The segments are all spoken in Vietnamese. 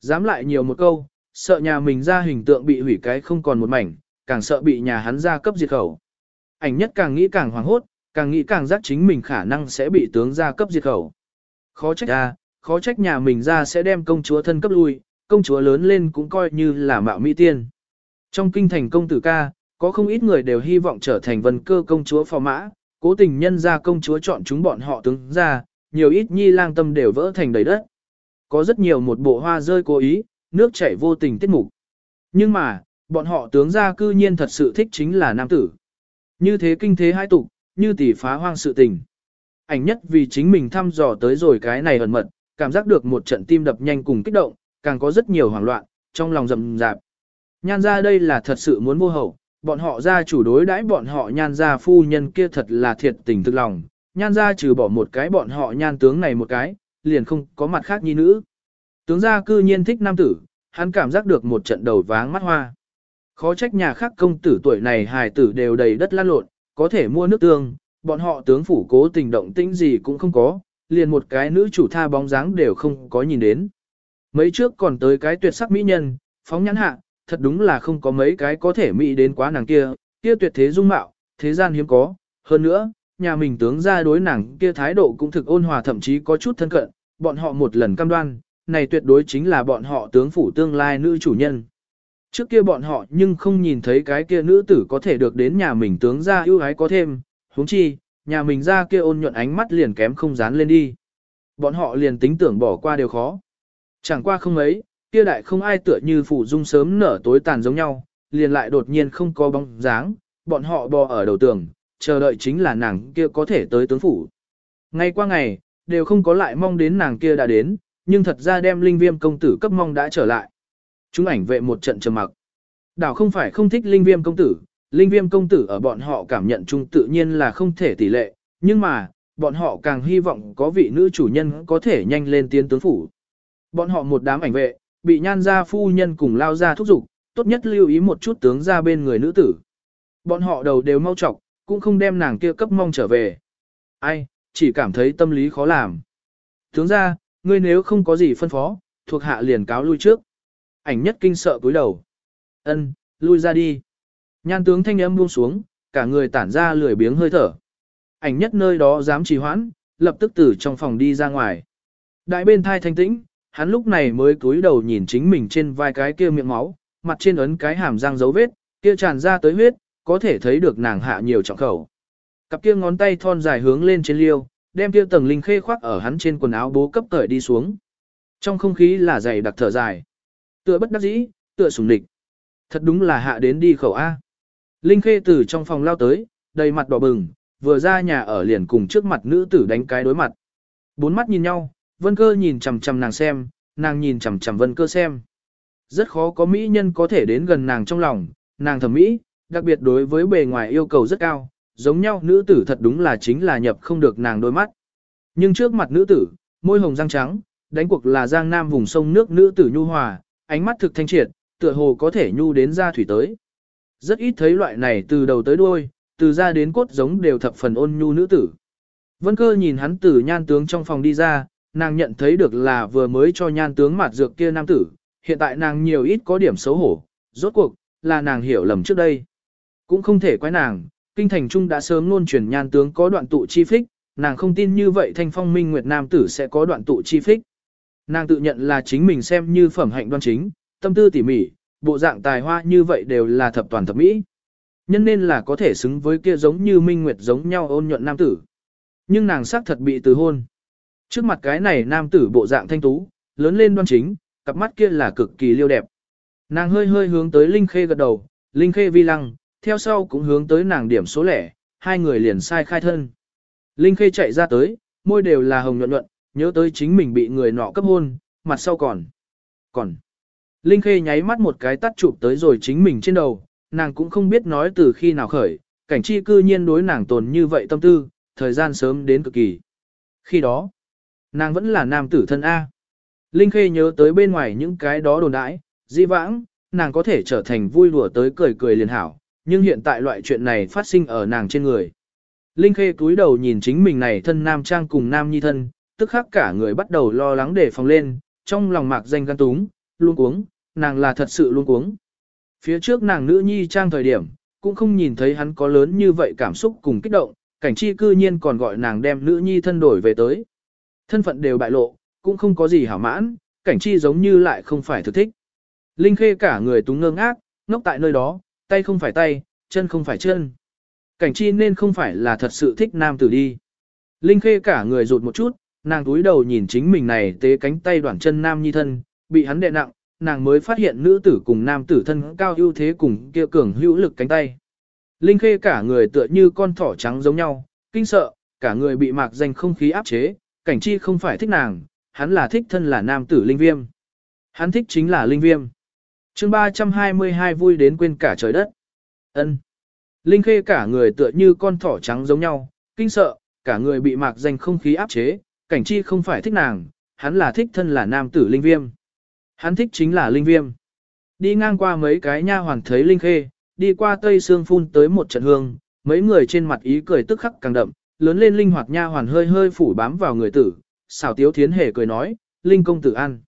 dám lại nhiều một câu, sợ nhà mình ra hình tượng bị hủy cái không còn một mảnh, càng sợ bị nhà hắn ra cấp diệt khẩu. Ảnh nhất càng nghĩ càng hoảng hốt, càng nghĩ càng giác chính mình khả năng sẽ bị tướng ra cấp diệt khẩu. Khó trách ra, khó trách nhà mình ra sẽ đem công chúa thân cấp lui, công chúa lớn lên cũng coi như là mạo mỹ tiên. Trong kinh thành công tử ca, có không ít người đều hy vọng trở thành vân cơ công chúa phò mã, cố tình nhân ra công chúa chọn chúng bọn họ tướng ra, nhiều ít nhi lang tâm đều vỡ thành đầy đất. Có rất nhiều một bộ hoa rơi cố ý, nước chảy vô tình tiết mục. Nhưng mà, bọn họ tướng ra cư nhiên thật sự thích chính là nam tử. Như thế kinh thế hai tục, như tỷ phá hoang sự tình. Ảnh nhất vì chính mình thăm dò tới rồi cái này ẩn mật, cảm giác được một trận tim đập nhanh cùng kích động, càng có rất nhiều hoảng loạn, trong lòng rầm rạp. Nhan ra đây là thật sự muốn vô hậu, bọn họ ra chủ đối đãi bọn họ nhan ra phu nhân kia thật là thiệt tình thực lòng, nhan ra trừ bỏ một cái bọn họ nhan tướng này một cái, liền không có mặt khác nhi nữ. Tướng gia cư nhiên thích nam tử, hắn cảm giác được một trận đầu váng mắt hoa. Khó trách nhà khác công tử tuổi này hài tử đều đầy đất lan lộn, có thể mua nước tương, bọn họ tướng phủ cố tình động tĩnh gì cũng không có, liền một cái nữ chủ tha bóng dáng đều không có nhìn đến. Mấy trước còn tới cái tuyệt sắc mỹ nhân, phóng nhãn hạ, thật đúng là không có mấy cái có thể mỹ đến quá nàng kia, kia tuyệt thế dung mạo, thế gian hiếm có, hơn nữa, nhà mình tướng ra đối nàng kia thái độ cũng thực ôn hòa thậm chí có chút thân cận, bọn họ một lần cam đoan, này tuyệt đối chính là bọn họ tướng phủ tương lai nữ chủ nhân. Trước kia bọn họ nhưng không nhìn thấy cái kia nữ tử có thể được đến nhà mình tướng ra ưu ái có thêm, huống chi, nhà mình ra kia ôn nhuận ánh mắt liền kém không dán lên đi. Bọn họ liền tính tưởng bỏ qua điều khó. Chẳng qua không ấy, kia đại không ai tựa như phủ dung sớm nở tối tàn giống nhau, liền lại đột nhiên không có bóng dáng, bọn họ bò ở đầu tường, chờ đợi chính là nàng kia có thể tới tướng phủ. Ngay qua ngày, đều không có lại mong đến nàng kia đã đến, nhưng thật ra đem linh viêm công tử cấp mong đã trở lại. Chúng ảnh vệ một trận trầm mặc. Đảo không phải không thích linh viêm công tử, linh viêm công tử ở bọn họ cảm nhận chung tự nhiên là không thể tỷ lệ, nhưng mà, bọn họ càng hy vọng có vị nữ chủ nhân có thể nhanh lên tiến tướng phủ. Bọn họ một đám ảnh vệ, bị nhan gia phu nhân cùng lao ra thúc giục, tốt nhất lưu ý một chút tướng ra bên người nữ tử. Bọn họ đầu đều mau chọc, cũng không đem nàng kia cấp mong trở về. Ai, chỉ cảm thấy tâm lý khó làm. Tướng ra, ngươi nếu không có gì phân phó, thuộc hạ liền cáo lui trước. Ảnh nhất kinh sợ cúi đầu. Ân, lui ra đi. Nhan tướng thanh âm buông xuống, cả người tản ra lười biếng hơi thở. Ảnh nhất nơi đó dám trì hoãn, lập tức từ trong phòng đi ra ngoài. Đại bên thai thanh tĩnh, hắn lúc này mới cúi đầu nhìn chính mình trên vai cái kia miệng máu, mặt trên ấn cái hàm răng dấu vết, kia tràn ra tới huyết, có thể thấy được nàng hạ nhiều trọng khẩu. Cặp kia ngón tay thon dài hướng lên trên liêu, đem kia tầng linh khê khoác ở hắn trên quần áo bố cấp cởi đi xuống. Trong không khí là dày đặc thở dài. Tựa bất đắc dĩ, tựa sủng địch. Thật đúng là hạ đến đi khẩu A. Linh khê từ trong phòng lao tới, đầy mặt đỏ bừng, vừa ra nhà ở liền cùng trước mặt nữ tử đánh cái đối mặt. Bốn mắt nhìn nhau, vân cơ nhìn chằm chằm nàng xem, nàng nhìn chằm chằm vân cơ xem. Rất khó có mỹ nhân có thể đến gần nàng trong lòng, nàng thẩm mỹ, đặc biệt đối với bề ngoài yêu cầu rất cao, giống nhau nữ tử thật đúng là chính là nhập không được nàng đôi mắt. Nhưng trước mặt nữ tử, môi hồng răng trắng, đánh cuộc là giang nam vùng sông nước nữ tử nhu hòa, ánh mắt thực thanh triệt, tựa hồ có thể nhu đến ra thủy tới. Rất ít thấy loại này từ đầu tới đuôi, từ ra đến cốt giống đều thập phần ôn nhu nữ tử. Vân cơ nhìn hắn từ nhan tướng trong phòng đi ra, nàng nhận thấy được là vừa mới cho nhan tướng mặt dược kia nam tử, hiện tại nàng nhiều ít có điểm xấu hổ, rốt cuộc, là nàng hiểu lầm trước đây. Cũng không thể quái nàng, kinh thành trung đã sớm luôn truyền nhan tướng có đoạn tụ chi phích, nàng không tin như vậy thanh phong minh nguyệt nam tử sẽ có đoạn tụ chi phích. Nàng tự nhận là chính mình xem như phẩm hạnh đoan chính, tâm tư tỉ mỉ, bộ dạng tài hoa như vậy đều là thập toàn thập mỹ. Nhân nên là có thể xứng với kia giống như minh nguyệt giống nhau ôn nhuận nam tử. Nhưng nàng xác thật bị từ hôn. Trước mặt cái này nam tử bộ dạng thanh tú, lớn lên đoan chính, cặp mắt kia là cực kỳ liêu đẹp. Nàng hơi hơi hướng tới Linh Khê gật đầu, Linh Khê vi lăng, theo sau cũng hướng tới nàng điểm số lẻ, hai người liền sai khai thân. Linh Khê chạy ra tới, môi đều là hồng nhuận nhuận, nhớ tới chính mình bị người nọ cấp hôn, mặt sau còn. Còn. Linh Khê nháy mắt một cái tắt chụp tới rồi chính mình trên đầu, nàng cũng không biết nói từ khi nào khởi, cảnh chi cư nhiên đối nàng tồn như vậy tâm tư, thời gian sớm đến cực kỳ. Khi đó, nàng vẫn là nam tử thân A. Linh Khê nhớ tới bên ngoài những cái đó đồn đãi, di vãng, nàng có thể trở thành vui đùa tới cười cười liền hảo, nhưng hiện tại loại chuyện này phát sinh ở nàng trên người. Linh Khê cúi đầu nhìn chính mình này thân nam trang cùng nam nhi thân, tức khắc cả người bắt đầu lo lắng để phòng lên, trong lòng mạc danh gan túng, luôn cuống, nàng là thật sự luôn cuống. Phía trước nàng nữ nhi trang thời điểm, cũng không nhìn thấy hắn có lớn như vậy cảm xúc cùng kích động, cảnh chi cư nhiên còn gọi nàng đem nữ nhi thân đổi về tới. Thân phận đều bại lộ, cũng không có gì hảo mãn, cảnh chi giống như lại không phải thực thích. Linh khê cả người túng ngơ ngác, ngốc tại nơi đó, tay không phải tay, chân không phải chân. Cảnh chi nên không phải là thật sự thích nam tử đi. Linh khê cả người rụt một chút, nàng túi đầu nhìn chính mình này tế cánh tay đoạn chân nam nhi thân, bị hắn đè nặng, nàng mới phát hiện nữ tử cùng nam tử thân cao ưu thế cùng kia cường hữu lực cánh tay. Linh khê cả người tựa như con thỏ trắng giống nhau, kinh sợ, cả người bị mạc danh không khí áp chế, cảnh chi không phải thích nàng, hắn là thích thân là nam tử linh viêm. Hắn thích chính là linh viêm chương 322 vui đến quên cả trời đất. ân Linh khê cả người tựa như con thỏ trắng giống nhau, kinh sợ, cả người bị mạc danh không khí áp chế, cảnh chi không phải thích nàng, hắn là thích thân là nam tử linh viêm. Hắn thích chính là linh viêm. Đi ngang qua mấy cái nha hoàn thấy linh khê, đi qua tây xương phun tới một trận hương, mấy người trên mặt ý cười tức khắc càng đậm, lớn lên linh hoạt nha hoàn hơi hơi phủ bám vào người tử, xảo tiếu thiến hề cười nói, linh công tử ăn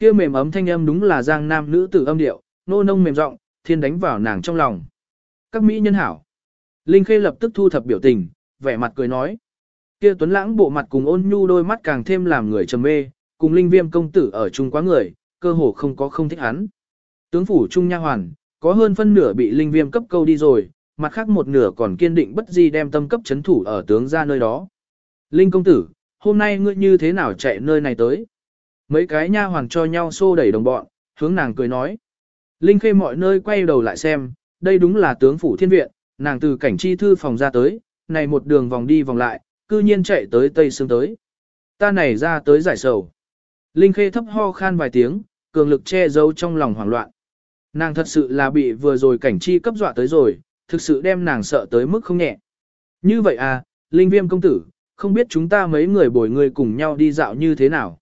kia mềm ấm thanh âm đúng là giang nam nữ tử âm điệu, nô nông mềm giọng thiên đánh vào nàng trong lòng. Các mỹ nhân hảo. Linh khê lập tức thu thập biểu tình, vẻ mặt cười nói. Kia tuấn lãng bộ mặt cùng ôn nhu đôi mắt càng thêm làm người trầm mê, cùng linh viêm công tử ở chung quá người, cơ hồ không có không thích hắn. Tướng phủ trung nha hoàn, có hơn phân nửa bị linh viêm cấp câu đi rồi, mặt khác một nửa còn kiên định bất di đem tâm cấp chấn thủ ở tướng ra nơi đó. Linh công tử, hôm nay ngươi như thế nào chạy nơi này tới? Mấy cái nha hoàn cho nhau xô đẩy đồng bọn, hướng nàng cười nói. Linh khê mọi nơi quay đầu lại xem, đây đúng là tướng phủ thiên viện, nàng từ cảnh chi thư phòng ra tới, này một đường vòng đi vòng lại, cư nhiên chạy tới tây sương tới. Ta này ra tới giải sầu. Linh khê thấp ho khan vài tiếng, cường lực che giấu trong lòng hoảng loạn. Nàng thật sự là bị vừa rồi cảnh chi cấp dọa tới rồi, thực sự đem nàng sợ tới mức không nhẹ. Như vậy à, Linh Viêm công tử, không biết chúng ta mấy người bồi người cùng nhau đi dạo như thế nào.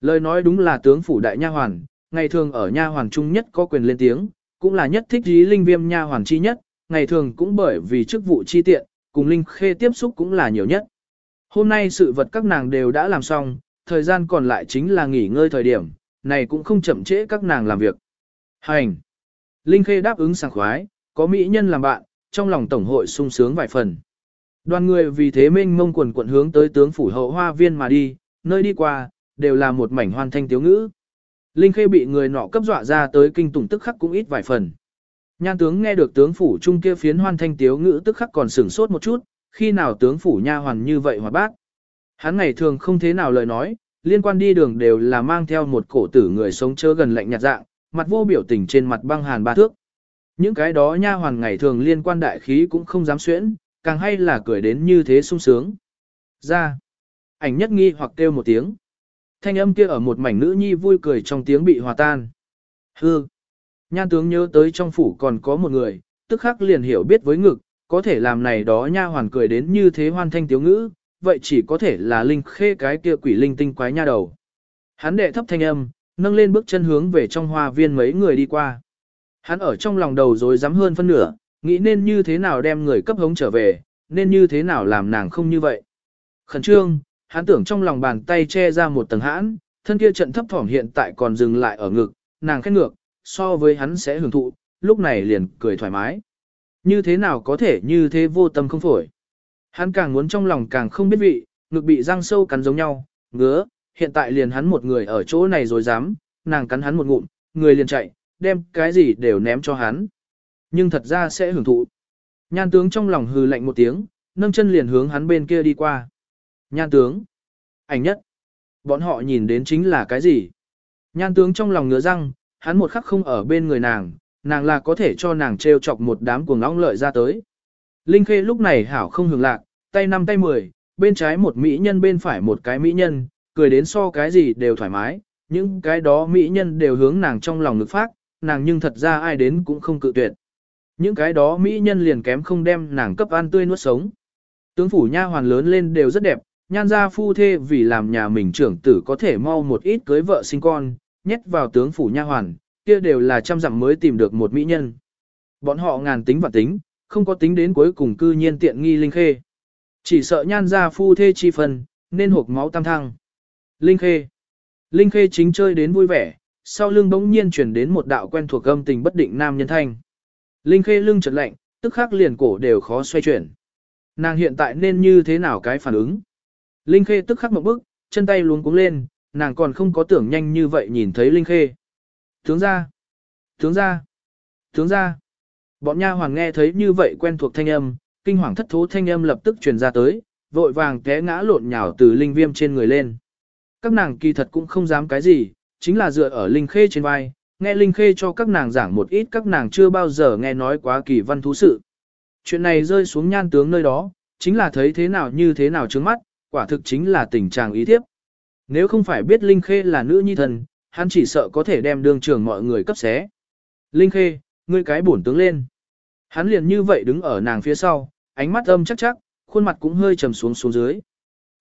Lời nói đúng là tướng phủ đại nha hoàn, ngày thường ở nha hoàn trung nhất có quyền lên tiếng, cũng là nhất thích ý Linh Viêm nha hoàn chi nhất, ngày thường cũng bởi vì chức vụ chi tiện, cùng Linh Khê tiếp xúc cũng là nhiều nhất. Hôm nay sự vật các nàng đều đã làm xong, thời gian còn lại chính là nghỉ ngơi thời điểm, này cũng không chậm trễ các nàng làm việc. Hành! Linh Khê đáp ứng sảng khoái, có mỹ nhân làm bạn, trong lòng tổng hội sung sướng vài phần. Đoàn người vì thế mênh mông quần quận hướng tới tướng phủ hậu hoa viên mà đi, nơi đi qua, đều là một mảnh hoan thanh tiếu ngữ. Linh Khê bị người nọ cấp dọa ra tới kinh tủng tức khắc cũng ít vài phần. Nhan tướng nghe được tướng phủ trung kia phiến hoan thanh tiếu ngữ tức khắc còn sửng sốt một chút, khi nào tướng phủ nha hoàn như vậy hòa bác. Hắn ngày thường không thế nào lời nói, liên quan đi đường đều là mang theo một cổ tử người sống chớ gần lạnh nhạt dạng, mặt vô biểu tình trên mặt băng hàn ba thước. Những cái đó nha hoàn ngày thường liên quan đại khí cũng không dám xuyễn, càng hay là cười đến như thế sung sướng. Ra, ảnh nhất nghi hoặc kêu một tiếng. Thanh âm kia ở một mảnh nữ nhi vui cười trong tiếng bị hòa tan. Hư, nhan tướng nhớ tới trong phủ còn có một người, tức khắc liền hiểu biết với ngực, có thể làm này đó nha hoàn cười đến như thế hoan thanh tiếu ngữ, vậy chỉ có thể là linh khê cái kia quỷ linh tinh quái nha đầu. Hắn đệ thấp thanh âm, nâng lên bước chân hướng về trong hoa viên mấy người đi qua. Hắn ở trong lòng đầu rồi dám hơn phân nửa, nghĩ nên như thế nào đem người cấp hống trở về, nên như thế nào làm nàng không như vậy. Khẩn trương, hắn tưởng trong lòng bàn tay che ra một tầng hãn, thân kia trận thấp thỏm hiện tại còn dừng lại ở ngực, nàng khét ngược, so với hắn sẽ hưởng thụ, lúc này liền cười thoải mái. Như thế nào có thể như thế vô tâm không phổi. Hắn càng muốn trong lòng càng không biết vị, ngực bị răng sâu cắn giống nhau, ngứa, hiện tại liền hắn một người ở chỗ này rồi dám, nàng cắn hắn một ngụm, người liền chạy, đem cái gì đều ném cho hắn. Nhưng thật ra sẽ hưởng thụ. Nhan tướng trong lòng hừ lạnh một tiếng, nâng chân liền hướng hắn bên kia đi qua. Nhan tướng. Ảnh nhất. Bọn họ nhìn đến chính là cái gì? Nhan tướng trong lòng ngứa răng, hắn một khắc không ở bên người nàng, nàng là có thể cho nàng treo chọc một đám cuồng ong lợi ra tới. Linh Khê lúc này hảo không hưởng lạc, tay năm tay mười, bên trái một mỹ nhân bên phải một cái mỹ nhân, cười đến so cái gì đều thoải mái, những cái đó mỹ nhân đều hướng nàng trong lòng lực phát, nàng nhưng thật ra ai đến cũng không cự tuyệt. Những cái đó mỹ nhân liền kém không đem nàng cấp ăn tươi nuốt sống. Tướng phủ nha hoàn lớn lên đều rất đẹp, nhan gia phu thê vì làm nhà mình trưởng tử có thể mau một ít cưới vợ sinh con, nhét vào tướng phủ nha hoàn, kia đều là trăm dặm mới tìm được một mỹ nhân. Bọn họ ngàn tính và tính, không có tính đến cuối cùng cư nhiên tiện nghi linh khê. Chỉ sợ nhan gia phu thê chi phần, nên hộp máu tam thăng. Linh khê. Linh khê chính chơi đến vui vẻ, sau lưng bỗng nhiên truyền đến một đạo quen thuộc âm tình bất định nam nhân thanh. Linh Khê lưng chợt lạnh, tức khắc liền cổ đều khó xoay chuyển. Nàng hiện tại nên như thế nào cái phản ứng? Linh Khê tức khắc một bước, chân tay luống cuống lên, nàng còn không có tưởng nhanh như vậy nhìn thấy Linh Khê. Tướng ra! Tướng ra! Tướng ra! Bọn nha hoàng nghe thấy như vậy quen thuộc thanh âm, kinh hoàng thất thố thanh âm lập tức truyền ra tới, vội vàng té ngã lộn nhào từ linh viêm trên người lên. Các nàng kỳ thật cũng không dám cái gì, chính là dựa ở linh khê trên vai, nghe linh khê cho các nàng giảng một ít các nàng chưa bao giờ nghe nói quá kỳ văn thú sự. Chuyện này rơi xuống nhan tướng nơi đó, chính là thấy thế nào như thế nào trước mắt, quả thực chính là tình trạng ý thiếp. Nếu không phải biết Linh Khê là nữ nhi thần, hắn chỉ sợ có thể đem đường trường mọi người cấp xé. Linh Khê, ngươi cái bổn tướng lên. Hắn liền như vậy đứng ở nàng phía sau, ánh mắt âm chắc chắc, khuôn mặt cũng hơi trầm xuống xuống dưới.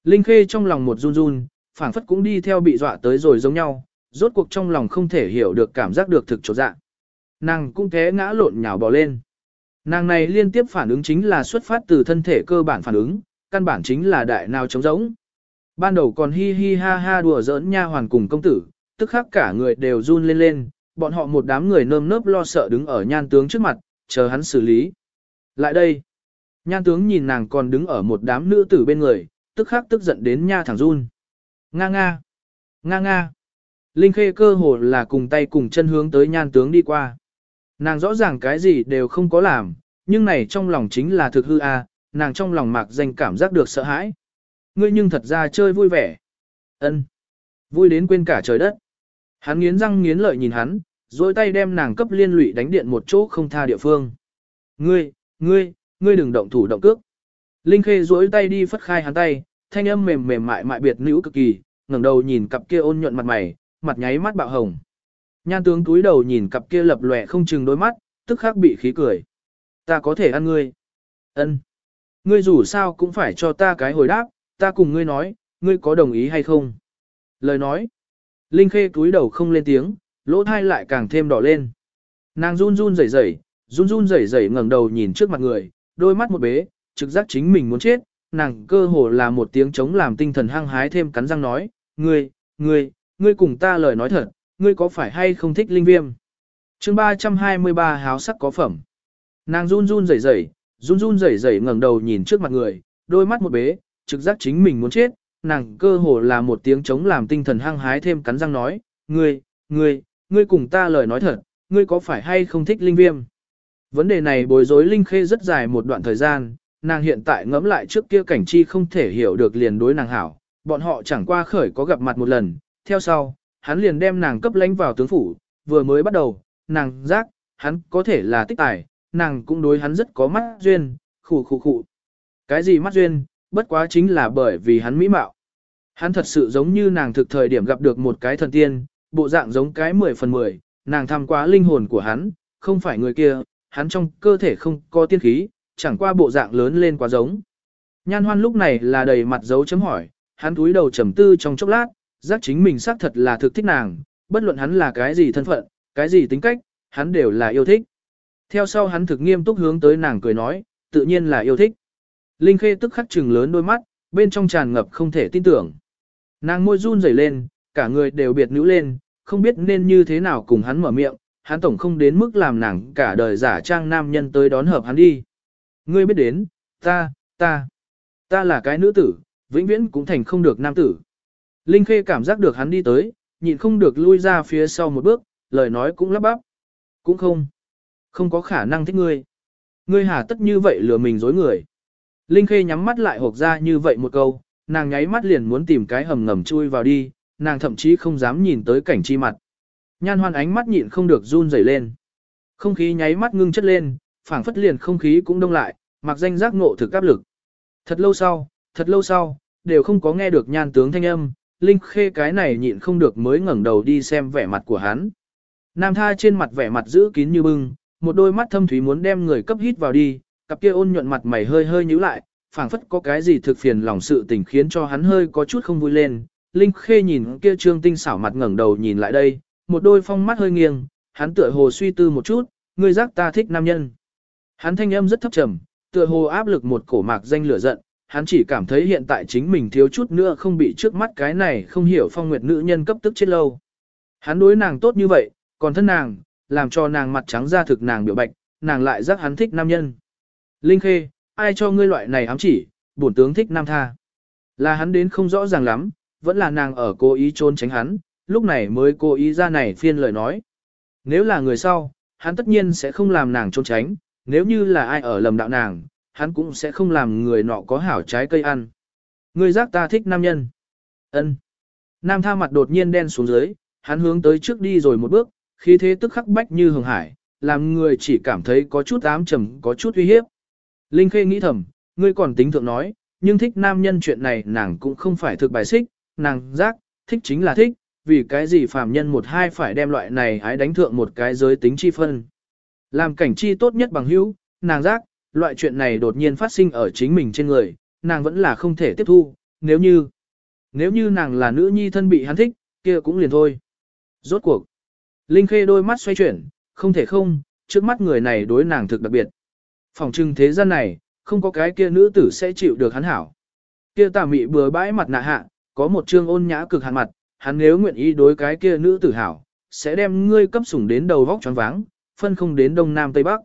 Linh Khê trong lòng một run run, phảng phất cũng đi theo bị dọa tới rồi giống nhau, rốt cuộc trong lòng không thể hiểu được cảm giác được thực chỗ dạ. Nàng cũng thế ngã lộn nhào bò lên. Nàng này liên tiếp phản ứng chính là xuất phát từ thân thể cơ bản phản ứng, căn bản chính là đại nào trống rỗng. Ban đầu còn hi hi ha ha đùa giỡn nha hoàn cùng công tử, tức khắc cả người đều run lên lên, bọn họ một đám người nơm nớp lo sợ đứng ở nhan tướng trước mặt, chờ hắn xử lý. Lại đây, nhan tướng nhìn nàng còn đứng ở một đám nữ tử bên người, tức khắc tức giận đến nha thẳng run. Nga nga, nga nga. Linh khê cơ hồ là cùng tay cùng chân hướng tới nhan tướng đi qua. Nàng rõ ràng cái gì đều không có làm, nhưng này trong lòng chính là thực hư a, nàng trong lòng mạc danh cảm giác được sợ hãi. Ngươi nhưng thật ra chơi vui vẻ. ân, Vui đến quên cả trời đất. Hắn nghiến răng nghiến lợi nhìn hắn, dối tay đem nàng cấp liên lụy đánh điện một chỗ không tha địa phương. Ngươi, ngươi, ngươi đừng động thủ động cước. Linh Khê dối tay đi phất khai hắn tay, thanh âm mềm mềm mại mại biệt nữ cực kỳ, ngẩng đầu nhìn cặp kia ôn nhuận mặt mày, mặt nháy mắt bạo hồng. Nhan tướng túi đầu nhìn cặp kia lập lòe không chừng đôi mắt, tức khắc bị khí cười. Ta có thể ăn ngươi. Ân. Ngươi dù sao cũng phải cho ta cái hồi đáp, ta cùng ngươi nói, ngươi có đồng ý hay không? Lời nói. Linh Khê túi đầu không lên tiếng, lỗ thai lại càng thêm đỏ lên. Nàng run run rẩy rẩy, run run rẩy rẩy ngẩng đầu nhìn trước mặt người, đôi mắt một bế, trực giác chính mình muốn chết, nàng cơ hồ là một tiếng chống làm tinh thần hăng hái thêm cắn răng nói, ngươi, ngươi, ngươi cùng ta lời nói thật, ngươi có phải hay không thích linh viêm? chương 323 háo sắc có phẩm. Nàng run run rẩy rẩy, run run rẩy rẩy ngẩng đầu nhìn trước mặt người, đôi mắt một bế, trực giác chính mình muốn chết, nàng cơ hồ là một tiếng chống làm tinh thần hăng hái thêm cắn răng nói, ngươi, ngươi, ngươi cùng ta lời nói thật, ngươi có phải hay không thích linh viêm? Vấn đề này bối rối Linh Khê rất dài một đoạn thời gian, nàng hiện tại ngẫm lại trước kia cảnh chi không thể hiểu được liền đối nàng hảo, bọn họ chẳng qua khởi có gặp mặt một lần, theo sau, hắn liền đem nàng cấp lãnh vào tướng phủ, vừa mới bắt đầu, nàng giác, hắn có thể là tích tài, nàng cũng đối hắn rất có mắt duyên, khủ khủ khủ. Cái gì mắt duyên, bất quá chính là bởi vì hắn mỹ mạo. Hắn thật sự giống như nàng thực thời điểm gặp được một cái thần tiên, bộ dạng giống cái 10 phần 10, nàng tham quá linh hồn của hắn, không phải người kia, hắn trong cơ thể không có tiên khí, chẳng qua bộ dạng lớn lên quá giống. Nhan hoan lúc này là đầy mặt dấu chấm hỏi, hắn túi đầu trầm tư trong chốc lát, giác chính mình xác thật là thực thích nàng, bất luận hắn là cái gì thân phận, cái gì tính cách, hắn đều là yêu thích. Theo sau hắn thực nghiêm túc hướng tới nàng cười nói, tự nhiên là yêu thích. Linh Khê tức khắc trừng lớn đôi mắt, bên trong tràn ngập không thể tin tưởng. Nàng môi run rẩy lên, cả người đều biệt nữ lên, không biết nên như thế nào cùng hắn mở miệng, hắn tổng không đến mức làm nàng cả đời giả trang nam nhân tới đón hợp hắn đi. Ngươi biết đến, ta, ta, ta là cái nữ tử, vĩnh viễn cũng thành không được nam tử. Linh Khê cảm giác được hắn đi tới, nhịn không được lui ra phía sau một bước, lời nói cũng lắp bắp. Cũng không, không có khả năng thích ngươi. Ngươi hà tất như vậy lừa mình dối người. Linh Khê nhắm mắt lại hộp ra như vậy một câu, nàng nháy mắt liền muốn tìm cái hầm ngầm chui vào đi, nàng thậm chí không dám nhìn tới cảnh chi mặt. Nhan hoan ánh mắt nhịn không được run rẩy lên. Không khí nháy mắt ngưng chất lên, phảng phất liền không khí cũng đông lại, mặc danh giác ngộ thực áp lực. Thật lâu sau, thật lâu sau, đều không có nghe được nhan tướng thanh âm, Linh Khê cái này nhịn không được mới ngẩng đầu đi xem vẻ mặt của hắn. Nam tha trên mặt vẻ mặt giữ kín như bưng, một đôi mắt thâm thúy muốn đem người cấp hít vào đi, cặp kia ôn nhuận mặt mày hơi hơi nhíu lại, phảng phất có cái gì thực phiền lòng sự tình khiến cho hắn hơi có chút không vui lên. Linh Khê nhìn kia trương tinh xảo mặt ngẩng đầu nhìn lại đây, một đôi phong mắt hơi nghiêng, hắn tựa hồ suy tư một chút, ngươi giác ta thích nam nhân. Hắn thanh âm rất thấp trầm, tựa hồ áp lực một cổ mạc danh lửa giận, hắn chỉ cảm thấy hiện tại chính mình thiếu chút nữa không bị trước mắt cái này không hiểu phong nguyệt nữ nhân cấp tức chết lâu. Hắn đối nàng tốt như vậy, còn thân nàng, làm cho nàng mặt trắng ra thực nàng biểu bạch, nàng lại giác hắn thích nam nhân. Linh Khê, ai cho ngươi loại này ám chỉ, bổn tướng thích nam tha. Là hắn đến không rõ ràng lắm, vẫn là nàng ở cố ý trốn tránh hắn, lúc này mới cố ý ra này phiên lời nói. Nếu là người sau, hắn tất nhiên sẽ không làm nàng trốn tránh, nếu như là ai ở lầm đạo nàng, hắn cũng sẽ không làm người nọ có hảo trái cây ăn. Ngươi giác ta thích nam nhân. ân Nam tha mặt đột nhiên đen xuống dưới, hắn hướng tới trước đi rồi một bước, khí thế tức khắc bách như hường hải, làm người chỉ cảm thấy có chút ám trầm, có chút uy hiếp. Linh Khê nghĩ thầm, ngươi còn tính thượng nói, nhưng thích nam nhân chuyện này nàng cũng không phải thực bài xích, nàng giác, thích chính là thích, vì cái gì phàm nhân một hai phải đem loại này hái đánh thượng một cái giới tính chi phân. Làm cảnh chi tốt nhất bằng hữu, nàng giác, loại chuyện này đột nhiên phát sinh ở chính mình trên người, nàng vẫn là không thể tiếp thu, nếu như, nếu như nàng là nữ nhi thân bị hắn thích, kia cũng liền thôi. Rốt cuộc, Linh Khê đôi mắt xoay chuyển, không thể không, trước mắt người này đối nàng thực đặc biệt. Phòng trưng thế gian này, không có cái kia nữ tử sẽ chịu được hắn hảo. Kia tà mị bừa bãi mặt nạ hạ, có một trương ôn nhã cực hàn mặt, hắn nếu nguyện ý đối cái kia nữ tử hảo, sẽ đem ngươi cấp sủng đến đầu vóc tròn váng, phân không đến đông nam tây bắc.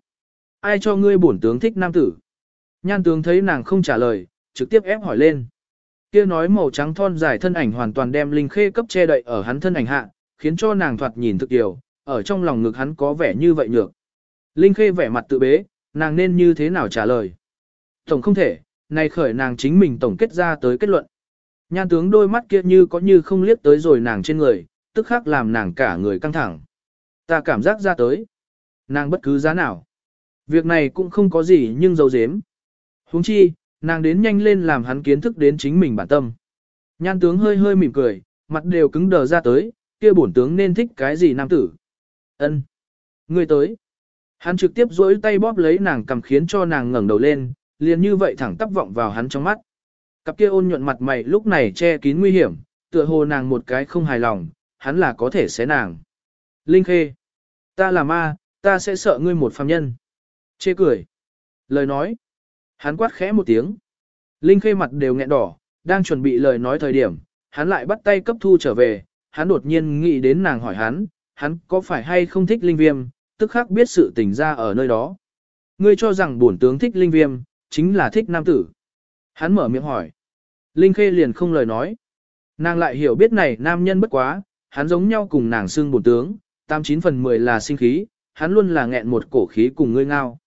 Ai cho ngươi bổn tướng thích nam tử? Nhan tướng thấy nàng không trả lời, trực tiếp ép hỏi lên. Kia nói màu trắng thon dài thân ảnh hoàn toàn đem linh khê cấp che đậy ở hắn thân ảnh hạ, khiến cho nàng thoạt nhìn thực điều, ở trong lòng ngực hắn có vẻ như vậy nhược. Linh khê vẻ mặt tự bế, nàng nên như thế nào trả lời? Tổng không thể, này khởi nàng chính mình tổng kết ra tới kết luận. Nhan tướng đôi mắt kia như có như không liếc tới rồi nàng trên người, tức khắc làm nàng cả người căng thẳng. Ta cảm giác ra tới. Nàng bất cứ giá nào. Việc này cũng không có gì nhưng dấu dếm. huống chi, nàng đến nhanh lên làm hắn kiến thức đến chính mình bản tâm. Nhan tướng hơi hơi mỉm cười, mặt đều cứng đờ ra tới, kia bổn tướng nên thích cái gì nam tử. ân Người tới. Hắn trực tiếp duỗi tay bóp lấy nàng cầm khiến cho nàng ngẩng đầu lên, liền như vậy thẳng tắp vọng vào hắn trong mắt. Cặp kia ôn nhuận mặt mày lúc này che kín nguy hiểm, tựa hồ nàng một cái không hài lòng, hắn là có thể xé nàng. Linh Khê, ta là ma, ta sẽ sợ ngươi một phàm nhân. Chê cười. Lời nói. Hắn quát khẽ một tiếng. Linh Khê mặt đều nghẹn đỏ, đang chuẩn bị lời nói thời điểm, hắn lại bắt tay cấp thu trở về, hắn đột nhiên nghĩ đến nàng hỏi hắn, hắn có phải hay không thích Linh Viêm, tức khắc biết sự tình ra ở nơi đó. Ngươi cho rằng bổn tướng thích Linh Viêm, chính là thích nam tử. Hắn mở miệng hỏi. Linh Khê liền không lời nói. Nàng lại hiểu biết này nam nhân bất quá, hắn giống nhau cùng nàng xương bổn tướng, 89 phần 10 là sinh khí, hắn luôn là nghẹn một cổ khí cùng ngươi ngao.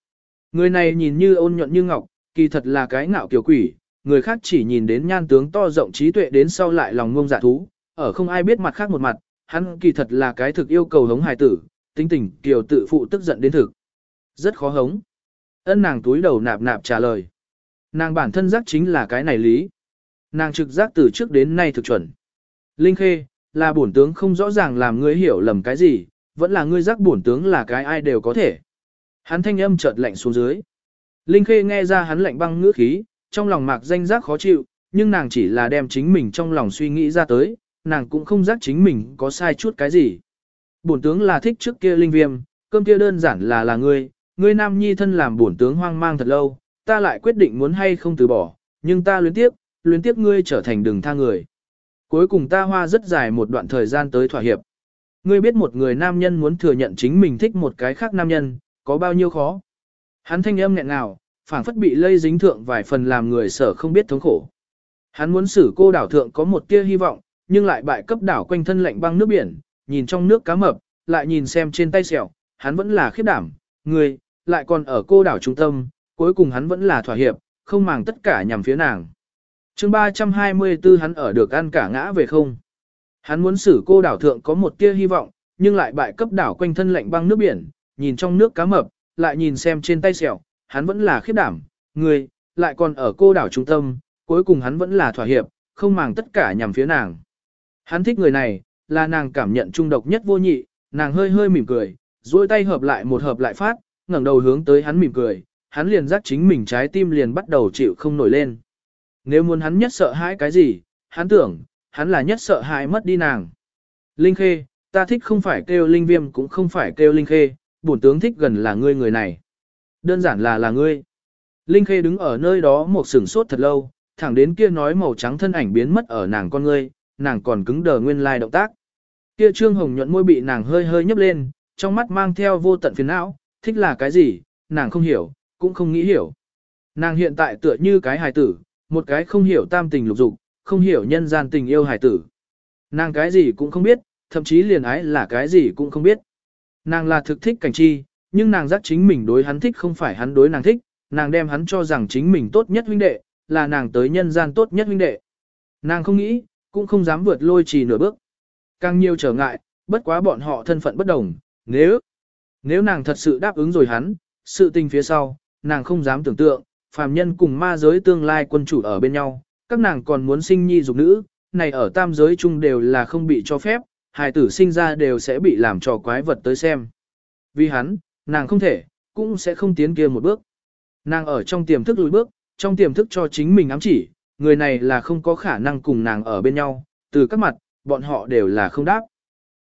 Người này nhìn như ôn nhuận như ngọc, kỳ thật là cái ngạo kiều quỷ, người khác chỉ nhìn đến nhan tướng to rộng trí tuệ đến sau lại lòng ngông dạ thú, ở không ai biết mặt khác một mặt, hắn kỳ thật là cái thực yêu cầu hống hài tử, tính tình kiều tự phụ tức giận đến thực. Rất khó hống. Ân nàng túi đầu nạp nạp trả lời. Nàng bản thân giác chính là cái này lý. Nàng trực giác từ trước đến nay thực chuẩn. Linh Khê, là bổn tướng không rõ ràng làm ngươi hiểu lầm cái gì, vẫn là ngươi giác bổn tướng là cái ai đều có thể. Hắn thanh âm chợt lạnh xuống dưới. Linh Khê nghe ra hắn lạnh băng ngữ khí, trong lòng mạc danh giác khó chịu, nhưng nàng chỉ là đem chính mình trong lòng suy nghĩ ra tới, nàng cũng không giác chính mình có sai chút cái gì. Bổn tướng là thích trước kia linh viêm, cơm kia đơn giản là là ngươi, ngươi nam nhi thân làm bổn tướng hoang mang thật lâu, ta lại quyết định muốn hay không từ bỏ, nhưng ta luyến tiếp, luyến tiếp ngươi trở thành đường tha người. Cuối cùng ta hoa rất dài một đoạn thời gian tới thỏa hiệp. Ngươi biết một người nam nhân muốn thừa nhận chính mình thích một cái khác nam nhân, có bao nhiêu khó. Hắn thanh âm nghẹn ngào, phảng phất bị lây dính thượng vài phần làm người sở không biết thống khổ. Hắn muốn xử cô đảo thượng có một tia hy vọng, nhưng lại bại cấp đảo quanh thân lạnh băng nước biển, nhìn trong nước cá mập, lại nhìn xem trên tay sẹo, hắn vẫn là khiếp đảm, người, lại còn ở cô đảo trung tâm, cuối cùng hắn vẫn là thỏa hiệp, không màng tất cả nhằm phía nàng. chương 324 hắn ở được ăn cả ngã về không. Hắn muốn xử cô đảo thượng có một tia hy vọng, nhưng lại bại cấp đảo quanh thân lạnh băng nước biển, nhìn trong nước cá mập, lại nhìn xem trên tay sẹo, hắn vẫn là khiếp đảm, người, lại còn ở cô đảo trung tâm, cuối cùng hắn vẫn là thỏa hiệp, không màng tất cả nhằm phía nàng. Hắn thích người này, là nàng cảm nhận trung độc nhất vô nhị, nàng hơi hơi mỉm cười, duỗi tay hợp lại một hợp lại phát, ngẩng đầu hướng tới hắn mỉm cười, hắn liền giác chính mình trái tim liền bắt đầu chịu không nổi lên. Nếu muốn hắn nhất sợ hãi cái gì, hắn tưởng, hắn là nhất sợ hãi mất đi nàng. Linh Khê, ta thích không phải kêu Linh Viêm cũng không phải kêu Linh Khê, bổn tướng thích gần là ngươi người này. Đơn giản là là ngươi. Linh Khê đứng ở nơi đó một sừng sốt thật lâu, thẳng đến kia nói màu trắng thân ảnh biến mất ở nàng con ngươi, nàng còn cứng đờ nguyên lai động tác. Kia trương hồng nhuận môi bị nàng hơi hơi nhấp lên, trong mắt mang theo vô tận phiền não, thích là cái gì, nàng không hiểu, cũng không nghĩ hiểu. Nàng hiện tại tựa như cái hài tử, một cái không hiểu tam tình lục dục, không hiểu nhân gian tình yêu hài tử. Nàng cái gì cũng không biết, thậm chí liền ái là cái gì cũng không biết. Nàng là thực thích cảnh chi, nhưng nàng giác chính mình đối hắn thích không phải hắn đối nàng thích, nàng đem hắn cho rằng chính mình tốt nhất huynh đệ, là nàng tới nhân gian tốt nhất huynh đệ. Nàng không nghĩ, cũng không dám vượt lôi trì nửa bước. Càng nhiều trở ngại, bất quá bọn họ thân phận bất đồng, nếu, nếu nàng thật sự đáp ứng rồi hắn, sự tình phía sau, nàng không dám tưởng tượng, phàm nhân cùng ma giới tương lai quân chủ ở bên nhau, các nàng còn muốn sinh nhi dục nữ, này ở tam giới chung đều là không bị cho phép, hài tử sinh ra đều sẽ bị làm trò quái vật tới xem. Vì hắn, nàng không thể, cũng sẽ không tiến kia một bước. Nàng ở trong tiềm thức lùi bước, trong tiềm thức cho chính mình ám chỉ, người này là không có khả năng cùng nàng ở bên nhau, từ các mặt, bọn họ đều là không đáp.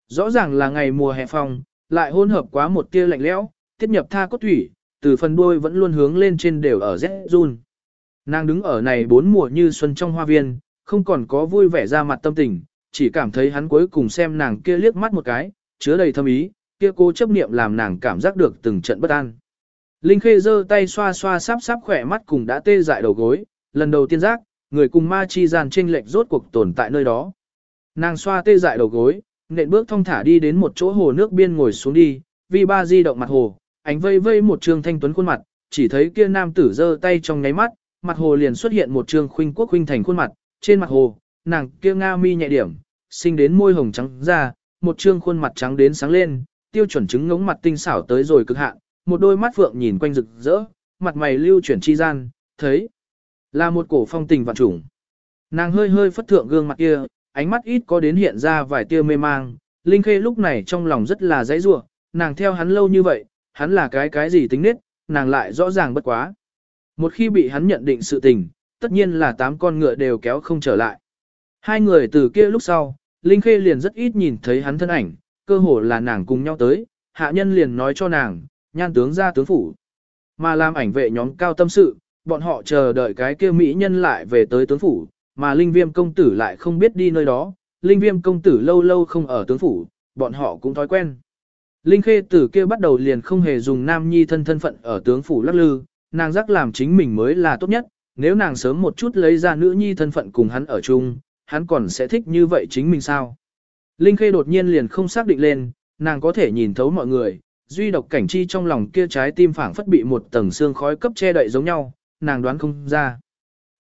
Rõ ràng là ngày mùa hè phong, lại hỗn hợp quá một tia lạnh lẽo, tiết nhập tha cốt thủy, từ phần đuôi vẫn luôn hướng lên trên đều ở rét run. Nàng đứng ở này bốn mùa như xuân trong hoa viên, không còn có vui vẻ ra mặt tâm tình, chỉ cảm thấy hắn cuối cùng xem nàng kia liếc mắt một cái, chứa đầy thâm ý, kia cô chấp niệm làm nàng cảm giác được từng trận bất an. Linh Khê giơ tay xoa xoa sắp sắp khỏe mắt cùng đã tê dại đầu gối, lần đầu tiên giác, người cùng ma chi gian chênh lệch rốt cuộc tồn tại nơi đó. Nàng xoa tê dại đầu gối, nện bước thong thả đi đến một chỗ hồ nước biên ngồi xuống đi, vì ba di động mặt hồ, ánh vây vây một trương thanh tuấn khuôn mặt, chỉ thấy kia nam tử giơ tay trong nháy mắt, mặt hồ liền xuất hiện một trương khuynh quốc khuynh thành khuôn mặt, trên mặt hồ, nàng kia nga mi nhẹ điểm, sinh đến môi hồng trắng ra, một trương khuôn mặt trắng đến sáng lên, tiêu chuẩn chứng ngống mặt tinh xảo tới rồi cực hạn, một đôi mắt phượng nhìn quanh rực rỡ, mặt mày lưu chuyển chi gian, thấy là một cổ phong tình vạn trùng. Nàng hơi hơi phất thượng gương mặt kia, ánh mắt ít có đến hiện ra vài tia mê mang, Linh Khê lúc này trong lòng rất là dãy rủa, nàng theo hắn lâu như vậy, hắn là cái cái gì tính nết, nàng lại rõ ràng bất quá. Một khi bị hắn nhận định sự tình, tất nhiên là tám con ngựa đều kéo không trở lại. Hai người từ kia lúc sau, Linh Khê liền rất ít nhìn thấy hắn thân ảnh, cơ hồ là nàng cùng nhau tới, hạ nhân liền nói cho nàng, nhan tướng ra tướng phủ. Mà làm ảnh vệ nhóm cao tâm sự, bọn họ chờ đợi cái kia mỹ nhân lại về tới tướng phủ, mà Linh Viêm công tử lại không biết đi nơi đó, Linh Viêm công tử lâu lâu không ở tướng phủ, bọn họ cũng thói quen. Linh Khê tử kia bắt đầu liền không hề dùng nam nhi thân thân phận ở tướng phủ lắc lư, nàng giác làm chính mình mới là tốt nhất, nếu nàng sớm một chút lấy ra nữ nhi thân phận cùng hắn ở chung, hắn còn sẽ thích như vậy chính mình sao? Linh Khê đột nhiên liền không xác định lên, nàng có thể nhìn thấu mọi người, duy độc cảnh chi trong lòng kia trái tim phảng phất bị một tầng xương khói cấp che đậy giống nhau, nàng đoán không ra.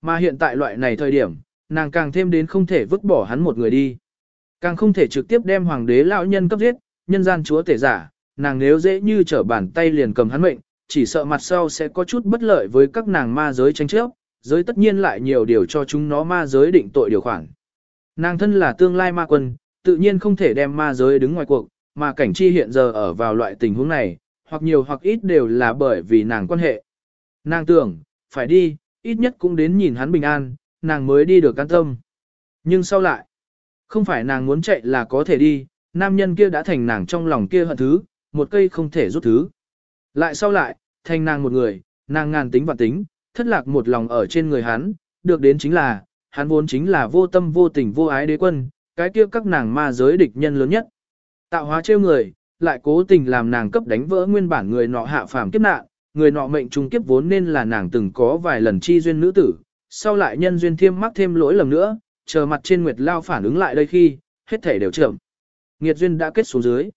Mà hiện tại loại này thời điểm, nàng càng thêm đến không thể vứt bỏ hắn một người đi. Càng không thể trực tiếp đem hoàng đế lão nhân cấp giết, nhân gian chúa tể giả, nàng nếu dễ như trở bàn tay liền cầm hắn mệnh, chỉ sợ mặt sau sẽ có chút bất lợi với các nàng ma giới tranh chấp, giới tất nhiên lại nhiều điều cho chúng nó ma giới định tội điều khoản. Nàng thân là tương lai ma quân, tự nhiên không thể đem ma giới đứng ngoài cuộc, mà cảnh chi hiện giờ ở vào loại tình huống này, hoặc nhiều hoặc ít đều là bởi vì nàng quan hệ. Nàng tưởng, phải đi, ít nhất cũng đến nhìn hắn bình an, nàng mới đi được an tâm. Nhưng sau lại, không phải nàng muốn chạy là có thể đi, nam nhân kia đã thành nàng trong lòng kia hận thứ, một cây không thể rút thứ. Lại sau lại, thành nàng một người, nàng ngàn tính và tính, thất lạc một lòng ở trên người hắn, được đến chính là, hắn vốn chính là vô tâm vô tình vô ái đế quân, cái kia các nàng ma giới địch nhân lớn nhất. Tạo hóa trêu người, lại cố tình làm nàng cấp đánh vỡ nguyên bản người nọ hạ phàm kiếp nạn, người nọ mệnh trung kiếp vốn nên là nàng từng có vài lần chi duyên nữ tử, sau lại nhân duyên thiêm mắc thêm lỗi lầm nữa, chờ mặt trên nguyệt lao phản ứng lại đây khi, hết thể đều chậm. Nghiệt duyên đã kết xuống dưới.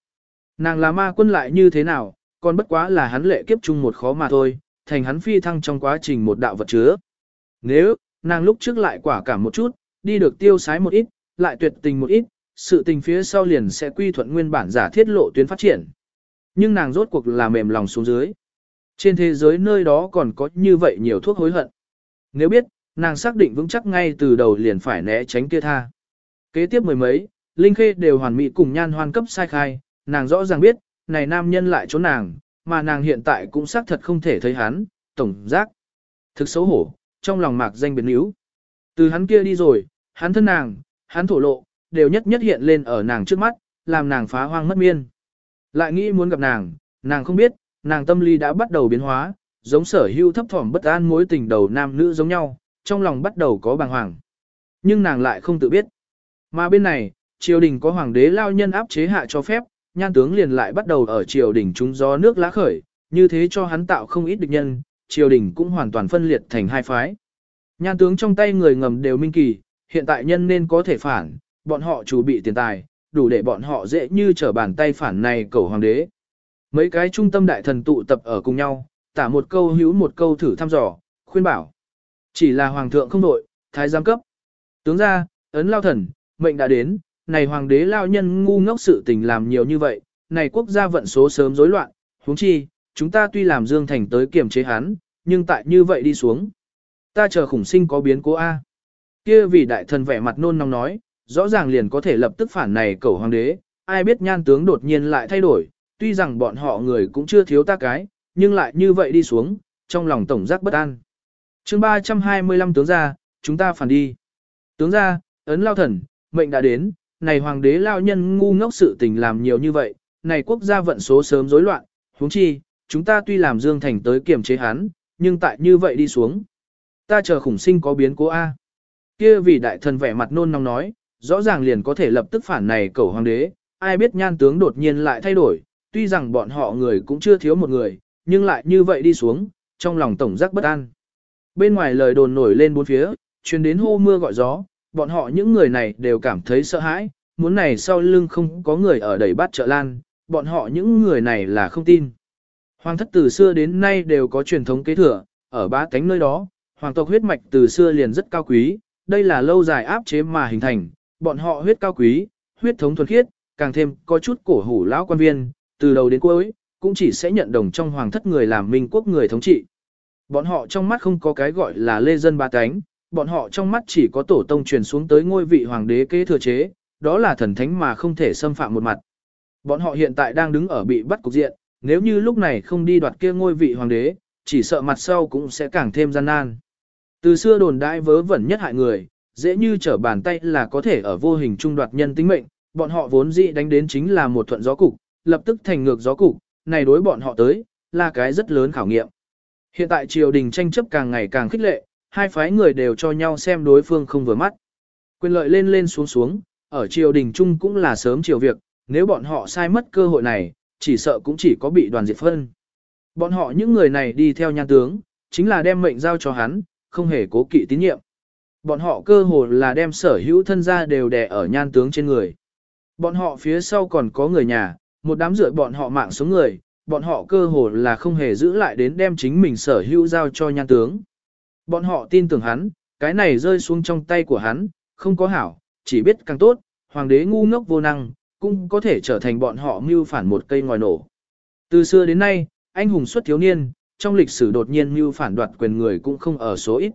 Nàng là ma quân lại như thế nào, còn bất quá là hắn lệ kiếp chung một khó mà thôi, thành hắn phi thăng trong quá trình một đạo vật chứa. Nếu, nàng lúc trước lại quả cảm một chút, đi được tiêu sái một ít, lại tuyệt tình một ít, sự tình phía sau liền sẽ quy thuận nguyên bản giả thiết lộ tuyến phát triển. Nhưng nàng rốt cuộc là mềm lòng xuống dưới. Trên thế giới nơi đó còn có như vậy nhiều thuốc hối hận. Nếu biết, nàng xác định vững chắc ngay từ đầu liền phải né tránh kia tha. Kế tiếp mười mấy, Linh Khê đều hoàn mỹ cùng nhan hoan cấp sai khai, nàng rõ ràng biết, này nam nhân lại trốn nàng, mà nàng hiện tại cũng xác thật không thể thấy hắn, tổng giác. Thực xấu hổ, trong lòng mạc danh biến yếu. Từ hắn kia đi rồi, hắn thân nàng, hắn thổ lộ, đều nhất nhất hiện lên ở nàng trước mắt, làm nàng phá hoang mất miên. Lại nghĩ muốn gặp nàng, nàng không biết, nàng tâm lý đã bắt đầu biến hóa, giống sở hưu thấp thỏm bất an mối tình đầu nam nữ giống nhau, trong lòng bắt đầu có bàng hoàng. Nhưng nàng lại không tự biết. Mà bên này, triều đình có hoàng đế lao nhân áp chế hạ cho phép, nhan tướng liền lại bắt đầu ở triều đình trúng gió nước lá khởi, như thế cho hắn tạo không ít địch nhân, triều đình cũng hoàn toàn phân liệt thành hai phái. Nhan tướng trong tay người ngầm đều minh kỳ, hiện tại nhân nên có thể phản, bọn họ chủ bị tiền tài, đủ để bọn họ dễ như trở bàn tay phản này cầu hoàng đế. Mấy cái trung tâm đại thần tụ tập ở cùng nhau, tả một câu hữu một câu thử thăm dò, khuyên bảo. Chỉ là hoàng thượng không đội, thái giám cấp. Tướng ra, ấn lao thần, mệnh đã đến, này hoàng đế lao nhân ngu ngốc sự tình làm nhiều như vậy, này quốc gia vận số sớm rối loạn, huống chi, chúng ta tuy làm Dương Thành tới kiềm chế hắn, nhưng tại như vậy đi xuống. Ta chờ khủng sinh có biến cố A. Kia vì đại thần vẻ mặt nôn nóng nói, rõ ràng liền có thể lập tức phản này cầu hoàng đế, ai biết nhan tướng đột nhiên lại thay đổi, tuy rằng bọn họ người cũng chưa thiếu ta cái, nhưng lại như vậy đi xuống, trong lòng tổng giác bất an. chương 325 tướng ra, chúng ta phản đi. Tướng ra, ấn lao thần, mệnh đã đến, này hoàng đế lao nhân ngu ngốc sự tình làm nhiều như vậy, này quốc gia vận số sớm rối loạn, huống chi, chúng ta tuy làm Dương Thành tới kiềm chế hắn, nhưng tại như vậy đi xuống. Ta chờ khủng sinh có biến cố A. Kia vì đại thần vẻ mặt nôn nóng nói, rõ ràng liền có thể lập tức phản này cầu hoàng đế, ai biết nhan tướng đột nhiên lại thay đổi, tuy rằng bọn họ người cũng chưa thiếu một người, nhưng lại như vậy đi xuống, trong lòng tổng giác bất an. Bên ngoài lời đồn nổi lên bốn phía, truyền đến hô mưa gọi gió, bọn họ những người này đều cảm thấy sợ hãi, muốn này sau lưng không có người ở đầy bát trợ lan, bọn họ những người này là không tin. Hoàng thất từ xưa đến nay đều có truyền thống kế thừa, ở bá tánh nơi đó, hoàng tộc huyết mạch từ xưa liền rất cao quý, đây là lâu dài áp chế mà hình thành, bọn họ huyết cao quý, huyết thống thuần khiết, càng thêm có chút cổ hủ lão quan viên, từ đầu đến cuối, cũng chỉ sẽ nhận đồng trong hoàng thất người làm minh quốc người thống trị. Bọn họ trong mắt không có cái gọi là lê dân ba cánh, bọn họ trong mắt chỉ có tổ tông truyền xuống tới ngôi vị hoàng đế kế thừa chế, đó là thần thánh mà không thể xâm phạm một mặt. Bọn họ hiện tại đang đứng ở bị bắt cục diện, nếu như lúc này không đi đoạt kia ngôi vị hoàng đế, chỉ sợ mặt sau cũng sẽ càng thêm gian nan. Từ xưa đồn đại vớ vẩn nhất hại người, dễ như trở bàn tay là có thể ở vô hình trung đoạt nhân tính mệnh, bọn họ vốn dĩ đánh đến chính là một thuận gió cục, lập tức thành ngược gió cục, này đối bọn họ tới, là cái rất lớn khảo nghiệm. Hiện tại triều đình tranh chấp càng ngày càng khích lệ, hai phái người đều cho nhau xem đối phương không vừa mắt. Quyền lợi lên lên xuống xuống, ở triều đình chung cũng là sớm chiều việc, nếu bọn họ sai mất cơ hội này, chỉ sợ cũng chỉ có bị đoàn diệt phân. Bọn họ những người này đi theo nhan tướng, chính là đem mệnh giao cho hắn, không hề cố kỵ tín nhiệm. Bọn họ cơ hồ là đem sở hữu thân gia đều đè ở nhan tướng trên người. Bọn họ phía sau còn có người nhà, một đám rưỡi bọn họ mạng sống người, bọn họ cơ hồ là không hề giữ lại đến đem chính mình sở hữu giao cho nhan tướng. Bọn họ tin tưởng hắn, cái này rơi xuống trong tay của hắn, không có hảo, chỉ biết càng tốt, hoàng đế ngu ngốc vô năng, cũng có thể trở thành bọn họ mưu phản một cây ngòi nổ. Từ xưa đến nay, anh hùng xuất thiếu niên, trong lịch sử đột nhiên mưu phản đoạt quyền người cũng không ở số ít.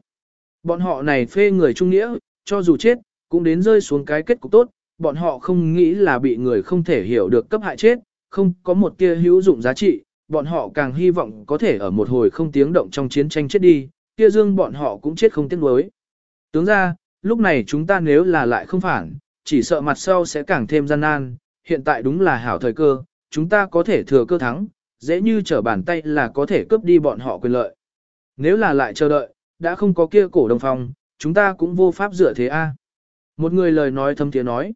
Bọn họ này phê người trung nghĩa, cho dù chết, cũng đến rơi xuống cái kết cục tốt, bọn họ không nghĩ là bị người không thể hiểu được cấp hại chết, không có một tia hữu dụng giá trị, bọn họ càng hy vọng có thể ở một hồi không tiếng động trong chiến tranh chết đi, kia dương bọn họ cũng chết không tiếc nuối. Tướng ra, lúc này chúng ta nếu là lại không phản, chỉ sợ mặt sau sẽ càng thêm gian nan, hiện tại đúng là hảo thời cơ, chúng ta có thể thừa cơ thắng, dễ như trở bàn tay là có thể cướp đi bọn họ quyền lợi. Nếu là lại chờ đợi, đã không có kia cổ đồng phòng, chúng ta cũng vô pháp dựa thế a. Một người lời nói thâm tiếng nói.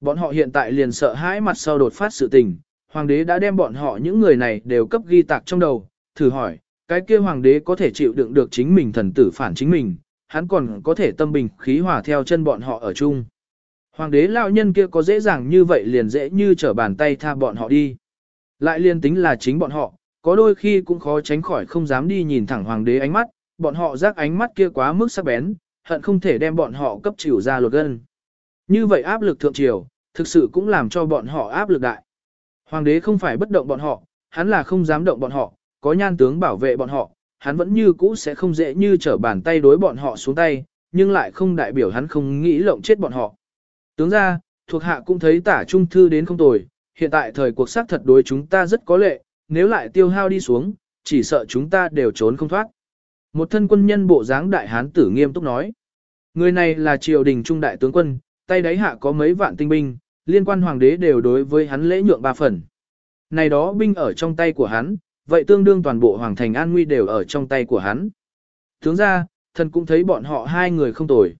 Bọn họ hiện tại liền sợ hãi mặt sau đột phát sự tình, hoàng đế đã đem bọn họ những người này đều cấp ghi tạc trong đầu, thử hỏi, cái kia hoàng đế có thể chịu đựng được chính mình thần tử phản chính mình, hắn còn có thể tâm bình khí hòa theo chân bọn họ ở chung. Hoàng đế lão nhân kia có dễ dàng như vậy liền dễ như trở bàn tay tha bọn họ đi. Lại liên tính là chính bọn họ, có đôi khi cũng khó tránh khỏi không dám đi nhìn thẳng hoàng đế ánh mắt, bọn họ rác ánh mắt kia quá mức sắc bén, hận không thể đem bọn họ cấp chịu ra lột gân. Như vậy áp lực thượng triều, thực sự cũng làm cho bọn họ áp lực đại. Hoàng đế không phải bất động bọn họ, hắn là không dám động bọn họ, có nhan tướng bảo vệ bọn họ, hắn vẫn như cũ sẽ không dễ như trở bàn tay đối bọn họ xuống tay, nhưng lại không đại biểu hắn không nghĩ lộng chết bọn họ. Tướng ra, thuộc hạ cũng thấy tả trung thư đến không tồi, hiện tại thời cuộc sát thật đối chúng ta rất có lệ, nếu lại tiêu hao đi xuống, chỉ sợ chúng ta đều trốn không thoát. Một thân quân nhân bộ dáng đại hán tử nghiêm túc nói. Người này là triều đình trung đại tướng quân, tay đáy hạ có mấy vạn tinh binh, liên quan hoàng đế đều đối với hắn lễ nhượng ba phần. Này đó binh ở trong tay của hắn, vậy tương đương toàn bộ hoàng thành an nguy đều ở trong tay của hắn. Tướng ra, thần cũng thấy bọn họ hai người không tồi.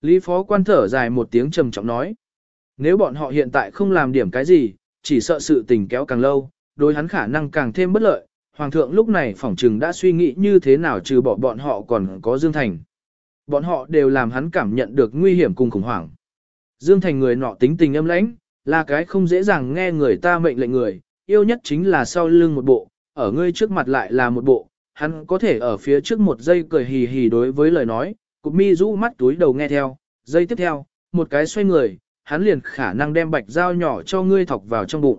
Lý phó quan thở dài một tiếng trầm trọng nói. Nếu bọn họ hiện tại không làm điểm cái gì, chỉ sợ sự tình kéo càng lâu, đối hắn khả năng càng thêm bất lợi. Hoàng thượng lúc này phỏng trừng đã suy nghĩ như thế nào trừ bỏ bọn họ còn có Dương Thành. Bọn họ đều làm hắn cảm nhận được nguy hiểm cùng khủng hoảng. Dương Thành người nọ tính tình âm lãnh, là cái không dễ dàng nghe người ta mệnh lệnh người, yêu nhất chính là sau lưng một bộ, ở ngươi trước mặt lại là một bộ, hắn có thể ở phía trước một giây cười hì hì đối với lời nói, cục mi rũ mắt túi đầu nghe theo, giây tiếp theo, một cái xoay người, hắn liền khả năng đem bạch dao nhỏ cho ngươi thọc vào trong bụng.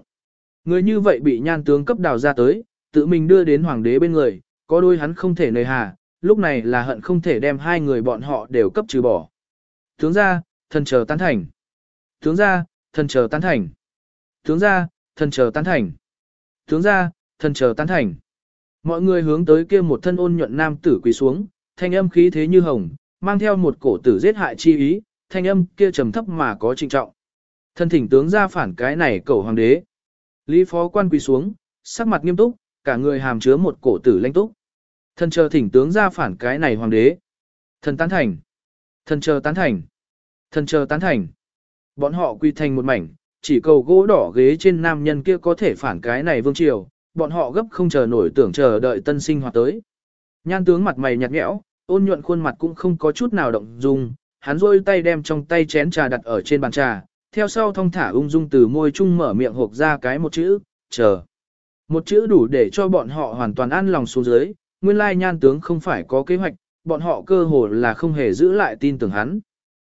Người như vậy bị nhan tướng cấp đào ra tới, tự mình đưa đến hoàng đế bên người, có đôi hắn không thể nề hà, lúc này là hận không thể đem hai người bọn họ đều cấp trừ bỏ. Tướng ra, thần chờ tán thành. Tướng ra, thần chờ tán thành. Tướng ra, thần chờ tán thành. Tướng ra, thần chờ tán thành. Mọi người hướng tới kia một thân ôn nhuận nam tử quỳ xuống, thanh âm khí thế như hồng, mang theo một cổ tử giết hại chi ý, thanh âm kia trầm thấp mà có trinh trọng. Thân thỉnh tướng ra phản cái này cầu hoàng đế. Lý phó quan quỳ xuống, sắc mặt nghiêm túc, cả người hàm chứa một cổ tử lãnh túc. Thần chờ thỉnh tướng ra phản cái này hoàng đế. Thần tán thành. Thần chờ tán thành. Thần chờ tán thành. Bọn họ quy thành một mảnh, chỉ cầu gỗ đỏ ghế trên nam nhân kia có thể phản cái này vương triều, bọn họ gấp không chờ nổi tưởng chờ đợi tân sinh hoạt tới. Nhan tướng mặt mày nhạt nhẽo, ôn nhuận khuôn mặt cũng không có chút nào động dung, hắn rôi tay đem trong tay chén trà đặt ở trên bàn trà, theo sau thong thả ung dung từ môi chung mở miệng hộp ra cái một chữ, chờ. Một chữ đủ để cho bọn họ hoàn toàn an lòng xuống dưới, nguyên lai nhan tướng không phải có kế hoạch, bọn họ cơ hồ là không hề giữ lại tin tưởng hắn.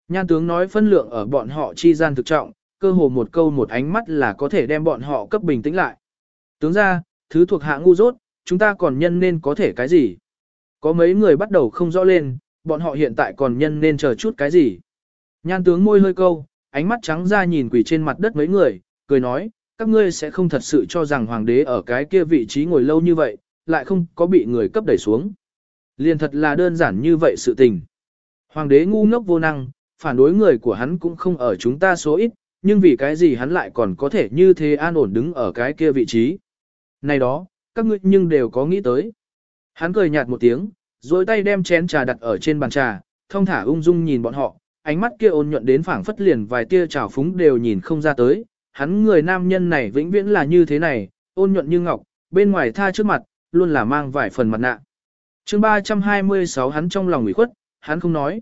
Nhan tướng nói phân lượng ở bọn họ chi gian thực trọng, cơ hồ một câu một ánh mắt là có thể đem bọn họ cấp bình tĩnh lại. Tướng ra, thứ thuộc hạ ngu dốt, chúng ta còn nhân nên có thể cái gì? Có mấy người bắt đầu không rõ lên, bọn họ hiện tại còn nhân nên chờ chút cái gì? Nhan tướng môi hơi câu, ánh mắt trắng ra nhìn quỷ trên mặt đất mấy người, cười nói, các ngươi sẽ không thật sự cho rằng hoàng đế ở cái kia vị trí ngồi lâu như vậy, lại không có bị người cấp đẩy xuống. Liền thật là đơn giản như vậy sự tình. Hoàng đế ngu ngốc vô năng, phản đối người của hắn cũng không ở chúng ta số ít, nhưng vì cái gì hắn lại còn có thể như thế an ổn đứng ở cái kia vị trí. Này đó, các ngươi nhưng đều có nghĩ tới. Hắn cười nhạt một tiếng, rồi tay đem chén trà đặt ở trên bàn trà, thông thả ung dung nhìn bọn họ, ánh mắt kia ôn nhuận đến phảng phất liền vài tia trào phúng đều nhìn không ra tới. Hắn người nam nhân này vĩnh viễn là như thế này, ôn nhuận như ngọc, bên ngoài tha trước mặt, luôn là mang vài phần mặt nạ. chương 326 hắn trong lòng ủy khuất, hắn không nói.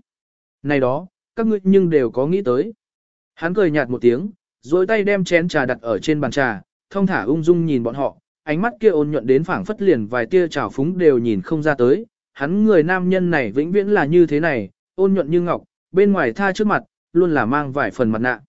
Này đó, các ngươi nhưng đều có nghĩ tới. Hắn cười nhạt một tiếng, rồi tay đem chén trà đặt ở trên bàn trà, thông thả ung dung nhìn bọn họ, ánh mắt kia ôn nhuận đến phảng phất liền vài tia trào phúng đều nhìn không ra tới. Hắn người nam nhân này vĩnh viễn là như thế này, ôn nhuận như ngọc, bên ngoài tha trước mặt, luôn là mang vài phần mặt nạ.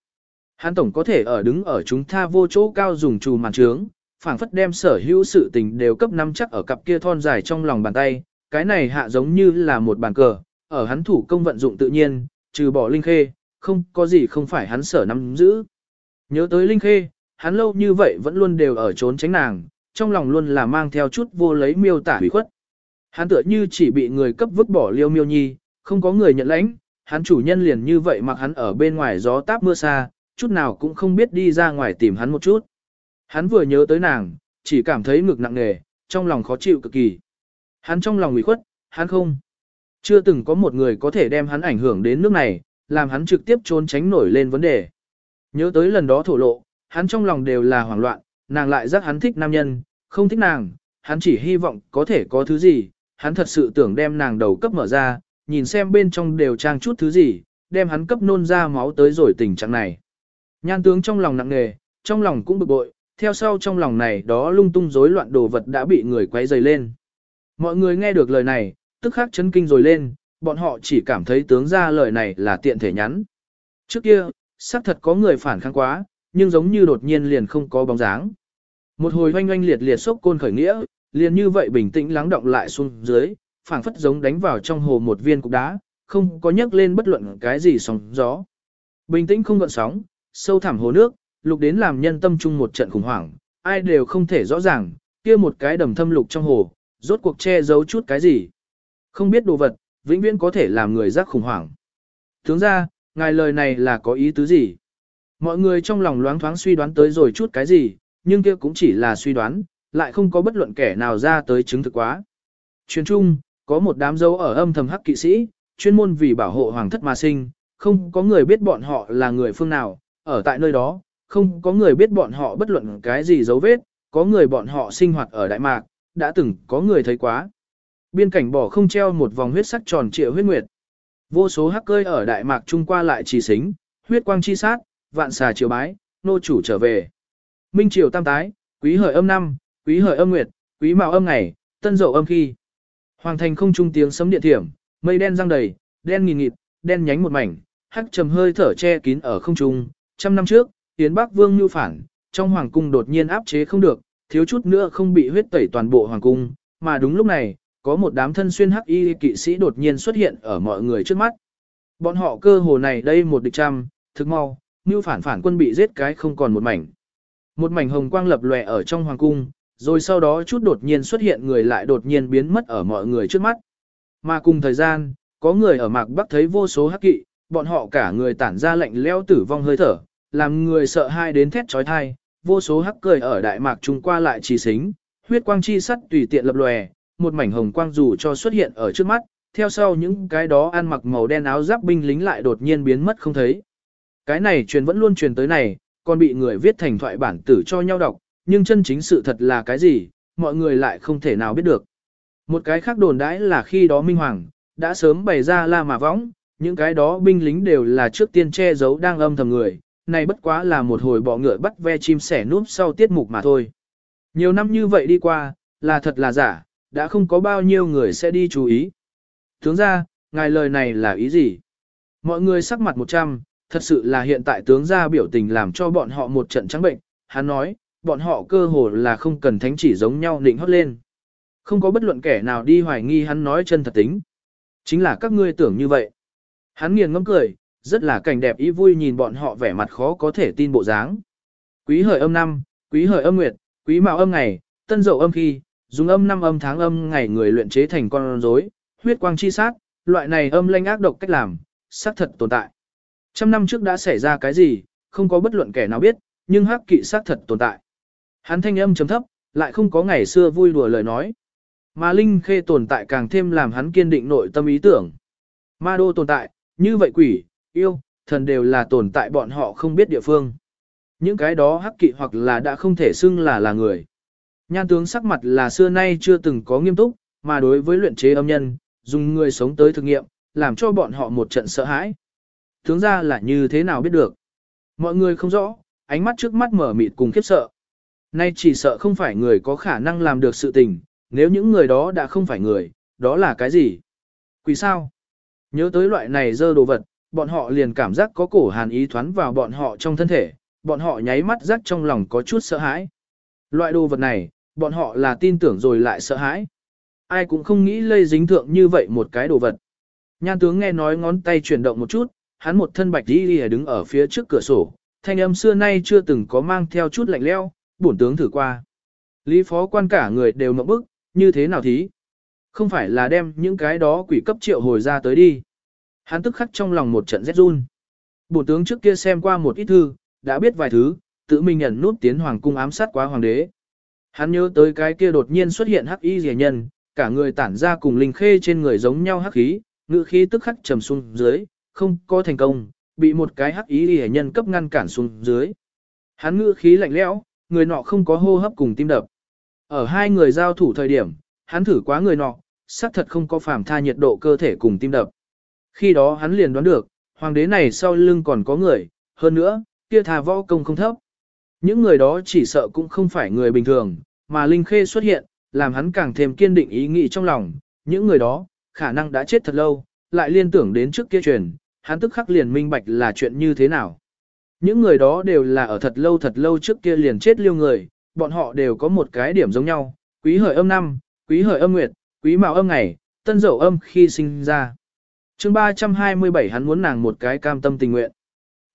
Hắn tổng có thể ở đứng ở chúng tha vô chỗ cao dùng trù màn trướng, phảng phất đem sở hữu sự tình đều cấp năm chắc ở cặp kia thon dài trong lòng bàn tay, cái này hạ giống như là một bàn cờ, ở hắn thủ công vận dụng tự nhiên, trừ bỏ linh khê, không có gì không phải hắn sở nắm giữ. Nhớ tới linh khê, hắn lâu như vậy vẫn luôn đều ở trốn tránh nàng, trong lòng luôn là mang theo chút vô lấy miêu tả hủy khuất. Hắn tựa như chỉ bị người cấp vứt bỏ liêu miêu nhi, không có người nhận lãnh, hắn chủ nhân liền như vậy mặc hắn ở bên ngoài gió táp mưa xa, chút nào cũng không biết đi ra ngoài tìm hắn một chút. Hắn vừa nhớ tới nàng, chỉ cảm thấy ngực nặng nề, trong lòng khó chịu cực kỳ. Hắn trong lòng ủy khuất, hắn không. Chưa từng có một người có thể đem hắn ảnh hưởng đến nước này, làm hắn trực tiếp trốn tránh nổi lên vấn đề. Nhớ tới lần đó thổ lộ, hắn trong lòng đều là hoảng loạn, nàng lại giác hắn thích nam nhân, không thích nàng, hắn chỉ hy vọng có thể có thứ gì, hắn thật sự tưởng đem nàng đầu cấp mở ra, nhìn xem bên trong đều trang chút thứ gì, đem hắn cấp nôn ra máu tới rồi tình trạng này. Nhan tướng trong lòng nặng nề, trong lòng cũng bực bội, theo sau trong lòng này đó lung tung rối loạn đồ vật đã bị người quấy dày lên. Mọi người nghe được lời này, tức khắc chấn kinh rồi lên, bọn họ chỉ cảm thấy tướng ra lời này là tiện thể nhắn. Trước kia, xác thật có người phản kháng quá, nhưng giống như đột nhiên liền không có bóng dáng. Một hồi oanh oanh liệt liệt sốc côn khởi nghĩa, liền như vậy bình tĩnh lắng động lại xuống dưới, phảng phất giống đánh vào trong hồ một viên cục đá, không có nhấc lên bất luận cái gì sóng gió. Bình tĩnh không gợn sóng, sâu thẳm hồ nước, lục đến làm nhân tâm trung một trận khủng hoảng, ai đều không thể rõ ràng, kia một cái đầm thâm lục trong hồ, rốt cuộc che giấu chút cái gì. Không biết đồ vật, vĩnh viễn có thể làm người giác khủng hoảng. Tướng ra, ngài lời này là có ý tứ gì? Mọi người trong lòng loáng thoáng suy đoán tới rồi chút cái gì, nhưng kia cũng chỉ là suy đoán, lại không có bất luận kẻ nào ra tới chứng thực quá. Truyền trung, có một đám dấu ở âm thầm hắc kỵ sĩ, chuyên môn vì bảo hộ hoàng thất mà sinh, không có người biết bọn họ là người phương nào, ở tại nơi đó, không có người biết bọn họ bất luận cái gì dấu vết, có người bọn họ sinh hoạt ở Đại Mạc, đã từng có người thấy quá. Biên cảnh bỏ không treo một vòng huyết sắc tròn trịa huyết nguyệt. Vô số hắc cơi ở Đại Mạc Trung qua lại trì xính, huyết quang chi sát, vạn xà triều bái, nô chủ trở về. Minh triều tam tái, quý hợi âm năm, quý hợi âm nguyệt, quý mạo âm ngày, tân dậu âm khi. Hoàng thành không trung tiếng sấm điện thiểm, mây đen răng đầy, đen nghìn nghịt, đen nhánh một mảnh, hắc trầm hơi thở che kín ở không trung. Trăm năm trước, Tiến Bắc Vương nhu phản, trong hoàng cung đột nhiên áp chế không được, thiếu chút nữa không bị huyết tẩy toàn bộ hoàng cung, mà đúng lúc này, có một đám thân xuyên hắc y kỵ sĩ đột nhiên xuất hiện ở mọi người trước mắt. Bọn họ cơ hồ này đây một địch trăm, thực mau, như phản phản quân bị giết cái không còn một mảnh. Một mảnh hồng quang lập lòe ở trong hoàng cung, rồi sau đó chút đột nhiên xuất hiện người lại đột nhiên biến mất ở mọi người trước mắt. Mà cùng thời gian, có người ở mạc bắc thấy vô số hắc kỵ, bọn họ cả người tản ra lạnh leo tử vong hơi thở, làm người sợ hai đến thét trói thai, vô số hắc cười ở đại mạc trung qua lại trì xính, huyết quang chi sắt tùy tiện lập lòe, một mảnh hồng quang dù cho xuất hiện ở trước mắt, theo sau những cái đó ăn mặc màu đen áo giáp binh lính lại đột nhiên biến mất không thấy. Cái này truyền vẫn luôn truyền tới này, còn bị người viết thành thoại bản tử cho nhau đọc, nhưng chân chính sự thật là cái gì, mọi người lại không thể nào biết được. Một cái khác đồn đãi là khi đó Minh Hoàng, đã sớm bày ra la mà võng, những cái đó binh lính đều là trước tiên che giấu đang âm thầm người, này bất quá là một hồi bọ ngựa bắt ve chim sẻ núp sau tiết mục mà thôi. Nhiều năm như vậy đi qua, là thật là giả, đã không có bao nhiêu người sẽ đi chú ý. Tướng ra, ngài lời này là ý gì? Mọi người sắc mặt một trăm, thật sự là hiện tại tướng ra biểu tình làm cho bọn họ một trận trắng bệnh, hắn nói, bọn họ cơ hồ là không cần thánh chỉ giống nhau định hót lên. Không có bất luận kẻ nào đi hoài nghi hắn nói chân thật tính. Chính là các ngươi tưởng như vậy. Hắn nghiền ngẫm cười, rất là cảnh đẹp ý vui nhìn bọn họ vẻ mặt khó có thể tin bộ dáng. Quý hợi âm năm, quý hợi âm nguyệt, quý mạo âm ngày, tân dậu âm khi, dùng âm năm âm tháng âm ngày người luyện chế thành con rối, huyết quang chi sát, loại này âm lanh ác độc cách làm, xác thật tồn tại. Trăm năm trước đã xảy ra cái gì, không có bất luận kẻ nào biết, nhưng hắc kỵ xác thật tồn tại. Hắn thanh âm chấm thấp, lại không có ngày xưa vui đùa lời nói. Mà Linh Khê tồn tại càng thêm làm hắn kiên định nội tâm ý tưởng. Ma đô tồn tại, như vậy quỷ, yêu, thần đều là tồn tại bọn họ không biết địa phương. Những cái đó hắc kỵ hoặc là đã không thể xưng là là người. Nhan tướng sắc mặt là xưa nay chưa từng có nghiêm túc, mà đối với luyện chế âm nhân, dùng người sống tới thực nghiệm, làm cho bọn họ một trận sợ hãi. Tướng ra là như thế nào biết được. Mọi người không rõ, ánh mắt trước mắt mở mịt cùng khiếp sợ. Nay chỉ sợ không phải người có khả năng làm được sự tình, nếu những người đó đã không phải người, đó là cái gì? Quỷ sao? Nhớ tới loại này dơ đồ vật, bọn họ liền cảm giác có cổ hàn ý thoán vào bọn họ trong thân thể, bọn họ nháy mắt rắc trong lòng có chút sợ hãi. Loại đồ vật này, bọn họ là tin tưởng rồi lại sợ hãi. Ai cũng không nghĩ lây dính thượng như vậy một cái đồ vật. Nhan tướng nghe nói ngón tay chuyển động một chút, hắn một thân bạch đi đứng ở phía trước cửa sổ, thanh âm xưa nay chưa từng có mang theo chút lạnh leo, bổn tướng thử qua. Lý phó quan cả người đều mộng bức, như thế nào thí? Không phải là đem những cái đó quỷ cấp triệu hồi ra tới đi. Hắn tức khắc trong lòng một trận rét run. Bổn tướng trước kia xem qua một ít thư, đã biết vài thứ, tự mình nhận nút tiến hoàng cung ám sát quá hoàng đế. Hắn nhớ tới cái kia đột nhiên xuất hiện hắc y rẻ nhân, cả người tản ra cùng linh khê trên người giống nhau hắc khí, ngự khí tức khắc trầm xuống dưới, không có thành công, bị một cái hắc y rẻ nhân cấp ngăn cản xuống dưới. Hắn ngự khí lạnh lẽo, người nọ không có hô hấp cùng tim đập. Ở hai người giao thủ thời điểm, hắn thử quá người nọ, xác thật không có phàm tha nhiệt độ cơ thể cùng tim đập. Khi đó hắn liền đoán được, hoàng đế này sau lưng còn có người, hơn nữa, kia thà võ công không thấp. Những người đó chỉ sợ cũng không phải người bình thường, mà Linh Khê xuất hiện, làm hắn càng thêm kiên định ý nghĩ trong lòng, những người đó, khả năng đã chết thật lâu, lại liên tưởng đến trước kia truyền, hắn tức khắc liền minh bạch là chuyện như thế nào. Những người đó đều là ở thật lâu thật lâu trước kia liền chết liêu người, bọn họ đều có một cái điểm giống nhau, quý hợi âm năm, quý hợi âm nguyệt, quý mạo âm ngày, tân dậu âm khi sinh ra. chương 327 hắn muốn nàng một cái cam tâm tình nguyện.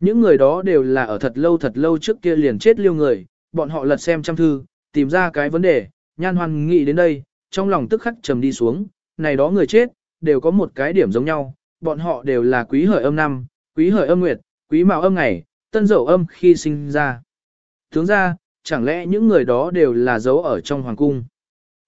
Những người đó đều là ở thật lâu thật lâu trước kia liền chết liêu người, bọn họ lật xem trăm thư, tìm ra cái vấn đề, nhan hoan nghĩ đến đây, trong lòng tức khắc trầm đi xuống, này đó người chết, đều có một cái điểm giống nhau, bọn họ đều là quý hợi âm năm, quý hợi âm nguyệt, quý mạo âm ngày, tân dậu âm khi sinh ra. Tướng ra, chẳng lẽ những người đó đều là giấu ở trong hoàng cung?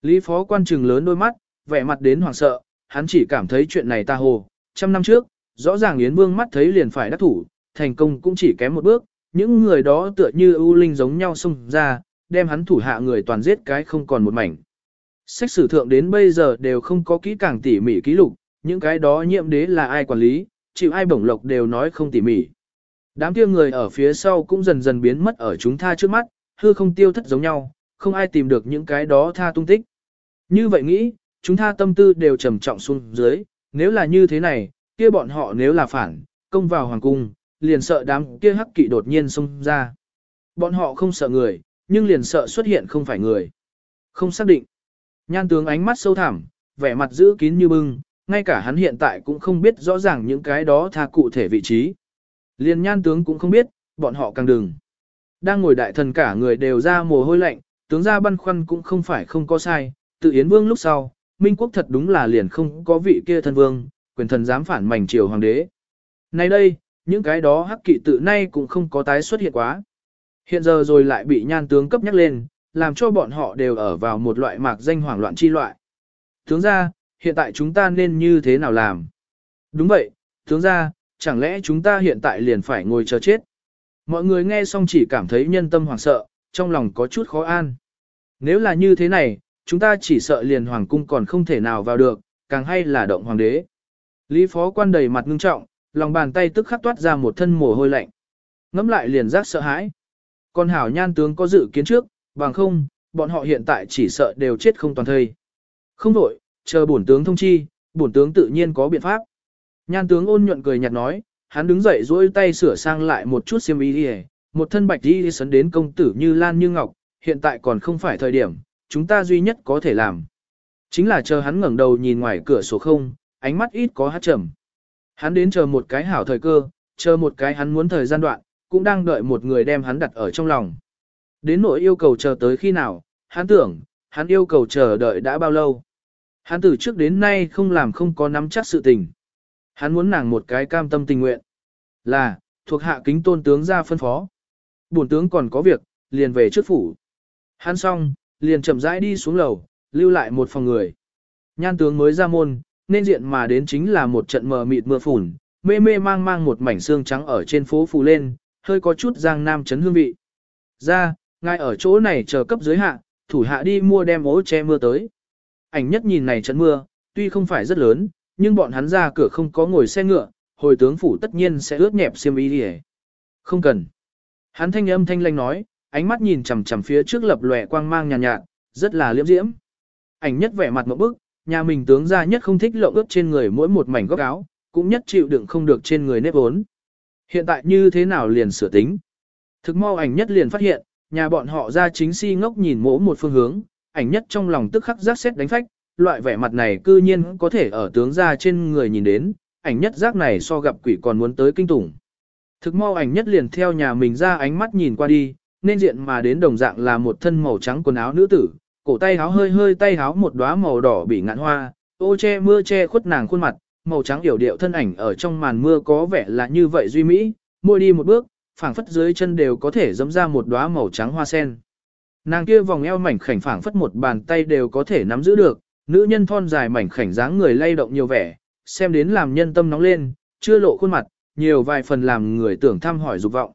Lý phó quan trừng lớn đôi mắt, vẻ mặt đến hoàng sợ, hắn chỉ cảm thấy chuyện này ta hồ, trăm năm trước, rõ ràng Yến Vương mắt thấy liền phải đắc thủ, thành công cũng chỉ kém một bước, những người đó tựa như ưu linh giống nhau xông ra, đem hắn thủ hạ người toàn giết cái không còn một mảnh. Sách sử thượng đến bây giờ đều không có kỹ càng tỉ mỉ ký lục, những cái đó nhiệm đế là ai quản lý, chịu ai bổng lộc đều nói không tỉ mỉ. Đám kia người ở phía sau cũng dần dần biến mất ở chúng tha trước mắt, hư không tiêu thất giống nhau, không ai tìm được những cái đó tha tung tích. Như vậy nghĩ, chúng tha tâm tư đều trầm trọng xuống dưới, nếu là như thế này, kia bọn họ nếu là phản, công vào hoàng cung, liền sợ đám kia hắc kỵ đột nhiên xông ra. Bọn họ không sợ người, nhưng liền sợ xuất hiện không phải người. Không xác định. Nhan tướng ánh mắt sâu thẳm, vẻ mặt giữ kín như bưng, ngay cả hắn hiện tại cũng không biết rõ ràng những cái đó tha cụ thể vị trí. Liền nhan tướng cũng không biết, bọn họ càng đừng. Đang ngồi đại thần cả người đều ra mồ hôi lạnh, tướng ra băn khoăn cũng không phải không có sai, tự Yến Vương lúc sau, Minh Quốc thật đúng là liền không có vị kia thân vương, quyền thần dám phản mảnh triều hoàng đế. Nay đây, những cái đó hắc kỵ tự nay cũng không có tái xuất hiện quá. Hiện giờ rồi lại bị nhan tướng cấp nhắc lên, làm cho bọn họ đều ở vào một loại mạc danh hoảng loạn chi loại. Tướng ra, hiện tại chúng ta nên như thế nào làm? Đúng vậy, tướng ra, chẳng lẽ chúng ta hiện tại liền phải ngồi chờ chết? Mọi người nghe xong chỉ cảm thấy nhân tâm hoảng sợ, trong lòng có chút khó an. Nếu là như thế này, chúng ta chỉ sợ liền hoàng cung còn không thể nào vào được, càng hay là động hoàng đế. Lý phó quan đầy mặt ngưng trọng, lòng bàn tay tức khắc toát ra một thân mồ hôi lạnh. Ngắm lại liền giác sợ hãi. Còn hảo nhan tướng có dự kiến trước, bằng không, bọn họ hiện tại chỉ sợ đều chết không toàn thây. Không đổi, chờ bổn tướng thông chi, bổn tướng tự nhiên có biện pháp. Nhan tướng ôn nhuận cười nhạt nói, hắn đứng dậy duỗi tay sửa sang lại một chút xiêm y đi một thân bạch đi sấn đến công tử như lan như ngọc, hiện tại còn không phải thời điểm, chúng ta duy nhất có thể làm. Chính là chờ hắn ngẩng đầu nhìn ngoài cửa sổ không, ánh mắt ít có hát trầm. Hắn đến chờ một cái hảo thời cơ, chờ một cái hắn muốn thời gian đoạn, cũng đang đợi một người đem hắn đặt ở trong lòng. Đến nỗi yêu cầu chờ tới khi nào, hắn tưởng, hắn yêu cầu chờ đợi đã bao lâu. Hắn từ trước đến nay không làm không có nắm chắc sự tình. Hắn muốn nàng một cái cam tâm tình nguyện. Là, thuộc hạ kính tôn tướng ra phân phó. Bổn tướng còn có việc, liền về trước phủ. Hắn xong, liền chậm rãi đi xuống lầu, lưu lại một phòng người. Nhan tướng mới ra môn, nên diện mà đến chính là một trận mờ mịt mưa phùn, mê mê mang mang một mảnh xương trắng ở trên phố phù lên, hơi có chút giang nam chấn hương vị. Ra, ngài ở chỗ này chờ cấp dưới hạ, thủ hạ đi mua đem ố che mưa tới. Ảnh nhất nhìn này trận mưa, tuy không phải rất lớn, nhưng bọn hắn ra cửa không có ngồi xe ngựa, hồi tướng phủ tất nhiên sẽ ướt nhẹp xiêm y đi Không cần. Hắn thanh âm thanh lanh nói, ánh mắt nhìn chằm chằm phía trước lập lòe quang mang nhàn nhạt, nhạt, rất là liễm diễm. Ảnh nhất vẻ mặt một bức, nhà mình tướng gia nhất không thích lộng ướt trên người mỗi một mảnh góc áo, cũng nhất chịu đựng không được trên người nếp vốn Hiện tại như thế nào liền sửa tính? Thực mau ảnh nhất liền phát hiện, nhà bọn họ ra chính si ngốc nhìn mỗ một phương hướng, ảnh nhất trong lòng tức khắc giác xét đánh phách, loại vẻ mặt này cư nhiên có thể ở tướng gia trên người nhìn đến, ảnh nhất giác này so gặp quỷ còn muốn tới kinh tủng. Thực mau ảnh nhất liền theo nhà mình ra ánh mắt nhìn qua đi, nên diện mà đến đồng dạng là một thân màu trắng quần áo nữ tử, cổ tay háo hơi hơi tay háo một đóa màu đỏ bị ngạn hoa, ô che mưa che khuất nàng khuôn mặt, màu trắng hiểu điệu thân ảnh ở trong màn mưa có vẻ là như vậy duy mỹ, môi đi một bước, phảng phất dưới chân đều có thể dẫm ra một đóa màu trắng hoa sen. Nàng kia vòng eo mảnh khảnh phảng phất một bàn tay đều có thể nắm giữ được, nữ nhân thon dài mảnh khảnh dáng người lay động nhiều vẻ, xem đến làm nhân tâm nóng lên, chưa lộ khuôn mặt, nhiều vài phần làm người tưởng thăm hỏi dục vọng.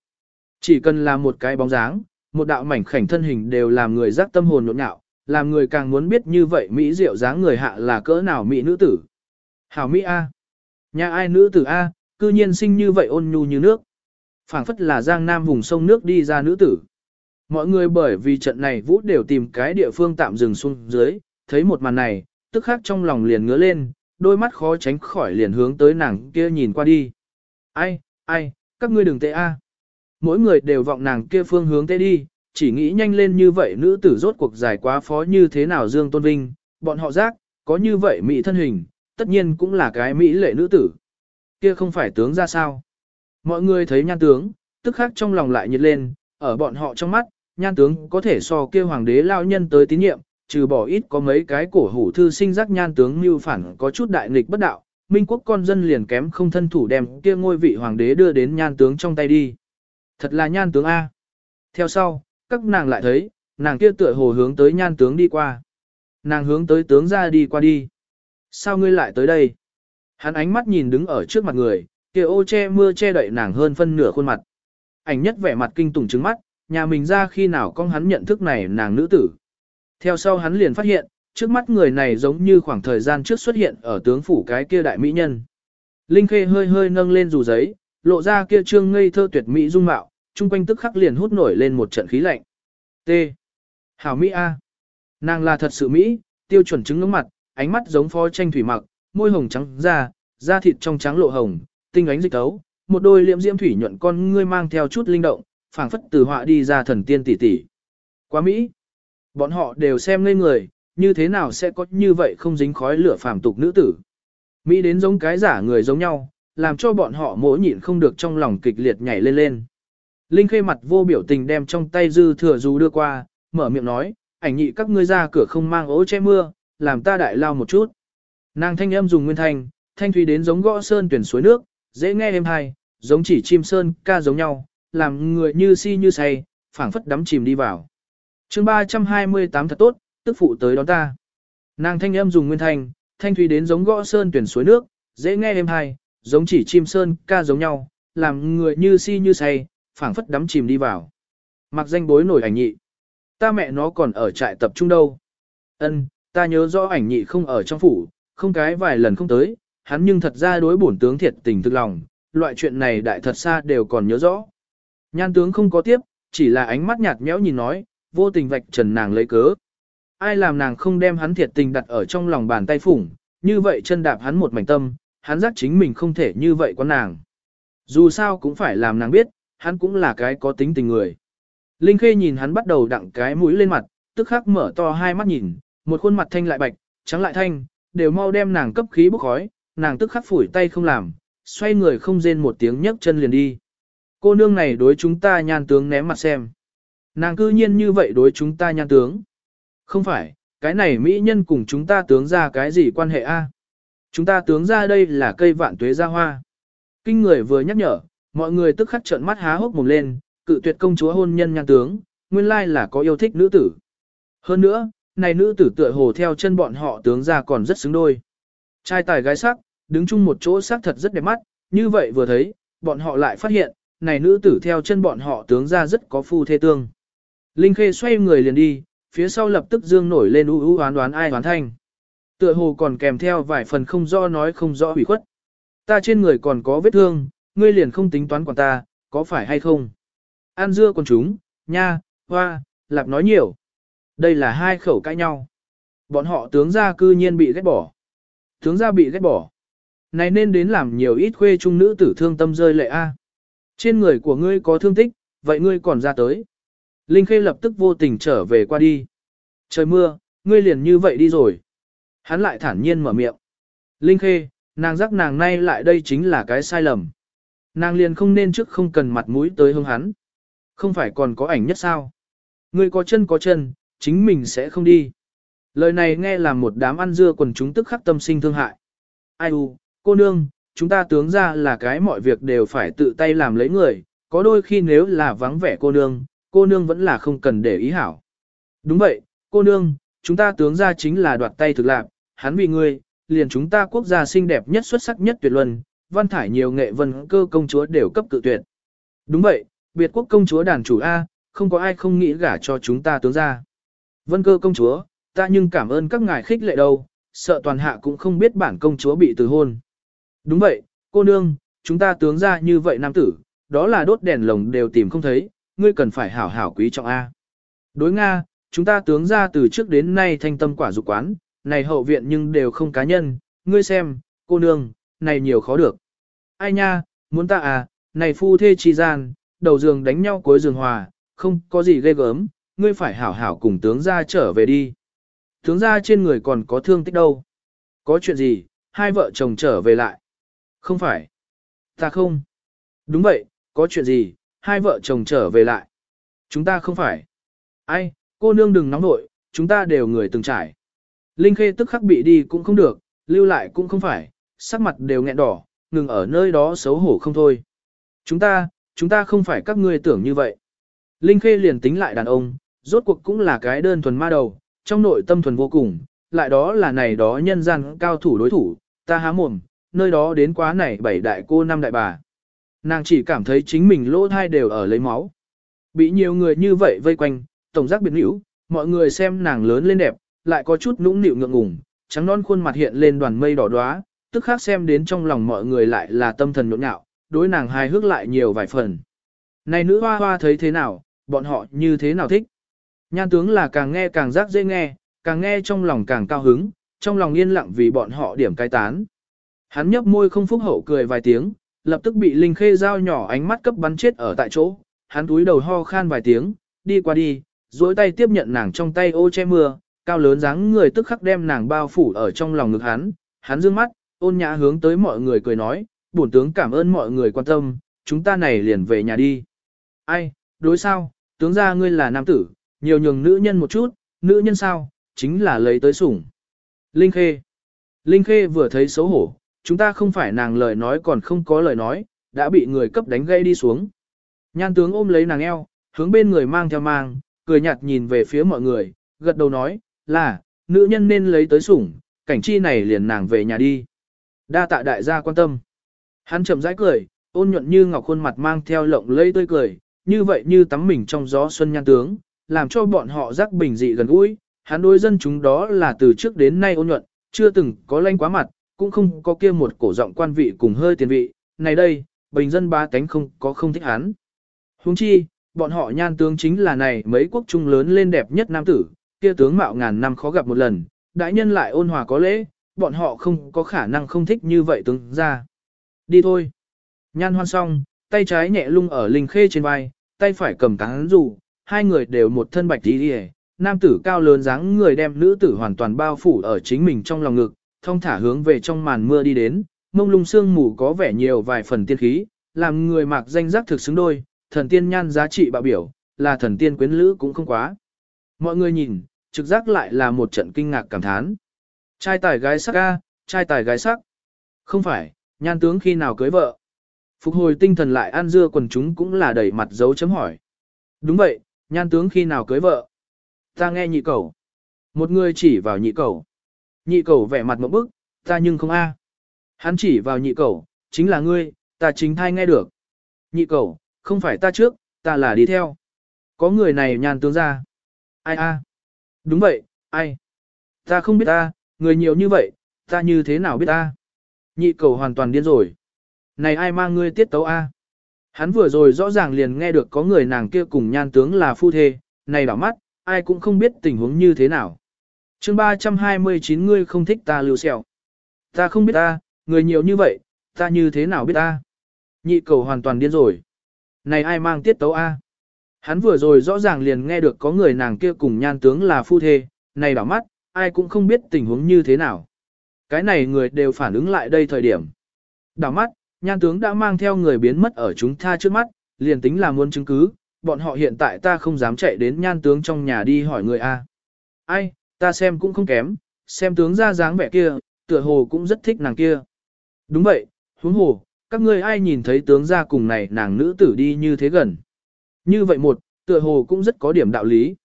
Chỉ cần là một cái bóng dáng, một đạo mảnh khảnh thân hình đều làm người giác tâm hồn nhộn nhạo, làm người càng muốn biết như vậy Mỹ diệu dáng người hạ là cỡ nào Mỹ nữ tử. Hảo Mỹ A. Nhà ai nữ tử A, cư nhiên sinh như vậy ôn nhu như nước. phảng phất là giang nam vùng sông nước đi ra nữ tử. Mọi người bởi vì trận này vũ đều tìm cái địa phương tạm dừng xuống dưới, thấy một màn này, tức khắc trong lòng liền ngứa lên, đôi mắt khó tránh khỏi liền hướng tới nàng kia nhìn qua đi. Ai, ai, các ngươi đừng tệ A. Mỗi người đều vọng nàng kia phương hướng tệ đi, chỉ nghĩ nhanh lên như vậy nữ tử rốt cuộc giải quá phó như thế nào Dương Tôn Vinh, bọn họ giác, có như vậy mỹ thân hình, tất nhiên cũng là cái mỹ lệ nữ tử. Kia không phải tướng ra sao. Mọi người thấy nhan tướng, tức khắc trong lòng lại nhiệt lên, ở bọn họ trong mắt, nhan tướng có thể so kia hoàng đế lao nhân tới tín nhiệm, trừ bỏ ít có mấy cái cổ hủ thư sinh giác nhan tướng mưu phản có chút đại nghịch bất đạo, minh quốc con dân liền kém không thân thủ đem kia ngôi vị hoàng đế đưa đến nhan tướng trong tay đi. Thật là nhan tướng A. Theo sau, các nàng lại thấy, nàng kia tựa hồ hướng tới nhan tướng đi qua. Nàng hướng tới tướng ra đi qua đi. Sao ngươi lại tới đây? Hắn ánh mắt nhìn đứng ở trước mặt người, kia ô che mưa che đậy nàng hơn phân nửa khuôn mặt. ảnh nhất vẻ mặt kinh tủng trứng mắt, nhà mình ra khi nào con hắn nhận thức này nàng nữ tử. Theo sau hắn liền phát hiện, trước mắt người này giống như khoảng thời gian trước xuất hiện ở tướng phủ cái kia đại mỹ nhân. Linh Khê hơi hơi nâng lên dù giấy, lộ ra kia trương ngây thơ tuyệt mỹ dung mạo, trung quanh tức khắc liền hút nổi lên một trận khí lạnh. T. Hảo Mỹ A. Nàng là thật sự Mỹ, tiêu chuẩn trứng ngưỡng mặt, ánh mắt giống phó tranh thủy mặc, môi hồng trắng da, da thịt trong trắng lộ hồng, tinh ánh dịch tấu, một đôi liễm diễm thủy nhuận con ngươi mang theo chút linh động, phảng phất từ họa đi ra thần tiên tỷ tỷ. Quá Mỹ. Bọn họ đều xem ngây người, như thế nào sẽ có như vậy không dính khói lửa phàm tục nữ tử. Mỹ đến giống cái giả người giống nhau, làm cho bọn họ mỗi nhịn không được trong lòng kịch liệt nhảy lên lên. Linh khê mặt vô biểu tình đem trong tay dư thừa dù đưa qua, mở miệng nói, ảnh nhị các ngươi ra cửa không mang ố che mưa, làm ta đại lao một chút. Nàng thanh âm dùng nguyên thanh, thanh thủy đến giống gõ sơn tuyển suối nước, dễ nghe êm hay, giống chỉ chim sơn ca giống nhau, làm người như si như say, phảng phất đắm chìm đi vào. chương 328 thật tốt, tức phụ tới đón ta. Nàng thanh âm dùng nguyên thanh, thanh thủy đến giống gõ sơn tuyển suối nước, dễ nghe êm hay, giống chỉ chim sơn ca giống nhau, làm người như si như say, phảng phất đắm chìm đi vào. Mặc danh bối nổi ảnh nhị. Ta mẹ nó còn ở trại tập trung đâu. Ân, ta nhớ rõ ảnh nhị không ở trong phủ, không cái vài lần không tới, hắn nhưng thật ra đối bổn tướng thiệt tình thực lòng, loại chuyện này đại thật xa đều còn nhớ rõ. Nhan tướng không có tiếp, chỉ là ánh mắt nhạt nhẽo nhìn nói, vô tình vạch trần nàng lấy cớ. Ai làm nàng không đem hắn thiệt tình đặt ở trong lòng bàn tay phủng, như vậy chân đạp hắn một mảnh tâm, hắn giác chính mình không thể như vậy con nàng. Dù sao cũng phải làm nàng biết, hắn cũng là cái có tính tình người. Linh Khê nhìn hắn bắt đầu đặng cái mũi lên mặt, tức khắc mở to hai mắt nhìn, một khuôn mặt thanh lại bạch, trắng lại thanh, đều mau đem nàng cấp khí bốc khói, nàng tức khắc phủi tay không làm, xoay người không rên một tiếng nhấc chân liền đi. Cô nương này đối chúng ta nhan tướng ném mặt xem. Nàng cư nhiên như vậy đối chúng ta nhan tướng. Không phải, cái này mỹ nhân cùng chúng ta tướng ra cái gì quan hệ a? Chúng ta tướng ra đây là cây vạn tuế ra hoa. Kinh người vừa nhắc nhở, mọi người tức khắc trợn mắt há hốc mồm lên, cự tuyệt công chúa hôn nhân nhan tướng, nguyên lai là có yêu thích nữ tử. Hơn nữa, này nữ tử tựa hồ theo chân bọn họ tướng ra còn rất xứng đôi. Trai tài gái sắc, đứng chung một chỗ sắc thật rất đẹp mắt, như vậy vừa thấy, bọn họ lại phát hiện, này nữ tử theo chân bọn họ tướng ra rất có phu thê tương. Linh Khê xoay người liền đi, phía sau lập tức dương nổi lên u u oán đoán ai đoán thanh. Tựa hồ còn kèm theo vài phần không rõ nói không rõ ủy khuất. Ta trên người còn có vết thương, ngươi liền không tính toán quản ta, có phải hay không? An dưa con chúng, nha, hoa, lạp nói nhiều. Đây là hai khẩu cãi nhau. Bọn họ tướng gia cư nhiên bị ghét bỏ. Tướng gia bị ghét bỏ. Này nên đến làm nhiều ít khuê trung nữ tử thương tâm rơi lệ a. Trên người của ngươi có thương tích, vậy ngươi còn ra tới. Linh Khê lập tức vô tình trở về qua đi. Trời mưa, ngươi liền như vậy đi rồi. Hắn lại thản nhiên mở miệng. Linh Khê, nàng giác nàng nay lại đây chính là cái sai lầm. Nàng liền không nên trước không cần mặt mũi tới hương hắn. Không phải còn có ảnh nhất sao? Ngươi có chân có chân, chính mình sẽ không đi. Lời này nghe là một đám ăn dưa quần chúng tức khắc tâm sinh thương hại. Ai u, cô nương, chúng ta tướng ra là cái mọi việc đều phải tự tay làm lấy người, có đôi khi nếu là vắng vẻ cô nương, cô nương vẫn là không cần để ý hảo. Đúng vậy, cô nương, chúng ta tướng ra chính là đoạt tay thực lạc, hắn vì ngươi, liền chúng ta quốc gia xinh đẹp nhất xuất sắc nhất tuyệt luân, văn thải nhiều nghệ vân cơ công chúa đều cấp cự tuyệt. Đúng vậy, biệt quốc công chúa đàn chủ A, không có ai không nghĩ gả cho chúng ta tướng ra. Vân cơ công chúa, ta nhưng cảm ơn các ngài khích lệ đâu, sợ toàn hạ cũng không biết bản công chúa bị từ hôn. Đúng vậy, cô nương, chúng ta tướng ra như vậy nam tử, đó là đốt đèn lồng đều tìm không thấy, ngươi cần phải hảo hảo quý trọng A. Đối Nga, chúng ta tướng ra từ trước đến nay thanh tâm quả dục quán, này hậu viện nhưng đều không cá nhân, ngươi xem, cô nương, này nhiều khó được. Ai nha, muốn ta à, này phu thê chi gian, đầu giường đánh nhau cuối giường hòa, không có gì ghê gớm, ngươi phải hảo hảo cùng tướng gia trở về đi. Tướng gia trên người còn có thương tích đâu. Có chuyện gì, hai vợ chồng trở về lại. Không phải. Ta không. Đúng vậy, có chuyện gì, hai vợ chồng trở về lại. Chúng ta không phải. Ai, cô nương đừng nóng nội, chúng ta đều người từng trải. Linh Khê tức khắc bị đi cũng không được, lưu lại cũng không phải, sắc mặt đều nghẹn đỏ, ngừng ở nơi đó xấu hổ không thôi. Chúng ta, chúng ta không phải các ngươi tưởng như vậy. Linh Khê liền tính lại đàn ông, rốt cuộc cũng là cái đơn thuần ma đầu, trong nội tâm thuần vô cùng, lại đó là này đó nhân gian cao thủ đối thủ, ta há mồm, nơi đó đến quá này bảy đại cô năm đại bà. Nàng chỉ cảm thấy chính mình lỗ thai đều ở lấy máu. Bị nhiều người như vậy vây quanh, tổng giác biệt nữ, mọi người xem nàng lớn lên đẹp, lại có chút nũng nịu ngượng ngùng, trắng non khuôn mặt hiện lên đoàn mây đỏ đóa, tức khác xem đến trong lòng mọi người lại là tâm thần nhộn nhạo, đối nàng hài hước lại nhiều vài phần. Này nữ hoa hoa thấy thế nào, bọn họ như thế nào thích. Nhan tướng là càng nghe càng rác dễ nghe, càng nghe trong lòng càng cao hứng, trong lòng yên lặng vì bọn họ điểm cai tán. Hắn nhấp môi không phúc hậu cười vài tiếng, lập tức bị Linh Khê dao nhỏ ánh mắt cấp bắn chết ở tại chỗ, hắn túi đầu ho khan vài tiếng, đi qua đi, duỗi tay tiếp nhận nàng trong tay ô che mưa, cao lớn dáng người tức khắc đem nàng bao phủ ở trong lòng ngực hắn, hắn dương mắt, ôn nhã hướng tới mọi người cười nói, bổn tướng cảm ơn mọi người quan tâm, chúng ta này liền về nhà đi. Ai, đối sao, tướng ra ngươi là nam tử, nhiều nhường nữ nhân một chút, nữ nhân sao, chính là lấy tới sủng. Linh Khê Linh Khê vừa thấy xấu hổ, chúng ta không phải nàng lời nói còn không có lời nói, đã bị người cấp đánh gây đi xuống. Nhan tướng ôm lấy nàng eo, hướng bên người mang theo mang, cười nhạt nhìn về phía mọi người, gật đầu nói, là, nữ nhân nên lấy tới sủng, cảnh chi này liền nàng về nhà đi. Đa tạ đại gia quan tâm. Hắn chậm rãi cười, ôn nhuận như ngọc khuôn mặt mang theo lộng lẫy tươi cười, như vậy như tắm mình trong gió xuân nhan tướng, làm cho bọn họ giác bình dị gần gũi. Hắn đối dân chúng đó là từ trước đến nay ôn nhuận, chưa từng có lanh quá mặt, cũng không có kia một cổ giọng quan vị cùng hơi tiền vị. Này đây, bình dân ba cánh không có không thích hắn. Huống chi, bọn họ nhan tướng chính là này mấy quốc trung lớn lên đẹp nhất nam tử, kia tướng mạo ngàn năm khó gặp một lần, đại nhân lại ôn hòa có lễ, bọn họ không có khả năng không thích như vậy tướng ra. Đi thôi. Nhan hoan xong, tay trái nhẹ lung ở linh khê trên vai, tay phải cầm cán rủ, hai người đều một thân bạch đi đi nam tử cao lớn dáng người đem nữ tử hoàn toàn bao phủ ở chính mình trong lòng ngực, thông thả hướng về trong màn mưa đi đến, mông lung sương mù có vẻ nhiều vài phần tiên khí, làm người mặc danh giác thực xứng đôi, thần tiên nhan giá trị bạo biểu, là thần tiên quyến lữ cũng không quá. Mọi người nhìn, trực giác lại là một trận kinh ngạc cảm thán. Trai tài gái sắc a, trai tài gái sắc. Không phải, nhan tướng khi nào cưới vợ. Phục hồi tinh thần lại ăn dưa quần chúng cũng là đẩy mặt dấu chấm hỏi. Đúng vậy, nhan tướng khi nào cưới vợ. Ta nghe nhị cầu. Một người chỉ vào nhị cầu. Nhị cầu vẻ mặt một bức, ta nhưng không a. Hắn chỉ vào nhị cầu, chính là ngươi, ta chính thai nghe được. Nhị cầu, không phải ta trước, ta là đi theo. Có người này nhan tướng ra. Ai a? Đúng vậy, ai? Ta không biết ta, người nhiều như vậy, ta như thế nào biết ta? Nhị cầu hoàn toàn điên rồi. Này ai mang ngươi tiết tấu a? Hắn vừa rồi rõ ràng liền nghe được có người nàng kia cùng nhan tướng là phu thê, này đảo mắt, ai cũng không biết tình huống như thế nào. chương 329 ngươi không thích ta lưu sẹo. Ta không biết ta, người nhiều như vậy, ta như thế nào biết ta? Nhị cầu hoàn toàn điên rồi. Này ai mang tiết tấu A? Hắn vừa rồi rõ ràng liền nghe được có người nàng kia cùng nhan tướng là phu thê, này đảo mắt, ai cũng không biết tình huống như thế nào. Cái này người đều phản ứng lại đây thời điểm. Đảo mắt, nhan tướng đã mang theo người biến mất ở chúng ta trước mắt, liền tính là muốn chứng cứ, bọn họ hiện tại ta không dám chạy đến nhan tướng trong nhà đi hỏi người A. Ai, ta xem cũng không kém, xem tướng ra dáng vẻ kia, tựa hồ cũng rất thích nàng kia. Đúng vậy, huống hồ, các ngươi ai nhìn thấy tướng ra cùng này nàng nữ tử đi như thế gần. Như vậy một, tựa hồ cũng rất có điểm đạo lý.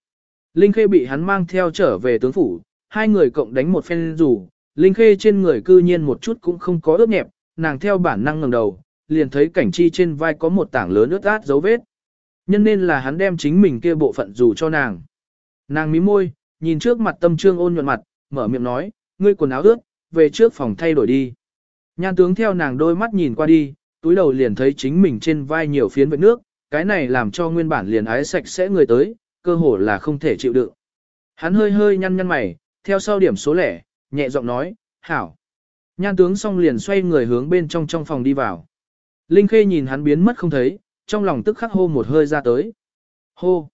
Linh Khê bị hắn mang theo trở về tướng phủ, hai người cộng đánh một phen rủ, Linh Khê trên người cư nhiên một chút cũng không có ướt nhẹp, nàng theo bản năng ngẩng đầu, liền thấy cảnh chi trên vai có một tảng lớn ướt át dấu vết. Nhân nên là hắn đem chính mình kia bộ phận dù cho nàng. Nàng mí môi, nhìn trước mặt tâm trương ôn nhuận mặt, mở miệng nói, ngươi quần áo ướt, về trước phòng thay đổi đi. Nhan tướng theo nàng đôi mắt nhìn qua đi, túi đầu liền thấy chính mình trên vai nhiều phiến vệt nước, cái này làm cho nguyên bản liền ái sạch sẽ người tới, cơ hồ là không thể chịu đựng. Hắn hơi hơi nhăn nhăn mày, theo sau điểm số lẻ, nhẹ giọng nói, hảo. Nhan tướng xong liền xoay người hướng bên trong trong phòng đi vào. Linh Khê nhìn hắn biến mất không thấy, trong lòng tức khắc hô một hơi ra tới. Hô.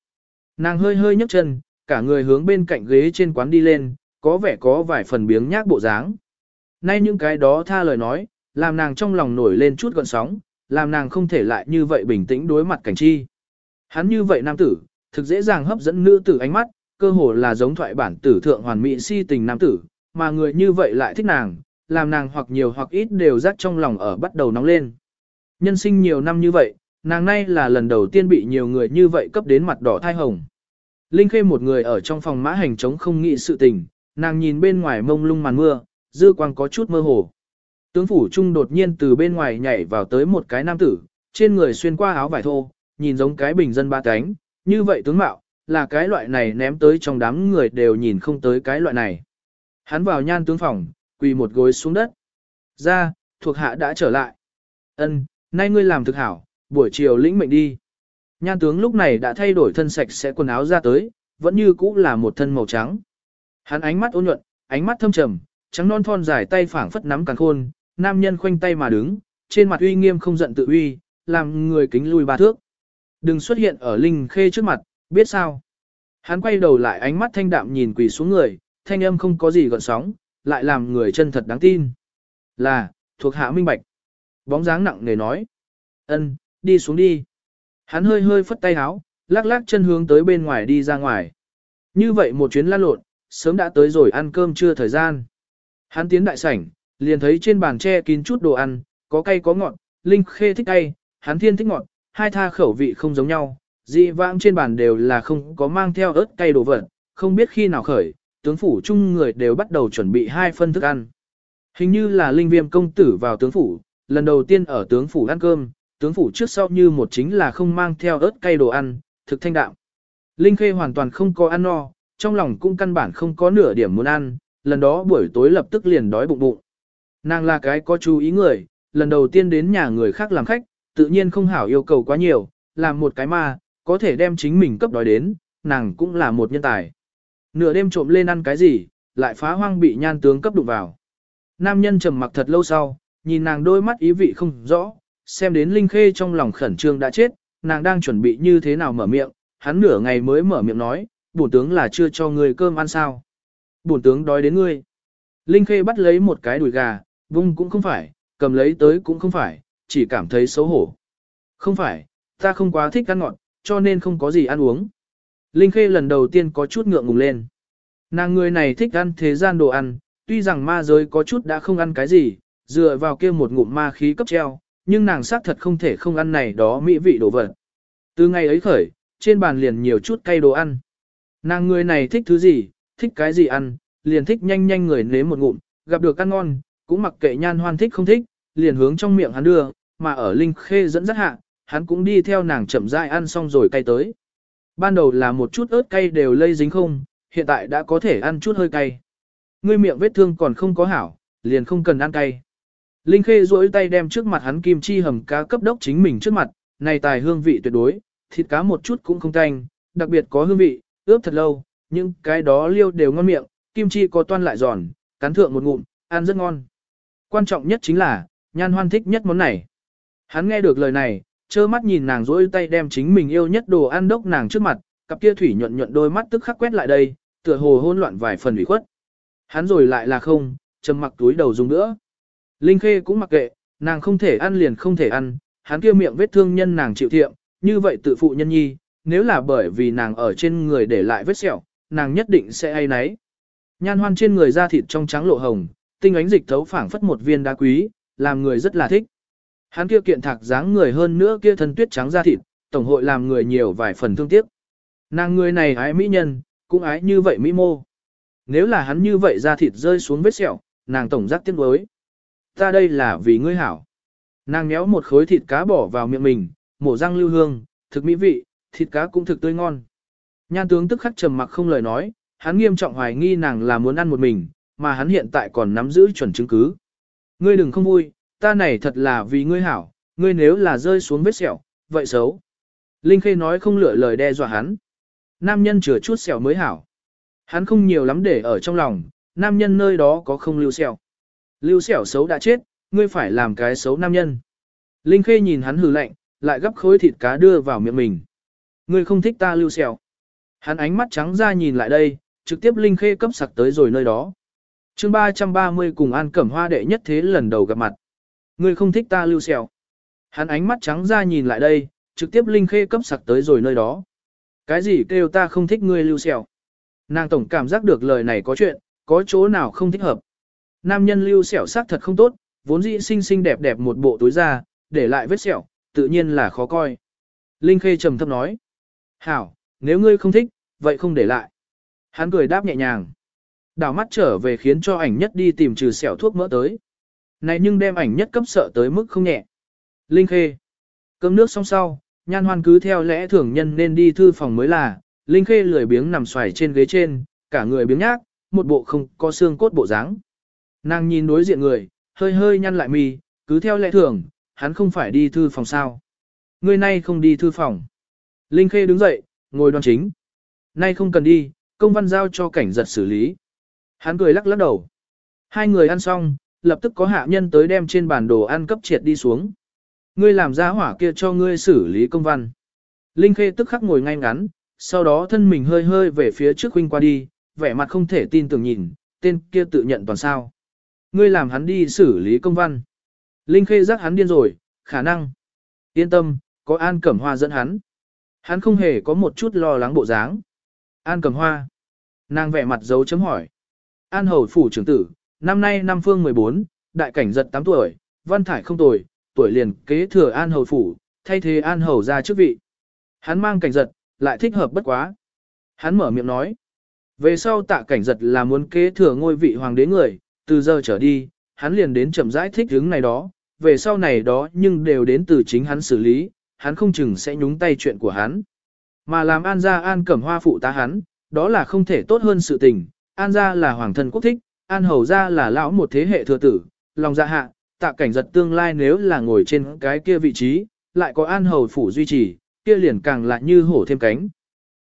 Nàng hơi hơi nhấc chân, cả người hướng bên cạnh ghế trên quán đi lên, có vẻ có vài phần biếng nhác bộ dáng. Nay những cái đó tha lời nói, làm nàng trong lòng nổi lên chút gọn sóng, làm nàng không thể lại như vậy bình tĩnh đối mặt cảnh chi. Hắn như vậy nam tử, thực dễ dàng hấp dẫn nữ tử ánh mắt, cơ hồ là giống thoại bản tử thượng hoàn mỹ si tình nam tử, mà người như vậy lại thích nàng, làm nàng hoặc nhiều hoặc ít đều rắc trong lòng ở bắt đầu nóng lên. Nhân sinh nhiều năm như vậy, nàng nay là lần đầu tiên bị nhiều người như vậy cấp đến mặt đỏ thai hồng. Linh Khê một người ở trong phòng mã hành trống không nghĩ sự tình, nàng nhìn bên ngoài mông lung màn mưa, dư quang có chút mơ hồ. Tướng phủ trung đột nhiên từ bên ngoài nhảy vào tới một cái nam tử, trên người xuyên qua áo vải thô, nhìn giống cái bình dân ba cánh, như vậy tướng mạo, là cái loại này ném tới trong đám người đều nhìn không tới cái loại này. Hắn vào nhan tướng phòng, quỳ một gối xuống đất. Ra, thuộc hạ đã trở lại. Ân, nay ngươi làm thực hảo, buổi chiều lĩnh mệnh đi. Nhan tướng lúc này đã thay đổi thân sạch sẽ quần áo ra tới, vẫn như cũ là một thân màu trắng. Hắn ánh mắt ôn nhuận, ánh mắt thâm trầm, trắng non thon dài tay phảng phất nắm càng khôn, nam nhân khoanh tay mà đứng, trên mặt uy nghiêm không giận tự uy, làm người kính lui ba thước. Đừng xuất hiện ở Linh Khê trước mặt, biết sao? Hắn quay đầu lại ánh mắt thanh đạm nhìn quỳ xuống người, thanh âm không có gì gợn sóng, lại làm người chân thật đáng tin. Là, thuộc hạ minh bạch. Bóng dáng nặng nề nói. ân, đi xuống đi. Hắn hơi hơi phất tay háo, lắc lắc chân hướng tới bên ngoài đi ra ngoài. Như vậy một chuyến lăn lộn, sớm đã tới rồi ăn cơm trưa thời gian. Hắn tiến đại sảnh, liền thấy trên bàn tre kín chút đồ ăn, có cay có ngọt, Linh Khê thích cay, hắn thiên thích ngọt, hai tha khẩu vị không giống nhau, dị vãng trên bàn đều là không có mang theo ớt cay đồ vật, không biết khi nào khởi, tướng phủ chung người đều bắt đầu chuẩn bị hai phân thức ăn. Hình như là linh viêm công tử vào tướng phủ, lần đầu tiên ở tướng phủ ăn cơm, tướng phủ trước sau như một chính là không mang theo ớt cay đồ ăn, thực thanh đạm. Linh Khê hoàn toàn không có ăn no, trong lòng cũng căn bản không có nửa điểm muốn ăn, lần đó buổi tối lập tức liền đói bụng bụng. Nàng là cái có chú ý người, lần đầu tiên đến nhà người khác làm khách, tự nhiên không hảo yêu cầu quá nhiều, làm một cái mà có thể đem chính mình cấp đói đến, nàng cũng là một nhân tài. Nửa đêm trộm lên ăn cái gì, lại phá hoang bị nhan tướng cấp đụng vào. Nam nhân trầm mặc thật lâu sau, nhìn nàng đôi mắt ý vị không rõ, xem đến Linh Khê trong lòng khẩn trương đã chết, nàng đang chuẩn bị như thế nào mở miệng, hắn nửa ngày mới mở miệng nói, bổn tướng là chưa cho ngươi cơm ăn sao. Bổn tướng đói đến ngươi. Linh Khê bắt lấy một cái đùi gà, vung cũng không phải, cầm lấy tới cũng không phải, chỉ cảm thấy xấu hổ. Không phải, ta không quá thích ăn ngọt, cho nên không có gì ăn uống. Linh Khê lần đầu tiên có chút ngượng ngùng lên. Nàng người này thích ăn thế gian đồ ăn, tuy rằng ma giới có chút đã không ăn cái gì, dựa vào kia một ngụm ma khí cấp treo, nhưng nàng xác thật không thể không ăn này đó mỹ vị đồ vật. Từ ngày ấy khởi, trên bàn liền nhiều chút cay đồ ăn. Nàng người này thích thứ gì, thích cái gì ăn, liền thích nhanh nhanh người nếm một ngụm, gặp được ăn ngon, cũng mặc kệ nhan hoan thích không thích, liền hướng trong miệng hắn đưa, mà ở Linh Khê dẫn dắt hạ, hắn cũng đi theo nàng chậm rãi ăn xong rồi cay tới. Ban đầu là một chút ớt cay đều lây dính không, hiện tại đã có thể ăn chút hơi cay. Ngươi miệng vết thương còn không có hảo, liền không cần ăn cay. Linh Khê duỗi tay đem trước mặt hắn kim chi hầm cá cấp đốc chính mình trước mặt, này tài hương vị tuyệt đối, thịt cá một chút cũng không tanh, đặc biệt có hương vị, ướp thật lâu, nhưng cái đó liêu đều ngon miệng, kim chi có toan lại giòn, cắn thượng một ngụm, ăn rất ngon. Quan trọng nhất chính là, nhan hoan thích nhất món này. Hắn nghe được lời này, trơ mắt nhìn nàng rỗi tay đem chính mình yêu nhất đồ ăn đốc nàng trước mặt, cặp kia thủy nhuận nhuận đôi mắt tức khắc quét lại đây, tựa hồ hỗn loạn vài phần ủy khuất. Hắn rồi lại là không, trầm mặc túi đầu dùng nữa. Linh Khê cũng mặc kệ, nàng không thể ăn liền không thể ăn, hắn kia miệng vết thương nhân nàng chịu thiệm, như vậy tự phụ nhân nhi, nếu là bởi vì nàng ở trên người để lại vết sẹo, nàng nhất định sẽ ai nấy. Nhan hoan trên người da thịt trong trắng lộ hồng, tinh ánh dịch thấu phảng phất một viên đá quý, làm người rất là thích. Hắn kia kiện thạc dáng người hơn nữa kia thân tuyết trắng da thịt, tổng hội làm người nhiều vài phần thương tiếc. Nàng người này ái mỹ nhân, cũng ái như vậy mỹ mô. Nếu là hắn như vậy da thịt rơi xuống vết sẹo, nàng tổng giác tiếc đối. Ta đây là vì ngươi hảo. Nàng méo một khối thịt cá bỏ vào miệng mình, mổ răng lưu hương, thực mỹ vị, thịt cá cũng thực tươi ngon. Nhan tướng tức khắc trầm mặc không lời nói, hắn nghiêm trọng hoài nghi nàng là muốn ăn một mình, mà hắn hiện tại còn nắm giữ chuẩn chứng cứ. Ngươi đừng không vui, ta này thật là vì ngươi hảo, ngươi nếu là rơi xuống vết sẹo, vậy xấu. Linh Khê nói không lựa lời đe dọa hắn. Nam nhân chừa chút sẹo mới hảo. Hắn không nhiều lắm để ở trong lòng, nam nhân nơi đó có không lưu sẹo. Lưu sẹo xấu đã chết, ngươi phải làm cái xấu nam nhân. Linh Khê nhìn hắn hừ lạnh, lại gấp khối thịt cá đưa vào miệng mình. Ngươi không thích ta lưu sẹo. Hắn ánh mắt trắng ra nhìn lại đây, trực tiếp Linh Khê cấp sặc tới rồi nơi đó. chương 330 cùng An Cẩm Hoa đệ nhất thế lần đầu gặp mặt. Ngươi không thích ta lưu sẹo. Hắn ánh mắt trắng ra nhìn lại đây, trực tiếp Linh Khê cấp sặc tới rồi nơi đó. Cái gì kêu ta không thích ngươi lưu sẹo? Nàng tổng cảm giác được lời này có chuyện, có chỗ nào không thích hợp. Nam nhân lưu sẹo sắc thật không tốt, vốn dĩ xinh xinh đẹp đẹp một bộ túi da, để lại vết sẹo, tự nhiên là khó coi. Linh Khê trầm thấp nói. Hảo, nếu ngươi không thích, vậy không để lại. Hắn cười đáp nhẹ nhàng. Đảo mắt trở về khiến cho ảnh nhất đi tìm trừ sẹo thuốc mỡ tới. Này nhưng đem ảnh nhất cấp sợ tới mức không nhẹ. Linh Khê. Cơm nước xong sau, nhan hoan cứ theo lẽ thường nhân nên đi thư phòng mới là, Linh Khê lười biếng nằm xoài trên ghế trên, cả người biếng nhác, một bộ không có xương cốt bộ dáng. Nàng nhìn đối diện người, hơi hơi nhăn lại mi, cứ theo lẽ thường, hắn không phải đi thư phòng sao. Người nay không đi thư phòng. Linh Khê đứng dậy, ngồi đoan chính. Nay không cần đi, công văn giao cho cảnh giật xử lý. Hắn cười lắc lắc đầu. Hai người ăn xong, lập tức có hạ nhân tới đem trên bản đồ ăn cấp triệt đi xuống. Ngươi làm ra hỏa kia cho ngươi xử lý công văn. Linh Khê tức khắc ngồi ngay ngắn, sau đó thân mình hơi hơi về phía trước huynh qua đi, vẻ mặt không thể tin tưởng nhìn, tên kia tự nhận toàn sao. Ngươi làm hắn đi xử lý công văn. Linh Khê giác hắn điên rồi, khả năng. Yên tâm, có An Cẩm Hoa dẫn hắn. Hắn không hề có một chút lo lắng bộ dáng. An Cẩm Hoa. Nàng vẻ mặt dấu chấm hỏi. An Hầu Phủ trưởng tử, năm nay năm phương 14, đại cảnh giật 8 tuổi, văn thải không tuổi, tuổi liền kế thừa An Hầu Phủ, thay thế An Hầu ra chức vị. Hắn mang cảnh giật, lại thích hợp bất quá. Hắn mở miệng nói. Về sau tạ cảnh giật là muốn kế thừa ngôi vị hoàng đế người, từ giờ trở đi, hắn liền đến chậm rãi thích hướng này đó, về sau này đó nhưng đều đến từ chính hắn xử lý, hắn không chừng sẽ nhúng tay chuyện của hắn. Mà làm An gia An cẩm hoa phụ tá hắn, đó là không thể tốt hơn sự tình, An gia là hoàng thân quốc thích, An hầu gia là lão một thế hệ thừa tử, lòng dạ hạ, tạ cảnh giật tương lai nếu là ngồi trên cái kia vị trí, lại có An hầu phủ duy trì, kia liền càng lại như hổ thêm cánh.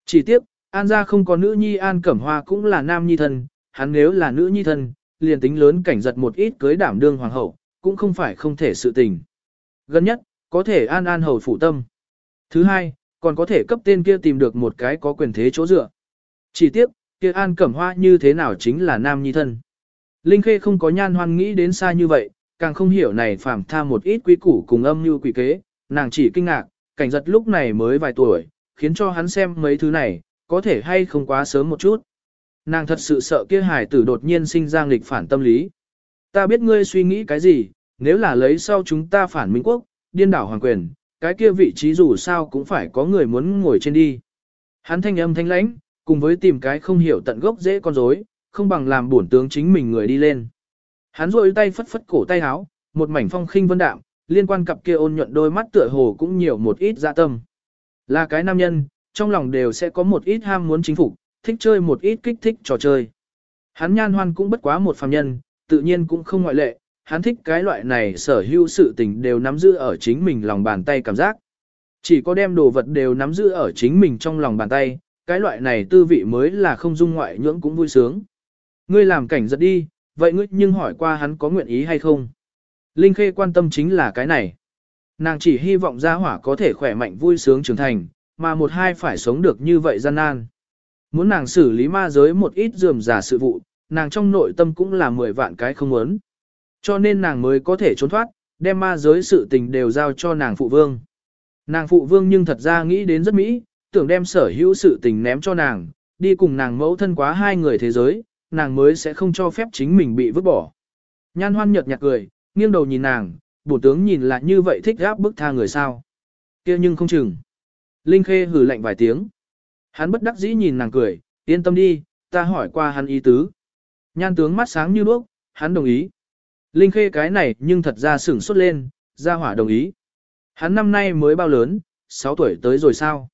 Chỉ tiếp, An gia không có nữ nhi An Cẩm Hoa cũng là nam nhi thân, hắn nếu là nữ nhi thân, liền tính lớn cảnh giật một ít cưới đảm đương hoàng hậu, cũng không phải không thể sự tình. Gần nhất, có thể An An hầu phủ tâm. Thứ hai, còn có thể cấp tên kia tìm được một cái có quyền thế chỗ dựa. Chỉ tiếp, kia An Cẩm Hoa như thế nào chính là nam nhi thân. Linh Khê không có nhan hoan nghĩ đến xa như vậy, càng không hiểu này phàm tha một ít quý củ cùng âm như quỷ kế, nàng chỉ kinh ngạc, cảnh giật lúc này mới vài tuổi, khiến cho hắn xem mấy thứ này, có thể hay không quá sớm một chút. Nàng thật sự sợ kia hải tử đột nhiên sinh ra nghịch phản tâm lý. Ta biết ngươi suy nghĩ cái gì, nếu là lấy sau chúng ta phản Minh Quốc, điên đảo hoàng quyền, cái kia vị trí dù sao cũng phải có người muốn ngồi trên đi. Hắn thanh âm thanh lãnh, cùng với tìm cái không hiểu tận gốc dễ con rối, không bằng làm bổn tướng chính mình người đi lên. Hắn rôi tay phất phất cổ tay áo, một mảnh phong khinh vân đạm, liên quan cặp kia ôn nhuận đôi mắt tựa hồ cũng nhiều một ít dạ tâm. Là cái nam nhân, trong lòng đều sẽ có một ít ham muốn chính phục, thích chơi một ít kích thích trò chơi. Hắn nhan hoan cũng bất quá một phàm nhân, tự nhiên cũng không ngoại lệ, hắn thích cái loại này sở hữu sự tình đều nắm giữ ở chính mình lòng bàn tay cảm giác. Chỉ có đem đồ vật đều nắm giữ ở chính mình trong lòng bàn tay, cái loại này tư vị mới là không dung ngoại nhưỡng cũng vui sướng. Ngươi làm cảnh giật đi, vậy ngươi nhưng hỏi qua hắn có nguyện ý hay không? Linh Khê quan tâm chính là cái này. Nàng chỉ hy vọng gia hỏa có thể khỏe mạnh vui sướng trưởng thành, mà một hai phải sống được như vậy gian nan. Muốn nàng xử lý ma giới một ít dườm giả sự vụ, nàng trong nội tâm cũng là mười vạn cái không muốn. Cho nên nàng mới có thể trốn thoát, đem ma giới sự tình đều giao cho nàng phụ vương. Nàng phụ vương nhưng thật ra nghĩ đến rất mỹ, tưởng đem sở hữu sự tình ném cho nàng, đi cùng nàng mẫu thân quá hai người thế giới, nàng mới sẽ không cho phép chính mình bị vứt bỏ. Nhan hoan nhật nhạt cười, nghiêng đầu nhìn nàng, bổ tướng nhìn lại như vậy thích gáp bức tha người sao. kia nhưng không chừng. Linh Khê hử lạnh vài tiếng. Hắn bất đắc dĩ nhìn nàng cười, yên tâm đi, ta hỏi qua hắn ý tứ. Nhan tướng mắt sáng như đuốc, hắn đồng ý. Linh Khê cái này nhưng thật ra sửng sốt lên, ra hỏa đồng ý. Hắn năm nay mới bao lớn, 6 tuổi tới rồi sao?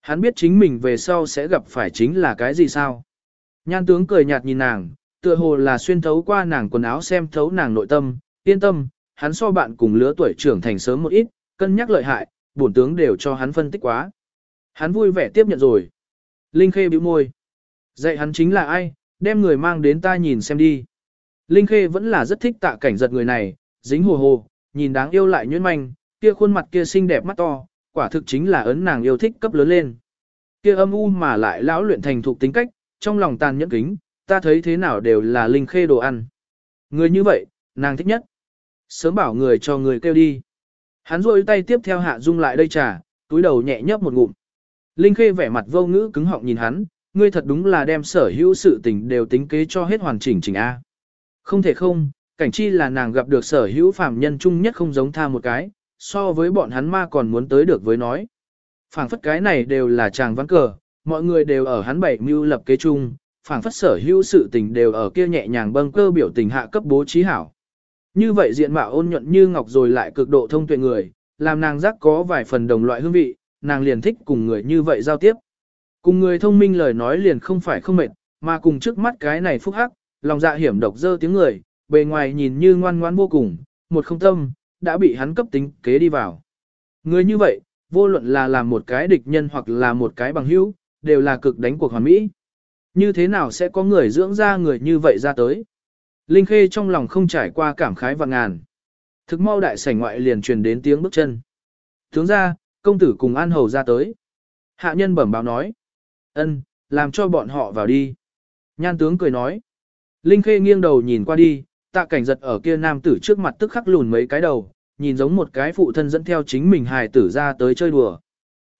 Hắn biết chính mình về sau sẽ gặp phải chính là cái gì sao? Nhan tướng cười nhạt nhìn nàng, tựa hồ là xuyên thấu qua nàng quần áo xem thấu nàng nội tâm, yên tâm, hắn so bạn cùng lứa tuổi trưởng thành sớm một ít, cân nhắc lợi hại, bổn tướng đều cho hắn phân tích quá. Hắn vui vẻ tiếp nhận rồi. Linh Khê bĩu môi. Dạy hắn chính là ai, đem người mang đến ta nhìn xem đi. Linh Khê vẫn là rất thích tạ cảnh giật người này, dính hồ hồ, nhìn đáng yêu lại nhuyễn manh, kia khuôn mặt kia xinh đẹp mắt to, quả thực chính là ấn nàng yêu thích cấp lớn lên. Kia âm u mà lại lão luyện thành thục tính cách, trong lòng tàn nhẫn kính, ta thấy thế nào đều là Linh Khê đồ ăn. Người như vậy, nàng thích nhất. Sớm bảo người cho người kêu đi. Hắn rôi tay tiếp theo hạ dung lại đây trà, túi đầu nhẹ nhấp một ngụm. Linh Khê vẻ mặt vô ngữ cứng họng nhìn hắn, ngươi thật đúng là đem sở hữu sự tình đều tính kế cho hết hoàn chỉnh chỉnh A. Không thể không, cảnh chi là nàng gặp được sở hữu phàm nhân chung nhất không giống tha một cái, so với bọn hắn ma còn muốn tới được với nói. phảng phất cái này đều là chàng vắng cờ, mọi người đều ở hắn bảy mưu lập kế chung, phảng phất sở hữu sự tình đều ở kia nhẹ nhàng bâng cơ biểu tình hạ cấp bố trí hảo. Như vậy diện mạo ôn nhuận như ngọc rồi lại cực độ thông tuệ người, làm nàng giác có vài phần đồng loại hương vị, nàng liền thích cùng người như vậy giao tiếp. Cùng người thông minh lời nói liền không phải không mệt, mà cùng trước mắt cái này phúc hắc, lòng dạ hiểm độc dơ tiếng người, bề ngoài nhìn như ngoan ngoan vô cùng, một không tâm, đã bị hắn cấp tính kế đi vào. Người như vậy, vô luận là làm một cái địch nhân hoặc là một cái bằng hữu, đều là cực đánh cuộc hoàn mỹ. Như thế nào sẽ có người dưỡng ra người như vậy ra tới? Linh Khê trong lòng không trải qua cảm khái và ngàn. Thực mau đại sảnh ngoại liền truyền đến tiếng bước chân. Tướng ra, công tử cùng An Hầu ra tới. Hạ nhân bẩm báo nói. ân, làm cho bọn họ vào đi. Nhan tướng cười nói. Linh Khê nghiêng đầu nhìn qua đi, tạ cảnh giật ở kia nam tử trước mặt tức khắc lùn mấy cái đầu, nhìn giống một cái phụ thân dẫn theo chính mình hài tử ra tới chơi đùa.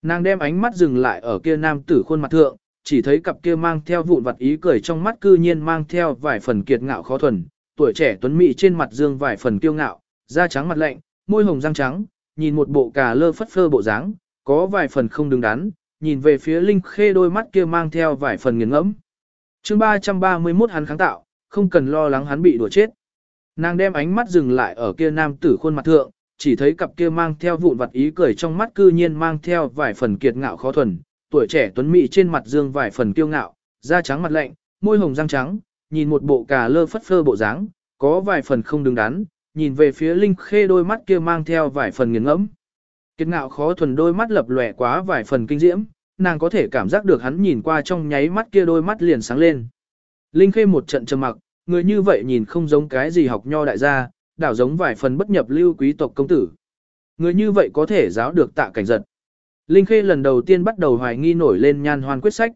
Nàng đem ánh mắt dừng lại ở kia nam tử khuôn mặt thượng, chỉ thấy cặp kia mang theo vụn vặt ý cười trong mắt cư nhiên mang theo vài phần kiệt ngạo khó thuần, tuổi trẻ tuấn mỹ trên mặt dương vài phần kiêu ngạo, da trắng mặt lạnh, môi hồng răng trắng, nhìn một bộ cà lơ phất phơ bộ dáng, có vài phần không đứng đắn, nhìn về phía Linh Khê đôi mắt kia mang theo vài phần nghiền ngẫm. Chương 331 hắn kháng tạo, không cần lo lắng hắn bị đùa chết. Nàng đem ánh mắt dừng lại ở kia nam tử khuôn mặt thượng, chỉ thấy cặp kia mang theo vụn vặt ý cười trong mắt cư nhiên mang theo vài phần kiệt ngạo khó thuần, tuổi trẻ tuấn mỹ trên mặt dương vài phần kiêu ngạo, da trắng mặt lạnh, môi hồng răng trắng, nhìn một bộ cà lơ phất phơ bộ dáng, có vài phần không đứng đắn, nhìn về phía Linh Khê đôi mắt kia mang theo vài phần nghiền ngẫm. Kiệt ngạo khó thuần đôi mắt lập lòe quá vài phần kinh diễm, nàng có thể cảm giác được hắn nhìn qua trong nháy mắt kia đôi mắt liền sáng lên. Linh Khê một trận trầm mặc, người như vậy nhìn không giống cái gì học nho đại gia, đảo giống vài phần bất nhập lưu quý tộc công tử. Người như vậy có thể giáo được tạ cảnh giật. Linh Khê lần đầu tiên bắt đầu hoài nghi nổi lên nhan hoan quyết sách.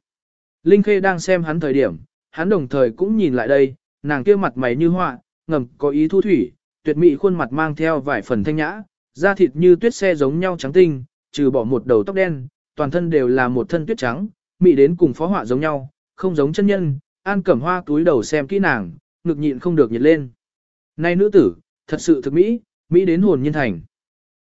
Linh Khê đang xem hắn thời điểm, hắn đồng thời cũng nhìn lại đây, nàng kia mặt mày như họa, ngầm có ý thu thủy, tuyệt mỹ khuôn mặt mang theo vài phần thanh nhã, da thịt như tuyết xe giống nhau trắng tinh, trừ bỏ một đầu tóc đen, toàn thân đều là một thân tuyết trắng, mỹ đến cùng phó họa giống nhau, không giống chân nhân, An Cẩm Hoa túi đầu xem kỹ nàng, ngực nhịn không được nhiệt lên. Này nữ tử, thật sự thực mỹ, mỹ đến hồn nhiên thành.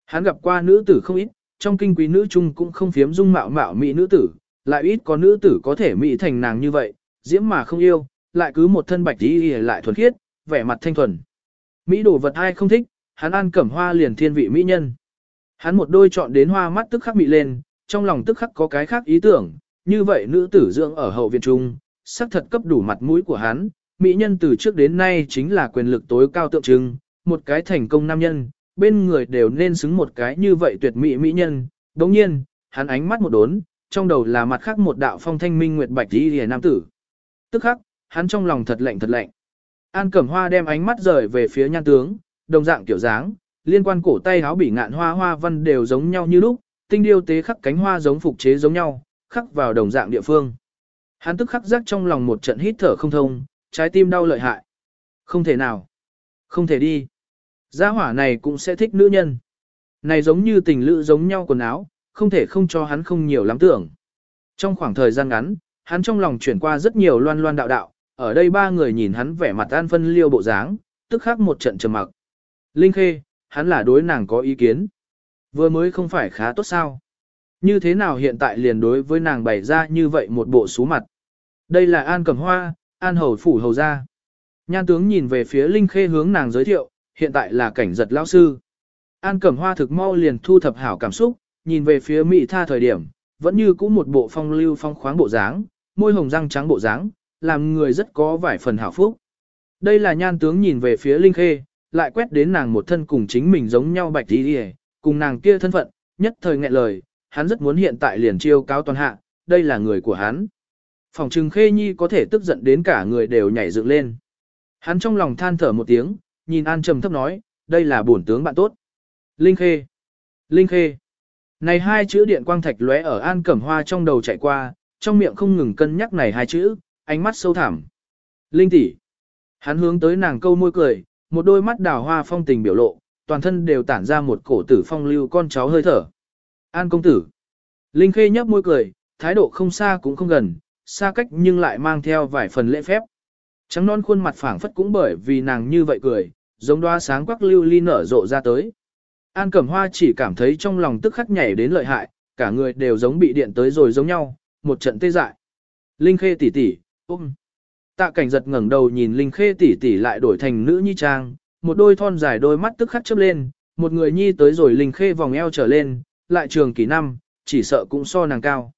Hắn gặp qua nữ tử không ít, trong kinh quý nữ chung cũng không phiếm dung mạo mạo mỹ nữ tử, lại ít có nữ tử có thể mỹ thành nàng như vậy, diễm mà không yêu, lại cứ một thân bạch tí lại thuần khiết, vẻ mặt thanh thuần. Mỹ đồ vật ai không thích, hắn An Cẩm Hoa liền thiên vị mỹ nhân. Hắn một đôi chọn đến hoa mắt tức khắc mị lên, trong lòng tức khắc có cái khác ý tưởng, như vậy nữ tử dưỡng ở hậu viện trung, sắc thật cấp đủ mặt mũi của hắn, mỹ nhân từ trước đến nay chính là quyền lực tối cao tượng trưng, một cái thành công nam nhân, bên người đều nên xứng một cái như vậy tuyệt mỹ mỹ nhân. Đồng nhiên, hắn ánh mắt một đốn, trong đầu là mặt khác một đạo phong thanh minh nguyệt bạch đi hề nam tử. Tức khắc, hắn trong lòng thật lạnh thật lạnh. An Cẩm Hoa đem ánh mắt rời về phía nhan tướng, đồng dạng kiểu dáng, liên quan cổ tay áo bỉ ngạn hoa hoa văn đều giống nhau như lúc, tinh điêu tế khắc cánh hoa giống phục chế giống nhau, khắc vào đồng dạng địa phương. Hắn tức khắc giác trong lòng một trận hít thở không thông, trái tim đau lợi hại. Không thể nào. Không thể đi. Gia hỏa này cũng sẽ thích nữ nhân. Này giống như tình lữ giống nhau quần áo, không thể không cho hắn không nhiều lắm tưởng. Trong khoảng thời gian ngắn, hắn trong lòng chuyển qua rất nhiều loan loan đạo đạo, ở đây ba người nhìn hắn vẻ mặt an phân liêu bộ dáng, tức khắc một trận trầm mặc. Linh Khê, hắn là đối nàng có ý kiến. Vừa mới không phải khá tốt sao. Như thế nào hiện tại liền đối với nàng bày ra như vậy một bộ xú mặt. Đây là An Cẩm Hoa, An Hầu Phủ Hầu Gia. Nhan tướng nhìn về phía Linh Khê hướng nàng giới thiệu, hiện tại là cảnh giật lão sư. An Cẩm Hoa thực mau liền thu thập hảo cảm xúc, nhìn về phía Mỹ Tha thời điểm, vẫn như cũ một bộ phong lưu phong khoáng bộ dáng, môi hồng răng trắng bộ dáng, làm người rất có vài phần hảo phúc. Đây là nhan tướng nhìn về phía Linh Khê, lại quét đến nàng một thân cùng chính mình giống nhau bạch đi đi cùng nàng kia thân phận, nhất thời nghẹn lời, hắn rất muốn hiện tại liền chiêu cáo toàn hạ, đây là người của hắn. Phòng trừng Khê Nhi có thể tức giận đến cả người đều nhảy dựng lên. Hắn trong lòng than thở một tiếng, nhìn An trầm thấp nói, đây là bổn tướng bạn tốt. Linh Khê. Linh Khê. Này hai chữ điện quang thạch lóe ở An Cẩm Hoa trong đầu chạy qua, trong miệng không ngừng cân nhắc này hai chữ, ánh mắt sâu thẳm. Linh tỷ. Hắn hướng tới nàng câu môi cười, một đôi mắt đào hoa phong tình biểu lộ, toàn thân đều tản ra một cổ tử phong lưu con cháu hơi thở. An công tử. Linh Khê nhấp môi cười, thái độ không xa cũng không gần, xa cách nhưng lại mang theo vài phần lễ phép. Trắng non khuôn mặt phảng phất cũng bởi vì nàng như vậy cười, giống đoá sáng quắc lưu ly nở rộ ra tới. An Cẩm Hoa chỉ cảm thấy trong lòng tức khắc nhảy đến lợi hại, cả người đều giống bị điện tới rồi giống nhau, một trận tê dại. Linh Khê tỷ tỷ, ôm. Tạ cảnh giật ngẩng đầu nhìn Linh Khê tỷ tỷ lại đổi thành nữ nhi trang, một đôi thon dài đôi mắt tức khắc chớp lên, một người nhi tới rồi Linh Khê vòng eo trở lên, lại trường kỳ năm, chỉ sợ cũng so nàng cao.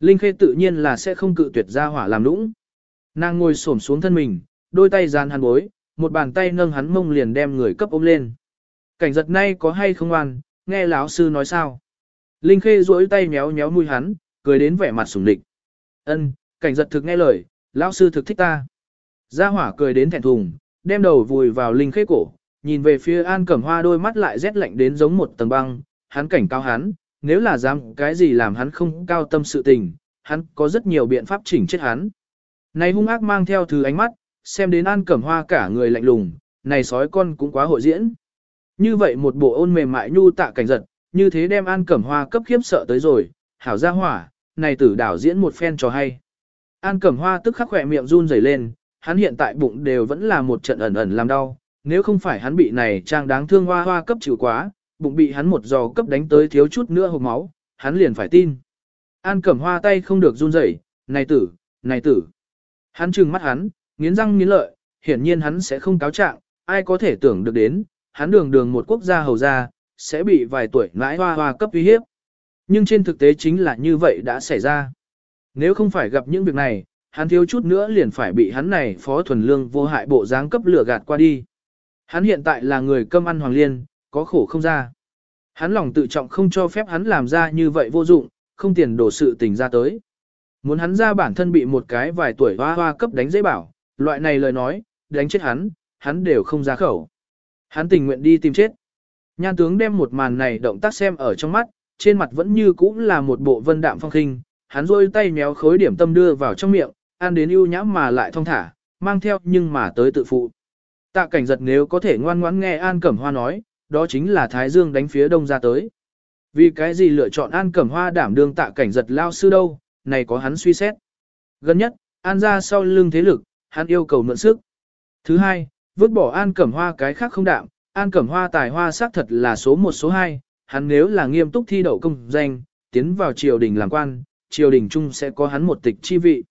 Linh Khê tự nhiên là sẽ không cự tuyệt ra hỏa làm nũng. Nàng ngồi xổm xuống thân mình, đôi tay dàn hắn bối, một bàn tay nâng hắn mông liền đem người cấp ôm lên. Cảnh giật nay có hay không ngoan, nghe lão sư nói sao. Linh Khê duỗi tay méo méo mũi hắn, cười đến vẻ mặt sủng địch. Ân, cảnh giật thực nghe lời, lão sư thực thích ta. Gia hỏa cười đến thẹn thùng, đem đầu vùi vào Linh Khê cổ, nhìn về phía An Cẩm Hoa đôi mắt lại rét lạnh đến giống một tầng băng, hắn cảnh cáo hắn, nếu là dám cái gì làm hắn không cao tâm sự tình, hắn có rất nhiều biện pháp chỉnh chết hắn. Này hung ác mang theo thứ ánh mắt, xem đến An Cẩm Hoa cả người lạnh lùng, này sói con cũng quá hội diễn. Như vậy một bộ ôn mềm mại nhu tạ cảnh giật, như thế đem An Cẩm Hoa cấp khiếp sợ tới rồi, hảo ra hỏa, này tử đảo diễn một phen trò hay. An Cẩm Hoa tức khắc khỏe miệng run rẩy lên, hắn hiện tại bụng đều vẫn là một trận ẩn ẩn làm đau, nếu không phải hắn bị này trang đáng thương hoa hoa cấp chịu quá, bụng bị hắn một giò cấp đánh tới thiếu chút nữa hộp máu, hắn liền phải tin. An Cẩm Hoa tay không được run rẩy, này tử, này tử. Hắn trừng mắt hắn, nghiến răng nghiến lợi, hiển nhiên hắn sẽ không cáo trạng, ai có thể tưởng được đến, hắn đường đường một quốc gia hầu gia, sẽ bị vài tuổi nãi hoa hoa cấp uy hiếp. Nhưng trên thực tế chính là như vậy đã xảy ra. Nếu không phải gặp những việc này, hắn thiếu chút nữa liền phải bị hắn này phó thuần lương vô hại bộ dáng cấp lửa gạt qua đi. Hắn hiện tại là người cơm ăn hoàng liên, có khổ không ra. Hắn lòng tự trọng không cho phép hắn làm ra như vậy vô dụng, không tiền đổ sự tình ra tới. Muốn hắn ra bản thân bị một cái vài tuổi hoa hoa cấp đánh dễ bảo, loại này lời nói, đánh chết hắn, hắn đều không ra khẩu. Hắn tình nguyện đi tìm chết. Nhan tướng đem một màn này động tác xem ở trong mắt, trên mặt vẫn như cũ là một bộ vân đạm phong khinh, hắn rôi tay méo khối điểm tâm đưa vào trong miệng, ăn đến ưu nhãm mà lại thong thả, mang theo nhưng mà tới tự phụ. Tạ cảnh giật nếu có thể ngoan ngoãn nghe An Cẩm Hoa nói, đó chính là Thái Dương đánh phía đông ra tới. Vì cái gì lựa chọn An Cẩm Hoa đảm đương tạ cảnh giật lao sư đâu, này có hắn suy xét. Gần nhất, An ra sau lưng thế lực, hắn yêu cầu mượn sức. Thứ hai, vứt bỏ An Cẩm Hoa cái khác không đạm, An Cẩm Hoa tài hoa xác thật là số một số hai, hắn nếu là nghiêm túc thi đậu công danh, tiến vào triều đình làm quan, triều đình chung sẽ có hắn một tịch chi vị.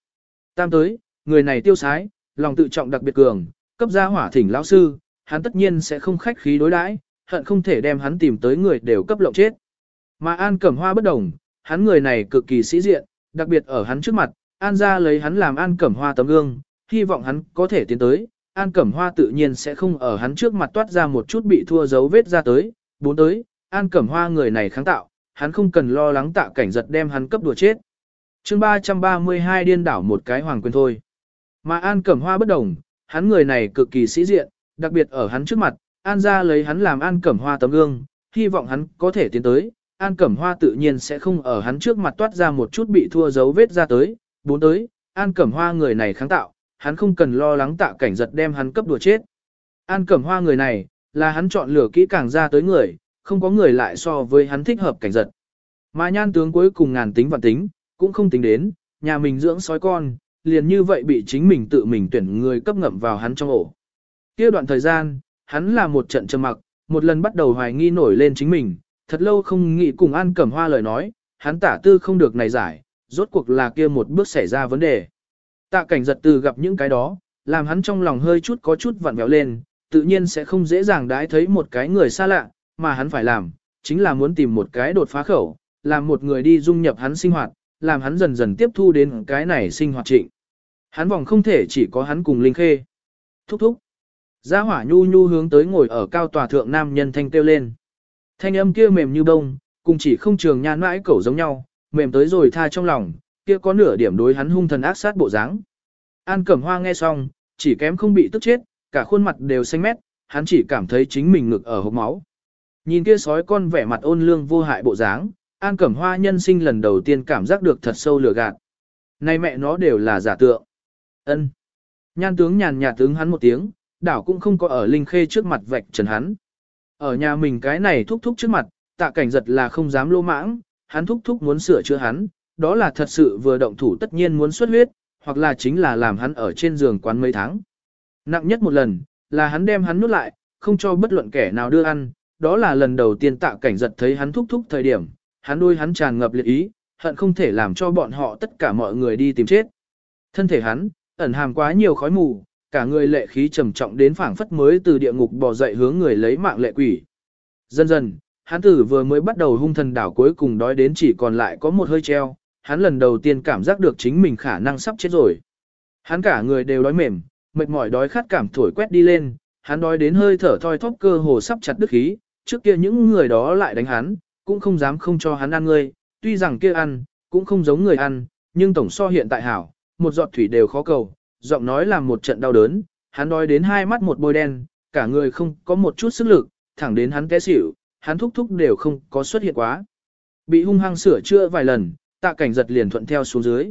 Tam tới, người này tiêu sái, lòng tự trọng đặc biệt cường, cấp gia hỏa thỉnh lão sư, hắn tất nhiên sẽ không khách khí đối đãi, hận không thể đem hắn tìm tới người đều cấp lộng chết. Mà An Cẩm Hoa bất đồng, hắn người này cực kỳ sĩ diện, đặc biệt ở hắn trước mặt, An ra lấy hắn làm An Cẩm Hoa tấm gương, hy vọng hắn có thể tiến tới, An Cẩm Hoa tự nhiên sẽ không ở hắn trước mặt toát ra một chút bị thua dấu vết ra tới, bốn tới, An Cẩm Hoa người này kháng tạo, hắn không cần lo lắng tạ cảnh giật đem hắn cấp đùa chết. chương 332 điên đảo một cái hoàng quyền thôi. Mà An Cẩm Hoa bất đồng, hắn người này cực kỳ sĩ diện, đặc biệt ở hắn trước mặt, An ra lấy hắn làm An Cẩm Hoa tấm gương, hy vọng hắn có thể tiến tới, An Cẩm Hoa tự nhiên sẽ không ở hắn trước mặt toát ra một chút bị thua dấu vết ra tới, bốn tới, An Cẩm Hoa người này kháng tạo, hắn không cần lo lắng tạ cảnh giật đem hắn cấp đùa chết. An Cẩm Hoa người này, là hắn chọn lựa kỹ càng ra tới người, không có người lại so với hắn thích hợp cảnh giật. Mà nhan tướng cuối cùng ngàn tính vạn tính, cũng không tính đến, nhà mình dưỡng sói con, liền như vậy bị chính mình tự mình tuyển người cấp ngậm vào hắn trong ổ. Kia đoạn thời gian, hắn là một trận trầm mặc, một lần bắt đầu hoài nghi nổi lên chính mình, thật lâu không nghĩ cùng An Cẩm Hoa lời nói, hắn tả tư không được này giải, rốt cuộc là kia một bước xảy ra vấn đề. Tạ cảnh giật từ gặp những cái đó, làm hắn trong lòng hơi chút có chút vặn vẹo lên, tự nhiên sẽ không dễ dàng đãi thấy một cái người xa lạ, mà hắn phải làm, chính là muốn tìm một cái đột phá khẩu, làm một người đi dung nhập hắn sinh hoạt, làm hắn dần dần tiếp thu đến cái này sinh hoạt trịnh. Hắn vòng không thể chỉ có hắn cùng Linh Khê. Thúc thúc. Gia hỏa nhu nhu hướng tới ngồi ở cao tòa thượng nam nhân thanh kêu lên. Thanh âm kia mềm như bông, cùng chỉ không trường nhan mãi cẩu giống nhau, mềm tới rồi tha trong lòng, kia có nửa điểm đối hắn hung thần ác sát bộ dáng. An Cẩm Hoa nghe xong, chỉ kém không bị tức chết, cả khuôn mặt đều xanh mét, hắn chỉ cảm thấy chính mình ngực ở hốc máu. Nhìn kia sói con vẻ mặt ôn lương vô hại bộ dáng, An Cẩm Hoa nhân sinh lần đầu tiên cảm giác được thật sâu lửa gạt. Này mẹ nó đều là giả tượng. Ân. Nhan tướng nhàn nhạt tướng hắn một tiếng, đảo cũng không có ở Linh Khê trước mặt vạch trần hắn. Ở nhà mình cái này thúc thúc trước mặt, tạ cảnh giật là không dám lô mãng, hắn thúc thúc muốn sửa chữa hắn, đó là thật sự vừa động thủ tất nhiên muốn xuất huyết, hoặc là chính là làm hắn ở trên giường quán mấy tháng. Nặng nhất một lần, là hắn đem hắn nuốt lại, không cho bất luận kẻ nào đưa ăn, đó là lần đầu tiên tạ cảnh giật thấy hắn thúc thúc thời điểm, hắn đôi hắn tràn ngập liệt ý, hận không thể làm cho bọn họ tất cả mọi người đi tìm chết. Thân thể hắn, ẩn hàm quá nhiều khói mù, cả người lệ khí trầm trọng đến phảng phất mới từ địa ngục bò dậy hướng người lấy mạng lệ quỷ. Dần dần, hắn tử vừa mới bắt đầu hung thần đảo cuối cùng đói đến chỉ còn lại có một hơi treo, hắn lần đầu tiên cảm giác được chính mình khả năng sắp chết rồi. Hắn cả người đều đói mềm, mệt mỏi đói khát cảm thổi quét đi lên, hắn đói đến hơi thở thoi thóp cơ hồ sắp chặt đứt khí, trước kia những người đó lại đánh hắn, cũng không dám không cho hắn ăn ngươi, tuy rằng kia ăn, cũng không giống người ăn, nhưng tổng so hiện tại hảo, một giọt thủy đều khó cầu, giọng nói làm một trận đau đớn, hắn đói đến hai mắt một bôi đen, cả người không có một chút sức lực, thẳng đến hắn té xỉu, hắn thúc thúc đều không có xuất hiện quá. Bị hung hăng sửa chữa vài lần, tạ cảnh giật liền thuận theo xuống dưới.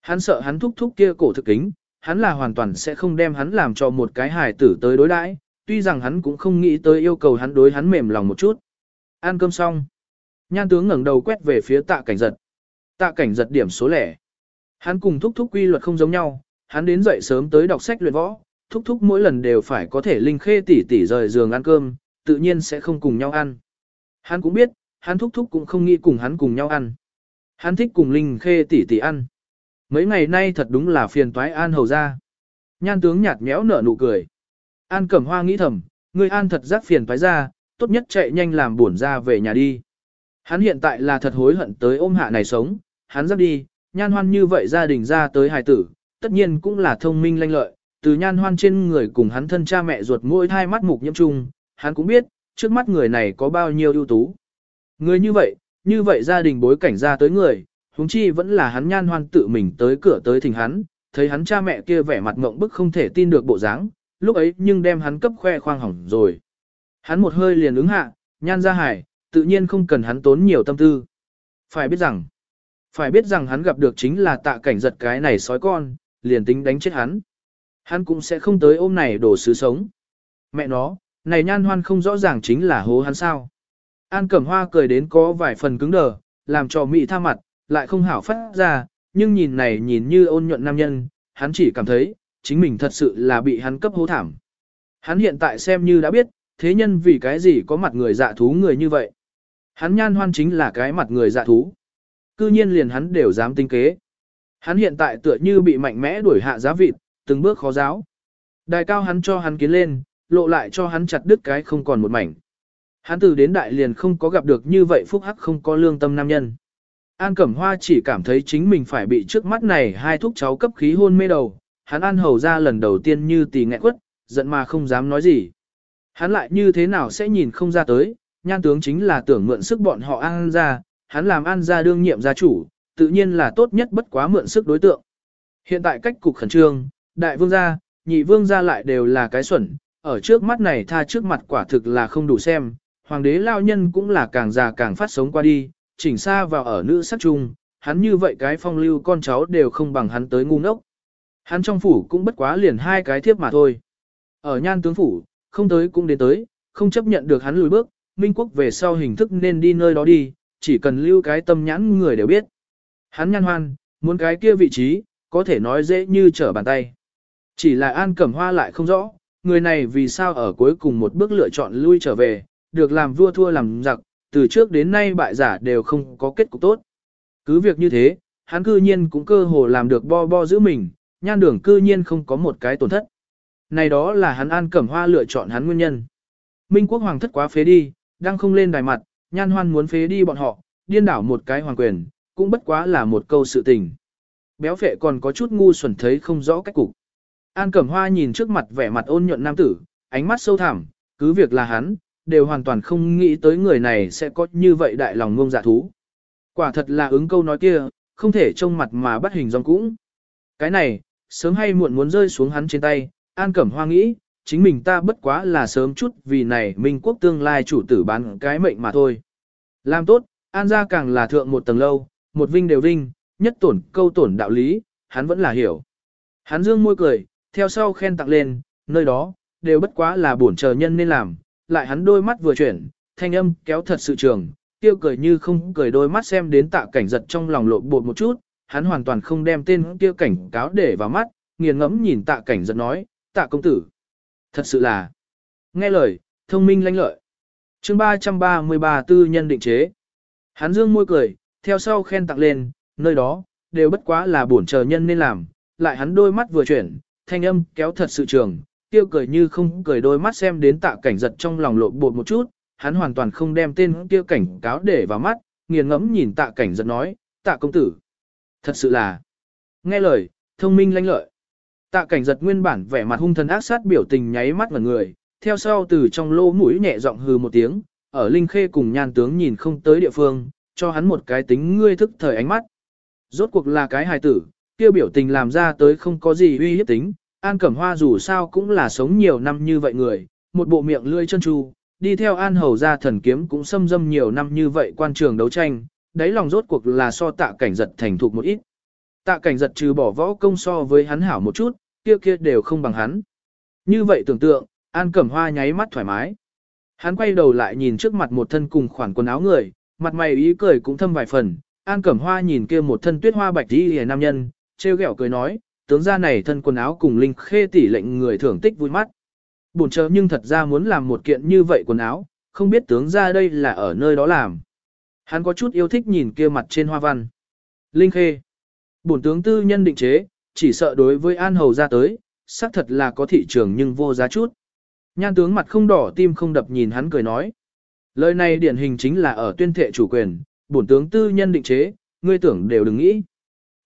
Hắn sợ hắn thúc thúc kia cổ thực kính, hắn là hoàn toàn sẽ không đem hắn làm cho một cái hài tử tới đối đãi, tuy rằng hắn cũng không nghĩ tới yêu cầu hắn đối hắn mềm lòng một chút. Ăn cơm xong. Nhan tướng ngẩng đầu quét về phía tạ cảnh giật. Tạ cảnh giật điểm số lẻ. Hắn cùng thúc thúc quy luật không giống nhau, hắn đến dậy sớm tới đọc sách luyện võ, thúc thúc mỗi lần đều phải có thể linh khê Tỷ Tỷ rời giường ăn cơm, tự nhiên sẽ không cùng nhau ăn. Hắn cũng biết, hắn thúc thúc cũng không nghĩ cùng hắn cùng nhau ăn. Hắn thích cùng linh khê Tỷ Tỷ ăn. Mấy ngày nay thật đúng là phiền toái an hầu ra. Nhan tướng nhạt méo nở nụ cười. An cẩm hoa nghĩ thầm, người an thật giác phiền toái ra, tốt nhất chạy nhanh làm buồn ra về nhà đi. Hắn hiện tại là thật hối hận tới ôm hạ này sống, hắn dắt đi, nhan hoan như vậy gia đình ra tới hài tử, tất nhiên cũng là thông minh lanh lợi, từ nhan hoan trên người cùng hắn thân cha mẹ ruột mỗi thai mắt mục nhiễm chung, hắn cũng biết, trước mắt người này có bao nhiêu ưu tú. Người như vậy, như vậy gia đình bối cảnh ra tới người, huống chi vẫn là hắn nhan hoan tự mình tới cửa tới thỉnh hắn, thấy hắn cha mẹ kia vẻ mặt ngộng bức không thể tin được bộ dáng, lúc ấy nhưng đem hắn cấp khoe khoang hỏng rồi. Hắn một hơi liền ứng hạ, nhan ra hải, tự nhiên không cần hắn tốn nhiều tâm tư. Phải biết rằng, phải biết rằng hắn gặp được chính là tạ cảnh giật cái này sói con, liền tính đánh chết hắn. Hắn cũng sẽ không tới ôm này đổ sứ sống. Mẹ nó, này nhan hoan không rõ ràng chính là hố hắn sao. An cẩm hoa cười đến có vài phần cứng đờ, làm cho mị tha mặt, lại không hảo phát ra, nhưng nhìn này nhìn như ôn nhuận nam nhân, hắn chỉ cảm thấy, chính mình thật sự là bị hắn cấp hố thảm. Hắn hiện tại xem như đã biết, thế nhân vì cái gì có mặt người dạ thú người như vậy. Hắn nhan hoan chính là cái mặt người dạ thú. Cư nhiên liền hắn đều dám tính kế. Hắn hiện tại tựa như bị mạnh mẽ đuổi hạ giá vịt, từng bước khó giáo. Đài cao hắn cho hắn kiến lên, lộ lại cho hắn chặt đứt cái không còn một mảnh. Hắn từ đến đại liền không có gặp được như vậy phúc hắc không có lương tâm nam nhân. An Cẩm Hoa chỉ cảm thấy chính mình phải bị trước mắt này hai thúc cháu cấp khí hôn mê đầu. Hắn ăn hầu ra lần đầu tiên như tỳ nghẹn quất, giận mà không dám nói gì. Hắn lại như thế nào sẽ nhìn không ra tới, nhan tướng chính là tưởng mượn sức bọn họ ăn ra, hắn làm an ra đương nhiệm gia chủ, tự nhiên là tốt nhất bất quá mượn sức đối tượng. Hiện tại cách cục khẩn trương, đại vương gia, nhị vương gia lại đều là cái xuẩn, ở trước mắt này tha trước mặt quả thực là không đủ xem, hoàng đế lao nhân cũng là càng già càng phát sống qua đi, chỉnh xa vào ở nữ sắc chung, hắn như vậy cái phong lưu con cháu đều không bằng hắn tới ngu ngốc. Hắn trong phủ cũng bất quá liền hai cái thiếp mà thôi. Ở nhan tướng phủ, không tới cũng đến tới, không chấp nhận được hắn lùi bước, Minh quốc về sau hình thức nên đi nơi đó đi, chỉ cần lưu cái tâm nhãn người đều biết. Hắn nhan hoan, muốn cái kia vị trí, có thể nói dễ như trở bàn tay. Chỉ là An Cẩm Hoa lại không rõ, người này vì sao ở cuối cùng một bước lựa chọn lui trở về, được làm vua thua làm giặc, từ trước đến nay bại giả đều không có kết cục tốt. Cứ việc như thế, hắn cư nhiên cũng cơ hồ làm được bo bo giữ mình, nhan đường cư nhiên không có một cái tổn thất. Này đó là hắn An Cẩm Hoa lựa chọn hắn nguyên nhân. Minh quốc hoàng thất quá phế đi, đang không lên đài mặt, nhan hoan muốn phế đi bọn họ, điên đảo một cái hoàng quyền, cũng bất quá là một câu sự tình. Béo phệ còn có chút ngu xuẩn thấy không rõ cách cục. An Cẩm Hoa nhìn trước mặt vẻ mặt ôn nhuận nam tử, ánh mắt sâu thẳm, cứ việc là hắn, đều hoàn toàn không nghĩ tới người này sẽ có như vậy đại lòng ngông dạ thú. Quả thật là ứng câu nói kia, không thể trông mặt mà bắt hình dong cũng. Cái này, sớm hay muộn muốn rơi xuống hắn trên tay, An Cẩm Hoa nghĩ, chính mình ta bất quá là sớm chút vì này Minh quốc tương lai chủ tử bán cái mệnh mà thôi. Làm tốt, An gia càng là thượng một tầng lâu, một vinh đều vinh, nhất tổn câu tổn đạo lý, hắn vẫn là hiểu. Hắn dương môi cười, theo sau khen tặng lên, nơi đó, đều bất quá là bổn chờ nhân nên làm, lại hắn đôi mắt vừa chuyển, thanh âm kéo thật sự trường, tiêu cười như không cười đôi mắt xem đến tạ cảnh giật trong lòng lộ bột một chút, hắn hoàn toàn không đem tên tiêu cảnh cáo để vào mắt, nghiền ngẫm nhìn tạ cảnh giật nói, tạ công tử. Thật sự là, nghe lời, thông minh lanh lợi. chương 333 tư nhân định chế. Hắn dương môi cười, theo sau khen tặng lên, nơi đó, đều bất quá là bổn chờ nhân nên làm, lại hắn đôi mắt vừa chuyển, thanh âm kéo thật sự trường, tiêu cười như không cười đôi mắt xem đến tạ cảnh giật trong lòng lộn bột một chút, hắn hoàn toàn không đem tên kia cảnh cáo để vào mắt, nghiền ngẫm nhìn tạ cảnh giật nói, tạ công tử. Thật sự là, nghe lời, thông minh lanh lợi. Tạ cảnh giật nguyên bản vẻ mặt hung thần ác sát biểu tình nháy mắt ngẩn người, theo sau từ trong lô mũi nhẹ giọng hừ một tiếng, ở Linh Khê cùng nhan tướng nhìn không tới địa phương, cho hắn một cái tính ngươi thức thời ánh mắt. Rốt cuộc là cái hài tử, kia biểu tình làm ra tới không có gì uy hiếp tính, An Cẩm Hoa dù sao cũng là sống nhiều năm như vậy người, một bộ miệng lươi chân tru, đi theo An Hầu ra thần kiếm cũng xâm dâm nhiều năm như vậy quan trường đấu tranh, đáy lòng rốt cuộc là so tạ cảnh giật thành thục một ít. Tạ cảnh giật trừ bỏ võ công so với hắn hảo một chút, kia kia đều không bằng hắn. Như vậy tưởng tượng, An Cẩm Hoa nháy mắt thoải mái. Hắn quay đầu lại nhìn trước mặt một thân cùng khoản quần áo người, mặt mày ý cười cũng thâm vài phần. An Cẩm Hoa nhìn kia một thân tuyết hoa bạch đi hề nam nhân, trêu ghẹo cười nói, tướng gia này thân quần áo cùng linh khê tỷ lệnh người thưởng tích vui mắt. buồn chờ nhưng thật ra muốn làm một kiện như vậy quần áo, không biết tướng gia đây là ở nơi đó làm. Hắn có chút yêu thích nhìn kia mặt trên hoa văn. Linh khê. Bổn tướng tư nhân định chế, chỉ sợ đối với An Hầu ra tới, xác thật là có thị trường nhưng vô giá chút. Nhan tướng mặt không đỏ tim không đập nhìn hắn cười nói. Lời này điển hình chính là ở tuyên thệ chủ quyền, bổn tướng tư nhân định chế, ngươi tưởng đều đừng nghĩ.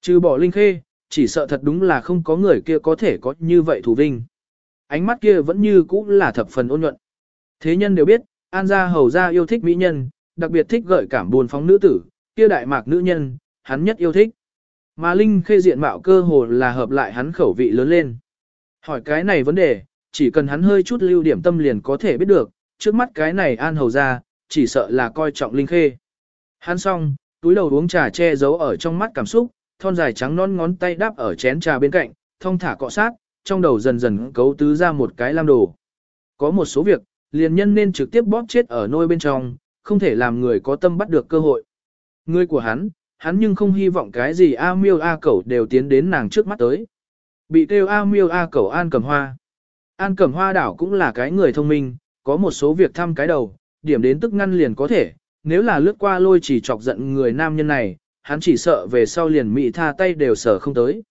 Trừ bỏ linh khê, chỉ sợ thật đúng là không có người kia có thể có như vậy thủ vinh. Ánh mắt kia vẫn như cũ là thập phần ôn nhuận. Thế nhân đều biết, An gia hầu gia yêu thích mỹ nhân, đặc biệt thích gợi cảm buồn phóng nữ tử, kia đại mạc nữ nhân, hắn nhất yêu thích. Mà Linh khê diện mạo cơ hồ là hợp lại hắn khẩu vị lớn lên. Hỏi cái này vấn đề, chỉ cần hắn hơi chút lưu điểm tâm liền có thể biết được, trước mắt cái này an hầu ra, chỉ sợ là coi trọng Linh khê. Hắn xong, túi đầu uống trà che giấu ở trong mắt cảm xúc, thon dài trắng non ngón tay đáp ở chén trà bên cạnh, thong thả cọ sát, trong đầu dần dần cấu tứ ra một cái lam đồ. Có một số việc, liền nhân nên trực tiếp bóp chết ở nôi bên trong, không thể làm người có tâm bắt được cơ hội. Người của hắn, hắn nhưng không hy vọng cái gì A miêu A cẩu đều tiến đến nàng trước mắt tới. Bị kêu A miêu A cẩu An cầm hoa. An cẩm hoa đảo cũng là cái người thông minh, có một số việc thăm cái đầu, điểm đến tức ngăn liền có thể, nếu là lướt qua lôi chỉ chọc giận người nam nhân này, hắn chỉ sợ về sau liền mị tha tay đều sở không tới.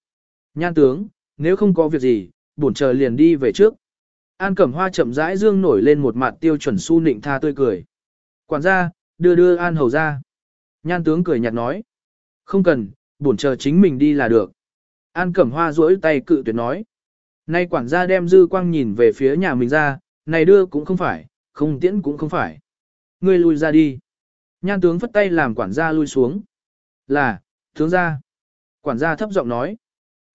Nhan tướng, nếu không có việc gì, bổn chờ liền đi về trước. An Cẩm Hoa chậm rãi dương nổi lên một mặt tiêu chuẩn su nịnh tha tươi cười. Quản gia, đưa đưa An Hầu ra. Nhan tướng cười nhạt nói. Không cần, bổn chờ chính mình đi là được. An Cẩm Hoa duỗi tay cự tuyệt nói. Nay quản gia đem dư quang nhìn về phía nhà mình ra, này đưa cũng không phải, không tiễn cũng không phải. Ngươi lui ra đi. Nhan tướng phất tay làm quản gia lui xuống. Là, tướng gia. Quản gia thấp giọng nói.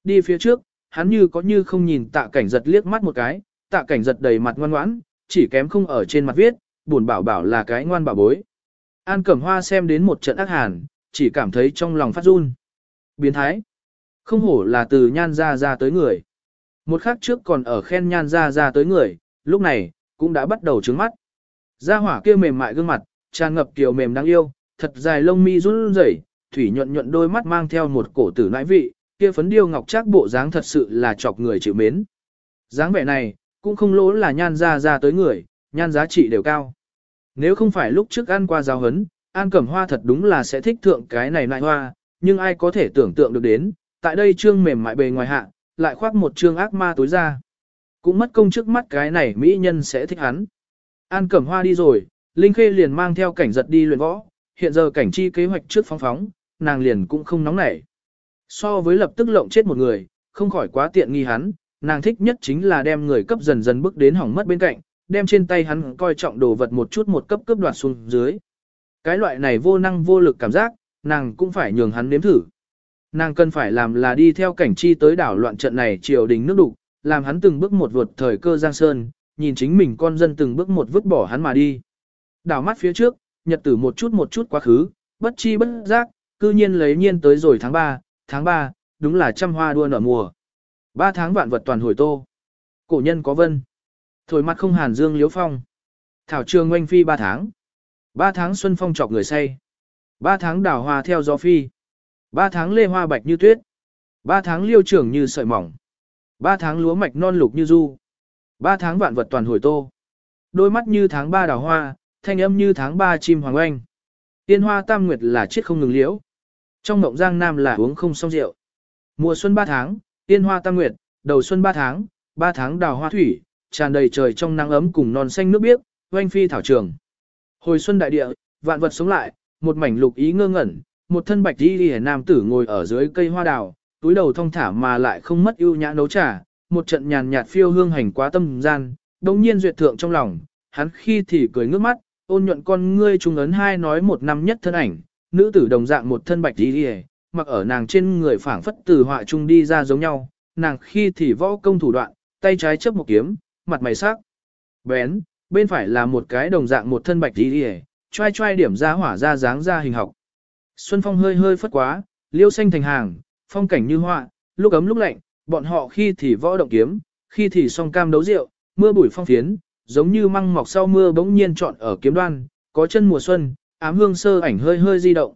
Đi phía trước, hắn như có như không nhìn tạ cảnh giật liếc mắt một cái, tạ cảnh giật đầy mặt ngoan ngoãn, chỉ kém không ở trên mặt viết, buồn bảo bảo là cái ngoan bảo bối. An Cẩm Hoa xem đến một trận ác hàn, chỉ cảm thấy trong lòng phát run. Biến thái. Không hổ là từ nhan ra ra tới người. Một khắc trước còn ở khen nhan ra ra tới người, lúc này, cũng đã bắt đầu trướng mắt. Gia hỏa kia mềm mại gương mặt, tràn ngập kiều mềm đáng yêu, thật dài lông mi run rẩy, thủy nhuận nhuận đôi mắt mang theo một cổ tử nãi vị, kia phấn điêu ngọc trác bộ dáng thật sự là chọc người chịu mến. dáng vẻ này, cũng không lỗ là nhan ra ra tới người, nhan giá trị đều cao. Nếu không phải lúc trước ăn qua giáo hấn, An Cẩm Hoa thật đúng là sẽ thích thượng cái này nại hoa, nhưng ai có thể tưởng tượng được đến, tại đây trương mềm mại bề ngoài hạ, lại khoác một trương ác ma tối ra. Cũng mất công trước mắt cái này mỹ nhân sẽ thích hắn. An Cẩm Hoa đi rồi, Linh Khê liền mang theo cảnh giật đi luyện võ, hiện giờ cảnh chi kế hoạch trước phóng phóng, nàng liền cũng không nóng nảy. So với lập tức lộng chết một người, không khỏi quá tiện nghi hắn, nàng thích nhất chính là đem người cấp dần dần bước đến hỏng mất bên cạnh, đem trên tay hắn coi trọng đồ vật một chút một cấp cấp đoạt xuống dưới. Cái loại này vô năng vô lực cảm giác, nàng cũng phải nhường hắn nếm thử. Nàng cần phải làm là đi theo cảnh chi tới đảo loạn trận này triều đình nước đục, làm hắn từng bước một vượt thời cơ giang sơn, nhìn chính mình con dân từng bước một vứt bỏ hắn mà đi. Đảo mắt phía trước, nhật tử một chút một chút quá khứ, bất chi bất giác, cư nhiên lấy nhiên tới rồi tháng 3, tháng 3, đúng là trăm hoa đua nở mùa. Ba tháng vạn vật toàn hồi tô. Cổ nhân có vân. Thổi mặt không hàn dương liếu phong. Thảo trường oanh phi ba tháng. Ba tháng xuân phong trọc người say. Ba tháng đào hoa theo gió phi. Ba tháng lê hoa bạch như tuyết. Ba tháng liêu trưởng như sợi mỏng. Ba tháng lúa mạch non lục như du. Ba tháng vạn vật toàn hồi tô. Đôi mắt như tháng ba đào hoa, thanh âm như tháng ba chim hoàng oanh. Tiên hoa tam nguyệt là chết không ngừng liễu. Trong mộng giang nam là uống không xong rượu. Mùa xuân ba tháng, tiên hoa tam nguyệt, đầu xuân ba tháng, ba tháng đào hoa thủy, tràn đầy trời trong nắng ấm cùng non xanh nước biếc, oanh phi thảo trường. Hồi xuân đại địa, vạn vật sống lại, một mảnh lục ý ngơ ngẩn, một thân bạch đi hề nam tử ngồi ở dưới cây hoa đào, túi đầu thong thả mà lại không mất ưu nhã nấu trà, một trận nhàn nhạt phiêu hương hành quá tâm gian, đồng nhiên duyệt thượng trong lòng, hắn khi thì cười ngước mắt, ôn nhuận con ngươi trung ấn hai nói một năm nhất thân ảnh, nữ tử đồng dạng một thân bạch đi đi mặc ở nàng trên người phảng phất từ họa trung đi ra giống nhau, nàng khi thì võ công thủ đoạn, tay trái chấp một kiếm, mặt mày sắc. Bén, bên phải là một cái đồng dạng một thân bạch đi đi trai trai điểm ra hỏa ra dáng ra hình học. Xuân phong hơi hơi phất quá, liêu xanh thành hàng, phong cảnh như họa, lúc ấm lúc lạnh, bọn họ khi thì võ động kiếm, khi thì song cam đấu rượu, mưa bụi phong phiến, giống như măng mọc sau mưa bỗng nhiên trọn ở kiếm đoan, có chân mùa xuân, ám hương sơ ảnh hơi hơi di động.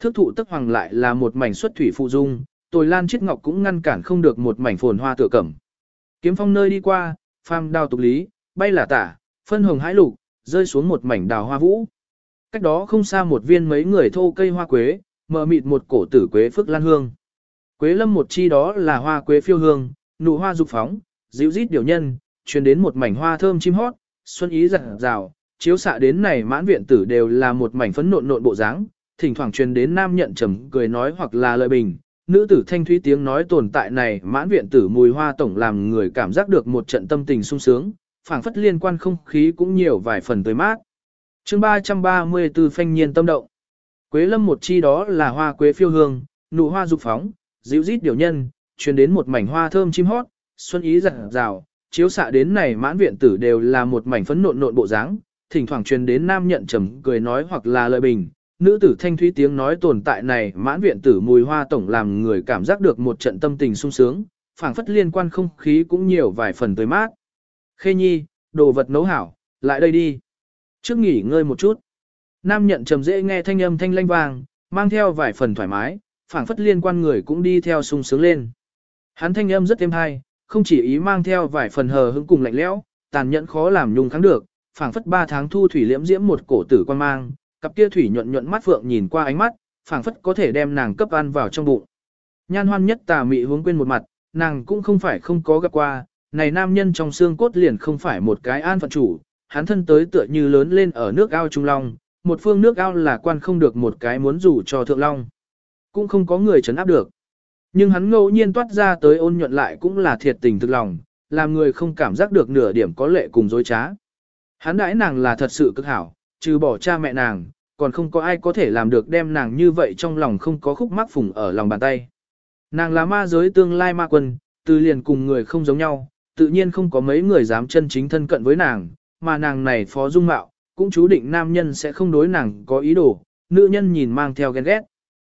Thước thụ tức hoàng lại là một mảnh xuất thủy phụ dung, tồi lan chiết ngọc cũng ngăn cản không được một mảnh phồn hoa tựa cẩm. Kiếm phong nơi đi qua, pham đao tục lý, bay là tả, phân hồng hãi lục, rơi xuống một mảnh đào hoa vũ. Cách đó không xa một viên mấy người thô cây hoa quế, mờ mịt một cổ tử quế phước lan hương. Quế lâm một chi đó là hoa quế phiêu hương, nụ hoa dục phóng, dịu rít điều nhân, truyền đến một mảnh hoa thơm chim hót, xuân ý rạng rào, chiếu xạ đến này mãn viện tử đều là một mảnh phấn nộn nộn bộ dáng, thỉnh thoảng truyền đến nam nhận trầm cười nói hoặc là lời bình, nữ tử thanh thúy tiếng nói tồn tại này mãn viện tử mùi hoa tổng làm người cảm giác được một trận tâm tình sung sướng, phảng phất liên quan không khí cũng nhiều vài phần tới mát. chương 334 phanh nhiên tâm động. Quế lâm một chi đó là hoa quế phiêu hương, nụ hoa dục phóng, dịu rít điều nhân, truyền đến một mảnh hoa thơm chim hót, xuân ý rạng rào, chiếu xạ đến này mãn viện tử đều là một mảnh phấn nộn nộn bộ dáng, thỉnh thoảng truyền đến nam nhận trầm cười nói hoặc là lời bình, nữ tử thanh thúy tiếng nói tồn tại này mãn viện tử mùi hoa tổng làm người cảm giác được một trận tâm tình sung sướng, phảng phất liên quan không khí cũng nhiều vài phần tươi mát. Khê nhi, đồ vật nấu hảo, lại đây đi. Trước nghỉ ngơi một chút. Nam nhận trầm dễ nghe thanh âm thanh lanh vàng mang theo vài phần thoải mái, phảng phất liên quan người cũng đi theo sung sướng lên. Hắn thanh âm rất êm hay, không chỉ ý mang theo vài phần hờ hững cùng lạnh lẽo, tàn nhẫn khó làm nhung kháng được, phảng phất ba tháng thu thủy liễm diễm một cổ tử quan mang, cặp kia thủy nhuận nhuận mắt phượng nhìn qua ánh mắt, phảng phất có thể đem nàng cấp ăn vào trong bụng. Nhan hoan nhất tà mị hướng quên một mặt, nàng cũng không phải không có gặp qua, này nam nhân trong xương cốt liền không phải một cái an phận chủ, hắn thân tới tựa như lớn lên ở nước ao trung long, một phương nước ao là quan không được một cái muốn rủ cho thượng long. Cũng không có người chấn áp được. Nhưng hắn ngẫu nhiên toát ra tới ôn nhuận lại cũng là thiệt tình thực lòng, làm người không cảm giác được nửa điểm có lệ cùng dối trá. Hắn đãi nàng là thật sự cực hảo, trừ bỏ cha mẹ nàng, còn không có ai có thể làm được đem nàng như vậy trong lòng không có khúc mắc phùng ở lòng bàn tay. Nàng là ma giới tương lai ma quân, từ liền cùng người không giống nhau, tự nhiên không có mấy người dám chân chính thân cận với nàng, mà nàng này phó dung mạo, cũng chú định nam nhân sẽ không đối nàng có ý đồ, nữ nhân nhìn mang theo ghen ghét.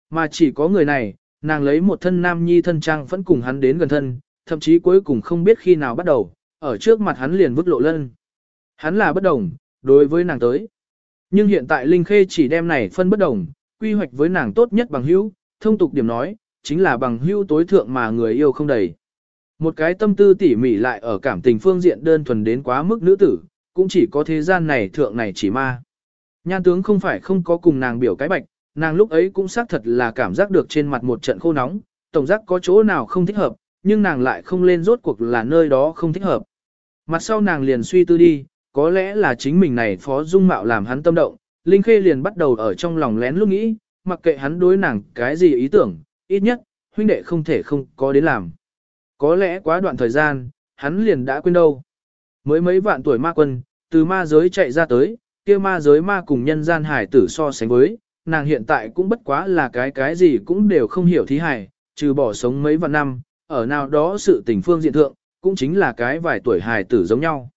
Mà chỉ có người này, nàng lấy một thân nam nhi thân trang vẫn cùng hắn đến gần thân, thậm chí cuối cùng không biết khi nào bắt đầu, ở trước mặt hắn liền vứt lộ lân. Hắn là bất đồng, đối với nàng tới. Nhưng hiện tại Linh Khê chỉ đem này phân bất đồng, quy hoạch với nàng tốt nhất bằng hữu, thông tục điểm nói, chính là bằng hữu tối thượng mà người yêu không đầy. Một cái tâm tư tỉ mỉ lại ở cảm tình phương diện đơn thuần đến quá mức nữ tử, cũng chỉ có thế gian này thượng này chỉ ma. Nhan tướng không phải không có cùng nàng biểu cái bạch, nàng lúc ấy cũng xác thật là cảm giác được trên mặt một trận khô nóng, tổng giác có chỗ nào không thích hợp, nhưng nàng lại không lên rốt cuộc là nơi đó không thích hợp. Mặt sau nàng liền suy tư đi, có lẽ là chính mình này phó dung mạo làm hắn tâm động, Linh Khê liền bắt đầu ở trong lòng lén lúc nghĩ, mặc kệ hắn đối nàng cái gì ý tưởng, ít nhất, huynh đệ không thể không có đến làm. Có lẽ quá đoạn thời gian, hắn liền đã quên đâu. Mới mấy vạn tuổi ma quân, từ ma giới chạy ra tới, kia ma giới ma cùng nhân gian hải tử so sánh với, nàng hiện tại cũng bất quá là cái cái gì cũng đều không hiểu thí hài, trừ bỏ sống mấy vạn năm, ở nào đó sự tình phương diện thượng, cũng chính là cái vài tuổi hài tử giống nhau.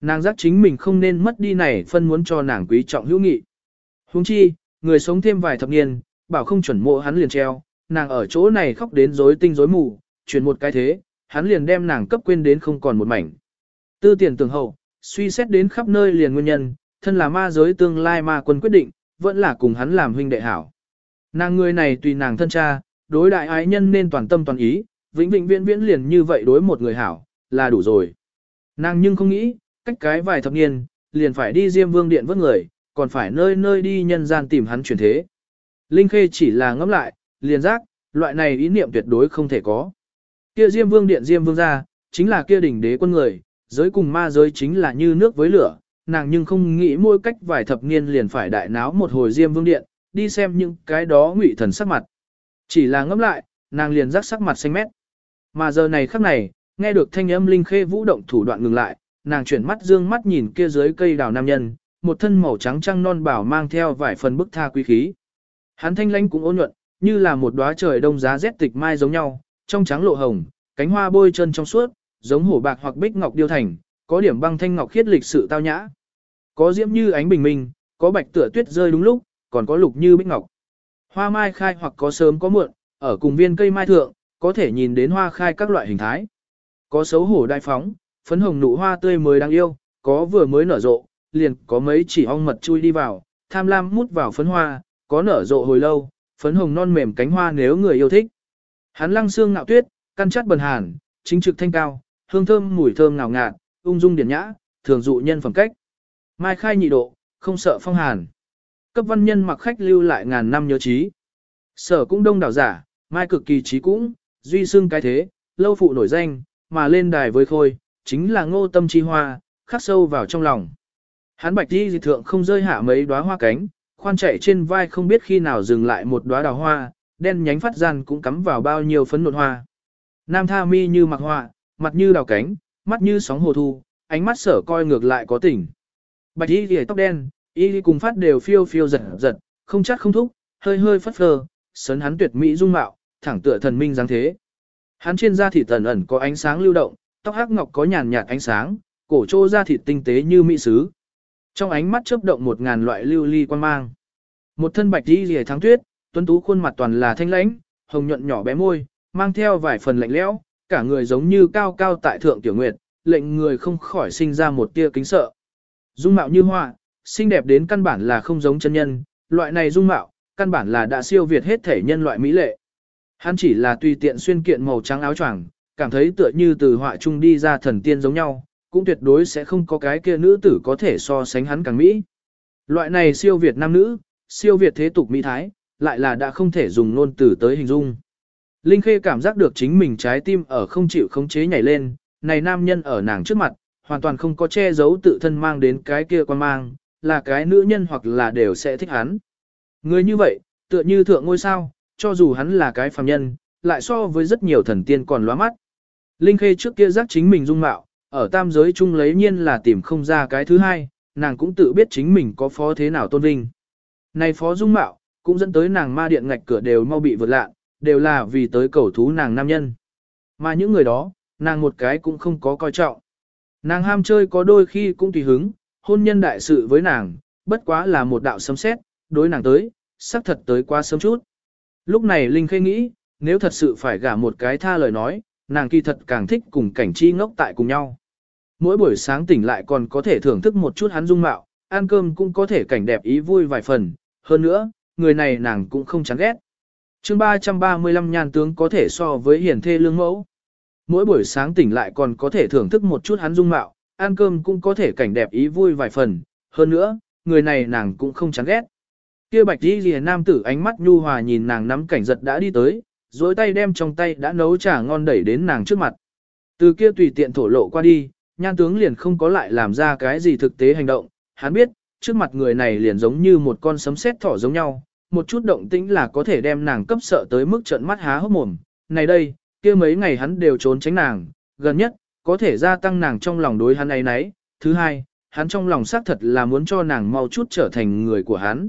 Nàng giác chính mình không nên mất đi này phân muốn cho nàng quý trọng hữu nghị. Huống chi, người sống thêm vài thập niên, bảo không chuẩn mộ hắn liền treo, nàng ở chỗ này khóc đến rối tinh rối mù, chuyển một cái thế, hắn liền đem nàng cấp quên đến không còn một mảnh. Tư tiền tường hậu, suy xét đến khắp nơi liền nguyên nhân, thân là ma giới tương lai ma quân quyết định, vẫn là cùng hắn làm huynh đệ hảo. Nàng người này tùy nàng thân cha, đối đại ái nhân nên toàn tâm toàn ý, vĩnh vĩnh viễn viễn liền như vậy đối một người hảo, là đủ rồi. Nàng nhưng không nghĩ, cách cái vài thập niên, liền phải đi Diêm Vương Điện vớt người, còn phải nơi nơi đi nhân gian tìm hắn chuyển thế. Linh Khê chỉ là ngẫm lại, liền giác, loại này ý niệm tuyệt đối không thể có. Kia Diêm Vương Điện Diêm Vương gia, chính là kia đỉnh đế quân người, giới cùng ma giới chính là như nước với lửa, nàng nhưng không nghĩ mỗi cách vài thập niên liền phải đại náo một hồi diêm vương điện, đi xem những cái đó ngụy thần sắc mặt. Chỉ là ngẫm lại, nàng liền rắc sắc mặt xanh mét. Mà giờ này khắc này, nghe được thanh âm linh khê vũ động thủ đoạn ngừng lại, nàng chuyển mắt dương mắt nhìn kia dưới cây đào nam nhân, một thân màu trắng trăng non bảo mang theo vài phần bức tha quý khí. Hắn thanh lãnh cũng ôn nhuận, như là một đóa trời đông giá rét tịch mai giống nhau, trong trắng lộ hồng, cánh hoa bôi chân trong suốt, giống hổ bạc hoặc bích ngọc điêu thành, có điểm băng thanh ngọc khiết lịch sự tao nhã. Có diễm như ánh bình minh, có bạch tựa tuyết rơi đúng lúc, còn có lục như bích ngọc. Hoa mai khai hoặc có sớm có muộn, ở cùng viên cây mai thượng, có thể nhìn đến hoa khai các loại hình thái. Có xấu hổ đại phóng, phấn hồng nụ hoa tươi mới đáng yêu, có vừa mới nở rộ, liền có mấy chỉ ong mật chui đi vào, tham lam mút vào phấn hoa, có nở rộ hồi lâu, phấn hồng non mềm cánh hoa nếu người yêu thích. Hắn lăng xương ngạo tuyết, căn chát bần hàn, chính trực thanh cao, hương thơm mùi thơm ngào ngạt, ung dung điển nhã, thường dụ nhân phẩm cách. Mai khai nhị độ, không sợ phong hàn. Cấp văn nhân mặc khách lưu lại ngàn năm nhớ trí. Sở cũng đông đảo giả, mai cực kỳ trí cũng, duy xưng cái thế, lâu phụ nổi danh, mà lên đài với khôi, chính là ngô tâm chi hoa, khắc sâu vào trong lòng. Hắn bạch đi dị thượng không rơi hạ mấy đóa hoa cánh, khoan chạy trên vai không biết khi nào dừng lại một đóa đào hoa, đen nhánh phát gian cũng cắm vào bao nhiêu phấn nộn hoa. Nam tha mi như mặc hoa, mặt như đào cánh, mắt như sóng hồ thu, ánh mắt sở coi ngược lại có tỉnh. Bạch y lìa tóc đen, y cùng phát đều phiêu phiêu giật giật, không chắc không thúc, hơi hơi phất phơ, sấn hắn tuyệt mỹ dung mạo, thẳng tựa thần minh dáng thế. Hắn trên da thịt tần ẩn có ánh sáng lưu động, tóc hắc ngọc có nhàn nhạt ánh sáng, cổ trô da thịt tinh tế như mỹ sứ. Trong ánh mắt chớp động một ngàn loại lưu ly quan mang. Một thân bạch y lìa thắng tuyết, tuấn tú khuôn mặt toàn là thanh lãnh, hồng nhuận nhỏ bé môi, mang theo vài phần lạnh lẽo, cả người giống như cao cao tại thượng tiểu nguyệt, lệnh người không khỏi sinh ra một tia kính sợ. Dung mạo như hoa, xinh đẹp đến căn bản là không giống chân nhân, loại này dung mạo, căn bản là đã siêu việt hết thể nhân loại mỹ lệ. Hắn chỉ là tùy tiện xuyên kiện màu trắng áo choàng, cảm thấy tựa như từ họa trung đi ra thần tiên giống nhau, cũng tuyệt đối sẽ không có cái kia nữ tử có thể so sánh hắn càng mỹ. Loại này siêu việt nam nữ, siêu việt thế tục mỹ thái, lại là đã không thể dùng ngôn từ tới hình dung. Linh Khê cảm giác được chính mình trái tim ở không chịu khống chế nhảy lên, này nam nhân ở nàng trước mặt, hoàn toàn không có che giấu tự thân mang đến cái kia quan mang, là cái nữ nhân hoặc là đều sẽ thích hắn. Người như vậy, tựa như thượng ngôi sao, cho dù hắn là cái phàm nhân, lại so với rất nhiều thần tiên còn lóa mắt. Linh Khê trước kia giác chính mình dung mạo, ở tam giới chung lấy nhiên là tìm không ra cái thứ hai, nàng cũng tự biết chính mình có phó thế nào tôn vinh. Này phó dung mạo, cũng dẫn tới nàng ma điện ngạch cửa đều mau bị vượt lạ, đều là vì tới cầu thú nàng nam nhân. Mà những người đó, nàng một cái cũng không có coi trọng. Nàng ham chơi có đôi khi cũng tùy hứng, hôn nhân đại sự với nàng, bất quá là một đạo sấm xét, đối nàng tới, sắc thật tới quá sớm chút. Lúc này Linh Khê nghĩ, nếu thật sự phải gả một cái tha lời nói, nàng kỳ thật càng thích cùng cảnh chi ngốc tại cùng nhau. Mỗi buổi sáng tỉnh lại còn có thể thưởng thức một chút hắn dung mạo, ăn cơm cũng có thể cảnh đẹp ý vui vài phần, hơn nữa, người này nàng cũng không chán ghét chương 335 nhan tướng có thể so với hiền thê lương mẫu. Mỗi buổi sáng tỉnh lại còn có thể thưởng thức một chút hắn dung mạo, ăn cơm cũng có thể cảnh đẹp ý vui vài phần, hơn nữa, người này nàng cũng không chán ghét. Kia bạch đi lìa nam tử ánh mắt nhu hòa nhìn nàng nắm cảnh giật đã đi tới, dối tay đem trong tay đã nấu trà ngon đẩy đến nàng trước mặt. Từ kia tùy tiện thổ lộ qua đi, nhan tướng liền không có lại làm ra cái gì thực tế hành động, hắn biết, trước mặt người này liền giống như một con sấm sét thỏ giống nhau, một chút động tĩnh là có thể đem nàng cấp sợ tới mức trợn mắt há hốc mồm. Này đây, kia mấy ngày hắn đều trốn tránh nàng, gần nhất, có thể gia tăng nàng trong lòng đối hắn ấy nấy. Thứ hai, hắn trong lòng xác thật là muốn cho nàng mau chút trở thành người của hắn.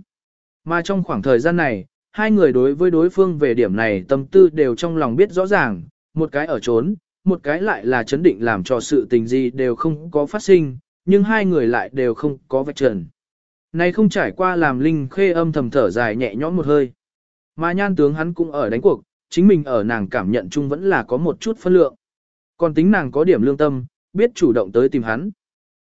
Mà trong khoảng thời gian này, hai người đối với đối phương về điểm này tâm tư đều trong lòng biết rõ ràng, một cái ở trốn, một cái lại là chấn định làm cho sự tình gì đều không có phát sinh, nhưng hai người lại đều không có vạch trần. Này không trải qua làm Linh Khê âm thầm thở dài nhẹ nhõm một hơi. Mà nhan tướng hắn cũng ở đánh cuộc, chính mình ở nàng cảm nhận chung vẫn là có một chút phân lượng. Còn tính nàng có điểm lương tâm, biết chủ động tới tìm hắn.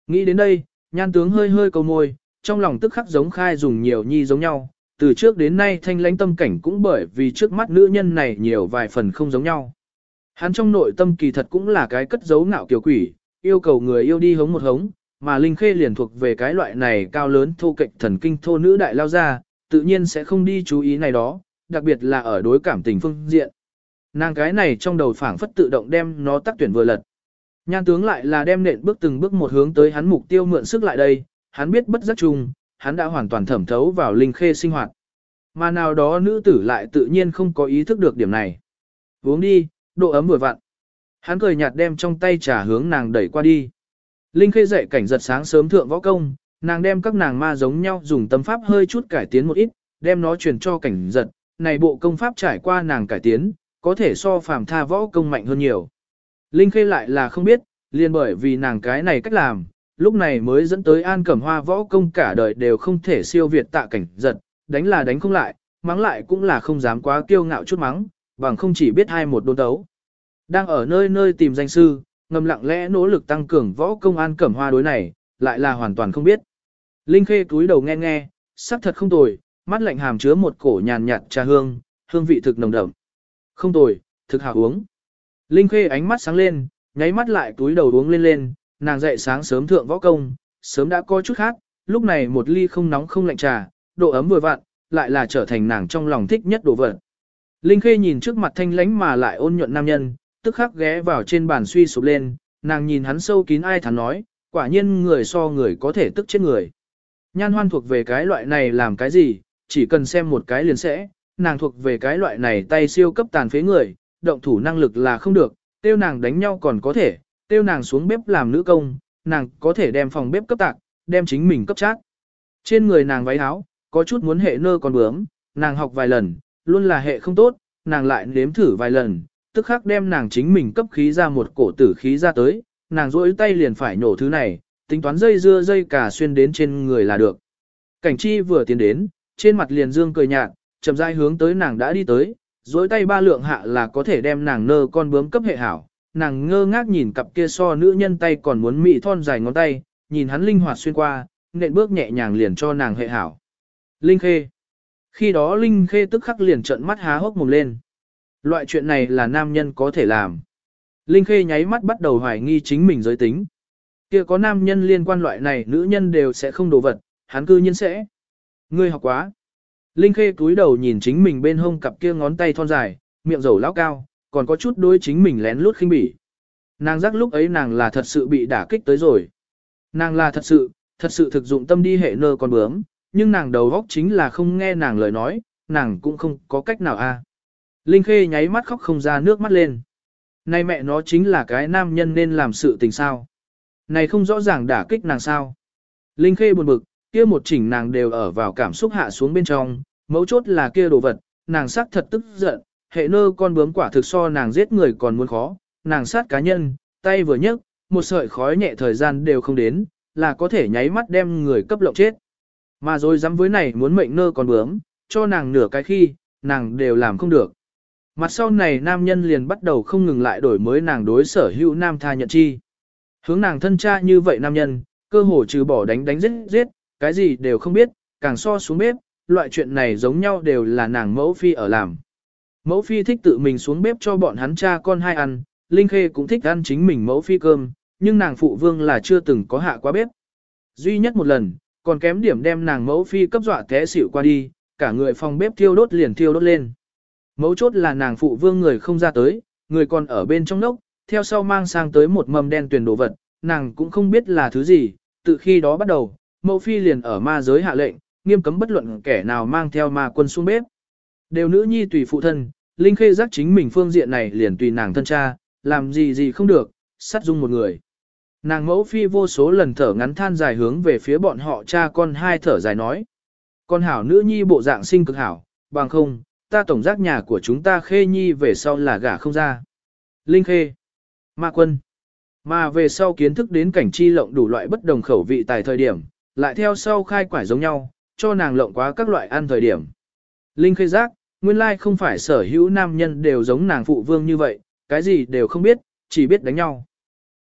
Nghĩ đến đây, nhan tướng hơi hơi cầu môi, trong lòng tức khắc giống khai dùng nhiều nhi giống nhau. Từ trước đến nay thanh lãnh tâm cảnh cũng bởi vì trước mắt nữ nhân này nhiều vài phần không giống nhau. Hắn trong nội tâm kỳ thật cũng là cái cất giấu ngạo kiều quỷ, yêu cầu người yêu đi hống một hống, mà Linh Khê liền thuộc về cái loại này cao lớn thô kệch thần kinh thô nữ đại lao ra, tự nhiên sẽ không đi chú ý này đó, đặc biệt là ở đối cảm tình phương diện. Nàng cái này trong đầu phảng phất tự động đem nó tắc tuyển vừa lật. Nhan tướng lại là đem nện bước từng bước một hướng tới hắn mục tiêu mượn sức lại đây, hắn biết bất giác chung, hắn đã hoàn toàn thẩm thấu vào Linh Khê sinh hoạt. Mà nào đó nữ tử lại tự nhiên không có ý thức được điểm này. Uống đi, độ ấm vừa vặn. Hắn cười nhạt đem trong tay trà hướng nàng đẩy qua đi. Linh Khê dậy cảnh giật sáng sớm thượng võ công, nàng đem các nàng ma giống nhau dùng tâm pháp hơi chút cải tiến một ít, đem nó truyền cho cảnh giật, này bộ công pháp trải qua nàng cải tiến, có thể so phàm tha võ công mạnh hơn nhiều. Linh Khê lại là không biết, liền bởi vì nàng cái này cách làm, lúc này mới dẫn tới An Cẩm Hoa võ công cả đời đều không thể siêu việt tạ cảnh giật, đánh là đánh không lại, mắng lại cũng là không dám quá kiêu ngạo chút mắng, bằng không chỉ biết hai một đôn đấu. Đang ở nơi nơi tìm danh sư, ngầm lặng lẽ nỗ lực tăng cường võ công An Cẩm Hoa đối này, lại là hoàn toàn không biết. Linh Khê túi đầu nghe nghe, sắc thật không tồi, mắt lạnh hàm chứa một cổ nhàn nhạt trà hương, hương vị thực nồng đậm. Không tồi, thực hảo uống. Linh Khê ánh mắt sáng lên, nháy mắt lại túi đầu uống lên lên, nàng dậy sáng sớm thượng võ công, sớm đã có chút khác, lúc này một ly không nóng không lạnh trà, độ ấm vừa vặn, lại là trở thành nàng trong lòng thích nhất đồ vật. Linh Khê nhìn trước mặt thanh lãnh mà lại ôn nhuận nam nhân, tức khắc ghé vào trên bàn suy sụp lên, nàng nhìn hắn sâu kín ai thắn nói, quả nhiên người so người có thể tức chết người. Nhan hoan thuộc về cái loại này làm cái gì, chỉ cần xem một cái liền sẽ, nàng thuộc về cái loại này tay siêu cấp tàn phế người, động thủ năng lực là không được, tiêu nàng đánh nhau còn có thể, tiêu nàng xuống bếp làm nữ công, nàng có thể đem phòng bếp cấp tạc, đem chính mình cấp chát. Trên người nàng váy áo, có chút muốn hệ nơ còn bướm, nàng học vài lần, luôn là hệ không tốt, nàng lại nếm thử vài lần, tức khắc đem nàng chính mình cấp khí ra một cổ tử khí ra tới, nàng rỗi tay liền phải nhổ thứ này, tính toán dây dưa dây cả xuyên đến trên người là được. Cảnh chi vừa tiến đến, trên mặt liền dương cười nhạt, chậm rãi hướng tới nàng đã đi tới, rỗi tay ba lượng hạ là có thể đem nàng nơ con bướm cấp hệ hảo. Nàng ngơ ngác nhìn cặp kia so nữ nhân tay còn muốn mị thon dài ngón tay, nhìn hắn linh hoạt xuyên qua, nện bước nhẹ nhàng liền cho nàng hệ hảo. Linh Khê. Khi đó Linh Khê tức khắc liền trợn mắt há hốc mồm lên. Loại chuyện này là nam nhân có thể làm. Linh Khê nháy mắt bắt đầu hoài nghi chính mình giới tính. Kia có nam nhân liên quan loại này nữ nhân đều sẽ không đồ vật, hắn cư nhiên sẽ. Ngươi học quá. Linh Khê cúi đầu nhìn chính mình bên hông cặp kia ngón tay thon dài, miệng rầu lão cao, còn có chút đối chính mình lén lút khinh bỉ. Nàng giác lúc ấy nàng là thật sự bị đả kích tới rồi. Nàng là thật sự, thật sự thực dụng tâm đi hệ nơ con bướm, nhưng nàng đầu góc chính là không nghe nàng lời nói, nàng cũng không có cách nào a. Linh Khê nháy mắt khóc không ra nước mắt lên. Này mẹ nó chính là cái nam nhân nên làm sự tình sao. Này không rõ ràng đả kích nàng sao. Linh Khê buồn bực, kia một chỉnh nàng đều ở vào cảm xúc hạ xuống bên trong, mấu chốt là kia đồ vật, nàng sắc thật tức giận, hệ nơ con bướm quả thực so nàng giết người còn muốn khó, nàng sát cá nhân, tay vừa nhấc, một sợi khói nhẹ thời gian đều không đến, là có thể nháy mắt đem người cấp lộng chết. Mà rồi dám với này muốn mệnh nơ con bướm, cho nàng nửa cái khi, nàng đều làm không được. Mặt sau này nam nhân liền bắt đầu không ngừng lại đổi mới nàng đối sở hữu nam tha nhận chi. Hướng nàng thân cha như vậy nam nhân, cơ hồ trừ bỏ đánh đánh giết giết, cái gì đều không biết, càng so xuống bếp, loại chuyện này giống nhau đều là nàng mẫu phi ở làm. Mẫu phi thích tự mình xuống bếp cho bọn hắn cha con hai ăn, Linh Khê cũng thích ăn chính mình mẫu phi cơm, nhưng nàng phụ vương là chưa từng có hạ qua bếp. Duy nhất một lần, còn kém điểm đem nàng mẫu phi cấp dọa té xỉu qua đi, cả người phòng bếp thiêu đốt liền thiêu đốt lên. Mấu chốt là nàng phụ vương người không ra tới, người còn ở bên trong nốc, theo sau mang sang tới một mầm đen tuyển đồ vật, nàng cũng không biết là thứ gì, từ khi đó bắt đầu, mẫu phi liền ở ma giới hạ lệnh, nghiêm cấm bất luận kẻ nào mang theo ma quân xuống bếp. Đều nữ nhi tùy phụ thân, Linh Khê giác chính mình phương diện này liền tùy nàng thân cha, làm gì gì không được, sát dung một người. Nàng mẫu phi vô số lần thở ngắn than dài hướng về phía bọn họ cha con hai thở dài nói. Con hảo nữ nhi bộ dạng sinh cực hảo, bằng không, ta tổng giác nhà của chúng ta khê nhi về sau là gả không ra. Linh khê, ma quân, mà về sau kiến thức đến cảnh chi lộng đủ loại bất đồng khẩu vị tại thời điểm, lại theo sau khai quải giống nhau, cho nàng lộng quá các loại ăn thời điểm. Linh khê giác, nguyên lai không phải sở hữu nam nhân đều giống nàng phụ vương như vậy, cái gì đều không biết, chỉ biết đánh nhau.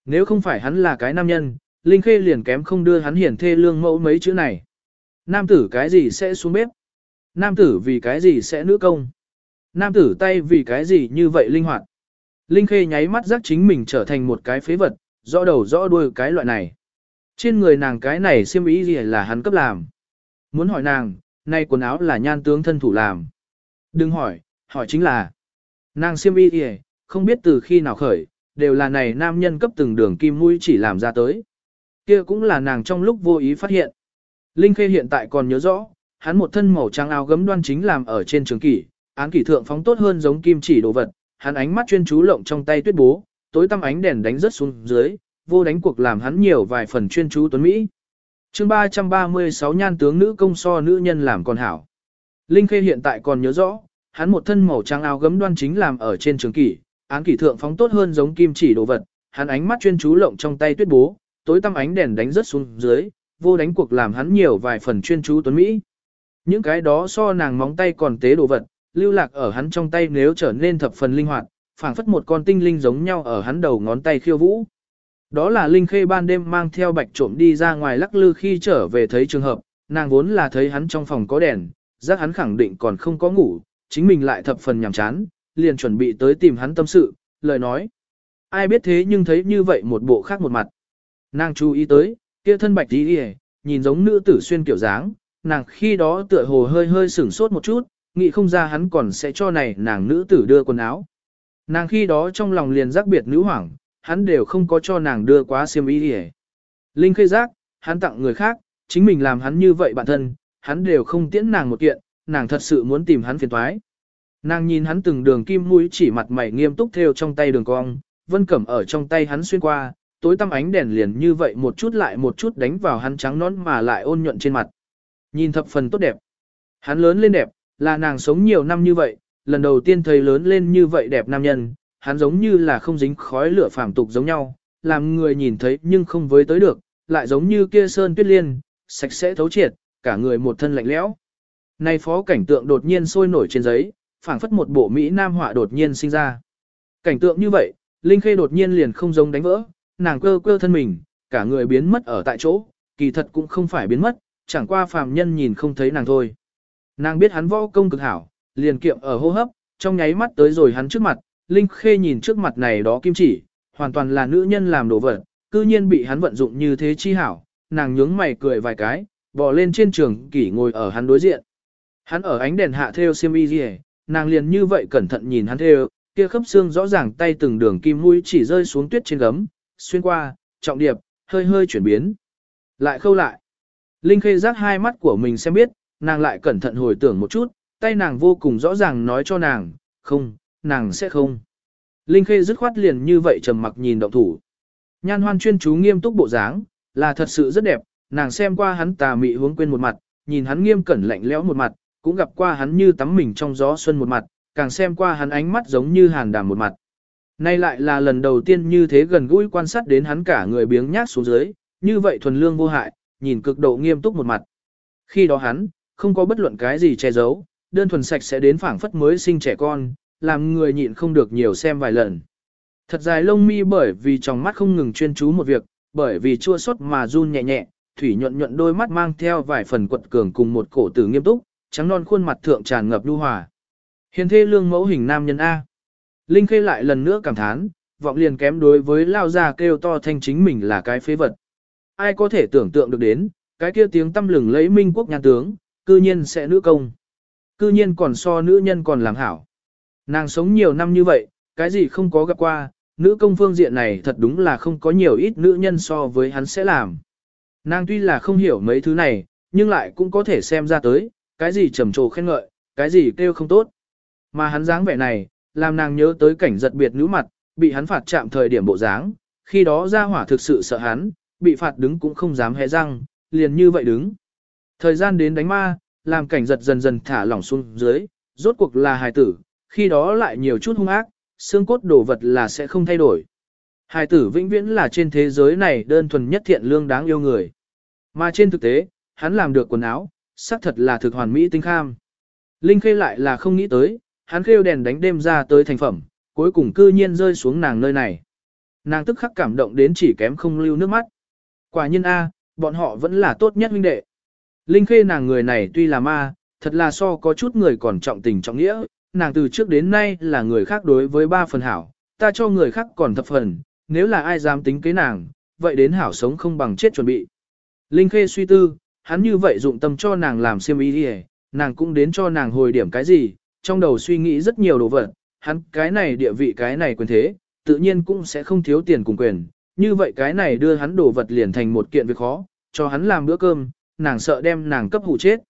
Nếu không phải hắn là cái nam nhân, Linh khê liền kém không đưa hắn hiển thê lương mẫu mấy chữ này. Nam tử cái gì sẽ xuống bếp? Nam tử vì cái gì sẽ nữ công? Nam tử tay vì cái gì như vậy linh hoạt? Linh Khê nháy mắt giác chính mình trở thành một cái phế vật, rõ đầu rõ đuôi cái loại này. Trên người nàng cái này xiêm ý gì là hắn cấp làm. Muốn hỏi nàng, nay quần áo là nhan tướng thân thủ làm. Đừng hỏi, hỏi chính là. Nàng xiêm y gì, không biết từ khi nào khởi, đều là này nam nhân cấp từng đường kim mũi chỉ làm ra tới. Kia cũng là nàng trong lúc vô ý phát hiện. Linh Khê hiện tại còn nhớ rõ, hắn một thân màu trắng áo gấm đoan chính làm ở trên trường kỷ, án kỷ thượng phóng tốt hơn giống kim chỉ đồ vật, hắn ánh mắt chuyên chú lộng trong tay tuyết bố, tối tăm ánh đèn đánh rất xuống dưới, vô đánh cuộc làm hắn nhiều vài phần chuyên chú tuấn Mỹ. chương 336 nhan tướng nữ công so nữ nhân làm còn hảo. Linh Khê hiện tại còn nhớ rõ, hắn một thân màu trắng áo gấm đoan chính làm ở trên trường kỷ, án kỷ thượng phóng tốt hơn giống kim chỉ đồ vật, hắn ánh mắt chuyên chú lộng trong tay tuyết bố, tối tăm ánh đèn đánh rất xuống dưới, vô đánh cuộc làm hắn nhiều vài phần chuyên chú tuấn Mỹ. Những cái đó so nàng móng tay còn tế đồ vật, lưu lạc ở hắn trong tay nếu trở nên thập phần linh hoạt, phảng phất một con tinh linh giống nhau ở hắn đầu ngón tay khiêu vũ. Đó là Linh Khê ban đêm mang theo bạch trộm đi ra ngoài lắc lư khi trở về thấy trường hợp, nàng vốn là thấy hắn trong phòng có đèn, giác hắn khẳng định còn không có ngủ, chính mình lại thập phần nhàm chán, liền chuẩn bị tới tìm hắn tâm sự, lời nói. Ai biết thế nhưng thấy như vậy một bộ khác một mặt. Nàng chú ý tới, kia thân bạch đi đi nhìn giống nữ tử xuyên kiểu dáng, nàng khi đó tựa hồ hơi hơi sửng sốt một chút, nghĩ không ra hắn còn sẽ cho này nàng nữ tử đưa quần áo. Nàng khi đó trong lòng liền giác biệt nữ hoảng, hắn đều không có cho nàng đưa quá xiêm y đi Linh khê giác, hắn tặng người khác, chính mình làm hắn như vậy bản thân, hắn đều không tiễn nàng một kiện, nàng thật sự muốn tìm hắn phiền toái. Nàng nhìn hắn từng đường kim mũi chỉ mặt mày nghiêm túc theo trong tay đường cong, vân cẩm ở trong tay hắn xuyên qua, tối tăm ánh đèn liền như vậy một chút lại một chút đánh vào hắn trắng nón mà lại ôn nhuận trên mặt. Nhìn thập phần tốt đẹp. Hắn lớn lên đẹp, là nàng sống nhiều năm như vậy, lần đầu tiên thấy lớn lên như vậy đẹp nam nhân, hắn giống như là không dính khói lửa phàm tục giống nhau, làm người nhìn thấy nhưng không với tới được, lại giống như kia sơn tuyết liên, sạch sẽ thấu triệt, cả người một thân lạnh lẽo. Nay phó cảnh tượng đột nhiên sôi nổi trên giấy, phảng phất một bộ Mỹ Nam họa đột nhiên sinh ra. Cảnh tượng như vậy, Linh Khê đột nhiên liền không giống đánh vỡ, nàng cơ cơ thân mình, cả người biến mất ở tại chỗ, kỳ thật cũng không phải biến mất, chẳng qua phàm nhân nhìn không thấy nàng thôi. Nàng biết hắn võ công cực hảo, liền kiệm ở hô hấp, trong nháy mắt tới rồi hắn trước mặt, Linh Khê nhìn trước mặt này đó kim chỉ, hoàn toàn là nữ nhân làm đồ vật, cư nhiên bị hắn vận dụng như thế chi hảo, nàng nhướng mày cười vài cái, bò lên trên trường kỷ ngồi ở hắn đối diện. Hắn ở ánh đèn hạ theo xiêm y rìa, nàng liền như vậy cẩn thận nhìn hắn theo, kia khớp xương rõ ràng tay từng đường kim mũi chỉ rơi xuống tuyết trên gấm, xuyên qua, trọng điệp, hơi hơi chuyển biến. Lại khâu lại. Linh Khê giác hai mắt của mình xem biết, nàng lại cẩn thận hồi tưởng một chút, tay nàng vô cùng rõ ràng nói cho nàng, không, nàng sẽ không. Linh Khê dứt khoát liền như vậy trầm mặc nhìn động thủ. Nhan hoan chuyên chú nghiêm túc bộ dáng, là thật sự rất đẹp, nàng xem qua hắn tà mị hướng quên một mặt, nhìn hắn nghiêm cẩn lạnh lẽo một mặt, cũng gặp qua hắn như tắm mình trong gió xuân một mặt, càng xem qua hắn ánh mắt giống như hàn đàm một mặt. Nay lại là lần đầu tiên như thế gần gũi quan sát đến hắn cả người biếng nhác xuống dưới, như vậy thuần lương vô hại, nhìn cực độ nghiêm túc một mặt. Khi đó hắn, không có bất luận cái gì che giấu, đơn thuần sạch sẽ đến phảng phất mới sinh trẻ con, làm người nhịn không được nhiều xem vài lần. Thật dài lông mi bởi vì trong mắt không ngừng chuyên chú một việc, bởi vì chua xót mà run nhẹ nhẹ, thủy nhuận nhuận đôi mắt mang theo vài phần quật cường cùng một cổ tử nghiêm túc, trắng non khuôn mặt thượng tràn ngập nhu hòa. Hiền thê lương mẫu hình nam nhân A. Linh Khê lại lần nữa cảm thán, vọng liền kém đối với lao ra kêu to thanh chính mình là cái phế vật. Ai có thể tưởng tượng được đến, cái kia tiếng tâm lừng lấy minh quốc nhan tướng, cư nhiên sẽ nữ công. Cư nhiên còn so nữ nhân còn làm hảo. Nàng sống nhiều năm như vậy, cái gì không có gặp qua, nữ công phương diện này thật đúng là không có nhiều ít nữ nhân so với hắn sẽ làm. Nàng tuy là không hiểu mấy thứ này, nhưng lại cũng có thể xem ra tới, cái gì trầm trồ khen ngợi, cái gì kêu không tốt. Mà hắn dáng vẻ này, làm nàng nhớ tới cảnh giật biệt nữ mặt, bị hắn phạt chạm thời điểm bộ dáng, khi đó ra hỏa thực sự sợ hắn, bị phạt đứng cũng không dám hé răng, liền như vậy đứng. Thời gian đến đánh ma, làm cảnh giật dần dần thả lỏng xuống dưới, rốt cuộc là hài tử, khi đó lại nhiều chút hung ác, xương cốt đồ vật là sẽ không thay đổi. Hài tử vĩnh viễn là trên thế giới này đơn thuần nhất thiện lương đáng yêu người. Mà trên thực tế, hắn làm được quần áo, xác thật là thực hoàn mỹ tinh kham. Linh khê lại là không nghĩ tới, hắn khêu đèn đánh đêm ra tới thành phẩm, cuối cùng cư nhiên rơi xuống nàng nơi này. Nàng tức khắc cảm động đến chỉ kém không lưu nước mắt. Quả nhân A, bọn họ vẫn là tốt nhất huynh đệ. Linh khê nàng người này tuy là ma, thật là so có chút người còn trọng tình trọng nghĩa, nàng từ trước đến nay là người khác đối với ba phần hảo, ta cho người khác còn thập phần, nếu là ai dám tính kế nàng, vậy đến hảo sống không bằng chết chuẩn bị. Linh khê suy tư, hắn như vậy dụng tâm cho nàng làm siêm ý đi nàng cũng đến cho nàng hồi điểm cái gì, trong đầu suy nghĩ rất nhiều đồ vật, hắn cái này địa vị cái này quyền thế, tự nhiên cũng sẽ không thiếu tiền cùng quyền, như vậy cái này đưa hắn đồ vật liền thành một kiện việc khó, cho hắn làm bữa cơm, nàng sợ đem nàng cấp hủ chết.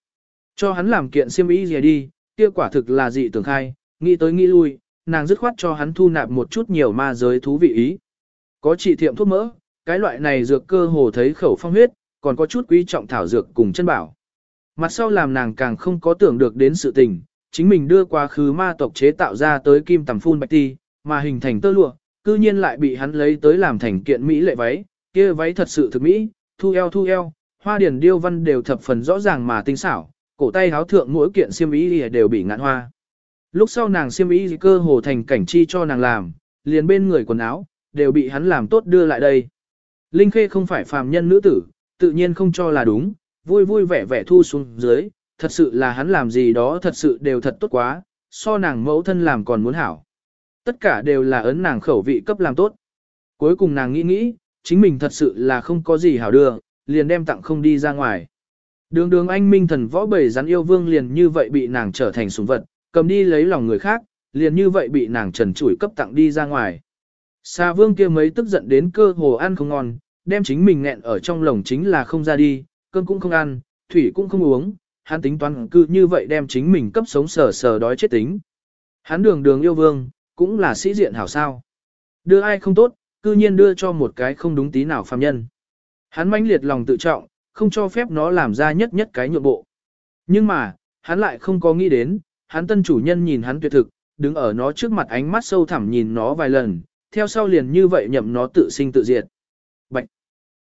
Cho hắn làm kiện xiêm y gì đi, kia quả thực là dị tưởng khai, nghĩ tới nghĩ lui, nàng dứt khoát cho hắn thu nạp một chút nhiều ma giới thú vị ý. Có trị thiệm thuốc mỡ, cái loại này dược cơ hồ thấy khẩu phong huyết, còn có chút quý trọng thảo dược cùng chân bảo. Mặt sau làm nàng càng không có tưởng được đến sự tình, chính mình đưa quá khứ ma tộc chế tạo ra tới kim tầm phun bạch ti, mà hình thành tơ lụa, cư nhiên lại bị hắn lấy tới làm thành kiện mỹ lệ váy, kia váy thật sự thực mỹ, thu eo thu eo, hoa điển điêu văn đều thập phần rõ ràng mà tinh xảo, cổ tay háo thượng mỗi kiện xiêm y đều bị ngạn hoa. Lúc sau nàng xiêm y cơ hồ thành cảnh chi cho nàng làm, liền bên người quần áo, đều bị hắn làm tốt đưa lại đây. Linh Khê không phải phàm nhân nữ tử, tự nhiên không cho là đúng, vui vui vẻ vẻ thu xuống dưới, thật sự là hắn làm gì đó thật sự đều thật tốt quá, so nàng mẫu thân làm còn muốn hảo. Tất cả đều là ấn nàng khẩu vị cấp làm tốt. Cuối cùng nàng nghĩ nghĩ, chính mình thật sự là không có gì hảo đưa, liền đem tặng không đi ra ngoài. Đường đường anh minh thần võ bầy rắn yêu vương liền như vậy bị nàng trở thành súng vật, cầm đi lấy lòng người khác, liền như vậy bị nàng trần chủi cấp tặng đi ra ngoài. Sa vương kia mấy tức giận đến cơ hồ ăn không ngon, đem chính mình nghẹn ở trong lồng chính là không ra đi, cơm cũng không ăn, thủy cũng không uống, hắn tính toán cư như vậy đem chính mình cấp sống sờ sờ đói chết tính. Hắn đường đường yêu vương, cũng là sĩ diện hảo sao. Đưa ai không tốt, cư nhiên đưa cho một cái không đúng tí nào phàm nhân. Hắn mãnh liệt lòng tự trọng, không cho phép nó làm ra nhất nhất cái nhượng bộ. Nhưng mà, hắn lại không có nghĩ đến, hắn tân chủ nhân nhìn hắn tuyệt thực, đứng ở nó trước mặt ánh mắt sâu thẳm nhìn nó vài lần, theo sau liền như vậy nhậm nó tự sinh tự diệt. Bạch!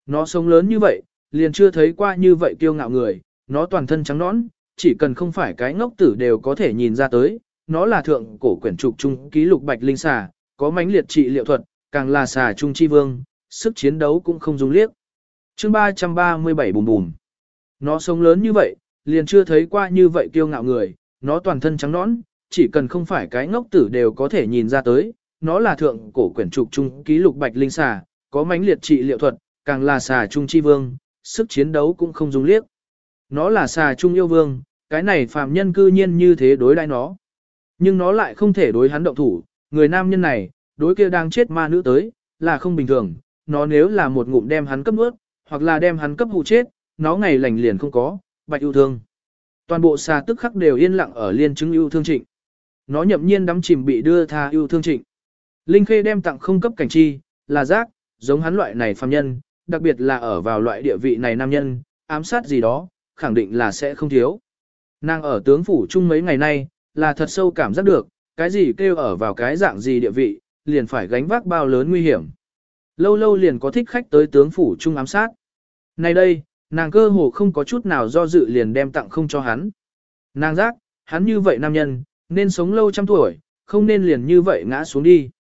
Nó sống lớn như vậy, liền chưa thấy qua như vậy kiêu ngạo người, nó toàn thân trắng nõn, chỉ cần không phải cái ngốc tử đều có thể nhìn ra tới, nó là thượng cổ quyển trục trung ký lục bạch linh xà, có mãnh liệt trị liệu thuật, càng là xà trung chi vương, sức chiến đấu cũng không dung liếc. Chương 337 bùm bùm. Nó sống lớn như vậy, liền chưa thấy qua như vậy kiêu ngạo người, nó toàn thân trắng nõn, chỉ cần không phải cái ngốc tử đều có thể nhìn ra tới, nó là thượng cổ quyển trục trung ký lục bạch linh xà, có mãnh liệt trị liệu thuật, càng là xà trung chi vương, sức chiến đấu cũng không dung liếc. Nó là xà trung yêu vương, cái này phàm nhân cư nhiên như thế đối đãi nó. Nhưng nó lại không thể đối hắn động thủ, người nam nhân này, đối kia đang chết ma nữ tới, là không bình thường, nó nếu là một ngụm đem hắn cấp ướt, hoặc là đem hắn cấp hụ chết, nó ngày lành liền không có, bạch yêu thương. Toàn bộ xà tức khắc đều yên lặng ở liên chứng yêu thương trịnh. Nó nhậm nhiên đắm chìm bị đưa tha yêu thương trịnh. Linh Khê đem tặng không cấp cảnh chi, là giác, giống hắn loại này phàm nhân, đặc biệt là ở vào loại địa vị này nam nhân, ám sát gì đó, khẳng định là sẽ không thiếu. Nàng ở tướng phủ chung mấy ngày nay, là thật sâu cảm giác được, cái gì kêu ở vào cái dạng gì địa vị, liền phải gánh vác bao lớn nguy hiểm. Lâu lâu liền có thích khách tới tướng phủ trung ám sát. Nay đây, nàng cơ hồ không có chút nào do dự liền đem tặng không cho hắn. Nàng giác, hắn như vậy nam nhân, nên sống lâu trăm tuổi, không nên liền như vậy ngã xuống đi.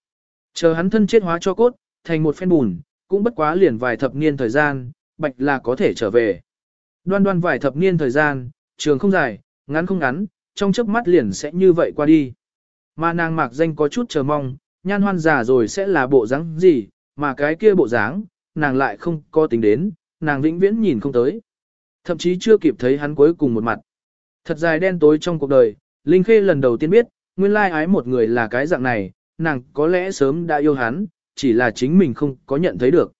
Chờ hắn thân chết hóa cho cốt, thành một phen bùn, cũng bất quá liền vài thập niên thời gian, bạch là có thể trở về. Đoan đoan vài thập niên thời gian, trường không dài, ngắn không ngắn, trong chớp mắt liền sẽ như vậy qua đi. Mà nàng mạc danh có chút chờ mong, nhan hoan già rồi sẽ là bộ dáng gì, mà cái kia bộ dáng, nàng lại không có tính đến, nàng vĩnh viễn nhìn không tới. Thậm chí chưa kịp thấy hắn cuối cùng một mặt. Thật dài đen tối trong cuộc đời, Linh Khê lần đầu tiên biết, nguyên lai ái một người là cái dạng này, nàng có lẽ sớm đã yêu hắn, chỉ là chính mình không có nhận thấy được.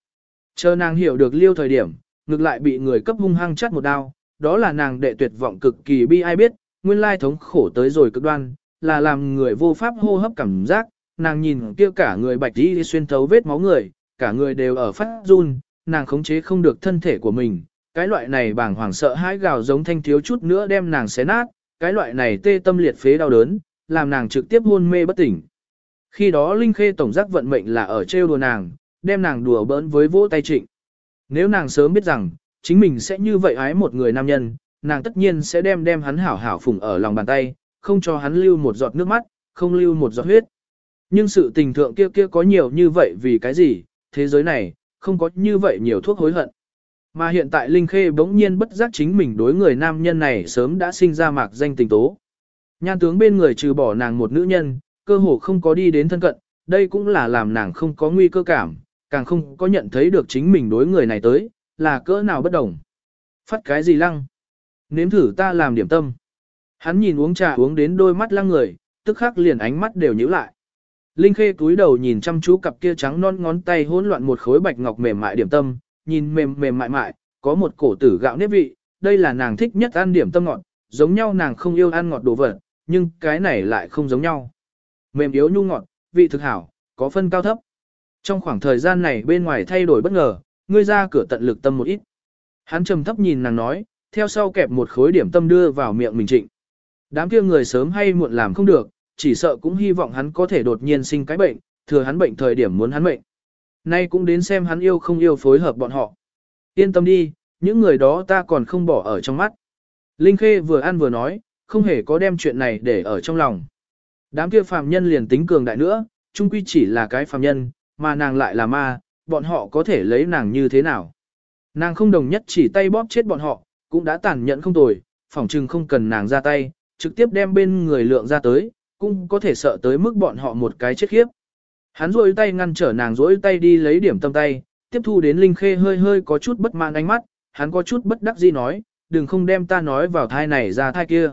Chờ nàng hiểu được liêu thời điểm, ngược lại bị người cấp hung hăng chắt một đao, đó là nàng đệ tuyệt vọng cực kỳ bi ai biết, nguyên lai thống khổ tới rồi cực đoan, là làm người vô pháp hô hấp cảm giác, nàng nhìn kia cả người bạch đi xuyên thấu vết máu người, cả người đều ở phát run, nàng khống chế không được thân thể của mình, cái loại này bảng hoàng sợ hãi gào giống thanh thiếu chút nữa đem nàng xé nát, cái loại này tê tâm liệt phế đau đớn, làm nàng trực tiếp hôn mê bất tỉnh. Khi đó Linh Khê tổng giác vận mệnh là ở trêu đùa nàng, đem nàng đùa bỡn với vỗ tay trịnh. Nếu nàng sớm biết rằng, chính mình sẽ như vậy ái một người nam nhân, nàng tất nhiên sẽ đem đem hắn hảo hảo phụng ở lòng bàn tay, không cho hắn lưu một giọt nước mắt, không lưu một giọt huyết. Nhưng sự tình thượng kia kia có nhiều như vậy vì cái gì, thế giới này, không có như vậy nhiều thuốc hối hận. Mà hiện tại Linh Khê bỗng nhiên bất giác chính mình đối người nam nhân này sớm đã sinh ra mạc danh tình tố. Nhan tướng bên người trừ bỏ nàng một nữ nhân, cơ hồ không có đi đến thân cận, đây cũng là làm nàng không có nguy cơ cảm, càng không có nhận thấy được chính mình đối người này tới, là cỡ nào bất đồng. Phát cái gì lăng? Nếm thử ta làm điểm tâm. Hắn nhìn uống trà uống đến đôi mắt lăng người, tức khắc liền ánh mắt đều nhíu lại. Linh Khê túi đầu nhìn chăm chú cặp kia trắng non ngón tay hỗn loạn một khối bạch ngọc mềm mại điểm tâm, nhìn mềm mềm mại mại, có một cổ tử gạo nếp vị, đây là nàng thích nhất ăn điểm tâm ngọt, giống nhau nàng không yêu ăn ngọt đồ vật, nhưng cái này lại không giống nhau. Mềm yếu nhu ngọt, vị thực hảo, có phân cao thấp. Trong khoảng thời gian này bên ngoài thay đổi bất ngờ, ngươi ra cửa tận lực tâm một ít. Hắn trầm thấp nhìn nàng nói, theo sau kẹp một khối điểm tâm đưa vào miệng mình trịnh. Đám kia người sớm hay muộn làm không được, chỉ sợ cũng hy vọng hắn có thể đột nhiên sinh cái bệnh, thừa hắn bệnh thời điểm muốn hắn bệnh. Nay cũng đến xem hắn yêu không yêu phối hợp bọn họ. Yên tâm đi, những người đó ta còn không bỏ ở trong mắt. Linh Khê vừa ăn vừa nói, không hề có đem chuyện này để ở trong lòng. Đám kia phàm nhân liền tính cường đại nữa, chung quy chỉ là cái phàm nhân, mà nàng lại là ma, bọn họ có thể lấy nàng như thế nào. Nàng không đồng nhất chỉ tay bóp chết bọn họ, cũng đã tàn nhẫn không tồi, phỏng chừng không cần nàng ra tay, trực tiếp đem bên người lượng ra tới, cũng có thể sợ tới mức bọn họ một cái chết khiếp. Hắn rôi tay ngăn trở nàng rỗi tay đi lấy điểm tâm tay, tiếp thu đến Linh Khê hơi hơi có chút bất mãn ánh mắt, hắn có chút bất đắc dĩ nói, đừng không đem ta nói vào thai này ra thai kia.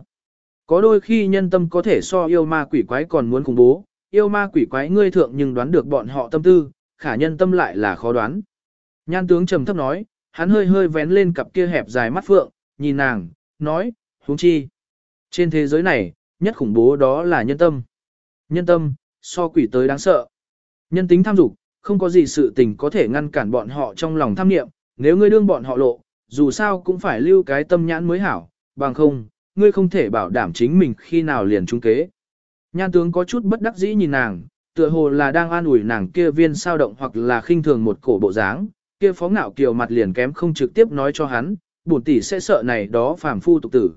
Có đôi khi nhân tâm có thể so yêu ma quỷ quái còn muốn khủng bố, yêu ma quỷ quái ngươi thượng nhưng đoán được bọn họ tâm tư, khả nhân tâm lại là khó đoán. Nhan tướng trầm thấp nói, hắn hơi hơi vén lên cặp kia hẹp dài mắt phượng, nhìn nàng, nói, huống chi. Trên thế giới này, nhất khủng bố đó là nhân tâm. Nhân tâm, so quỷ tới đáng sợ. Nhân tính tham dục, không có gì sự tình có thể ngăn cản bọn họ trong lòng tham niệm, nếu ngươi đương bọn họ lộ, dù sao cũng phải lưu cái tâm nhãn mới hảo, bằng không, ngươi không thể bảo đảm chính mình khi nào liền trung kế. Nhan tướng có chút bất đắc dĩ nhìn nàng, tựa hồ là đang an ủi nàng kia viên sao động hoặc là khinh thường một cổ bộ dáng, kia phó ngạo kiều mặt liền kém không trực tiếp nói cho hắn, bổn tỷ sẽ sợ này đó phàm phu tục tử.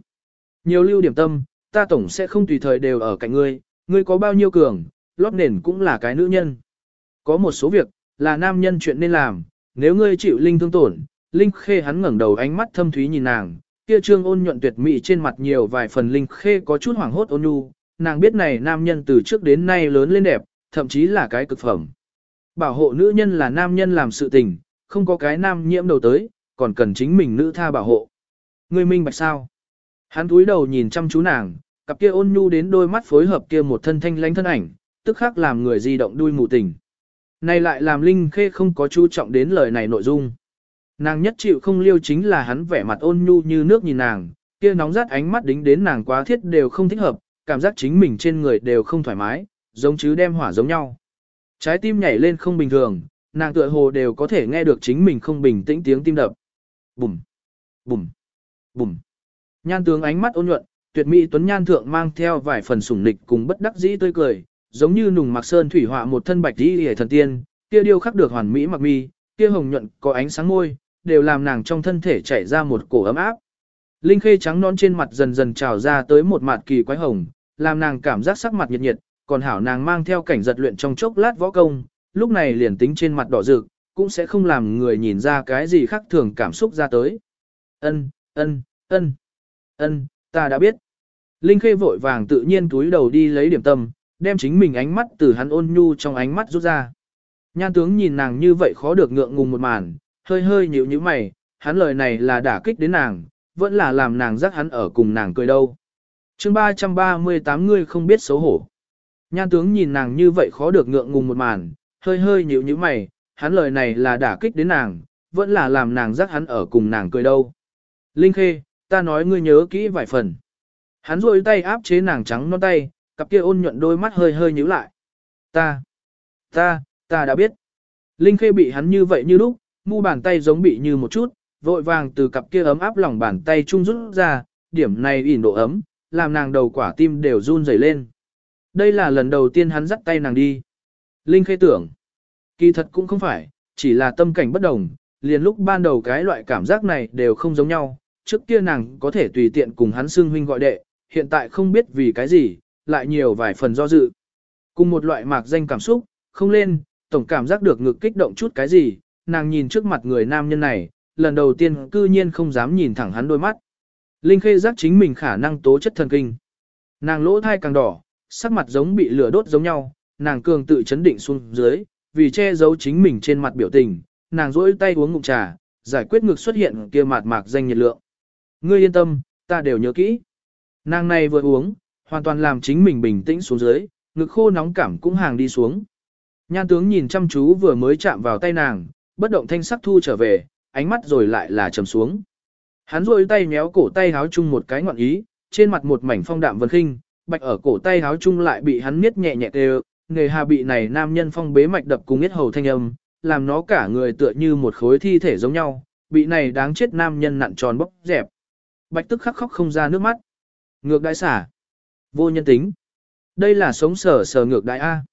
Nhiều lưu điểm tâm, ta tổng sẽ không tùy thời đều ở cạnh ngươi, ngươi có bao nhiêu cường, lót nền cũng là cái nữ nhân. Có một số việc, là nam nhân chuyện nên làm, nếu ngươi chịu linh thương tổn, linh khê hắn ngẩng đầu ánh mắt thâm thúy nhìn nàng, kia trương ôn nhuận tuyệt mỹ trên mặt nhiều vài phần linh khê có chút hoảng hốt ôn nhu, nàng biết này nam nhân từ trước đến nay lớn lên đẹp, thậm chí là cái cực phẩm. Bảo hộ nữ nhân là nam nhân làm sự tình, không có cái nam nhiễm đầu tới, còn cần chính mình nữ tha bảo hộ. Ngươi minh bạch sao? Hắn túi đầu nhìn chăm chú nàng, cặp kia ôn nhu đến đôi mắt phối hợp kia một thân thanh lãnh thân ảnh, tức khắc làm người di động đuôi mù tình. Này lại làm Linh Khê không có chú trọng đến lời này nội dung. Nàng nhất chịu không liêu chính là hắn vẻ mặt ôn nhu như nước nhìn nàng, kia nóng rát ánh mắt đính đến nàng quá thiết đều không thích hợp, cảm giác chính mình trên người đều không thoải mái, giống chứ đem hỏa giống nhau. Trái tim nhảy lên không bình thường, nàng tựa hồ đều có thể nghe được chính mình không bình tĩnh tiếng tim đập. Bùm, bùm, bùm. Nhan tướng ánh mắt ôn nhuận, tuyệt mỹ tuấn nhan thượng mang theo vài phần sủng nịch cùng bất đắc dĩ tươi cười, giống như nùng mặc sơn thủy họa một thân bạch y hề thần tiên, kia điêu khắc được hoàn mỹ mặc mi, kia hồng nhuận có ánh sáng môi, đều làm nàng trong thân thể chảy ra một cổ ấm áp. Linh khê trắng non trên mặt dần dần trào ra tới một mặt kỳ quái hồng, làm nàng cảm giác sắc mặt nhiệt nhiệt, còn hảo nàng mang theo cảnh giật luyện trong chốc lát võ công, lúc này liền tính trên mặt đỏ rực, cũng sẽ không làm người nhìn ra cái gì khác thường cảm xúc ra tới. Ân, ân, ân, ân, ta đã biết. Linh Khê vội vàng tự nhiên túi đầu đi lấy điểm tâm, đem chính mình ánh mắt từ hắn ôn nhu trong ánh mắt rút ra. Nhan tướng nhìn nàng như vậy khó được ngượng ngùng một màn, hơi hơi nhíu nhíu mày, hắn lời này là đả kích đến nàng, vẫn là làm nàng giác hắn ở cùng nàng cười đâu. chương 338 người không biết xấu hổ. Nhan tướng nhìn nàng như vậy khó được ngượng ngùng một màn, hơi hơi nhíu nhíu mày, hắn lời này là đả kích đến nàng, vẫn là làm nàng giác hắn ở cùng nàng cười đâu. Linh Khê, ta nói ngươi nhớ kỹ vài phần. Hắn rôi tay áp chế nàng trắng non tay, cặp kia ôn nhuận đôi mắt hơi hơi nhíu lại. Ta, ta, ta đã biết. Linh Khê bị hắn như vậy như lúc, mu bàn tay giống bị như một chút, vội vàng từ cặp kia ấm áp lòng bàn tay trung rút ra, điểm này ỉn độ ấm, làm nàng đầu quả tim đều run rẩy lên. Đây là lần đầu tiên hắn dắt tay nàng đi. Linh Khê tưởng, kỳ thật cũng không phải, chỉ là tâm cảnh bất đồng, liền lúc ban đầu cái loại cảm giác này đều không giống nhau, trước kia nàng có thể tùy tiện cùng hắn xưng huynh gọi đệ, hiện tại không biết vì cái gì, lại nhiều vài phần do dự. Cùng một loại mạc danh cảm xúc, không lên, tổng cảm giác được ngực kích động chút cái gì, nàng nhìn trước mặt người nam nhân này, lần đầu tiên cư nhiên không dám nhìn thẳng hắn đôi mắt. Linh Khê giác chính mình khả năng tố chất thần kinh. Nàng lỗ thai càng đỏ, sắc mặt giống bị lửa đốt giống nhau, nàng cường tự chấn định xuống dưới, vì che giấu chính mình trên mặt biểu tình, nàng rỗi tay uống ngụm trà, giải quyết ngược xuất hiện kia mạt mạc danh nhiệt lượng. Ngươi yên tâm, ta đều nhớ kỹ. Nàng này vừa uống, hoàn toàn làm chính mình bình tĩnh xuống dưới, ngực khô nóng cảm cũng hàng đi xuống. Nhan tướng nhìn chăm chú vừa mới chạm vào tay nàng, bất động thanh sắc thu trở về, ánh mắt rồi lại là trầm xuống. Hắn rôi tay méo cổ tay háo chung một cái ngọn ý, trên mặt một mảnh phong đạm vân khinh, bạch ở cổ tay háo chung lại bị hắn miết nhẹ nhẹ đều, nghề hà bị này nam nhân phong bế mạch đập cùng miết hầu thanh âm, làm nó cả người tựa như một khối thi thể giống nhau, bị này đáng chết nam nhân nặn tròn bóc dẹp. Bạch tức khắc khóc không ra nước mắt. Ngược đại xả. Vô nhân tính. Đây là sống sở sở ngược đại A.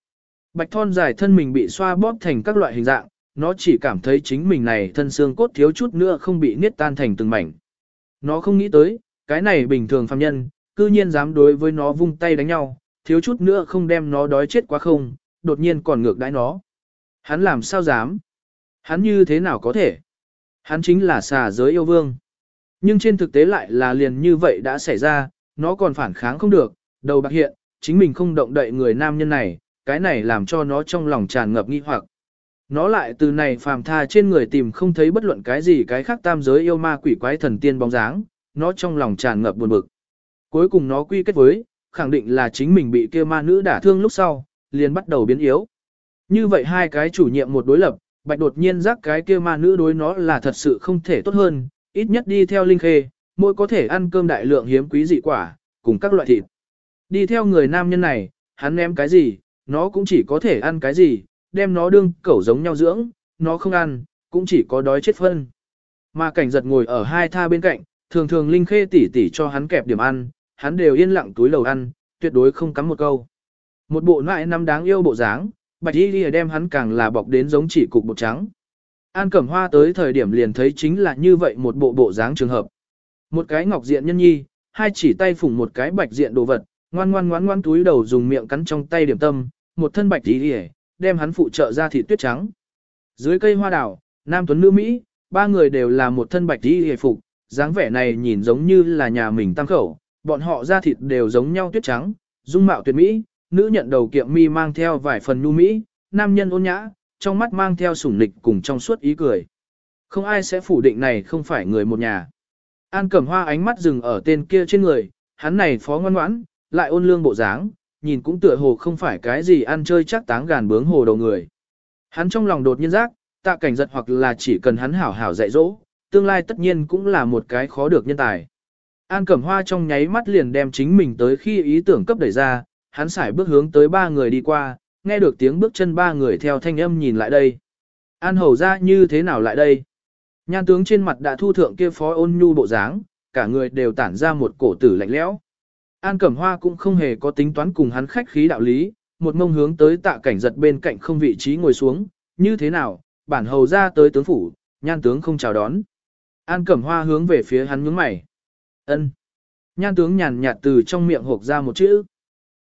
Bạch thon dài thân mình bị xoa bóp thành các loại hình dạng, nó chỉ cảm thấy chính mình này thân xương cốt thiếu chút nữa không bị niết tan thành từng mảnh. Nó không nghĩ tới, cái này bình thường phàm nhân, cư nhiên dám đối với nó vung tay đánh nhau, thiếu chút nữa không đem nó đói chết quá không, đột nhiên còn ngược đãi nó. Hắn làm sao dám? Hắn như thế nào có thể? Hắn chính là xà giới yêu vương. Nhưng trên thực tế lại là liền như vậy đã xảy ra, nó còn phản kháng không được, đầu bạc hiện, chính mình không động đậy người nam nhân này, cái này làm cho nó trong lòng tràn ngập nghi hoặc. Nó lại từ này phàm tha trên người tìm không thấy bất luận cái gì cái khác tam giới yêu ma quỷ quái thần tiên bóng dáng, nó trong lòng tràn ngập buồn bực. Cuối cùng nó quy kết với, khẳng định là chính mình bị kia ma nữ đả thương lúc sau, liền bắt đầu biến yếu. Như vậy hai cái chủ nhiệm một đối lập, bạch đột nhiên giác cái kia ma nữ đối nó là thật sự không thể tốt hơn, ít nhất đi theo linh khê, mỗi có thể ăn cơm đại lượng hiếm quý dị quả, cùng các loại thịt. Đi theo người nam nhân này, hắn ném cái gì, nó cũng chỉ có thể ăn cái gì, đem nó đương cẩu giống nhau dưỡng, nó không ăn, cũng chỉ có đói chết phân. Mà cảnh giật ngồi ở hai tha bên cạnh, thường thường Linh Khê tỉ tỉ cho hắn kẹp điểm ăn, hắn đều yên lặng túi lầu ăn, tuyệt đối không cắm một câu. Một bộ nại năm đáng yêu bộ dáng, bạch y lìa đem hắn càng là bọc đến giống chỉ cục bột trắng. An Cẩm Hoa tới thời điểm liền thấy chính là như vậy một bộ bộ dáng trường hợp. Một cái ngọc diện nhân nhi, hai chỉ tay phủng một cái bạch diện đồ vật, ngoan ngoan ngoan ngoan túi đầu dùng miệng cắn trong tay điểm tâm, một thân bạch y lìa, đem hắn phụ trợ ra thịt tuyết trắng. Dưới cây hoa đào, nam tuấn nữ Mỹ, ba người đều là một thân bạch y hề phục, dáng vẻ này nhìn giống như là nhà mình tăng khẩu, bọn họ da thịt đều giống nhau tuyết trắng, dung mạo tuyệt mỹ, nữ nhận đầu kiệm mi mang theo vài phần nhu mỹ, nam nhân ôn nhã, trong mắt mang theo sủng nịch cùng trong suốt ý cười. Không ai sẽ phủ định này không phải người một nhà. An Cẩm Hoa ánh mắt dừng ở tên kia trên người, hắn này phó ngoan ngoãn, lại ôn lương bộ dáng, nhìn cũng tựa hồ không phải cái gì ăn chơi chắc táng gàn bướng hồ đầu người. Hắn trong lòng đột nhiên giác, tạ cảnh giật hoặc là chỉ cần hắn hảo hảo dạy dỗ, tương lai tất nhiên cũng là một cái khó được nhân tài. An Cẩm Hoa trong nháy mắt liền đem chính mình tới khi ý tưởng cấp đẩy ra, hắn xài bước hướng tới ba người đi qua, nghe được tiếng bước chân ba người theo thanh âm nhìn lại đây. An hầu ra như thế nào lại đây? Nhan tướng trên mặt đã thu thượng kia phó ôn nhu bộ dáng, cả người đều tản ra một cổ tử lạnh lẽo. An Cẩm Hoa cũng không hề có tính toán cùng hắn khách khí đạo lý, một mông hướng tới tạ cảnh giật bên cạnh không vị trí ngồi xuống, như thế nào, bản hầu ra tới tướng phủ, nhan tướng không chào đón. An Cẩm Hoa hướng về phía hắn nhướng mày ân Nhan tướng nhàn nhạt từ trong miệng hộp ra một chữ.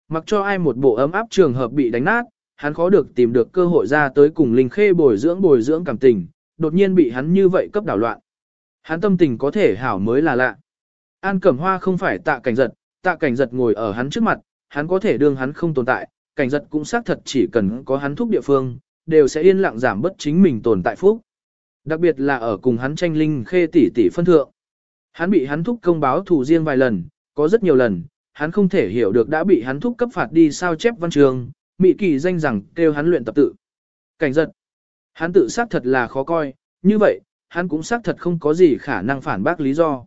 Mặc cho ai một bộ ấm áp trường hợp bị đánh nát, hắn khó được tìm được cơ hội ra tới cùng Linh Khê bồi dưỡng bồi dưỡng cảm tình, đột nhiên bị hắn như vậy cấp đảo loạn. Hắn tâm tình có thể hảo mới là lạ. An Cẩm Hoa không phải tạ cảnh giật, tạ cảnh giật ngồi ở hắn trước mặt, hắn có thể đương hắn không tồn tại, cảnh giật cũng xác thật chỉ cần có hắn thúc địa phương, đều sẽ yên lặng giảm bất chính mình tồn tại phúc. Đặc biệt là ở cùng hắn tranh linh khê tỷ tỷ phân thượng. Hắn bị hắn thúc công báo thủ riêng vài lần, có rất nhiều lần, hắn không thể hiểu được đã bị hắn thúc cấp phạt đi sao chép văn trường, mị kỳ danh rằng kêu hắn luyện tập tự. Cảnh giật. Hắn tự xác thật là khó coi, như vậy, hắn cũng xác thật không có gì khả năng phản bác lý do.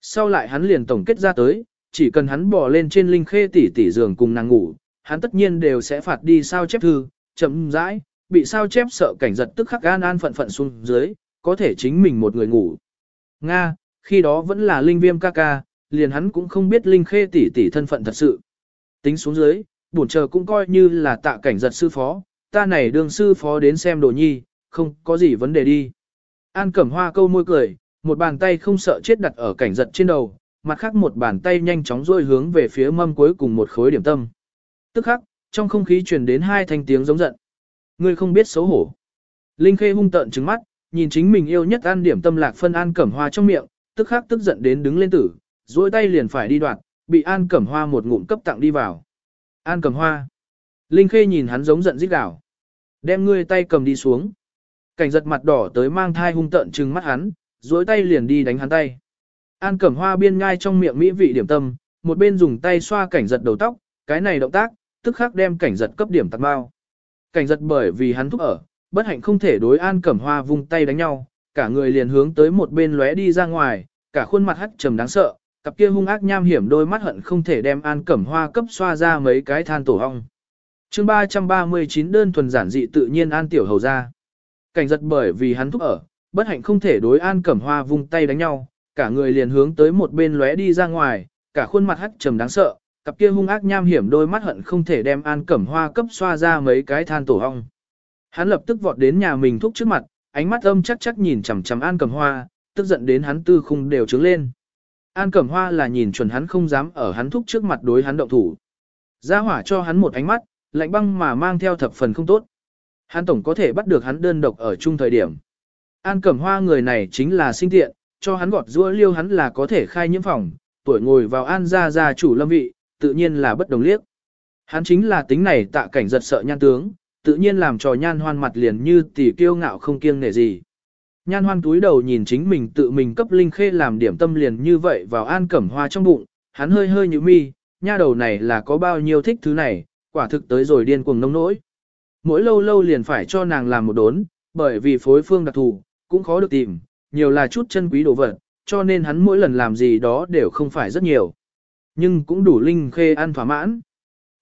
Sau lại hắn liền tổng kết ra tới, chỉ cần hắn bỏ lên trên linh khê tỷ tỷ giường cùng nàng ngủ, hắn tất nhiên đều sẽ phạt đi sao chép thư, chậm rãi, bị sao chép sợ cảnh giật tức khắc gan an phận phận xuống dưới, có thể chính mình một người ngủ. Nga, khi đó vẫn là linh viêm ca ca, liền hắn cũng không biết linh khê tỷ tỷ thân phận thật sự. Tính xuống dưới, bổn chờ cũng coi như là tạ cảnh giật sư phó, ta này đường sư phó đến xem đồ nhi, không có gì vấn đề đi. An cẩm hoa câu môi cười, một bàn tay không sợ chết đặt ở cảnh giật trên đầu, mặt khác một bàn tay nhanh chóng rôi hướng về phía mâm cuối cùng một khối điểm tâm. Tức khắc, trong không khí truyền đến hai thanh tiếng giống giận. Ngươi không biết xấu hổ. Linh Khê hung tợn trừng mắt, nhìn chính mình yêu nhất ăn điểm tâm lạc phân An Cẩm Hoa trong miệng, tức khắc tức giận đến đứng lên tử, duỗi tay liền phải đi đoạt, bị An Cẩm Hoa một ngụm cấp tặng đi vào. An Cẩm Hoa. Linh Khê nhìn hắn giống giận rít gào. Đem ngươi tay cầm đi xuống. Cảnh giật mặt đỏ tới mang thai hung tợn trừng mắt hắn, duỗi tay liền đi đánh hắn tay. An Cẩm Hoa biên ngai trong miệng mỹ vị điểm tâm, một bên dùng tay xoa cảnh giật đầu tóc, cái này động tác, tức khắc đem cảnh giật cấp điểm tạt bao. Cảnh giật bởi vì hắn thúc ở, bất hạnh không thể đối An Cẩm Hoa vung tay đánh nhau, cả người liền hướng tới một bên lóe đi ra ngoài, cả khuôn mặt hắt trầm đáng sợ, cặp kia hung ác nham hiểm đôi mắt hận không thể đem An Cẩm Hoa cấp xoa ra mấy cái than tổ ong. Chương 339 đơn thuần giản dị tự nhiên An Tiểu Hầu ra. Cảnh giật bởi vì hắn thúc ở, bất hạnh không thể đối An Cẩm Hoa vung tay đánh nhau, cả người liền hướng tới một bên lóe đi ra ngoài, cả khuôn mặt hắt trầm đáng sợ, cặp kia hung ác nham hiểm đôi mắt hận không thể đem An Cẩm Hoa cấp xoa ra mấy cái than tổ ong. Hắn lập tức vọt đến nhà mình thúc trước mặt, ánh mắt âm chắc chắc nhìn chằm chằm An Cẩm Hoa, tức giận đến hắn tư khung đều trướng lên. An Cẩm Hoa là nhìn chuẩn hắn không dám ở hắn thúc trước mặt đối hắn động thủ. Gia hỏa cho hắn một ánh mắt, lạnh băng mà mang theo thập phần không tốt. Hắn tổng có thể bắt được hắn đơn độc ở chung thời điểm. An Cẩm Hoa người này chính là sinh tiện, cho hắn gọt rũa liêu hắn là có thể khai nhiễm phòng, tuổi ngồi vào An gia gia chủ lâm vị, tự nhiên là bất đồng liếc. Hắn chính là tính này tạ cảnh giật sợ nhan tướng, tự nhiên làm trò nhan hoan mặt liền như tỷ kiêu ngạo không kiêng nể gì. Nhan hoan túi đầu nhìn chính mình tự mình cấp linh khê làm điểm tâm liền như vậy vào an cẩm hoa trong bụng, hắn hơi hơi như mi, nha đầu này là có bao nhiêu thích thứ này, quả thực tới rồi điên cuồng nông nỗi. Mỗi lâu lâu liền phải cho nàng làm một đốn, bởi vì phối phương đặc thù, cũng khó được tìm, nhiều là chút chân quý đồ vật, cho nên hắn mỗi lần làm gì đó đều không phải rất nhiều. Nhưng cũng đủ linh khê ăn thỏa mãn.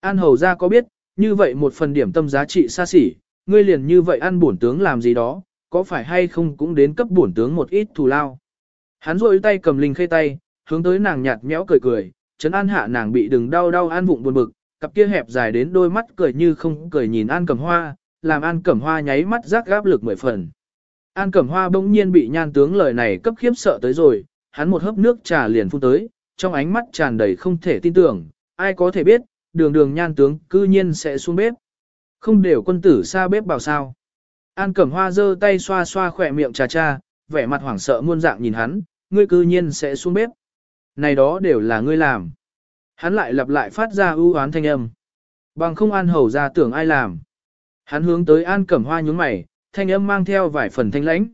An hầu ra có biết, như vậy một phần điểm tâm giá trị xa xỉ, ngươi liền như vậy ăn bổn tướng làm gì đó, có phải hay không cũng đến cấp bổn tướng một ít thù lao. Hắn rôi tay cầm linh khê tay, hướng tới nàng nhạt nhẽo cười cười, chấn an hạ nàng bị đừng đau đau an vụng buồn bực, cặp kia hẹp dài đến đôi mắt cười như không cười nhìn an cẩm hoa, làm an cẩm hoa nháy mắt rác gáp lực mười phần. An cẩm hoa bỗng nhiên bị nhan tướng lời này cấp khiếp sợ tới rồi, hắn một hớp nước trà liền phun tới, trong ánh mắt tràn đầy không thể tin tưởng, ai có thể biết, đường đường nhan tướng cư nhiên sẽ xuống bếp. Không đều quân tử xa bếp bảo sao. An Cẩm Hoa giơ tay xoa xoa khỏe miệng trà cha, vẻ mặt hoảng sợ muôn dạng nhìn hắn, ngươi cư nhiên sẽ xuống bếp. Này đó đều là ngươi làm. Hắn lại lặp lại phát ra ưu oán thanh âm. Bằng không An Hầu ra tưởng ai làm. Hắn hướng tới An Cẩm Hoa nhướng mày, thanh âm mang theo vài phần thanh lãnh.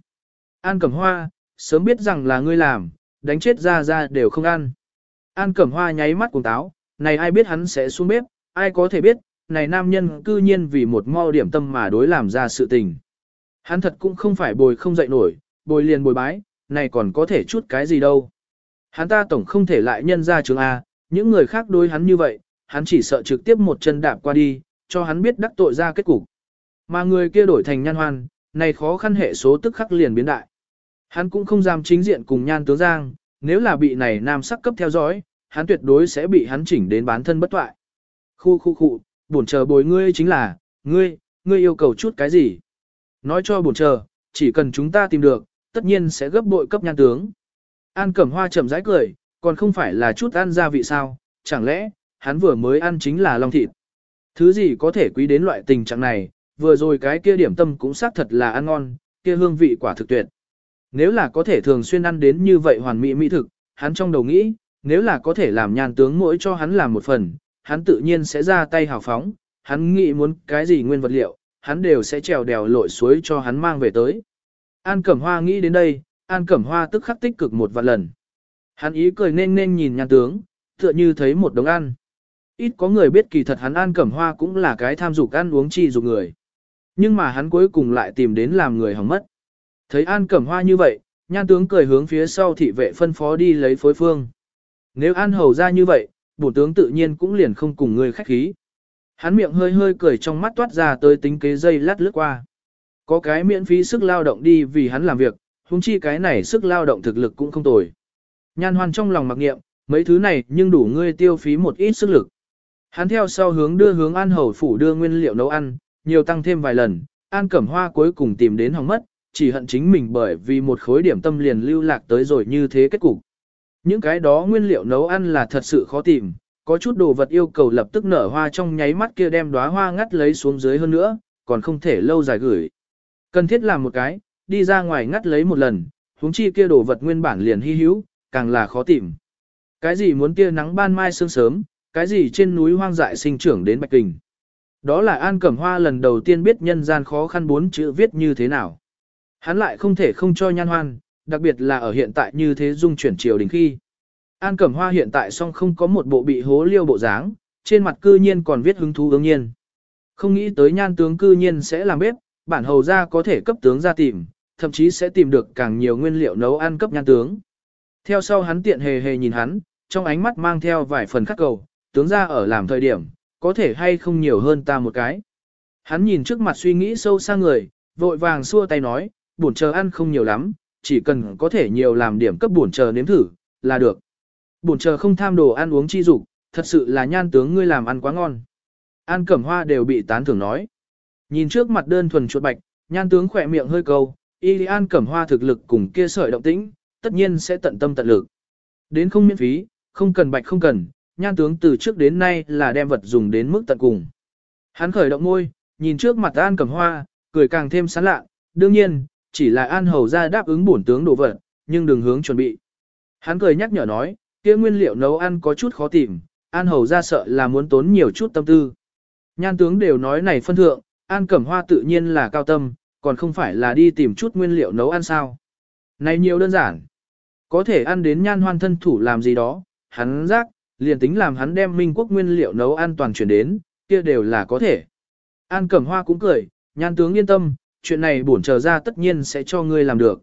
An Cẩm Hoa, sớm biết rằng là ngươi làm, đánh chết ra ra đều không ăn. An Cẩm Hoa nháy mắt cùng táo, này ai biết hắn sẽ xuống bếp, ai có thể biết, này nam nhân cư nhiên vì một mau điểm tâm mà đối làm ra sự tình. Hắn thật cũng không phải bồi không dậy nổi, bồi liền bồi bái, này còn có thể chút cái gì đâu. Hắn ta tổng không thể lại nhân ra trường A, những người khác đối hắn như vậy, hắn chỉ sợ trực tiếp một chân đạp qua đi, cho hắn biết đắc tội ra kết cục. Mà người kia đổi thành nhan hoan, này khó khăn hệ số tức khắc liền biến đại. Hắn cũng không dám chính diện cùng nhan tướng giang, nếu là bị này nam sắc cấp theo dõi, hắn tuyệt đối sẽ bị hắn chỉnh đến bán thân bất toại. Khu khu khu, buồn chờ bồi ngươi chính là, ngươi, ngươi yêu cầu chút cái gì? Nói cho buồn chờ, chỉ cần chúng ta tìm được, tất nhiên sẽ gấp bội cấp nhan tướng. An Cẩm Hoa chậm rãi cười, còn không phải là chút ăn gia vị sao, chẳng lẽ, hắn vừa mới ăn chính là long thịt. Thứ gì có thể quý đến loại tình trạng này, vừa rồi cái kia điểm tâm cũng xác thật là ăn ngon, kia hương vị quả thực tuyệt. Nếu là có thể thường xuyên ăn đến như vậy hoàn mỹ mỹ thực, hắn trong đầu nghĩ, nếu là có thể làm nhan tướng mỗi cho hắn làm một phần, hắn tự nhiên sẽ ra tay hào phóng, hắn nghĩ muốn cái gì nguyên vật liệu, hắn đều sẽ trèo đèo lội suối cho hắn mang về tới. An Cẩm Hoa nghĩ đến đây, An Cẩm Hoa tức khắc tích cực một vạn lần. Hắn ý cười nên nên nhìn nhan tướng, tựa như thấy một đống ăn. Ít có người biết kỳ thật hắn An Cẩm Hoa cũng là cái tham dục ăn uống chi dục người. Nhưng mà hắn cuối cùng lại tìm đến làm người hỏng mất. Thấy An Cẩm Hoa như vậy, nhan tướng cười hướng phía sau thị vệ phân phó đi lấy phối phương. Nếu An Hầu ra như vậy, bổ tướng tự nhiên cũng liền không cùng người khách khí. Hắn miệng hơi hơi cười trong mắt toát ra tới tính kế dây lát lướt qua. Có cái miễn phí sức lao động đi vì hắn làm việc, huống chi cái này sức lao động thực lực cũng không tồi. Nhan hoan trong lòng mặc nghiệm, mấy thứ này nhưng đủ ngươi tiêu phí một ít sức lực. Hắn theo sau hướng đưa hướng An Hầu phủ đưa nguyên liệu nấu ăn, nhiều tăng thêm vài lần, An Cẩm Hoa cuối cùng tìm đến hỏng mất, chỉ hận chính mình bởi vì một khối điểm tâm liền lưu lạc tới rồi như thế kết cục. Những cái đó nguyên liệu nấu ăn là thật sự khó tìm, có chút đồ vật yêu cầu lập tức nở hoa trong nháy mắt kia đem đóa hoa ngắt lấy xuống dưới hơn nữa, còn không thể lâu dài gửi. Cần thiết làm một cái, đi ra ngoài ngắt lấy một lần, huống chi kia đồ vật nguyên bản liền hy hữu, càng là khó tìm. Cái gì muốn tia nắng ban mai sương sớm, cái gì trên núi hoang dại sinh trưởng đến Bạch Kình. Đó là An Cẩm Hoa lần đầu tiên biết nhân gian khó khăn bốn chữ viết như thế nào. Hắn lại không thể không cho nhan hoan, đặc biệt là ở hiện tại như thế dung chuyển triều đình khi. An Cẩm Hoa hiện tại song không có một bộ bị hố liêu bộ dáng, trên mặt cư nhiên còn viết hứng thú ứng nhiên. Không nghĩ tới nhan tướng cư nhiên sẽ làm bếp, bản hầu ra có thể cấp tướng ra tìm, thậm chí sẽ tìm được càng nhiều nguyên liệu nấu ăn cấp nhan tướng. Theo sau hắn tiện hề hề nhìn hắn, trong ánh mắt mang theo vài phần khắc cầu, tướng ra ở làm thời điểm, có thể hay không nhiều hơn ta một cái. Hắn nhìn trước mặt suy nghĩ sâu xa người, vội vàng xua tay nói, bổn chờ ăn không nhiều lắm, chỉ cần có thể nhiều làm điểm cấp bổn chờ nếm thử, là được. Bổn chờ không tham đồ ăn uống chi dục, thật sự là nhan tướng ngươi làm ăn quá ngon. An Cẩm Hoa đều bị tán thưởng nói. Nhìn trước mặt đơn thuần chuột bạch, nhan tướng khỏe miệng hơi câu, y An Cẩm Hoa thực lực cùng kia sợi động tĩnh, tất nhiên sẽ tận tâm tận lực. Đến không miễn phí, không cần bạch không cần, nhan tướng từ trước đến nay là đem vật dùng đến mức tận cùng. Hắn khởi động môi, nhìn trước mặt An Cẩm Hoa, cười càng thêm sán lạ, đương nhiên, chỉ là An Hầu ra đáp ứng bổn tướng đồ vật, nhưng đừng hướng chuẩn bị. Hắn cười nhắc nhở nói, kia nguyên liệu nấu ăn có chút khó tìm, An Hầu ra sợ là muốn tốn nhiều chút tâm tư. Nhan tướng đều nói này phân thượng, An Cẩm Hoa tự nhiên là cao tâm, còn không phải là đi tìm chút nguyên liệu nấu ăn sao. Này nhiều đơn giản. Có thể ăn đến nhan hoan thân thủ làm gì đó, hắn giác, liền tính làm hắn đem minh quốc nguyên liệu nấu ăn toàn chuyển đến, kia đều là có thể. An Cẩm Hoa cũng cười, nhan tướng yên tâm, chuyện này bổn chờ ra tất nhiên sẽ cho ngươi làm được.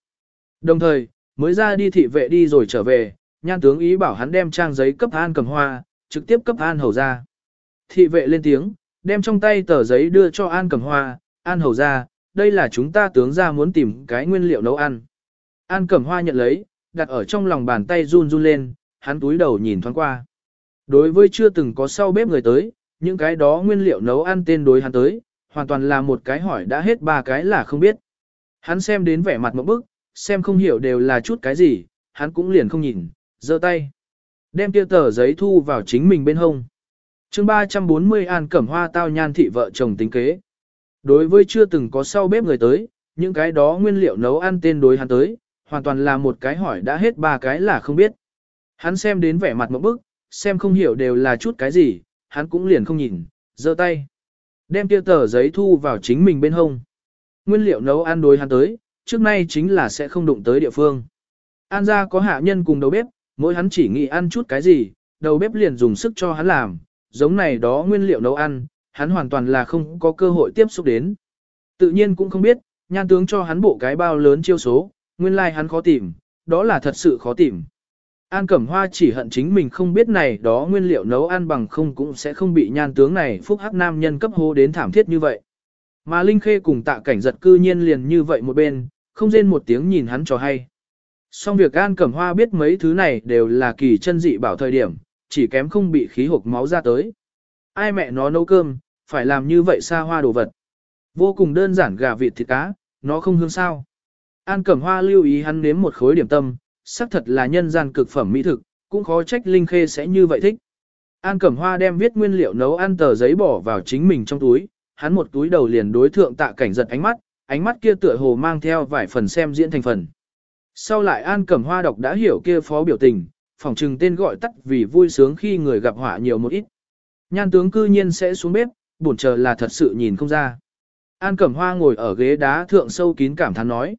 Đồng thời, mới ra đi thị vệ đi rồi trở về, nhan tướng ý bảo hắn đem trang giấy cấp An Cẩm Hoa, trực tiếp cấp An Hầu ra. Thị vệ lên tiếng, đem trong tay tờ giấy đưa cho An Cẩm Hoa, An Hầu ra, đây là chúng ta tướng ra muốn tìm cái nguyên liệu nấu ăn. An Cẩm Hoa nhận lấy, đặt ở trong lòng bàn tay run run lên, hắn túi đầu nhìn thoáng qua. Đối với chưa từng có sau bếp người tới, những cái đó nguyên liệu nấu ăn tên đối hắn tới, hoàn toàn là một cái hỏi đã hết ba cái là không biết. Hắn xem đến vẻ mặt một bức, xem không hiểu đều là chút cái gì, hắn cũng liền không nhìn, giơ tay. Đem kia tờ giấy thu vào chính mình bên hông. chương 340 An Cẩm Hoa tao nhan thị vợ chồng tính kế. Đối với chưa từng có sau bếp người tới, những cái đó nguyên liệu nấu ăn tên đối hắn tới, hoàn toàn là một cái hỏi đã hết ba cái là không biết. Hắn xem đến vẻ mặt một bức, xem không hiểu đều là chút cái gì, hắn cũng liền không nhìn, giơ tay. Đem kia tờ giấy thu vào chính mình bên hông. Nguyên liệu nấu ăn đối hắn tới, trước nay chính là sẽ không đụng tới địa phương. An gia có hạ nhân cùng đầu bếp, mỗi hắn chỉ nghĩ ăn chút cái gì, đầu bếp liền dùng sức cho hắn làm, giống này đó nguyên liệu nấu ăn, hắn hoàn toàn là không có cơ hội tiếp xúc đến. Tự nhiên cũng không biết, nhan tướng cho hắn bộ cái bao lớn chiêu số, nguyên lai like hắn khó tìm, đó là thật sự khó tìm. An Cẩm Hoa chỉ hận chính mình không biết này đó nguyên liệu nấu ăn bằng không cũng sẽ không bị nhan tướng này phúc hắc nam nhân cấp hô đến thảm thiết như vậy. Mà Linh Khê cùng tạ cảnh giật cư nhiên liền như vậy một bên, không rên một tiếng nhìn hắn cho hay. Xong việc An Cẩm Hoa biết mấy thứ này đều là kỳ chân dị bảo thời điểm, chỉ kém không bị khí hộp máu ra tới. Ai mẹ nó nấu cơm, phải làm như vậy xa hoa đồ vật. Vô cùng đơn giản gà vịt thịt cá, nó không hương sao. An Cẩm Hoa lưu ý hắn nếm một khối điểm tâm, xác thật là nhân gian cực phẩm mỹ thực, cũng khó trách Linh Khê sẽ như vậy thích. An Cẩm Hoa đem viết nguyên liệu nấu ăn tờ giấy bỏ vào chính mình trong túi, hắn một túi đầu liền đối thượng tạ cảnh giật ánh mắt, ánh mắt kia tựa hồ mang theo vài phần xem diễn thành phần. Sau lại An Cẩm Hoa đọc đã hiểu kia phó biểu tình, phòng trừng tên gọi tắt vì vui sướng khi người gặp họa nhiều một ít. Nhan tướng cư nhiên sẽ xuống bếp, buồn chờ là thật sự nhìn không ra. An Cẩm Hoa ngồi ở ghế đá thượng sâu kín cảm thán nói.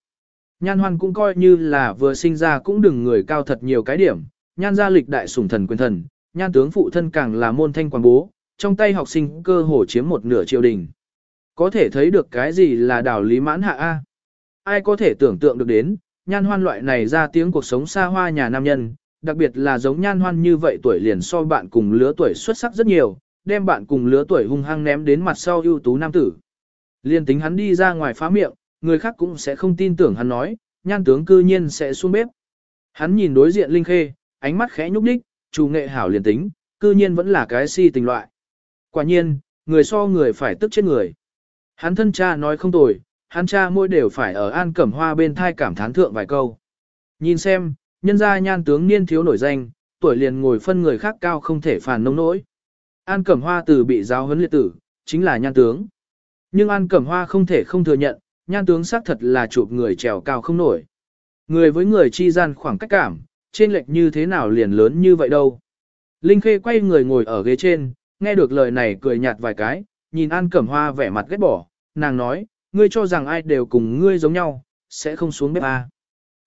Nhan hoan cũng coi như là vừa sinh ra cũng đừng người cao thật nhiều cái điểm, nhan gia lịch đại sủng thần quyền thần, nhan tướng phụ thân càng là môn thanh quảng bố, trong tay học sinh cơ hồ chiếm một nửa triều đình. Có thể thấy được cái gì là đảo lý mãn hạ A. Ai có thể tưởng tượng được đến, nhan hoan loại này ra tiếng cuộc sống xa hoa nhà nam nhân, đặc biệt là giống nhan hoan như vậy tuổi liền so bạn cùng lứa tuổi xuất sắc rất nhiều, đem bạn cùng lứa tuổi hung hăng ném đến mặt sau ưu tú nam tử. Liên tính hắn đi ra ngoài phá miệng, người khác cũng sẽ không tin tưởng hắn nói, nhan tướng cư nhiên sẽ xuống bếp. Hắn nhìn đối diện Linh Khê, ánh mắt khẽ nhúc nhích, chủ nghệ hảo liền tính, cư nhiên vẫn là cái si tình loại. Quả nhiên, người so người phải tức chết người. Hắn thân cha nói không tồi, hắn cha mỗi đều phải ở an cẩm hoa bên thai cảm thán thượng vài câu. Nhìn xem, nhân gia nhan tướng niên thiếu nổi danh, tuổi liền ngồi phân người khác cao không thể phản nông nỗi. An cẩm hoa từ bị giáo huấn liệt tử, chính là nhan tướng. Nhưng an cẩm hoa không thể không thừa nhận, nhan tướng xác thật là chụp người trèo cao không nổi. Người với người chi gian khoảng cách cảm, trên lệch như thế nào liền lớn như vậy đâu. Linh Khê quay người ngồi ở ghế trên, nghe được lời này cười nhạt vài cái, nhìn An Cẩm Hoa vẻ mặt ghét bỏ, nàng nói, ngươi cho rằng ai đều cùng ngươi giống nhau, sẽ không xuống bếp à.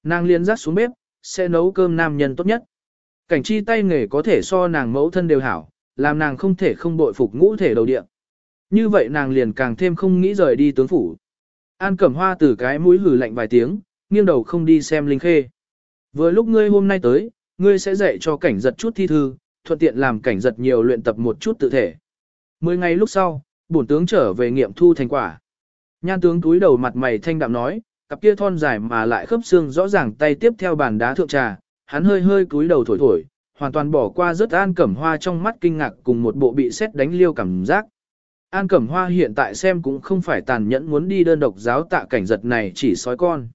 Nàng liền rắc xuống bếp, sẽ nấu cơm nam nhân tốt nhất. Cảnh chi tay nghề có thể so nàng mẫu thân đều hảo, làm nàng không thể không bội phục ngũ thể đầu địa. Như vậy nàng liền càng thêm không nghĩ rời đi tướng phủ. An Cẩm Hoa từ cái mũi hử lạnh vài tiếng, nghiêng đầu không đi xem Linh Khê. Vừa lúc ngươi hôm nay tới, ngươi sẽ dạy cho cảnh giật chút thi thư, thuận tiện làm cảnh giật nhiều luyện tập một chút tự thể. Mười ngày lúc sau, bổn tướng trở về nghiệm thu thành quả. Nhan tướng túi đầu mặt mày thanh đạm nói, cặp kia thon dài mà lại khớp xương rõ ràng tay tiếp theo bàn đá thượng trà, hắn hơi hơi cúi đầu thổi thổi, hoàn toàn bỏ qua rất an cẩm hoa trong mắt kinh ngạc cùng một bộ bị sét đánh liêu cảm giác. An Cẩm Hoa hiện tại xem cũng không phải tàn nhẫn muốn đi đơn độc giáo tạ cảnh giật này chỉ sói con.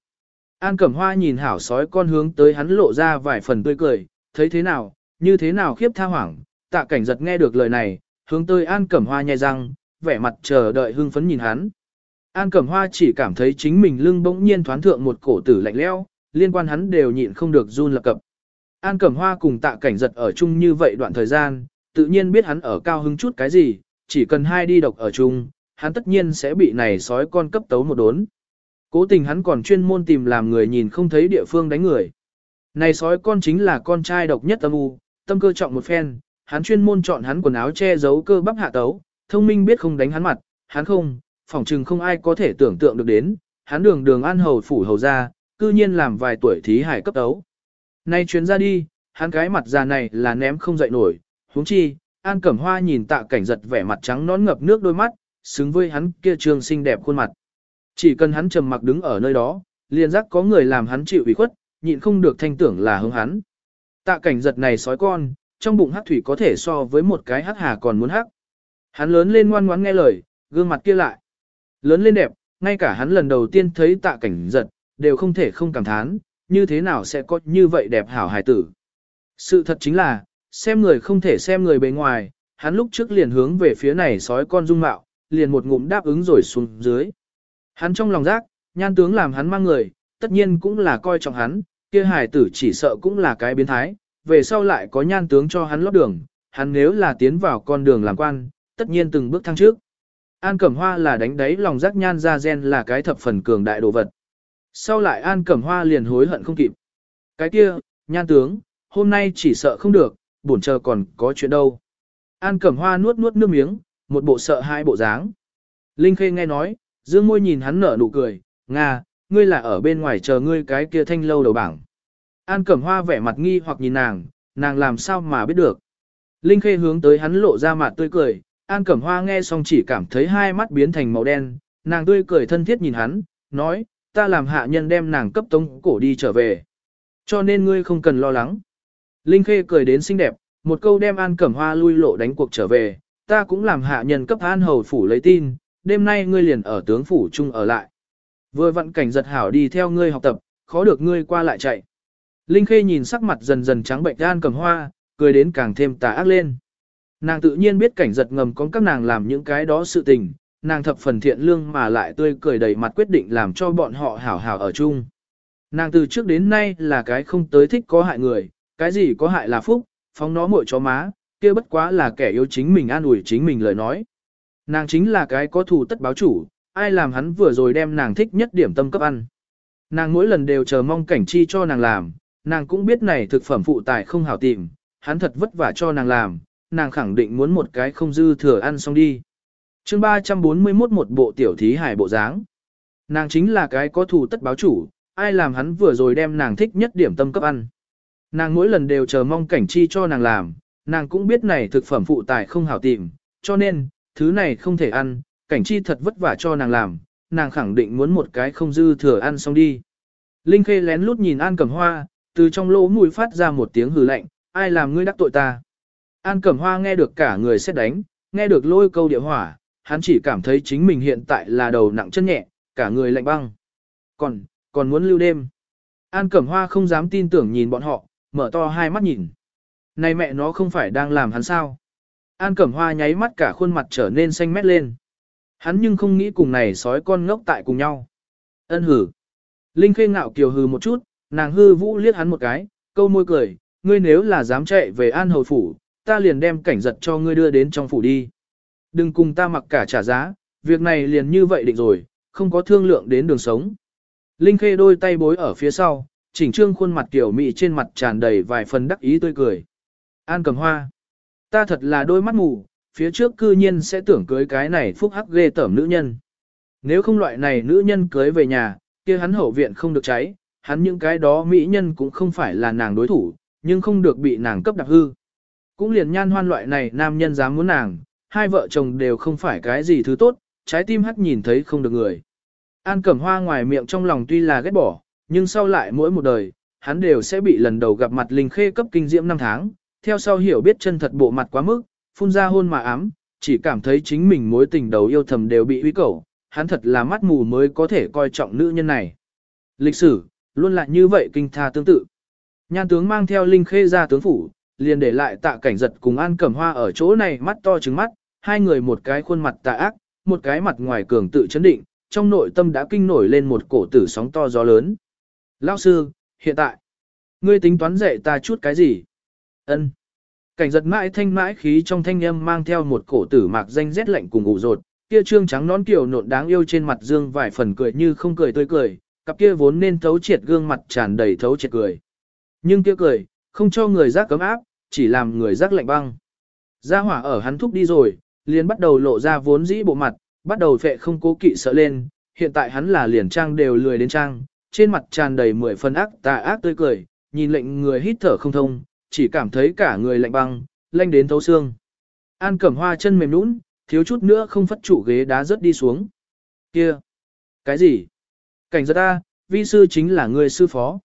An Cẩm Hoa nhìn hảo sói con hướng tới hắn lộ ra vài phần tươi cười, thấy thế nào, như thế nào khiếp tha hoảng, tạ cảnh giật nghe được lời này, hướng tới An Cẩm Hoa nhai răng, vẻ mặt chờ đợi hưng phấn nhìn hắn. An Cẩm Hoa chỉ cảm thấy chính mình lưng bỗng nhiên thoáng thượng một cổ tử lạnh leo, liên quan hắn đều nhịn không được run lập cập. An Cẩm Hoa cùng tạ cảnh giật ở chung như vậy đoạn thời gian, tự nhiên biết hắn ở cao hứng chút cái gì, chỉ cần hai đi độc ở chung, hắn tất nhiên sẽ bị này sói con cấp tấu một đốn. Cố tình hắn còn chuyên môn tìm làm người nhìn không thấy địa phương đánh người. Này sói con chính là con trai độc nhất âm u, tâm cơ trọng một phen, hắn chuyên môn chọn hắn quần áo che giấu cơ bắp hạ tấu, thông minh biết không đánh hắn mặt, hắn không, phỏng chừng không ai có thể tưởng tượng được đến, hắn đường đường an hầu phủ hầu ra, cư nhiên làm vài tuổi thí hải cấp tấu. Nay chuyến ra đi, hắn cái mặt già này là ném không dậy nổi, huống chi, An Cẩm Hoa nhìn tạ cảnh giật vẻ mặt trắng nón ngập nước đôi mắt, xứng với hắn kia trường xinh đẹp khuôn mặt. Chỉ cần hắn trầm mặc đứng ở nơi đó, liền giác có người làm hắn chịu ủy khuất, nhịn không được thanh tưởng là hướng hắn. Tạ cảnh giật này sói con, trong bụng hắc thủy có thể so với một cái hắc hà còn muốn hắc. Hắn lớn lên ngoan ngoãn nghe lời, gương mặt kia lại. Lớn lên đẹp, ngay cả hắn lần đầu tiên thấy tạ cảnh giật, đều không thể không cảm thán, như thế nào sẽ có như vậy đẹp hảo hài tử. Sự thật chính là, xem người không thể xem người bề ngoài, hắn lúc trước liền hướng về phía này sói con dung mạo, liền một ngụm đáp ứng rồi xuống dưới. Hắn trong lòng giác, nhan tướng làm hắn mang người, tất nhiên cũng là coi trọng hắn, kia hài tử chỉ sợ cũng là cái biến thái, về sau lại có nhan tướng cho hắn lót đường, hắn nếu là tiến vào con đường làm quan, tất nhiên từng bước thăng trước. An Cẩm Hoa là đánh đáy lòng giác nhan ra gen là cái thập phần cường đại đồ vật. Sau lại An Cẩm Hoa liền hối hận không kịp. Cái kia, nhan tướng, hôm nay chỉ sợ không được, bổn chờ còn có chuyện đâu. An Cẩm Hoa nuốt nuốt nước miếng, một bộ sợ hai bộ dáng. Linh Khê nghe nói, dương môi nhìn hắn nở nụ cười, Nga, ngươi là ở bên ngoài chờ ngươi cái kia thanh lâu đầu bảng. An Cẩm Hoa vẻ mặt nghi hoặc nhìn nàng, nàng làm sao mà biết được. Linh Khê hướng tới hắn lộ ra mặt tươi cười, An Cẩm Hoa nghe xong chỉ cảm thấy hai mắt biến thành màu đen, nàng tươi cười thân thiết nhìn hắn, nói, ta làm hạ nhân đem nàng cấp tống cổ đi trở về. Cho nên ngươi không cần lo lắng. Linh Khê cười đến xinh đẹp, một câu đem An Cẩm Hoa lui lộ đánh cuộc trở về, ta cũng làm hạ nhân cấp An Hầu Phủ lấy tin, đêm nay ngươi liền ở tướng Phủ chung ở lại. Vừa vận cảnh giật hảo đi theo ngươi học tập, khó được ngươi qua lại chạy. Linh Khê nhìn sắc mặt dần dần trắng bệnh An Cẩm Hoa, cười đến càng thêm tà ác lên. Nàng tự nhiên biết cảnh giật ngầm có các nàng làm những cái đó sự tình, nàng thập phần thiện lương mà lại tươi cười đầy mặt quyết định làm cho bọn họ hảo hảo ở chung. Nàng từ trước đến nay là cái không tới thích có hại người, cái gì có hại là phúc, phóng nó muội chó má, kia bất quá là kẻ yêu chính mình an ủi chính mình lời nói. Nàng chính là cái có thù tất báo chủ, ai làm hắn vừa rồi đem nàng thích nhất điểm tâm cấp ăn. Nàng mỗi lần đều chờ mong cảnh chi cho nàng làm, nàng cũng biết này thực phẩm phụ tài không hảo tìm, hắn thật vất vả cho nàng làm, nàng khẳng định muốn một cái không dư thừa ăn xong đi. chương 341 một bộ tiểu thí hải bộ dáng. Nàng chính là cái có thù tất báo chủ, ai làm hắn vừa rồi đem nàng thích nhất điểm tâm cấp ăn. Nàng mỗi lần đều chờ mong cảnh chi cho nàng làm, nàng cũng biết này thực phẩm phụ tài không hảo tìm, cho nên, thứ này không thể ăn, cảnh chi thật vất vả cho nàng làm, nàng khẳng định muốn một cái không dư thừa ăn xong đi. Linh Khê lén lút nhìn An Cẩm Hoa, từ trong lỗ mũi phát ra một tiếng hừ lạnh, ai làm ngươi đắc tội ta. An Cẩm Hoa nghe được cả người xét đánh, nghe được lôi câu địa hỏa, hắn chỉ cảm thấy chính mình hiện tại là đầu nặng chân nhẹ, cả người lạnh băng. Còn, còn muốn lưu đêm. An Cẩm Hoa không dám tin tưởng nhìn bọn họ, mở to hai mắt nhìn. Này mẹ nó không phải đang làm hắn sao? An Cẩm Hoa nháy mắt cả khuôn mặt trở nên xanh mét lên. Hắn nhưng không nghĩ cùng này sói con ngốc tại cùng nhau. Ân hử. Linh khê ngạo kiều hừ một chút, nàng hư vũ liếc hắn một cái, câu môi cười, ngươi nếu là dám chạy về An Hầu Phủ, ta liền đem cảnh giật cho ngươi đưa đến trong phủ đi. Đừng cùng ta mặc cả trả giá, việc này liền như vậy định rồi, không có thương lượng đến đường sống. Linh khê đôi tay bối ở phía sau, chỉnh trương khuôn mặt tiểu mị trên mặt tràn đầy vài phần đắc ý tươi cười. An cầm hoa. Ta thật là đôi mắt mù, phía trước cư nhiên sẽ tưởng cưới cái này phúc hắc ghê tởm nữ nhân. Nếu không loại này nữ nhân cưới về nhà, kia hắn hậu viện không được cháy, hắn những cái đó mỹ nhân cũng không phải là nàng đối thủ, nhưng không được bị nàng cấp đạp hư. Cũng liền nhan hoan loại này nam nhân dám muốn nàng, hai vợ chồng đều không phải cái gì thứ tốt, trái tim hắt nhìn thấy không được người. An Cẩm Hoa ngoài miệng trong lòng tuy là ghét bỏ, nhưng sau lại mỗi một đời, hắn đều sẽ bị lần đầu gặp mặt Linh Khê cấp kinh diễm năm tháng, theo sau hiểu biết chân thật bộ mặt quá mức, phun ra hôn mà ám, chỉ cảm thấy chính mình mối tình đầu yêu thầm đều bị uy cầu, hắn thật là mắt mù mới có thể coi trọng nữ nhân này. Lịch sử, luôn là như vậy kinh tha tương tự. Nhan tướng mang theo Linh Khê ra tướng phủ, liền để lại tạ cảnh giật cùng An Cẩm Hoa ở chỗ này mắt to trứng mắt, hai người một cái khuôn mặt tà ác, một cái mặt ngoài cường tự chấn định, trong nội tâm đã kinh nổi lên một cổ tử sóng to gió lớn. Lão sư, hiện tại, ngươi tính toán dạy ta chút cái gì? Ân. Cảnh giật mãi thanh mãi khí trong thanh âm mang theo một cổ tử mạc danh rét lạnh cùng ủ rột, kia trương trắng nón kiểu nộn đáng yêu trên mặt dương vài phần cười như không cười tươi cười, cặp kia vốn nên thấu triệt gương mặt tràn đầy thấu triệt cười. Nhưng kia cười, không cho người giác cấm áp, chỉ làm người giác lạnh băng. Gia hỏa ở hắn thúc đi rồi, liền bắt đầu lộ ra vốn dĩ bộ mặt, bắt đầu phệ không cố kỵ sợ lên, hiện tại hắn là liền trang đều lười đến trang, trên mặt tràn đầy mười phần ác tà ác tươi cười, nhìn lệnh người hít thở không thông, chỉ cảm thấy cả người lạnh băng, lanh đến thấu xương. An cẩm hoa chân mềm nũng, thiếu chút nữa không phất trụ ghế đá rớt đi xuống. Kia! Cái gì? Cảnh giật ta, vi sư chính là người sư phó.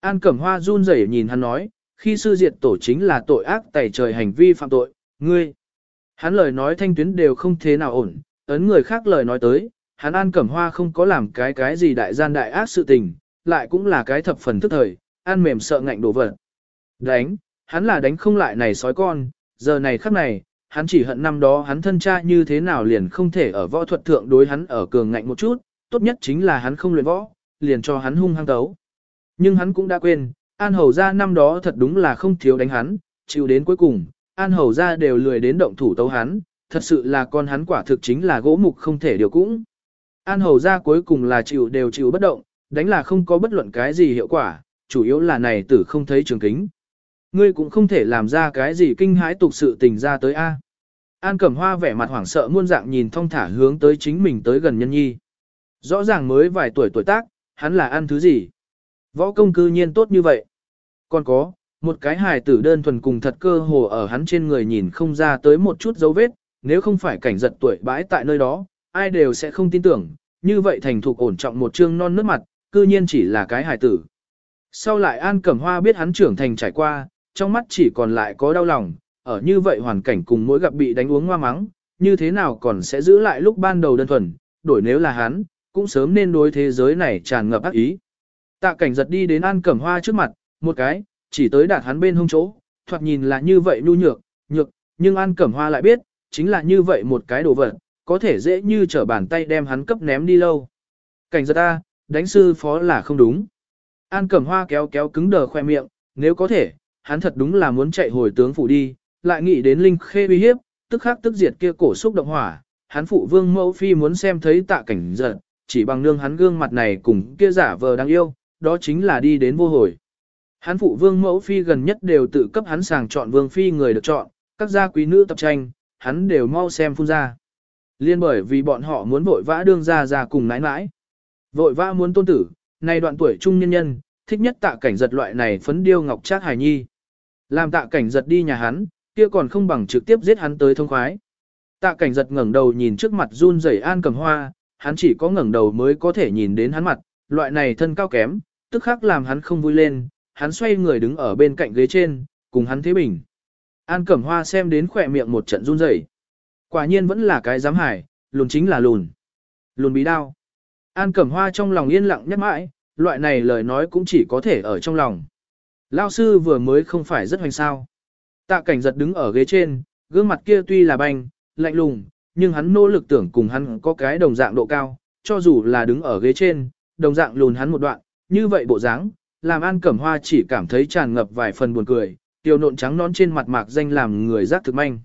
An cẩm hoa run rẩy nhìn hắn nói, khi sư diệt tổ chính là tội ác tẩy trời hành vi phạm tội, ngươi. Hắn lời nói thanh tuyến đều không thế nào ổn, ấn người khác lời nói tới, hắn An Cẩm Hoa không có làm cái cái gì đại gian đại ác sự tình, lại cũng là cái thập phần thức thời, an mềm sợ ngạnh đổ vật. Đánh, hắn là đánh không lại này sói con, giờ này khắc này, hắn chỉ hận năm đó hắn thân cha như thế nào liền không thể ở võ thuật thượng đối hắn ở cường ngạnh một chút, tốt nhất chính là hắn không luyện võ, liền cho hắn hung hăng tấu. Nhưng hắn cũng đã quên, An Hầu ra năm đó thật đúng là không thiếu đánh hắn, chịu đến cuối cùng, An Hầu ra đều lười đến động thủ tấu hắn, thật sự là con hắn quả thực chính là gỗ mục không thể điều cũng. An Hầu ra cuối cùng là chịu đều chịu bất động, đánh là không có bất luận cái gì hiệu quả, chủ yếu là này tử không thấy trường kính. Ngươi cũng không thể làm ra cái gì kinh hãi tục sự tình ra tới A. An Cẩm Hoa vẻ mặt hoảng sợ muôn dạng nhìn thong thả hướng tới chính mình tới gần nhân nhi. Rõ ràng mới vài tuổi tuổi tác, hắn là ăn thứ gì? Võ công cư nhiên tốt như vậy. Còn có, một cái hài tử đơn thuần cùng thật cơ hồ ở hắn trên người nhìn không ra tới một chút dấu vết, nếu không phải cảnh giật tuổi bãi tại nơi đó, ai đều sẽ không tin tưởng, như vậy thành thục ổn trọng một trương non nước mặt, cư nhiên chỉ là cái hài tử. Sau lại An Cẩm Hoa biết hắn trưởng thành trải qua, trong mắt chỉ còn lại có đau lòng, ở như vậy hoàn cảnh cùng mỗi gặp bị đánh uống hoa mắng, như thế nào còn sẽ giữ lại lúc ban đầu đơn thuần, đổi nếu là hắn, cũng sớm nên đối thế giới này tràn ngập ác ý. Tạ cảnh giật đi đến An Cẩm Hoa trước mặt, một cái, chỉ tới đạt hắn bên hông chỗ, thoạt nhìn là như vậy nhu nhược, nhược, nhưng An Cẩm Hoa lại biết, chính là như vậy một cái đồ vật, có thể dễ như trở bàn tay đem hắn cấp ném đi lâu. Cảnh giật ta, đánh sư phó là không đúng. An Cẩm Hoa kéo kéo cứng đờ khoe miệng, nếu có thể, hắn thật đúng là muốn chạy hồi tướng phủ đi, lại nghĩ đến Linh Khê uy hiếp, tức khắc tức diệt kia cổ xúc động hỏa, hắn phụ vương mẫu phi muốn xem thấy tạ cảnh giật, chỉ bằng nương hắn gương mặt này cùng kia giả vờ đang yêu, đó chính là đi đến vô hồi. Hắn phụ vương mẫu phi gần nhất đều tự cấp hắn sàng chọn vương phi người được chọn, các gia quý nữ tập tranh, hắn đều mau xem phun ra. Liên bởi vì bọn họ muốn vội vã đương ra ra cùng nãi nãi. Vội vã muốn tôn tử, nay đoạn tuổi trung nhân nhân, thích nhất tạ cảnh giật loại này phấn điêu ngọc trác hài nhi. Làm tạ cảnh giật đi nhà hắn, kia còn không bằng trực tiếp giết hắn tới thông khoái. Tạ cảnh giật ngẩng đầu nhìn trước mặt run rẩy an cầm hoa, hắn chỉ có ngẩng đầu mới có thể nhìn đến hắn mặt, loại này thân cao kém, tức khắc làm hắn không vui lên, hắn xoay người đứng ở bên cạnh ghế trên, cùng hắn thế bình. An Cẩm Hoa xem đến khỏe miệng một trận run rẩy. Quả nhiên vẫn là cái dám hải, lùn chính là lùn. Lùn bí đao. An Cẩm Hoa trong lòng yên lặng nhắc mãi, loại này lời nói cũng chỉ có thể ở trong lòng. Lao sư vừa mới không phải rất hoành sao. Tạ cảnh giật đứng ở ghế trên, gương mặt kia tuy là banh, lạnh lùng, nhưng hắn nỗ lực tưởng cùng hắn có cái đồng dạng độ cao, cho dù là đứng ở ghế trên, đồng dạng lùn hắn một đoạn, như vậy bộ dáng, làm An Cẩm Hoa chỉ cảm thấy tràn ngập vài phần buồn cười, tiêu nộn trắng nón trên mặt mạc danh làm người giác thực manh.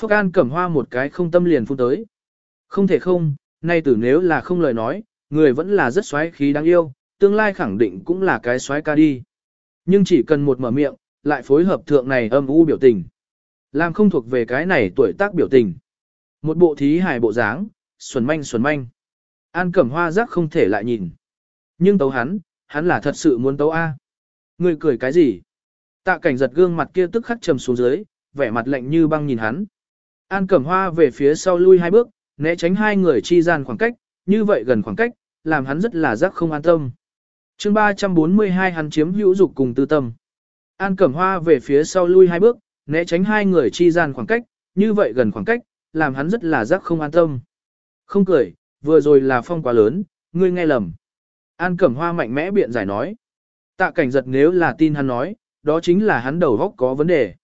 Phúc An Cẩm Hoa một cái không tâm liền phun tới. Không thể không, nay tử nếu là không lời nói, người vẫn là rất xoáy khí đáng yêu, tương lai khẳng định cũng là cái xoáy ca đi. Nhưng chỉ cần một mở miệng, lại phối hợp thượng này âm u biểu tình. Làm không thuộc về cái này tuổi tác biểu tình. Một bộ thí hài bộ dáng, xuẩn manh xuẩn manh. An Cẩm Hoa giác không thể lại nhìn. Nhưng tấu hắn, hắn là thật sự muốn tấu A. Người cười cái gì? Tạ cảnh giật gương mặt kia tức khắc trầm xuống dưới, vẻ mặt lạnh như băng nhìn hắn. An Cẩm Hoa về phía sau lui hai bước, né tránh hai người chi gian khoảng cách, như vậy gần khoảng cách, làm hắn rất là giác không an tâm. chương 342 hắn chiếm hữu dục cùng tư tâm. An Cẩm Hoa về phía sau lui hai bước, né tránh hai người chi gian khoảng cách, như vậy gần khoảng cách, làm hắn rất là giác không an tâm. Không cười, vừa rồi là phong quá lớn, ngươi nghe lầm. An Cẩm Hoa mạnh mẽ biện giải nói. Tạ cảnh giật nếu là tin hắn nói, đó chính là hắn đầu góc có vấn đề.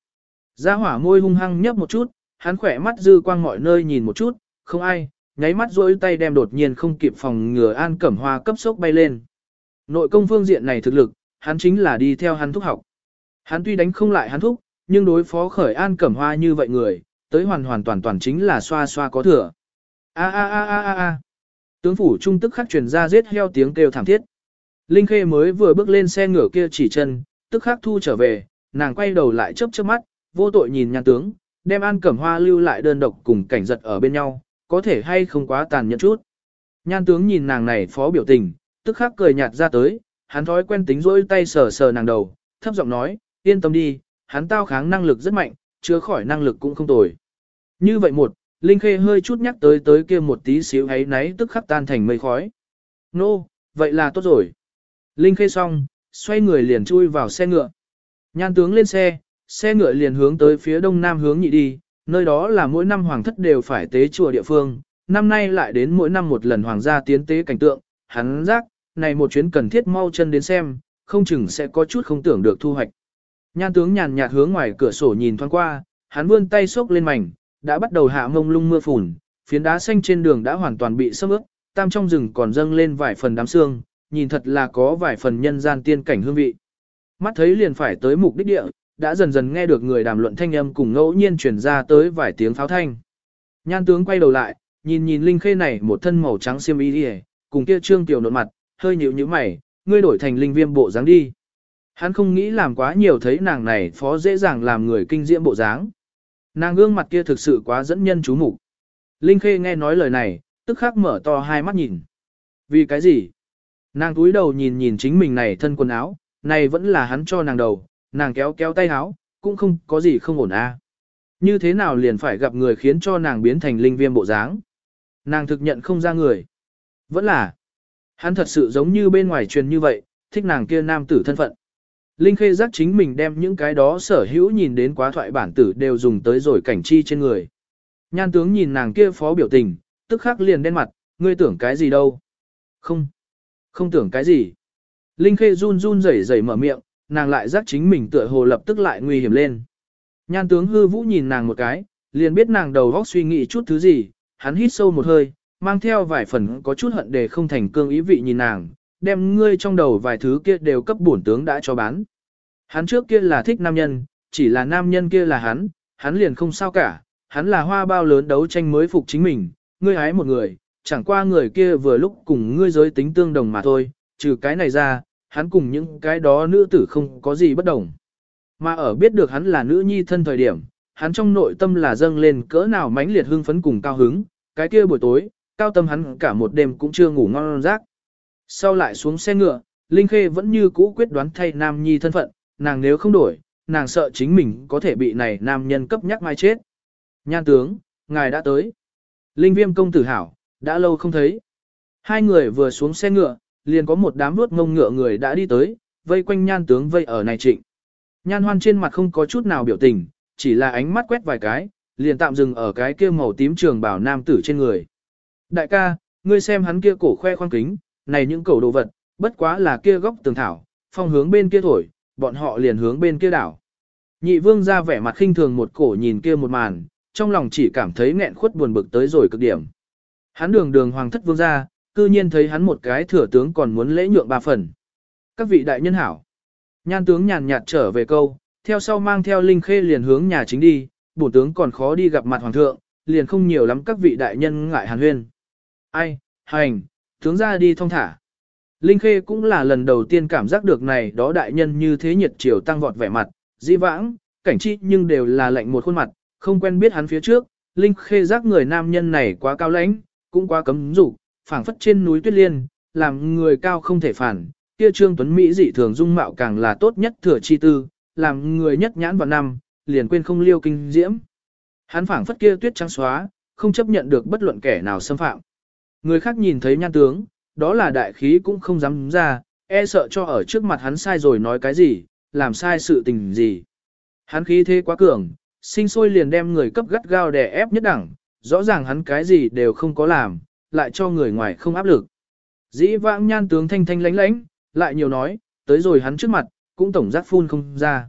Gia hỏa môi hung hăng nhấp một chút, hắn khỏe mắt dư quang mọi nơi nhìn một chút, không ai, nháy mắt rỗi tay đem đột nhiên không kịp phòng ngừa An Cẩm Hoa cấp sốc bay lên. Nội công phương diện này thực lực, hắn chính là đi theo hắn thúc học. Hắn tuy đánh không lại hắn thúc, nhưng đối phó khởi An Cẩm Hoa như vậy người, tới hoàn hoàn toàn toàn chính là xoa xoa có thừa. A a a a a a. Tướng phủ trung tức khắc truyền ra giết heo tiếng kêu thảm thiết. Linh Khê mới vừa bước lên xe ngựa kia chỉ chân, tức khắc thu trở về, nàng quay đầu lại chớp chớp mắt, vô tội nhìn nhan tướng, đem An Cẩm Hoa lưu lại đơn độc cùng cảnh giật ở bên nhau, có thể hay không quá tàn nhẫn chút. Nhan tướng nhìn nàng này phó biểu tình, tức khắc cười nhạt ra tới, hắn thói quen tính rỗi tay sờ sờ nàng đầu, thấp giọng nói, yên tâm đi, hắn tao kháng năng lực rất mạnh, chứa khỏi năng lực cũng không tồi. Như vậy một, Linh Khê hơi chút nhắc tới tới kia một tí xíu ấy náy tức khắc tan thành mây khói. Nô, no, vậy là tốt rồi. Linh Khê xong, xoay người liền chui vào xe ngựa. Nhan tướng lên xe, xe ngựa liền hướng tới phía đông nam hướng nhị đi, nơi đó là mỗi năm hoàng thất đều phải tế chùa địa phương, năm nay lại đến mỗi năm một lần hoàng gia tiến tế cảnh tượng, hắn giác, này một chuyến cần thiết mau chân đến xem, không chừng sẽ có chút không tưởng được thu hoạch. Nhan tướng nhàn nhạt hướng ngoài cửa sổ nhìn thoáng qua, hắn vươn tay xốc lên mảnh, đã bắt đầu hạ mông lung mưa phùn, phiến đá xanh trên đường đã hoàn toàn bị sấp ướt, tam trong rừng còn dâng lên vài phần đám xương, nhìn thật là có vài phần nhân gian tiên cảnh hương vị. Mắt thấy liền phải tới mục đích địa, đã dần dần nghe được người đàm luận thanh âm cùng ngẫu nhiên truyền ra tới vài tiếng pháo thanh. Nhan tướng quay đầu lại, nhìn nhìn Linh Khê này một thân màu trắng xiêm y đi cùng kia trương tiểu nộn mặt, hơi nhíu nhíu mày, ngươi đổi thành linh viêm bộ dáng đi. Hắn không nghĩ làm quá nhiều thấy nàng này phó dễ dàng làm người kinh diễm bộ dáng. Nàng gương mặt kia thực sự quá dẫn nhân chú mục. Linh Khê nghe nói lời này, tức khắc mở to hai mắt nhìn. Vì cái gì? Nàng cúi đầu nhìn nhìn chính mình này thân quần áo, này vẫn là hắn cho nàng đầu, nàng kéo kéo tay háo, cũng không có gì không ổn a. Như thế nào liền phải gặp người khiến cho nàng biến thành linh viêm bộ dáng? Nàng thực nhận không ra người. Vẫn là, hắn thật sự giống như bên ngoài truyền như vậy, thích nàng kia nam tử thân phận. Linh Khê giác chính mình đem những cái đó sở hữu nhìn đến quá thoại bản tử đều dùng tới rồi cảnh chi trên người. Nhan tướng nhìn nàng kia phó biểu tình, tức khắc liền đen mặt, ngươi tưởng cái gì đâu? Không, không tưởng cái gì. Linh Khê run run rẩy rẩy mở miệng, nàng lại giác chính mình tựa hồ lập tức lại nguy hiểm lên. Nhan tướng hư vũ nhìn nàng một cái, liền biết nàng đầu óc suy nghĩ chút thứ gì, hắn hít sâu một hơi, mang theo vài phần có chút hận để không thành cương ý vị nhìn nàng, đem ngươi trong đầu vài thứ kia đều cấp bổn tướng đã cho bán. Hắn trước kia là thích nam nhân, chỉ là nam nhân kia là hắn, hắn liền không sao cả, hắn là hoa bao lớn đấu tranh mới phục chính mình, ngươi hái một người, chẳng qua người kia vừa lúc cùng ngươi giới tính tương đồng mà thôi, trừ cái này ra, hắn cùng những cái đó nữ tử không có gì bất đồng. Mà ở biết được hắn là nữ nhi thân thời điểm, hắn trong nội tâm là dâng lên cỡ nào mãnh liệt hưng phấn cùng cao hứng, cái kia buổi tối, cao tâm hắn cả một đêm cũng chưa ngủ ngon giấc. Sau lại xuống xe ngựa, Linh Khê vẫn như cũ quyết đoán thay Nam Nhi thân phận, nàng nếu không đổi, nàng sợ chính mình có thể bị này nam nhân cấp nhắc mai chết. Nhan tướng, ngài đã tới. Linh Viêm công tử hảo, đã lâu không thấy. Hai người vừa xuống xe ngựa, liền có một đám nuốt ngông ngựa người đã đi tới, vây quanh nhan tướng vây ở này trịnh. Nhan hoan trên mặt không có chút nào biểu tình, chỉ là ánh mắt quét vài cái, liền tạm dừng ở cái kia màu tím trường bảo nam tử trên người. Đại ca, ngươi xem hắn kia cổ khoe khoang kính, này những cầu đồ vật, bất quá là kia góc tường thảo, phong hướng bên kia thổi, bọn họ liền hướng bên kia đảo. Nhị vương ra vẻ mặt khinh thường một cổ nhìn kia một màn, trong lòng chỉ cảm thấy nghẹn khuất buồn bực tới rồi cực điểm. Hắn đường đường hoàng thất vương ra, cư nhiên thấy hắn một cái thừa tướng còn muốn lễ nhượng ba phần. Các vị đại nhân hảo. Nhan tướng nhàn nhạt trở về câu, theo sau mang theo linh khê liền hướng nhà chính đi, bổ tướng còn khó đi gặp mặt hoàng thượng, liền không nhiều lắm các vị đại nhân ngại hàn huyên. Ai, hành, tướng ra đi thong thả. Linh Khê cũng là lần đầu tiên cảm giác được này đó đại nhân như thế nhiệt chiều tăng vọt vẻ mặt, di vãng, cảnh chi nhưng đều là lạnh một khuôn mặt, không quen biết hắn phía trước, Linh Khê giác người nam nhân này quá cao lãnh, cũng quá cấm dục, phảng phất trên núi tuyết liên, làm người cao không thể phản, kia trương tuấn Mỹ dị thường dung mạo càng là tốt nhất thừa chi tư, làm người nhất nhãn vào năm, liền quên không liêu kinh diễm. Hắn phảng phất kia tuyết trắng xóa, không chấp nhận được bất luận kẻ nào xâm phạm. Người khác nhìn thấy nhan tướng, đó là đại khí cũng không dám ra, e sợ cho ở trước mặt hắn sai rồi nói cái gì, làm sai sự tình gì. Hắn khí thế quá cường, sinh sôi liền đem người cấp gắt gao đè ép nhất đẳng, rõ ràng hắn cái gì đều không có làm, lại cho người ngoài không áp lực. Dĩ vãng nhan tướng thanh thanh lánh lánh, lại nhiều nói, tới rồi hắn trước mặt, cũng tổng giác phun không ra.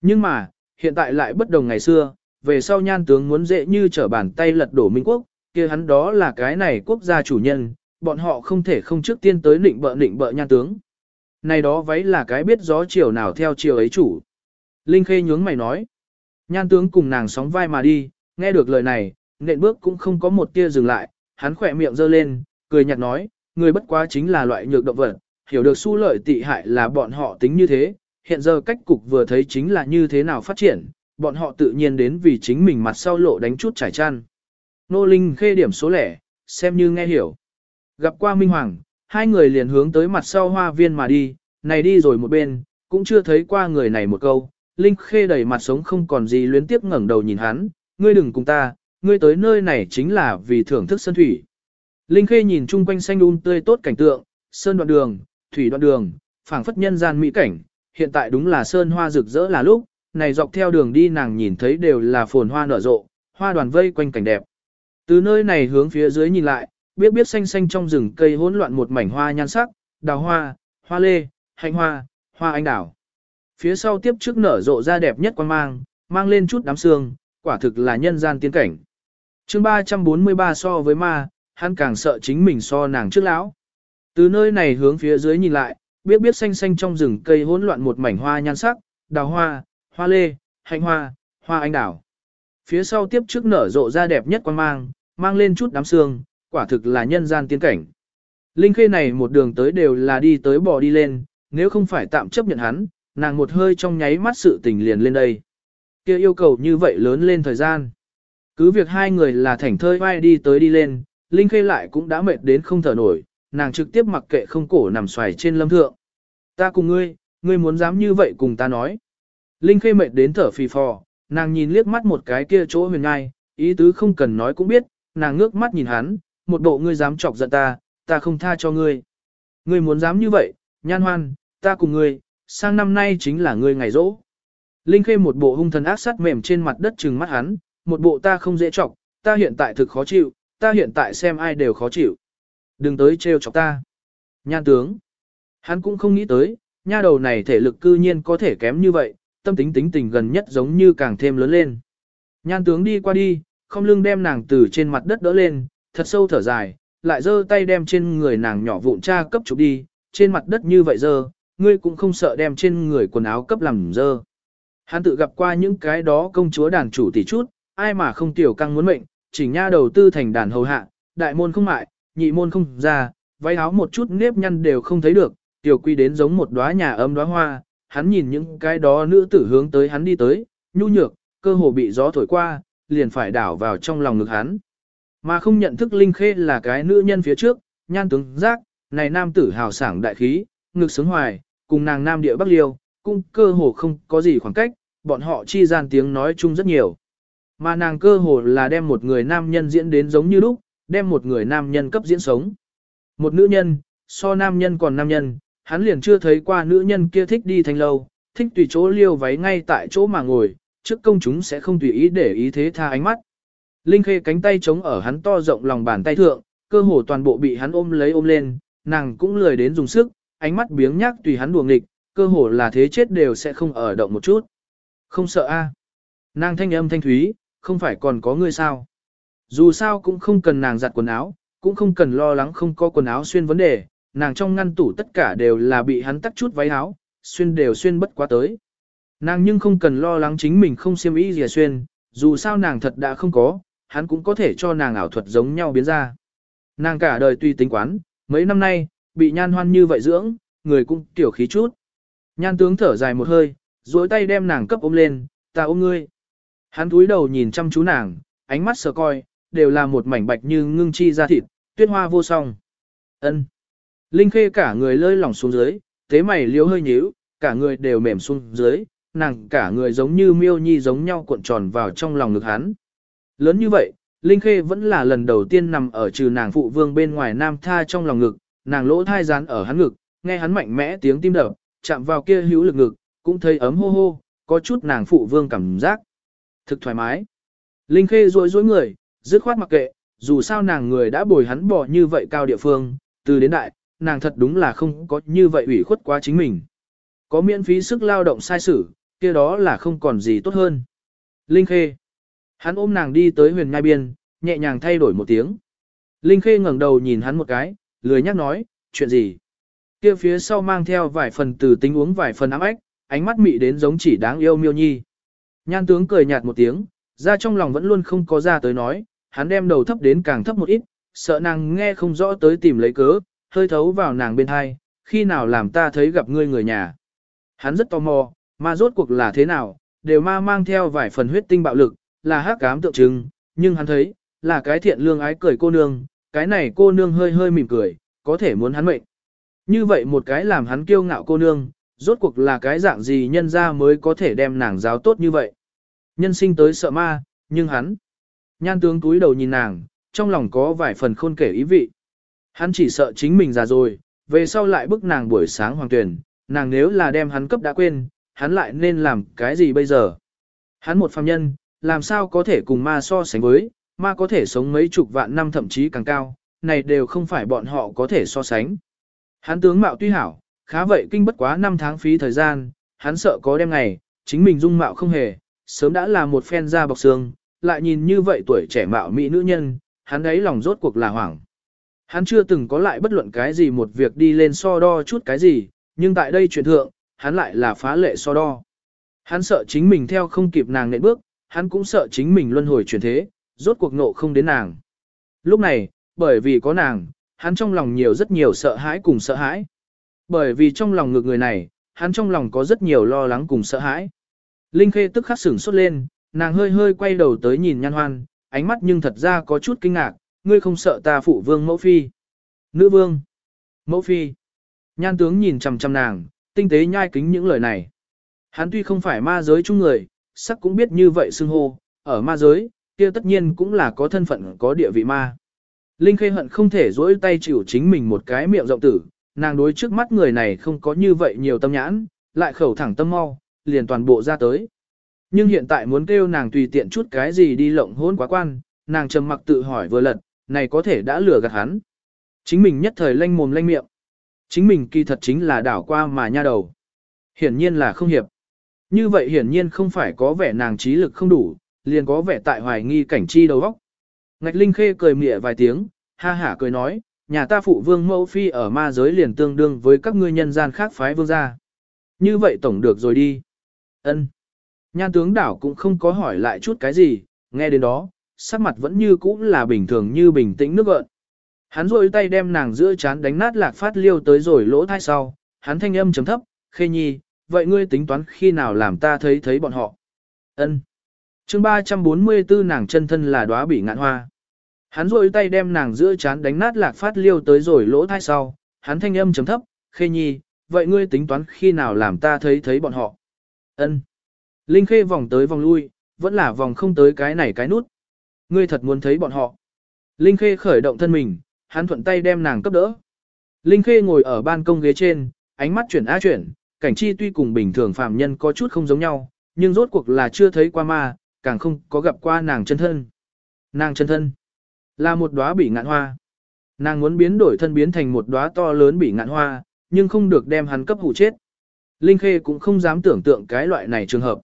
Nhưng mà, hiện tại lại bất đồng ngày xưa, về sau nhan tướng muốn dễ như trở bàn tay lật đổ Minh quốc, kia hắn đó là cái này quốc gia chủ nhân, bọn họ không thể không trước tiên tới định bợ định bợ nhan tướng. Này đó váy là cái biết gió chiều nào theo chiều ấy chủ. Linh Khê nhướng mày nói. Nhan tướng cùng nàng sóng vai mà đi, nghe được lời này, nện bước cũng không có một tia dừng lại, hắn khỏe miệng giơ lên, cười nhạt nói, người bất quá chính là loại nhược động vật, hiểu được su lợi tị hại là bọn họ tính như thế, hiện giờ cách cục vừa thấy chính là như thế nào phát triển, bọn họ tự nhiên đến vì chính mình mặt sau lộ đánh chút trải chăn. Nô Linh khê điểm số lẻ, xem như nghe hiểu. Gặp qua Minh Hoàng, hai người liền hướng tới mặt sau hoa viên mà đi, này đi rồi một bên, cũng chưa thấy qua người này một câu. Linh khê đẩy mặt sống không còn gì luyến tiếp ngẩng đầu nhìn hắn, ngươi đừng cùng ta, ngươi tới nơi này chính là vì thưởng thức sơn thủy. Linh khê nhìn chung quanh xanh um tươi tốt cảnh tượng, sơn đoạn đường, thủy đoạn đường, phảng phất nhân gian mỹ cảnh, hiện tại đúng là sơn hoa rực rỡ là lúc, này dọc theo đường đi nàng nhìn thấy đều là phồn hoa nở rộ, hoa đoàn vây quanh cảnh đẹp. Từ nơi này hướng phía dưới nhìn lại, biết biết xanh xanh trong rừng cây hỗn loạn một mảnh hoa nhan sắc, đào hoa, hoa lê, hạnh hoa, hoa anh đào. Phía sau tiếp trước nở rộ ra đẹp nhất quan mang, mang lên chút đám sương, quả thực là nhân gian tiên cảnh chương 343 so với ma, hắn càng sợ chính mình so nàng trước lão. Từ nơi này hướng phía dưới nhìn lại, biết biết xanh xanh trong rừng cây hỗn loạn một mảnh hoa nhan sắc, đào hoa, hoa lê, hạnh hoa, hoa anh đào. Phía sau tiếp trước nở rộ ra đẹp nhất quan mang, mang lên chút đám sương, quả thực là nhân gian tiên cảnh. Linh khê này một đường tới đều là đi tới bò đi lên, nếu không phải tạm chấp nhận hắn, nàng một hơi trong nháy mắt sự tình liền lên đây. kia yêu cầu như vậy lớn lên thời gian. Cứ việc hai người là thảnh thơi vai đi tới đi lên, Linh khê lại cũng đã mệt đến không thở nổi, nàng trực tiếp mặc kệ không cổ nằm xoài trên lâm thượng. Ta cùng ngươi, ngươi muốn dám như vậy cùng ta nói. Linh khê mệt đến thở phì phò, nàng nhìn liếc mắt một cái kia chỗ huyền ngai, ý tứ không cần nói cũng biết, nàng ngước mắt nhìn hắn, một bộ ngươi dám chọc giận ta, ta không tha cho ngươi. Ngươi muốn dám như vậy, nhan hoan, ta cùng ngươi, sang năm nay chính là ngươi ngày rỗ. Linh khê một bộ hung thần ác sát mềm trên mặt đất trừng mắt hắn, một bộ ta không dễ chọc, ta hiện tại thực khó chịu, ta hiện tại xem ai đều khó chịu. Đừng tới trêu chọc ta. Nhan tướng. Hắn cũng không nghĩ tới, nha đầu này thể lực cư nhiên có thể kém như vậy, tâm tính tính tình gần nhất giống như càng thêm lớn lên. Nhan tướng đi qua đi, không lưng đem nàng từ trên mặt đất đỡ lên, thật sâu thở dài, lại giơ tay đem trên người nàng nhỏ vụn cha cấp chụp đi, trên mặt đất như vậy dơ, ngươi cũng không sợ đem trên người quần áo cấp làm dơ. Hắn tự gặp qua những cái đó công chúa đàn chủ tỷ chút, ai mà không tiểu căng muốn mệnh, chỉnh nha đầu tư thành đàn hầu hạ, đại môn không mại, nhị môn không ra, váy áo một chút nếp nhăn đều không thấy được, tiểu quy đến giống một đóa nhà ấm đóa hoa, hắn nhìn những cái đó nữ tử hướng tới hắn đi tới, nhu nhược, cơ hồ bị gió thổi qua, liền phải đảo vào trong lòng ngực hắn. Mà không nhận thức Linh Khê là cái nữ nhân phía trước, nhan tướng giác, này nam tử hào sảng đại khí, ngực sướng hoài, cùng nàng nam địa bắc liêu, cũng cơ hồ không có gì khoảng cách, bọn họ chi gian tiếng nói chung rất nhiều. Mà nàng cơ hồ là đem một người nam nhân diễn đến giống như lúc, đem một người nam nhân cấp diễn sống. Một nữ nhân, so nam nhân còn nam nhân, hắn liền chưa thấy qua nữ nhân kia thích đi thanh lâu, thích tùy chỗ liêu váy ngay tại chỗ mà ngồi, trước công chúng sẽ không tùy ý để ý thế tha ánh mắt. Linh Khê cánh tay chống ở hắn to rộng lòng bàn tay thượng, cơ hồ toàn bộ bị hắn ôm lấy ôm lên, nàng cũng lười đến dùng sức, ánh mắt biếng nhác tùy hắn đuồng nghịch, cơ hồ là thế chết đều sẽ không ở động một chút. Không sợ a? Nàng thanh âm thanh thúy, không phải còn có ngươi sao? Dù sao cũng không cần nàng giặt quần áo, cũng không cần lo lắng không có quần áo xuyên vấn đề, nàng trong ngăn tủ tất cả đều là bị hắn tắt chút váy áo, xuyên đều xuyên bất quá tới. Nàng nhưng không cần lo lắng chính mình không xiêm y gì xuyên, dù sao nàng thật đã không có, hắn cũng có thể cho nàng ảo thuật giống nhau biến ra. Nàng cả đời tuy tính quán, mấy năm nay, bị nhan hoan như vậy dưỡng, người cũng tiểu khí chút. Nhan tướng thở dài một hơi, duỗi tay đem nàng cấp ôm lên, ta ôm ngươi. Hắn cúi đầu nhìn chăm chú nàng, ánh mắt sờ coi, đều là một mảnh bạch như ngưng chi ra thịt, tuyết hoa vô song. Ân. Linh khê cả người lơi lỏng xuống dưới, tế mày liếu hơi nhíu, cả người đều mềm xuống dưới, nàng cả người giống như miêu nhi giống nhau cuộn tròn vào trong lòng ngực hắn. Lớn như vậy, Linh Khê vẫn là lần đầu tiên nằm ở trừ nàng phụ vương bên ngoài nam tha trong lòng ngực, nàng lỗ thai rán ở hắn ngực, nghe hắn mạnh mẽ tiếng tim đập, chạm vào kia hữu lực ngực, cũng thấy ấm hô hô, có chút nàng phụ vương cảm giác. Thực thoải mái. Linh Khê rối rối người, dứt khoát mặc kệ, dù sao nàng người đã bồi hắn bỏ như vậy cao địa phương, từ đến đại, nàng thật đúng là không có như vậy ủy khuất quá chính mình. Có miễn phí sức lao động sai sử, kia đó là không còn gì tốt hơn. Linh Khê. Hắn ôm nàng đi tới huyền ngai biên, nhẹ nhàng thay đổi một tiếng. Linh Khê ngẩng đầu nhìn hắn một cái, lười nhắc nói, chuyện gì? Kia phía sau mang theo vài phần từ tính uống vài phần ám ếch, ánh mắt mị đến giống chỉ đáng yêu miêu nhi. Nhan tướng cười nhạt một tiếng, ra trong lòng vẫn luôn không có ra tới nói, hắn đem đầu thấp đến càng thấp một ít, sợ nàng nghe không rõ tới tìm lấy cớ, hơi thấu vào nàng bên hai, khi nào làm ta thấy gặp ngươi người nhà. Hắn rất tò mò, mà rốt cuộc là thế nào, đều ma mang theo vài phần huyết tinh bạo lực, là hắc cám tượng trưng, nhưng hắn thấy, là cái thiện lương ái cười cô nương, cái này cô nương hơi hơi mỉm cười, có thể muốn hắn mệnh. Như vậy một cái làm hắn kiêu ngạo cô nương, rốt cuộc là cái dạng gì nhân ra mới có thể đem nàng giáo tốt như vậy. Nhân sinh tới sợ ma, nhưng hắn, nhan tướng túi đầu nhìn nàng, trong lòng có vài phần khôn kể ý vị. Hắn chỉ sợ chính mình già rồi, về sau lại bức nàng buổi sáng hoàng tuyển, nàng nếu là đem hắn cấp đã quên, hắn lại nên làm cái gì bây giờ? Hắn một phàm nhân, làm sao có thể cùng ma so sánh với, ma có thể sống mấy chục vạn năm thậm chí càng cao, này đều không phải bọn họ có thể so sánh. Hắn tướng mạo tuy hảo, khá vậy kinh bất quá 5 tháng phí thời gian, hắn sợ có đêm ngày, chính mình dung mạo không hề, sớm đã là một phen da bọc xương, lại nhìn như vậy tuổi trẻ mạo mỹ nữ nhân, hắn ấy lòng rốt cuộc là hoảng. Hắn chưa từng có lại bất luận cái gì một việc đi lên so đo chút cái gì, nhưng tại đây chuyện thượng, hắn lại là phá lệ so đo. Hắn sợ chính mình theo không kịp nàng nện bước, hắn cũng sợ chính mình luân hồi chuyển thế, rốt cuộc nộ không đến nàng. Lúc này, bởi vì có nàng, hắn trong lòng nhiều rất nhiều sợ hãi cùng sợ hãi. Bởi vì trong lòng ngược người này, hắn trong lòng có rất nhiều lo lắng cùng sợ hãi. Linh Khê tức khắc sửng sốt lên, nàng hơi hơi quay đầu tới nhìn nhan hoan, ánh mắt nhưng thật ra có chút kinh ngạc, ngươi không sợ ta phụ vương mẫu phi. Nữ vương. Mẫu phi. Nhan tướng nhìn chằm chằm nàng, tinh tế nhai kính những lời này. Hắn tuy không phải ma giới chung người, sắc cũng biết như vậy xưng hô, ở ma giới, kia tất nhiên cũng là có thân phận có địa vị ma. Linh Khê hận không thể dỗi tay chịu chính mình một cái miệng rộng tử, nàng đối trước mắt người này không có như vậy nhiều tâm nhãn, lại khẩu thẳng tâm mau, liền toàn bộ ra tới. Nhưng hiện tại muốn kêu nàng tùy tiện chút cái gì đi lộng hôn quá quan, nàng trầm mặc tự hỏi vừa lật, này có thể đã lừa gạt hắn. Chính mình nhất thời lanh mồm lanh miệng. Chính mình kỳ thật chính là đảo qua mà nha đầu. Hiển nhiên là không hiệp. Như vậy hiển nhiên không phải có vẻ nàng trí lực không đủ, liền có vẻ tại hoài nghi cảnh chi đầu óc. Ngạch Linh Khê cười mỉa vài tiếng, ha hả cười nói, nhà ta phụ vương mẫu phi ở ma giới liền tương đương với các ngươi nhân gian khác phái vương gia. Như vậy tổng được rồi đi. Ân. Nhan tướng đảo cũng không có hỏi lại chút cái gì, nghe đến đó, sắc mặt vẫn như cũ là bình thường như bình tĩnh nước gợn. Hắn rôi tay đem nàng giữa chán đánh nát lạc phát liêu tới rồi lỗ thai sau, hắn thanh âm chấm thấp, khê nhi, vậy ngươi tính toán khi nào làm ta thấy thấy bọn họ. Ân. Chương 344 nàng chân thân là đóa bị ngạn hoa. Hắn rôi tay đem nàng giữa chán đánh nát lạc phát liêu tới rồi lỗ thai sau, hắn thanh âm chấm thấp, khê nhi, vậy ngươi tính toán khi nào làm ta thấy thấy bọn họ. Ân. Linh khê vòng tới vòng lui, vẫn là vòng không tới cái này cái nút. Ngươi thật muốn thấy bọn họ. Linh khê khởi động thân mình, hắn thuận tay đem nàng cấp đỡ. Linh khê ngồi ở ban công ghế trên, ánh mắt chuyển á chuyển, cảnh chi tuy cùng bình thường phàm nhân có chút không giống nhau, nhưng rốt cuộc là chưa thấy qua ma, càng không có gặp qua nàng chân thân. Nàng chân thân là một đóa bị ngạn hoa. Nàng muốn biến đổi thân biến thành một đóa to lớn bị ngạn hoa, nhưng không được đem hắn cấp hủ chết. Linh Khê cũng không dám tưởng tượng cái loại này trường hợp.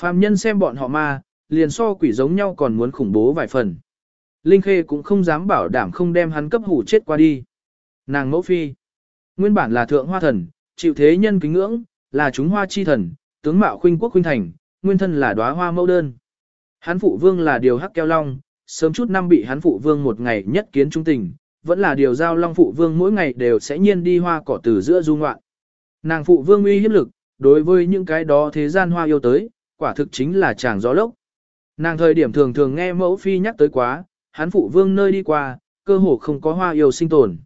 Phạm nhân xem bọn họ ma, liền so quỷ giống nhau còn muốn khủng bố vài phần. Linh Khê cũng không dám bảo đảm không đem hắn cấp hủ chết qua đi. Nàng mẫu phi, nguyên bản là thượng hoa thần, chịu thế nhân kính ngưỡng, là chúng hoa chi thần, tướng mạo khuynh quốc khuynh thành, nguyên thân là đóa hoa mẫu đơn. Hắn phụ vương là điều hắc keo long, sớm chút năm bị hắn phụ vương một ngày nhất kiến trung tình, vẫn là điều giao long phụ vương mỗi ngày đều sẽ nhiên đi hoa cỏ từ giữa du ngoạn. Nàng phụ vương uy hiếp lực, đối với những cái đó thế gian hoa yêu tới, quả thực chính là chàng gió lốc. Nàng thời điểm thường thường nghe mẫu phi nhắc tới quá, hắn phụ vương nơi đi qua, cơ hồ không có hoa yêu sinh tồn.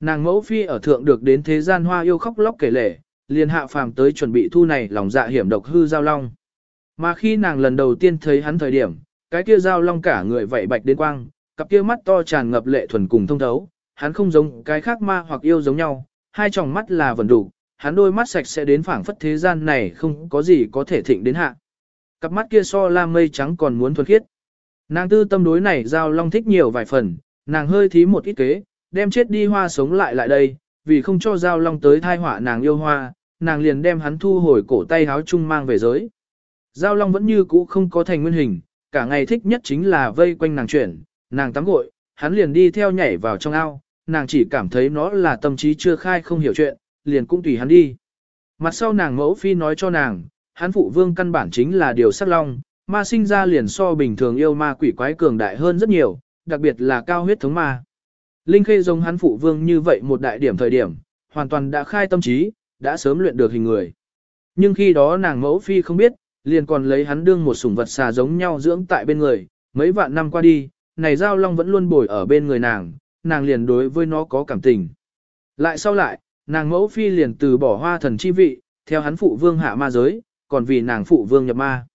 nàng mẫu phi ở thượng được đến thế gian hoa yêu khóc lóc kể lể, liền hạ phàm tới chuẩn bị thu này lòng dạ hiểm độc hư giao long. Mà khi nàng lần đầu tiên thấy hắn thời điểm, cái kia giao long cả người vậy bạch đến quang, cặp kia mắt to tràn ngập lệ thuần cùng thông thấu, hắn không giống cái khác ma hoặc yêu giống nhau, hai tròng mắt là vần đủ, hắn đôi mắt sạch sẽ đến phảng phất thế gian này không có gì có thể thịnh đến hạ. Cặp mắt kia so lam mây trắng còn muốn thuần khiết. Nàng tư tâm đối này giao long thích nhiều vài phần, nàng hơi thí một ít kế, đem chết đi hoa sống lại lại đây, vì không cho giao long tới thai họa nàng yêu hoa, nàng liền đem hắn thu hồi cổ tay háo chung mang về giới. Giao long vẫn như cũ không có thành nguyên hình, cả ngày thích nhất chính là vây quanh nàng chuyển, nàng tắm gội, hắn liền đi theo nhảy vào trong ao, nàng chỉ cảm thấy nó là tâm trí chưa khai không hiểu chuyện, liền cũng tùy hắn đi. Mặt sau nàng mẫu phi nói cho nàng, hắn phụ vương căn bản chính là điều sắc long, ma sinh ra liền so bình thường yêu ma quỷ quái cường đại hơn rất nhiều, đặc biệt là cao huyết thống ma. Linh Khê giống hắn phụ vương như vậy một đại điểm thời điểm, hoàn toàn đã khai tâm trí, đã sớm luyện được hình người. Nhưng khi đó nàng mẫu phi không biết, liền còn lấy hắn đương một sủng vật xà giống nhau dưỡng tại bên người, mấy vạn năm qua đi, này giao long vẫn luôn bồi ở bên người nàng, nàng liền đối với nó có cảm tình. Lại sau lại, nàng mẫu phi liền từ bỏ hoa thần chi vị, theo hắn phụ vương hạ ma giới, còn vì nàng phụ vương nhập ma.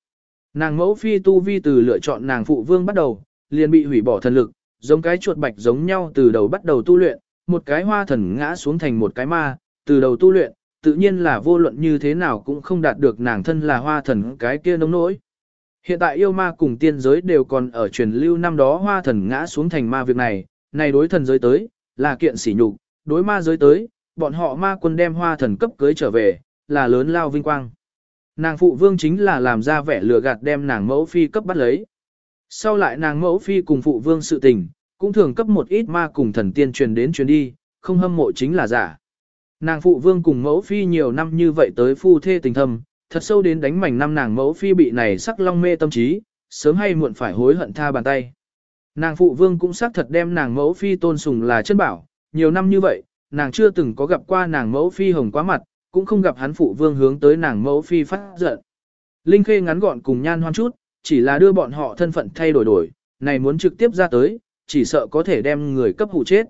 Nàng mẫu phi tu vi từ lựa chọn nàng phụ vương bắt đầu, liền bị hủy bỏ thần lực, giống cái chuột bạch giống nhau từ đầu bắt đầu tu luyện, một cái hoa thần ngã xuống thành một cái ma, từ đầu tu luyện, tự nhiên là vô luận như thế nào cũng không đạt được nàng thân là hoa thần cái kia nông nỗi. Hiện tại yêu ma cùng tiên giới đều còn ở truyền lưu năm đó hoa thần ngã xuống thành ma việc này, này đối thần giới tới, là kiện sỉ nhục, đối ma giới tới, bọn họ ma quân đem hoa thần cấp cưới trở về, là lớn lao vinh quang. Nàng phụ vương chính là làm ra vẻ lừa gạt đem nàng mẫu phi cấp bắt lấy. Sau lại nàng mẫu phi cùng phụ vương sự tình, cũng thường cấp một ít ma cùng thần tiên truyền đến truyền đi, không hâm mộ chính là giả. Nàng phụ vương cùng mẫu phi nhiều năm như vậy tới phu thê tình thâm, thật sâu đến đánh mảnh năm nàng mẫu phi bị này sắc long mê tâm trí, sớm hay muộn phải hối hận tha bàn tay. Nàng phụ vương cũng xác thật đem nàng mẫu phi tôn sùng là chân bảo, nhiều năm như vậy, nàng chưa từng có gặp qua nàng mẫu phi hồng quá mặt, cũng không gặp hắn phụ vương hướng tới nàng mẫu phi phát giận. Linh Khê ngắn gọn cùng nhan hoan chút, chỉ là đưa bọn họ thân phận thay đổi đổi, này muốn trực tiếp ra tới, chỉ sợ có thể đem người cấp hụ chết.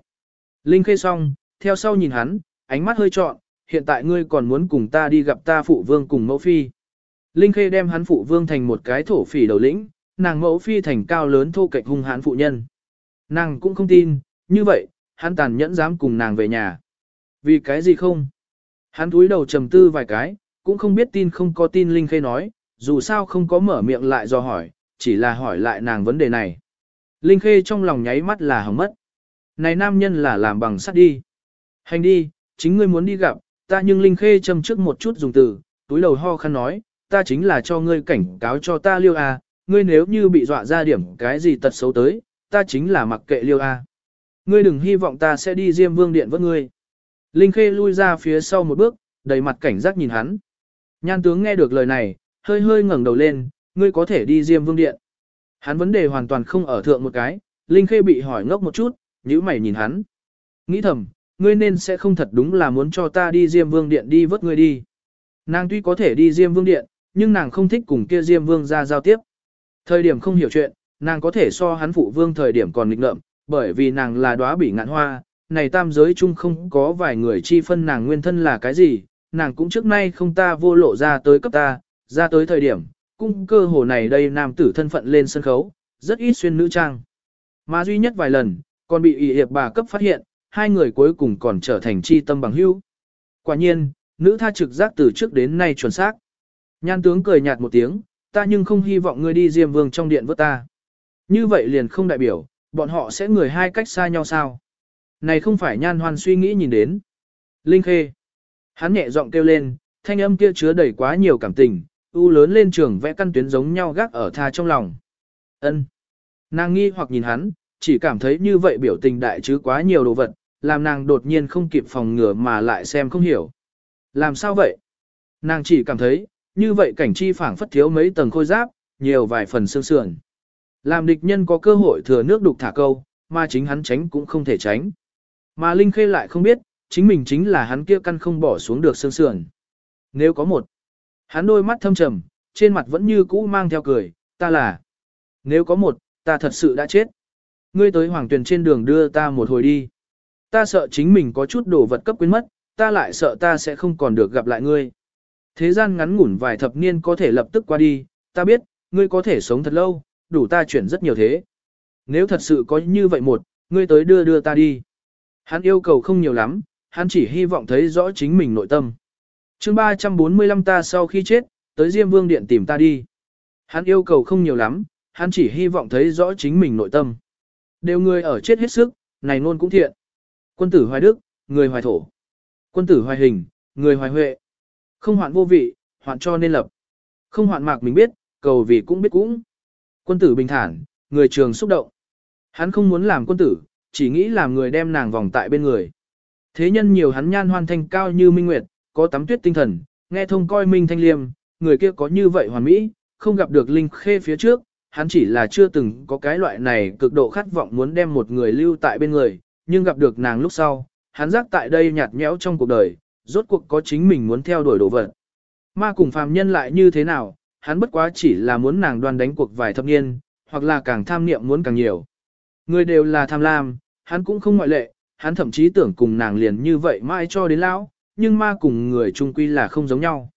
Linh Khê xong, theo sau nhìn hắn, ánh mắt hơi trọn, hiện tại ngươi còn muốn cùng ta đi gặp ta phụ vương cùng mẫu phi. Linh Khê đem hắn phụ vương thành một cái thổ phỉ đầu lĩnh, nàng mẫu phi thành cao lớn thô kệch hung hãn phụ nhân. Nàng cũng không tin, như vậy, hắn tàn nhẫn dám cùng nàng về nhà. Vì cái gì không? Hắn túi đầu trầm tư vài cái, cũng không biết tin không có tin Linh Khê nói, dù sao không có mở miệng lại do hỏi, chỉ là hỏi lại nàng vấn đề này. Linh Khê trong lòng nháy mắt là hỏng mất. Này nam nhân là làm bằng sắt đi. Hành đi, chính ngươi muốn đi gặp, ta nhưng Linh Khê châm trước một chút dùng từ, túi đầu ho khăn nói, ta chính là cho ngươi cảnh cáo cho ta liêu a, ngươi nếu như bị dọa ra điểm cái gì tật xấu tới, ta chính là mặc kệ liêu a. Ngươi đừng hy vọng ta sẽ đi Diêm Vương Điện với ngươi. Linh Khê lui ra phía sau một bước, đầy mặt cảnh giác nhìn hắn. Nhan tướng nghe được lời này, hơi hơi ngẩng đầu lên, ngươi có thể đi Diêm Vương Điện. Hắn vấn đề hoàn toàn không ở thượng một cái, Linh Khê bị hỏi ngốc một chút, nhíu mày nhìn hắn. Nghĩ thầm, ngươi nên sẽ không thật đúng là muốn cho ta đi Diêm Vương Điện đi vớt ngươi đi. Nàng tuy có thể đi Diêm Vương Điện, nhưng nàng không thích cùng kia Diêm Vương ra giao tiếp. Thời điểm không hiểu chuyện, nàng có thể so hắn phụ vương thời điểm còn nghịch ngợm, bởi vì nàng là đóa bỉ ngạn hoa, này tam giới chung không có vài người chi phân nàng nguyên thân là cái gì, nàng cũng trước nay không ta vô lộ ra tới cấp ta, ra tới thời điểm, cung cơ hồ này đây nam tử thân phận lên sân khấu, rất ít xuyên nữ trang. Mà duy nhất vài lần, còn bị ỷ hiệp bà cấp phát hiện, hai người cuối cùng còn trở thành chi tâm bằng hữu. Quả nhiên, nữ tha trực giác từ trước đến nay chuẩn xác. Nhan tướng cười nhạt một tiếng, ta nhưng không hy vọng ngươi đi Diêm Vương trong điện với ta. Như vậy liền không đại biểu, bọn họ sẽ người hai cách xa nhau sao. Này không phải nhan hoan suy nghĩ nhìn đến. Linh Khê. Hắn nhẹ giọng kêu lên, thanh âm kia chứa đầy quá nhiều cảm tình, u lớn lên trường vẽ căn tuyến giống nhau gác ở tha trong lòng. Ân. Nàng nghi hoặc nhìn hắn, chỉ cảm thấy như vậy biểu tình đại chứ quá nhiều đồ vật, làm nàng đột nhiên không kịp phòng ngừa mà lại xem không hiểu. Làm sao vậy? Nàng chỉ cảm thấy, như vậy cảnh chi phảng phất thiếu mấy tầng khôi giáp, nhiều vài phần xương sườn. Làm địch nhân có cơ hội thừa nước đục thả câu, mà chính hắn tránh cũng không thể tránh. Mà Linh Khê lại không biết, chính mình chính là hắn kia căn không bỏ xuống được xương sườn. Nếu có một, hắn đôi mắt thâm trầm, trên mặt vẫn như cũ mang theo cười, ta là. Nếu có một, ta thật sự đã chết. Ngươi tới hoàng tuyển trên đường đưa ta một hồi đi. Ta sợ chính mình có chút đồ vật cấp quên mất, ta lại sợ ta sẽ không còn được gặp lại ngươi. Thế gian ngắn ngủn vài thập niên có thể lập tức qua đi, ta biết, ngươi có thể sống thật lâu, đủ ta chuyển rất nhiều thế. Nếu thật sự có như vậy một, ngươi tới đưa đưa ta đi. Hắn yêu cầu không nhiều lắm, hắn chỉ hy vọng thấy rõ chính mình nội tâm. chương 345 ta sau khi chết, tới Diêm Vương Điện tìm ta đi. Hắn yêu cầu không nhiều lắm, hắn chỉ hy vọng thấy rõ chính mình nội tâm. Đều người ở chết hết sức, này luôn cũng thiện. Quân tử hoài đức, người hoài thổ. Quân tử hoài hình, người hoài huệ. Không hoạn vô vị, hoạn cho nên lập. Không hoạn mạc mình biết, cầu vì cũng biết cũng. Quân tử bình thản, người trường xúc động. Hắn không muốn làm quân tử, chỉ nghĩ làm người đem nàng vòng tại bên người. Thế nhân nhiều hắn nhan hoan thanh cao như minh nguyệt, có tắm tuyết tinh thần, nghe thông coi minh thanh liêm, người kia có như vậy hoàn mỹ, không gặp được linh khê phía trước, hắn chỉ là chưa từng có cái loại này cực độ khát vọng muốn đem một người lưu tại bên người, nhưng gặp được nàng lúc sau, hắn giác tại đây nhạt nhẽo trong cuộc đời, rốt cuộc có chính mình muốn theo đuổi đồ vật. Ma cùng phàm nhân lại như thế nào, hắn bất quá chỉ là muốn nàng đoan đánh cuộc vài thập niên, hoặc là càng tham niệm muốn càng nhiều. Người đều là tham lam, hắn cũng không ngoại lệ, hắn thậm chí tưởng cùng nàng liền như vậy mãi cho đến lão, nhưng ma cùng người chung quy là không giống nhau.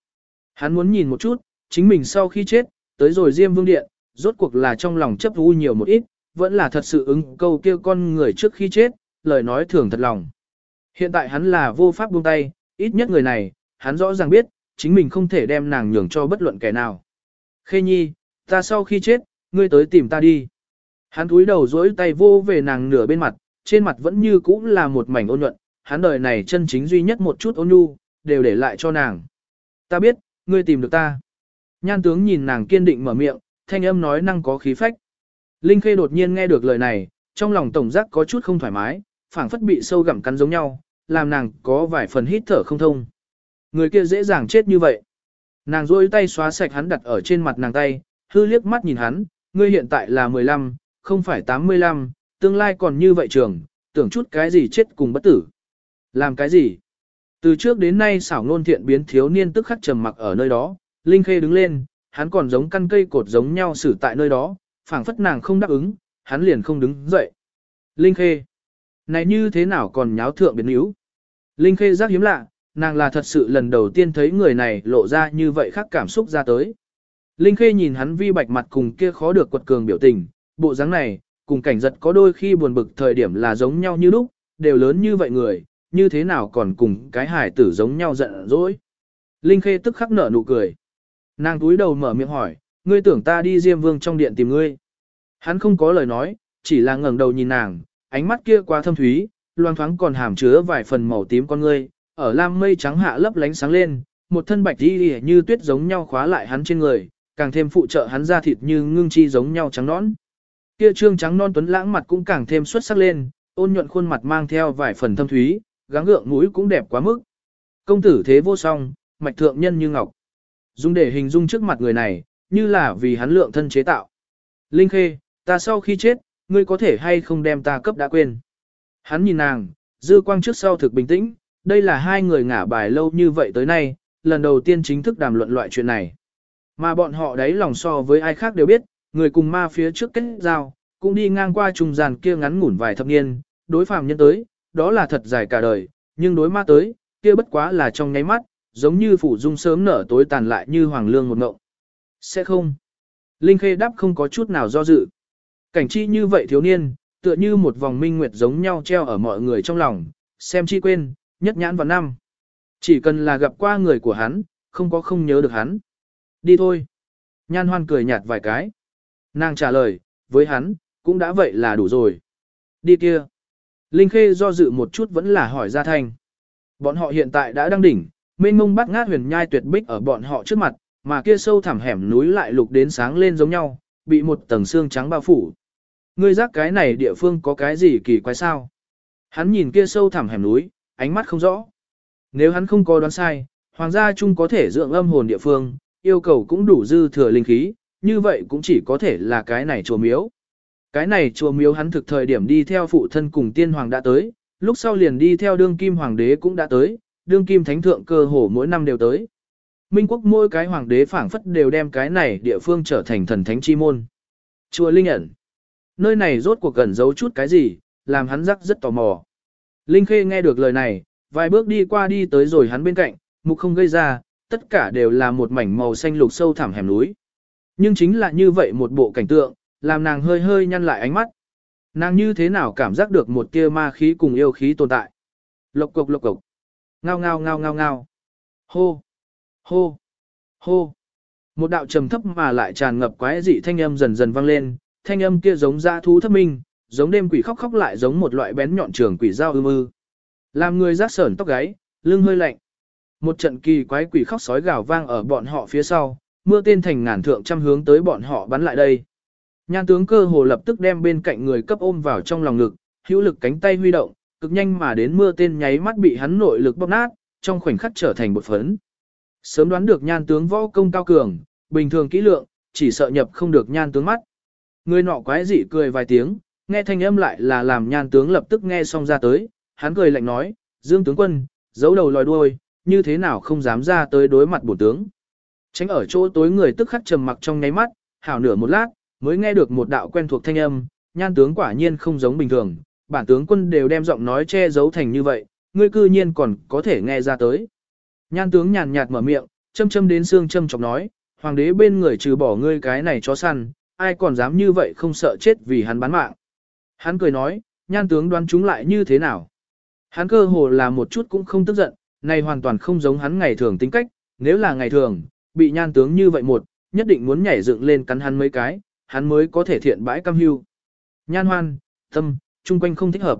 Hắn muốn nhìn một chút, chính mình sau khi chết, tới rồi Diêm Vương Điện, rốt cuộc là trong lòng chấp u nhiều một ít, vẫn là thật sự ứng câu kia con người trước khi chết, lời nói thường thật lòng. Hiện tại hắn là vô pháp buông tay, ít nhất người này, hắn rõ ràng biết, chính mình không thể đem nàng nhường cho bất luận kẻ nào. Khê nhi, ta sau khi chết, ngươi tới tìm ta đi. Hắn cúi đầu dỗi tay vô về nàng nửa bên mặt, trên mặt vẫn như cũ là một mảnh ôn nhuận, hắn đời này chân chính duy nhất một chút ôn nhu, đều để lại cho nàng. Ta biết, ngươi tìm được ta. Nhan tướng nhìn nàng kiên định mở miệng, thanh âm nói năng có khí phách. Linh Khê đột nhiên nghe được lời này, trong lòng tổng giác có chút không thoải mái, phảng phất bị sâu gặm cắn giống nhau, làm nàng có vài phần hít thở không thông. Người kia dễ dàng chết như vậy. Nàng rôi tay xóa sạch hắn đặt ở trên mặt nàng tay, hư liếc mắt nhìn hắn, ngươi hiện tại là 15, không phải 85, tương lai còn như vậy trường, tưởng chút cái gì chết cùng bất tử. Làm cái gì? Từ trước đến nay xảo ngôn thiện biến thiếu niên tức khắc trầm mặc ở nơi đó, Linh Khê đứng lên, hắn còn giống căn cây cột giống nhau xử tại nơi đó, phảng phất nàng không đáp ứng, hắn liền không đứng dậy. Linh Khê, này như thế nào còn nháo thượng biến yếu? Linh Khê giác hiếm lạ, nàng là thật sự lần đầu tiên thấy người này lộ ra như vậy khác cảm xúc ra tới. Linh Khê nhìn hắn vi bạch mặt cùng kia khó được quật cường biểu tình, bộ dáng này, cùng cảnh giật có đôi khi buồn bực thời điểm là giống nhau như lúc, đều lớn như vậy người, như thế nào còn cùng cái hải tử giống nhau giận dỗi. Linh Khê tức khắc nở nụ cười. Nàng túi đầu mở miệng hỏi, ngươi tưởng ta đi Diêm Vương trong điện tìm ngươi. Hắn không có lời nói, chỉ là ngẩng đầu nhìn nàng, ánh mắt kia quá thâm thúy, loang thoáng còn hàm chứa vài phần màu tím con ngươi, ở lam mây trắng hạ lấp lánh sáng lên, một thân bạch đi như tuyết giống nhau khóa lại hắn trên người, càng thêm phụ trợ hắn da thịt như ngưng chi giống nhau trắng nõn. Kia trương trắng non tuấn lãng mặt cũng càng thêm xuất sắc lên, ôn nhuận khuôn mặt mang theo vài phần thâm thúy, gắng gượng mũi cũng đẹp quá mức. Công tử thế vô song, mạch thượng nhân như ngọc. Dùng để hình dung trước mặt người này, như là vì hắn lượng thân chế tạo. Linh Khê, ta sau khi chết, ngươi có thể hay không đem ta cấp đã quên. Hắn nhìn nàng, dư quang trước sau thực bình tĩnh, đây là hai người ngả bài lâu như vậy tới nay, lần đầu tiên chính thức đàm luận loại chuyện này. Mà bọn họ đấy lòng so với ai khác đều biết, người cùng ma phía trước kết giao, cũng đi ngang qua trung gian kia ngắn ngủn vài thập niên, đối phàm nhân tới, đó là thật dài cả đời, nhưng đối ma tới, kia bất quá là trong nháy mắt, giống như phủ dung sớm nở tối tàn lại như hoàng lương một ngộng. Sẽ không. Linh Khê đáp không có chút nào do dự. Cảnh chi như vậy thiếu niên, tựa như một vòng minh nguyệt giống nhau treo ở mọi người trong lòng, xem chi quên, nhất nhãn vào năm. Chỉ cần là gặp qua người của hắn, không có không nhớ được hắn. Đi thôi. Nhan hoan cười nhạt vài cái. Nàng trả lời, với hắn, cũng đã vậy là đủ rồi. Đi kia. Linh Khê do dự một chút vẫn là hỏi ra thanh. Bọn họ hiện tại đã đăng đỉnh, mênh mông bắt ngát huyền nhai tuyệt bích ở bọn họ trước mặt, mà kia sâu thẳm hẻm núi lại lục đến sáng lên giống nhau, bị một tầng xương trắng bao phủ. Ngươi giác cái này địa phương có cái gì kỳ quái sao? Hắn nhìn kia sâu thẳm hẻm núi, ánh mắt không rõ. Nếu hắn không có đoán sai, hoàng gia chung có thể dưỡng âm hồn địa phương, yêu cầu cũng đủ dư thừa linh khí, như vậy cũng chỉ có thể là cái này chùa miếu. Cái này chùa miếu hắn thực thời điểm đi theo phụ thân cùng tiên hoàng đã tới, lúc sau liền đi theo đương kim hoàng đế cũng đã tới, đương kim thánh thượng cơ hồ mỗi năm đều tới. Minh quốc mỗi cái hoàng đế phảng phất đều đem cái này địa phương trở thành thần thánh chi môn. Chùa Linh ẩn. Nơi này rốt cuộc gần giấu chút cái gì, làm hắn rắc rất tò mò. Linh Khê nghe được lời này, vài bước đi qua đi tới rồi hắn bên cạnh, mục không gây ra, tất cả đều là một mảnh màu xanh lục sâu thẳm hẻm núi. Nhưng chính là như vậy một bộ cảnh tượng, làm nàng hơi hơi nhăn lại ánh mắt. Nàng như thế nào cảm giác được một kia ma khí cùng yêu khí tồn tại. Lộc cục lộc cục. Ngao ngao ngao ngao ngao. Hô. Hô. Hô. Một đạo trầm thấp mà lại tràn ngập quái dị thanh âm dần dần vang lên, thanh âm kia giống dã thú thấp minh, giống đêm quỷ khóc khóc lại giống một loại bén nhọn trường quỷ dao ưm ư. Làm người rát sởn tóc gáy, lưng hơi lạnh. Một trận kỳ quái quỷ khóc sói gào vang ở bọn họ phía sau, mưa tên thành ngàn thượng trăm hướng tới bọn họ bắn lại đây. Nhan tướng cơ hồ lập tức đem bên cạnh người cấp ôm vào trong lòng ngực, hữu lực cánh tay huy động, cực nhanh mà đến mưa tên nháy mắt bị hắn nội lực bóp nát, trong khoảnh khắc trở thành bột phấn. Sớm đoán được nhan tướng võ công cao cường, bình thường kỹ lượng, chỉ sợ nhập không được nhan tướng mắt. Người nọ quái dị cười vài tiếng, nghe thanh âm lại là làm nhan tướng lập tức nghe xong ra tới, hắn cười lạnh nói, Dương tướng quân, giấu đầu lòi đuôi, như thế nào không dám ra tới đối mặt bổ tướng. Tránh ở chỗ tối người tức khắc trầm mặc trong nháy mắt, hảo nửa một lát, mới nghe được một đạo quen thuộc thanh âm, nhan tướng quả nhiên không giống bình thường, bản tướng quân đều đem giọng nói che giấu thành như vậy, ngươi cư nhiên còn có thể nghe ra tới. Nhan tướng nhàn nhạt mở miệng, châm châm đến xương châm chọc nói, hoàng đế bên người trừ bỏ ngươi cái này chó săn, ai còn dám như vậy không sợ chết vì hắn bán mạng. Hắn cười nói, nhan tướng đoán chúng lại như thế nào. Hắn cơ hồ là một chút cũng không tức giận, này hoàn toàn không giống hắn ngày thường tính cách, nếu là ngày thường, bị nhan tướng như vậy một, nhất định muốn nhảy dựng lên cắn hắn mấy cái, hắn mới có thể thiện bãi cam hưu. Nhan hoan, tâm, chung quanh không thích hợp.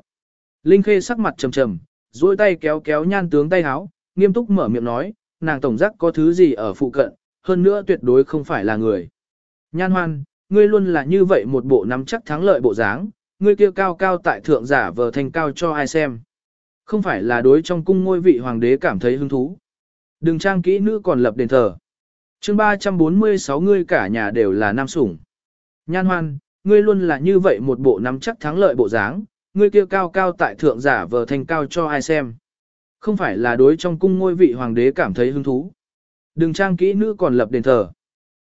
Linh Khê sắc mặt trầm trầm, duỗi tay kéo kéo nhan tướng tay háo, nghiêm túc mở miệng nói, nàng tổng giác có thứ gì ở phụ cận, hơn nữa tuyệt đối không phải là người. Nhan hoan, ngươi luôn là như vậy một bộ nắm chắc thắng lợi bộ dáng, ngươi kia cao cao tại thượng giả vờ thành cao cho ai xem. Không phải là đối trong cung ngôi vị hoàng đế cảm thấy hứng thú. Đừng trang kỹ nữ còn lập đền thờ. chương 346 ngươi cả nhà đều là nam sủng. Nhan hoan, ngươi luôn là như vậy một bộ nắm chắc thắng lợi bộ dáng, ngươi kia cao cao tại thượng giả vờ thành cao cho ai xem. Không phải là đối trong cung ngôi vị hoàng đế cảm thấy hứng thú. Đừng trang kỹ nữ còn lập đền thờ.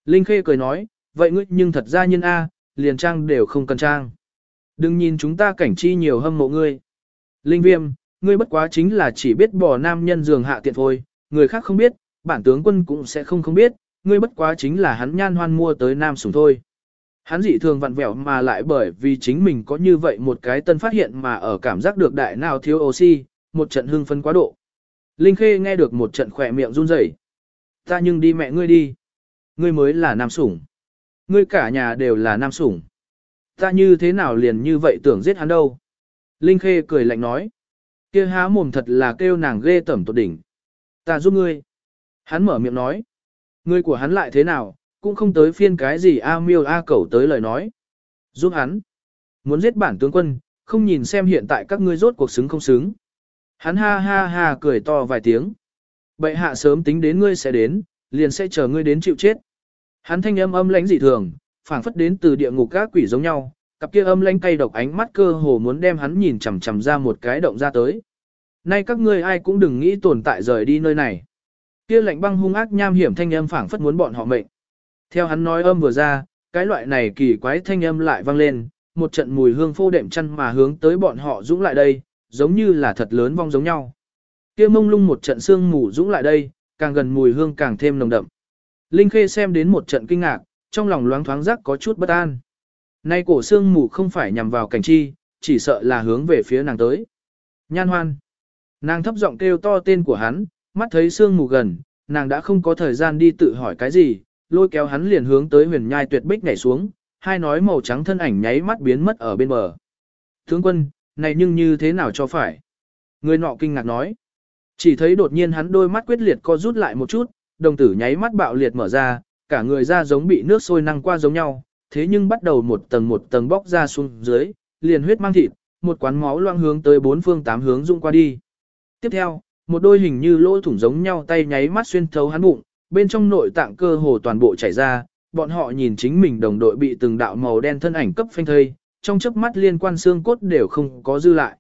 Linh Khê cười nói, vậy ngươi nhưng thật ra nhân A, liền trang đều không cần trang. Đừng nhìn chúng ta cảnh chi nhiều hâm mộ ngươi. Linh Viêm, ngươi bất quá chính là chỉ biết bỏ nam nhân giường hạ tiện thôi, người khác không biết, bản tướng quân cũng sẽ không không biết, ngươi bất quá chính là hắn nhan hoan mua tới nam sủng thôi. Hắn dị thường vặn vẹo mà lại bởi vì chính mình có như vậy một cái tân phát hiện mà ở cảm giác được đại nào thiếu oxy, một trận hưng phấn quá độ. Linh Khê nghe được một trận khỏe miệng run rẩy. Ta nhưng đi mẹ ngươi đi. Ngươi mới là nam sủng. Ngươi cả nhà đều là nam sủng. Ta như thế nào liền như vậy tưởng giết hắn đâu. Linh Khê cười lạnh nói. kia há mồm thật là kêu nàng ghê tẩm tột đỉnh. Ta giúp ngươi. Hắn mở miệng nói. Ngươi của hắn lại thế nào, cũng không tới phiên cái gì A miêu A cẩu tới lời nói. Giúp hắn. Muốn giết bản tướng quân, không nhìn xem hiện tại các ngươi rốt cuộc xứng không xứng. Hắn ha ha ha cười to vài tiếng. Bệ hạ sớm tính đến ngươi sẽ đến, liền sẽ chờ ngươi đến chịu chết. Hắn thanh âm âm lãnh dị thường, phảng phất đến từ địa ngục các quỷ giống nhau, cặp kia âm lãnh cay độc ánh mắt cơ hồ muốn đem hắn nhìn chằm chằm ra một cái động ra tới. Nay các ngươi ai cũng đừng nghĩ tồn tại rời đi nơi này. Kia lạnh băng hung ác nham hiểm thanh âm phảng phất muốn bọn họ mệnh. Theo hắn nói âm vừa ra, cái loại này kỳ quái thanh âm lại vang lên, một trận mùi hương phô đệm chăn mà hướng tới bọn họ dũng lại đây, giống như là thật lớn vong giống nhau. Kia mông lung một trận sương mù dũng lại đây, càng gần mùi hương càng thêm nồng đậm. Linh Khê xem đến một trận kinh ngạc, trong lòng loáng thoáng giác có chút bất an. Nay cổ xương mù không phải nhằm vào cảnh chi, chỉ sợ là hướng về phía nàng tới. Nhan hoan. Nàng thấp giọng kêu to tên của hắn, mắt thấy xương mù gần, nàng đã không có thời gian đi tự hỏi cái gì, lôi kéo hắn liền hướng tới huyền nhai tuyệt bích nhảy xuống, hai nói màu trắng thân ảnh nháy mắt biến mất ở bên bờ. Tướng quân, này nhưng như thế nào cho phải? Người nọ kinh ngạc nói. Chỉ thấy đột nhiên hắn đôi mắt quyết liệt co rút lại một chút, đồng tử nháy mắt bạo liệt mở ra, cả người da giống bị nước sôi năng qua giống nhau, thế nhưng bắt đầu một tầng một tầng bóc ra xuống dưới, liền huyết mang thịt, một quán máu loang hướng tới bốn phương tám hướng dung qua đi. Tiếp theo, một đôi hình như lỗ thủng giống nhau tay nháy mắt xuyên thấu hắn bụng, bên trong nội tạng cơ hồ toàn bộ chảy ra, bọn họ nhìn chính mình đồng đội bị từng đạo màu đen thân ảnh cấp phanh thây, trong chớp mắt liên quan xương cốt đều không có dư lại.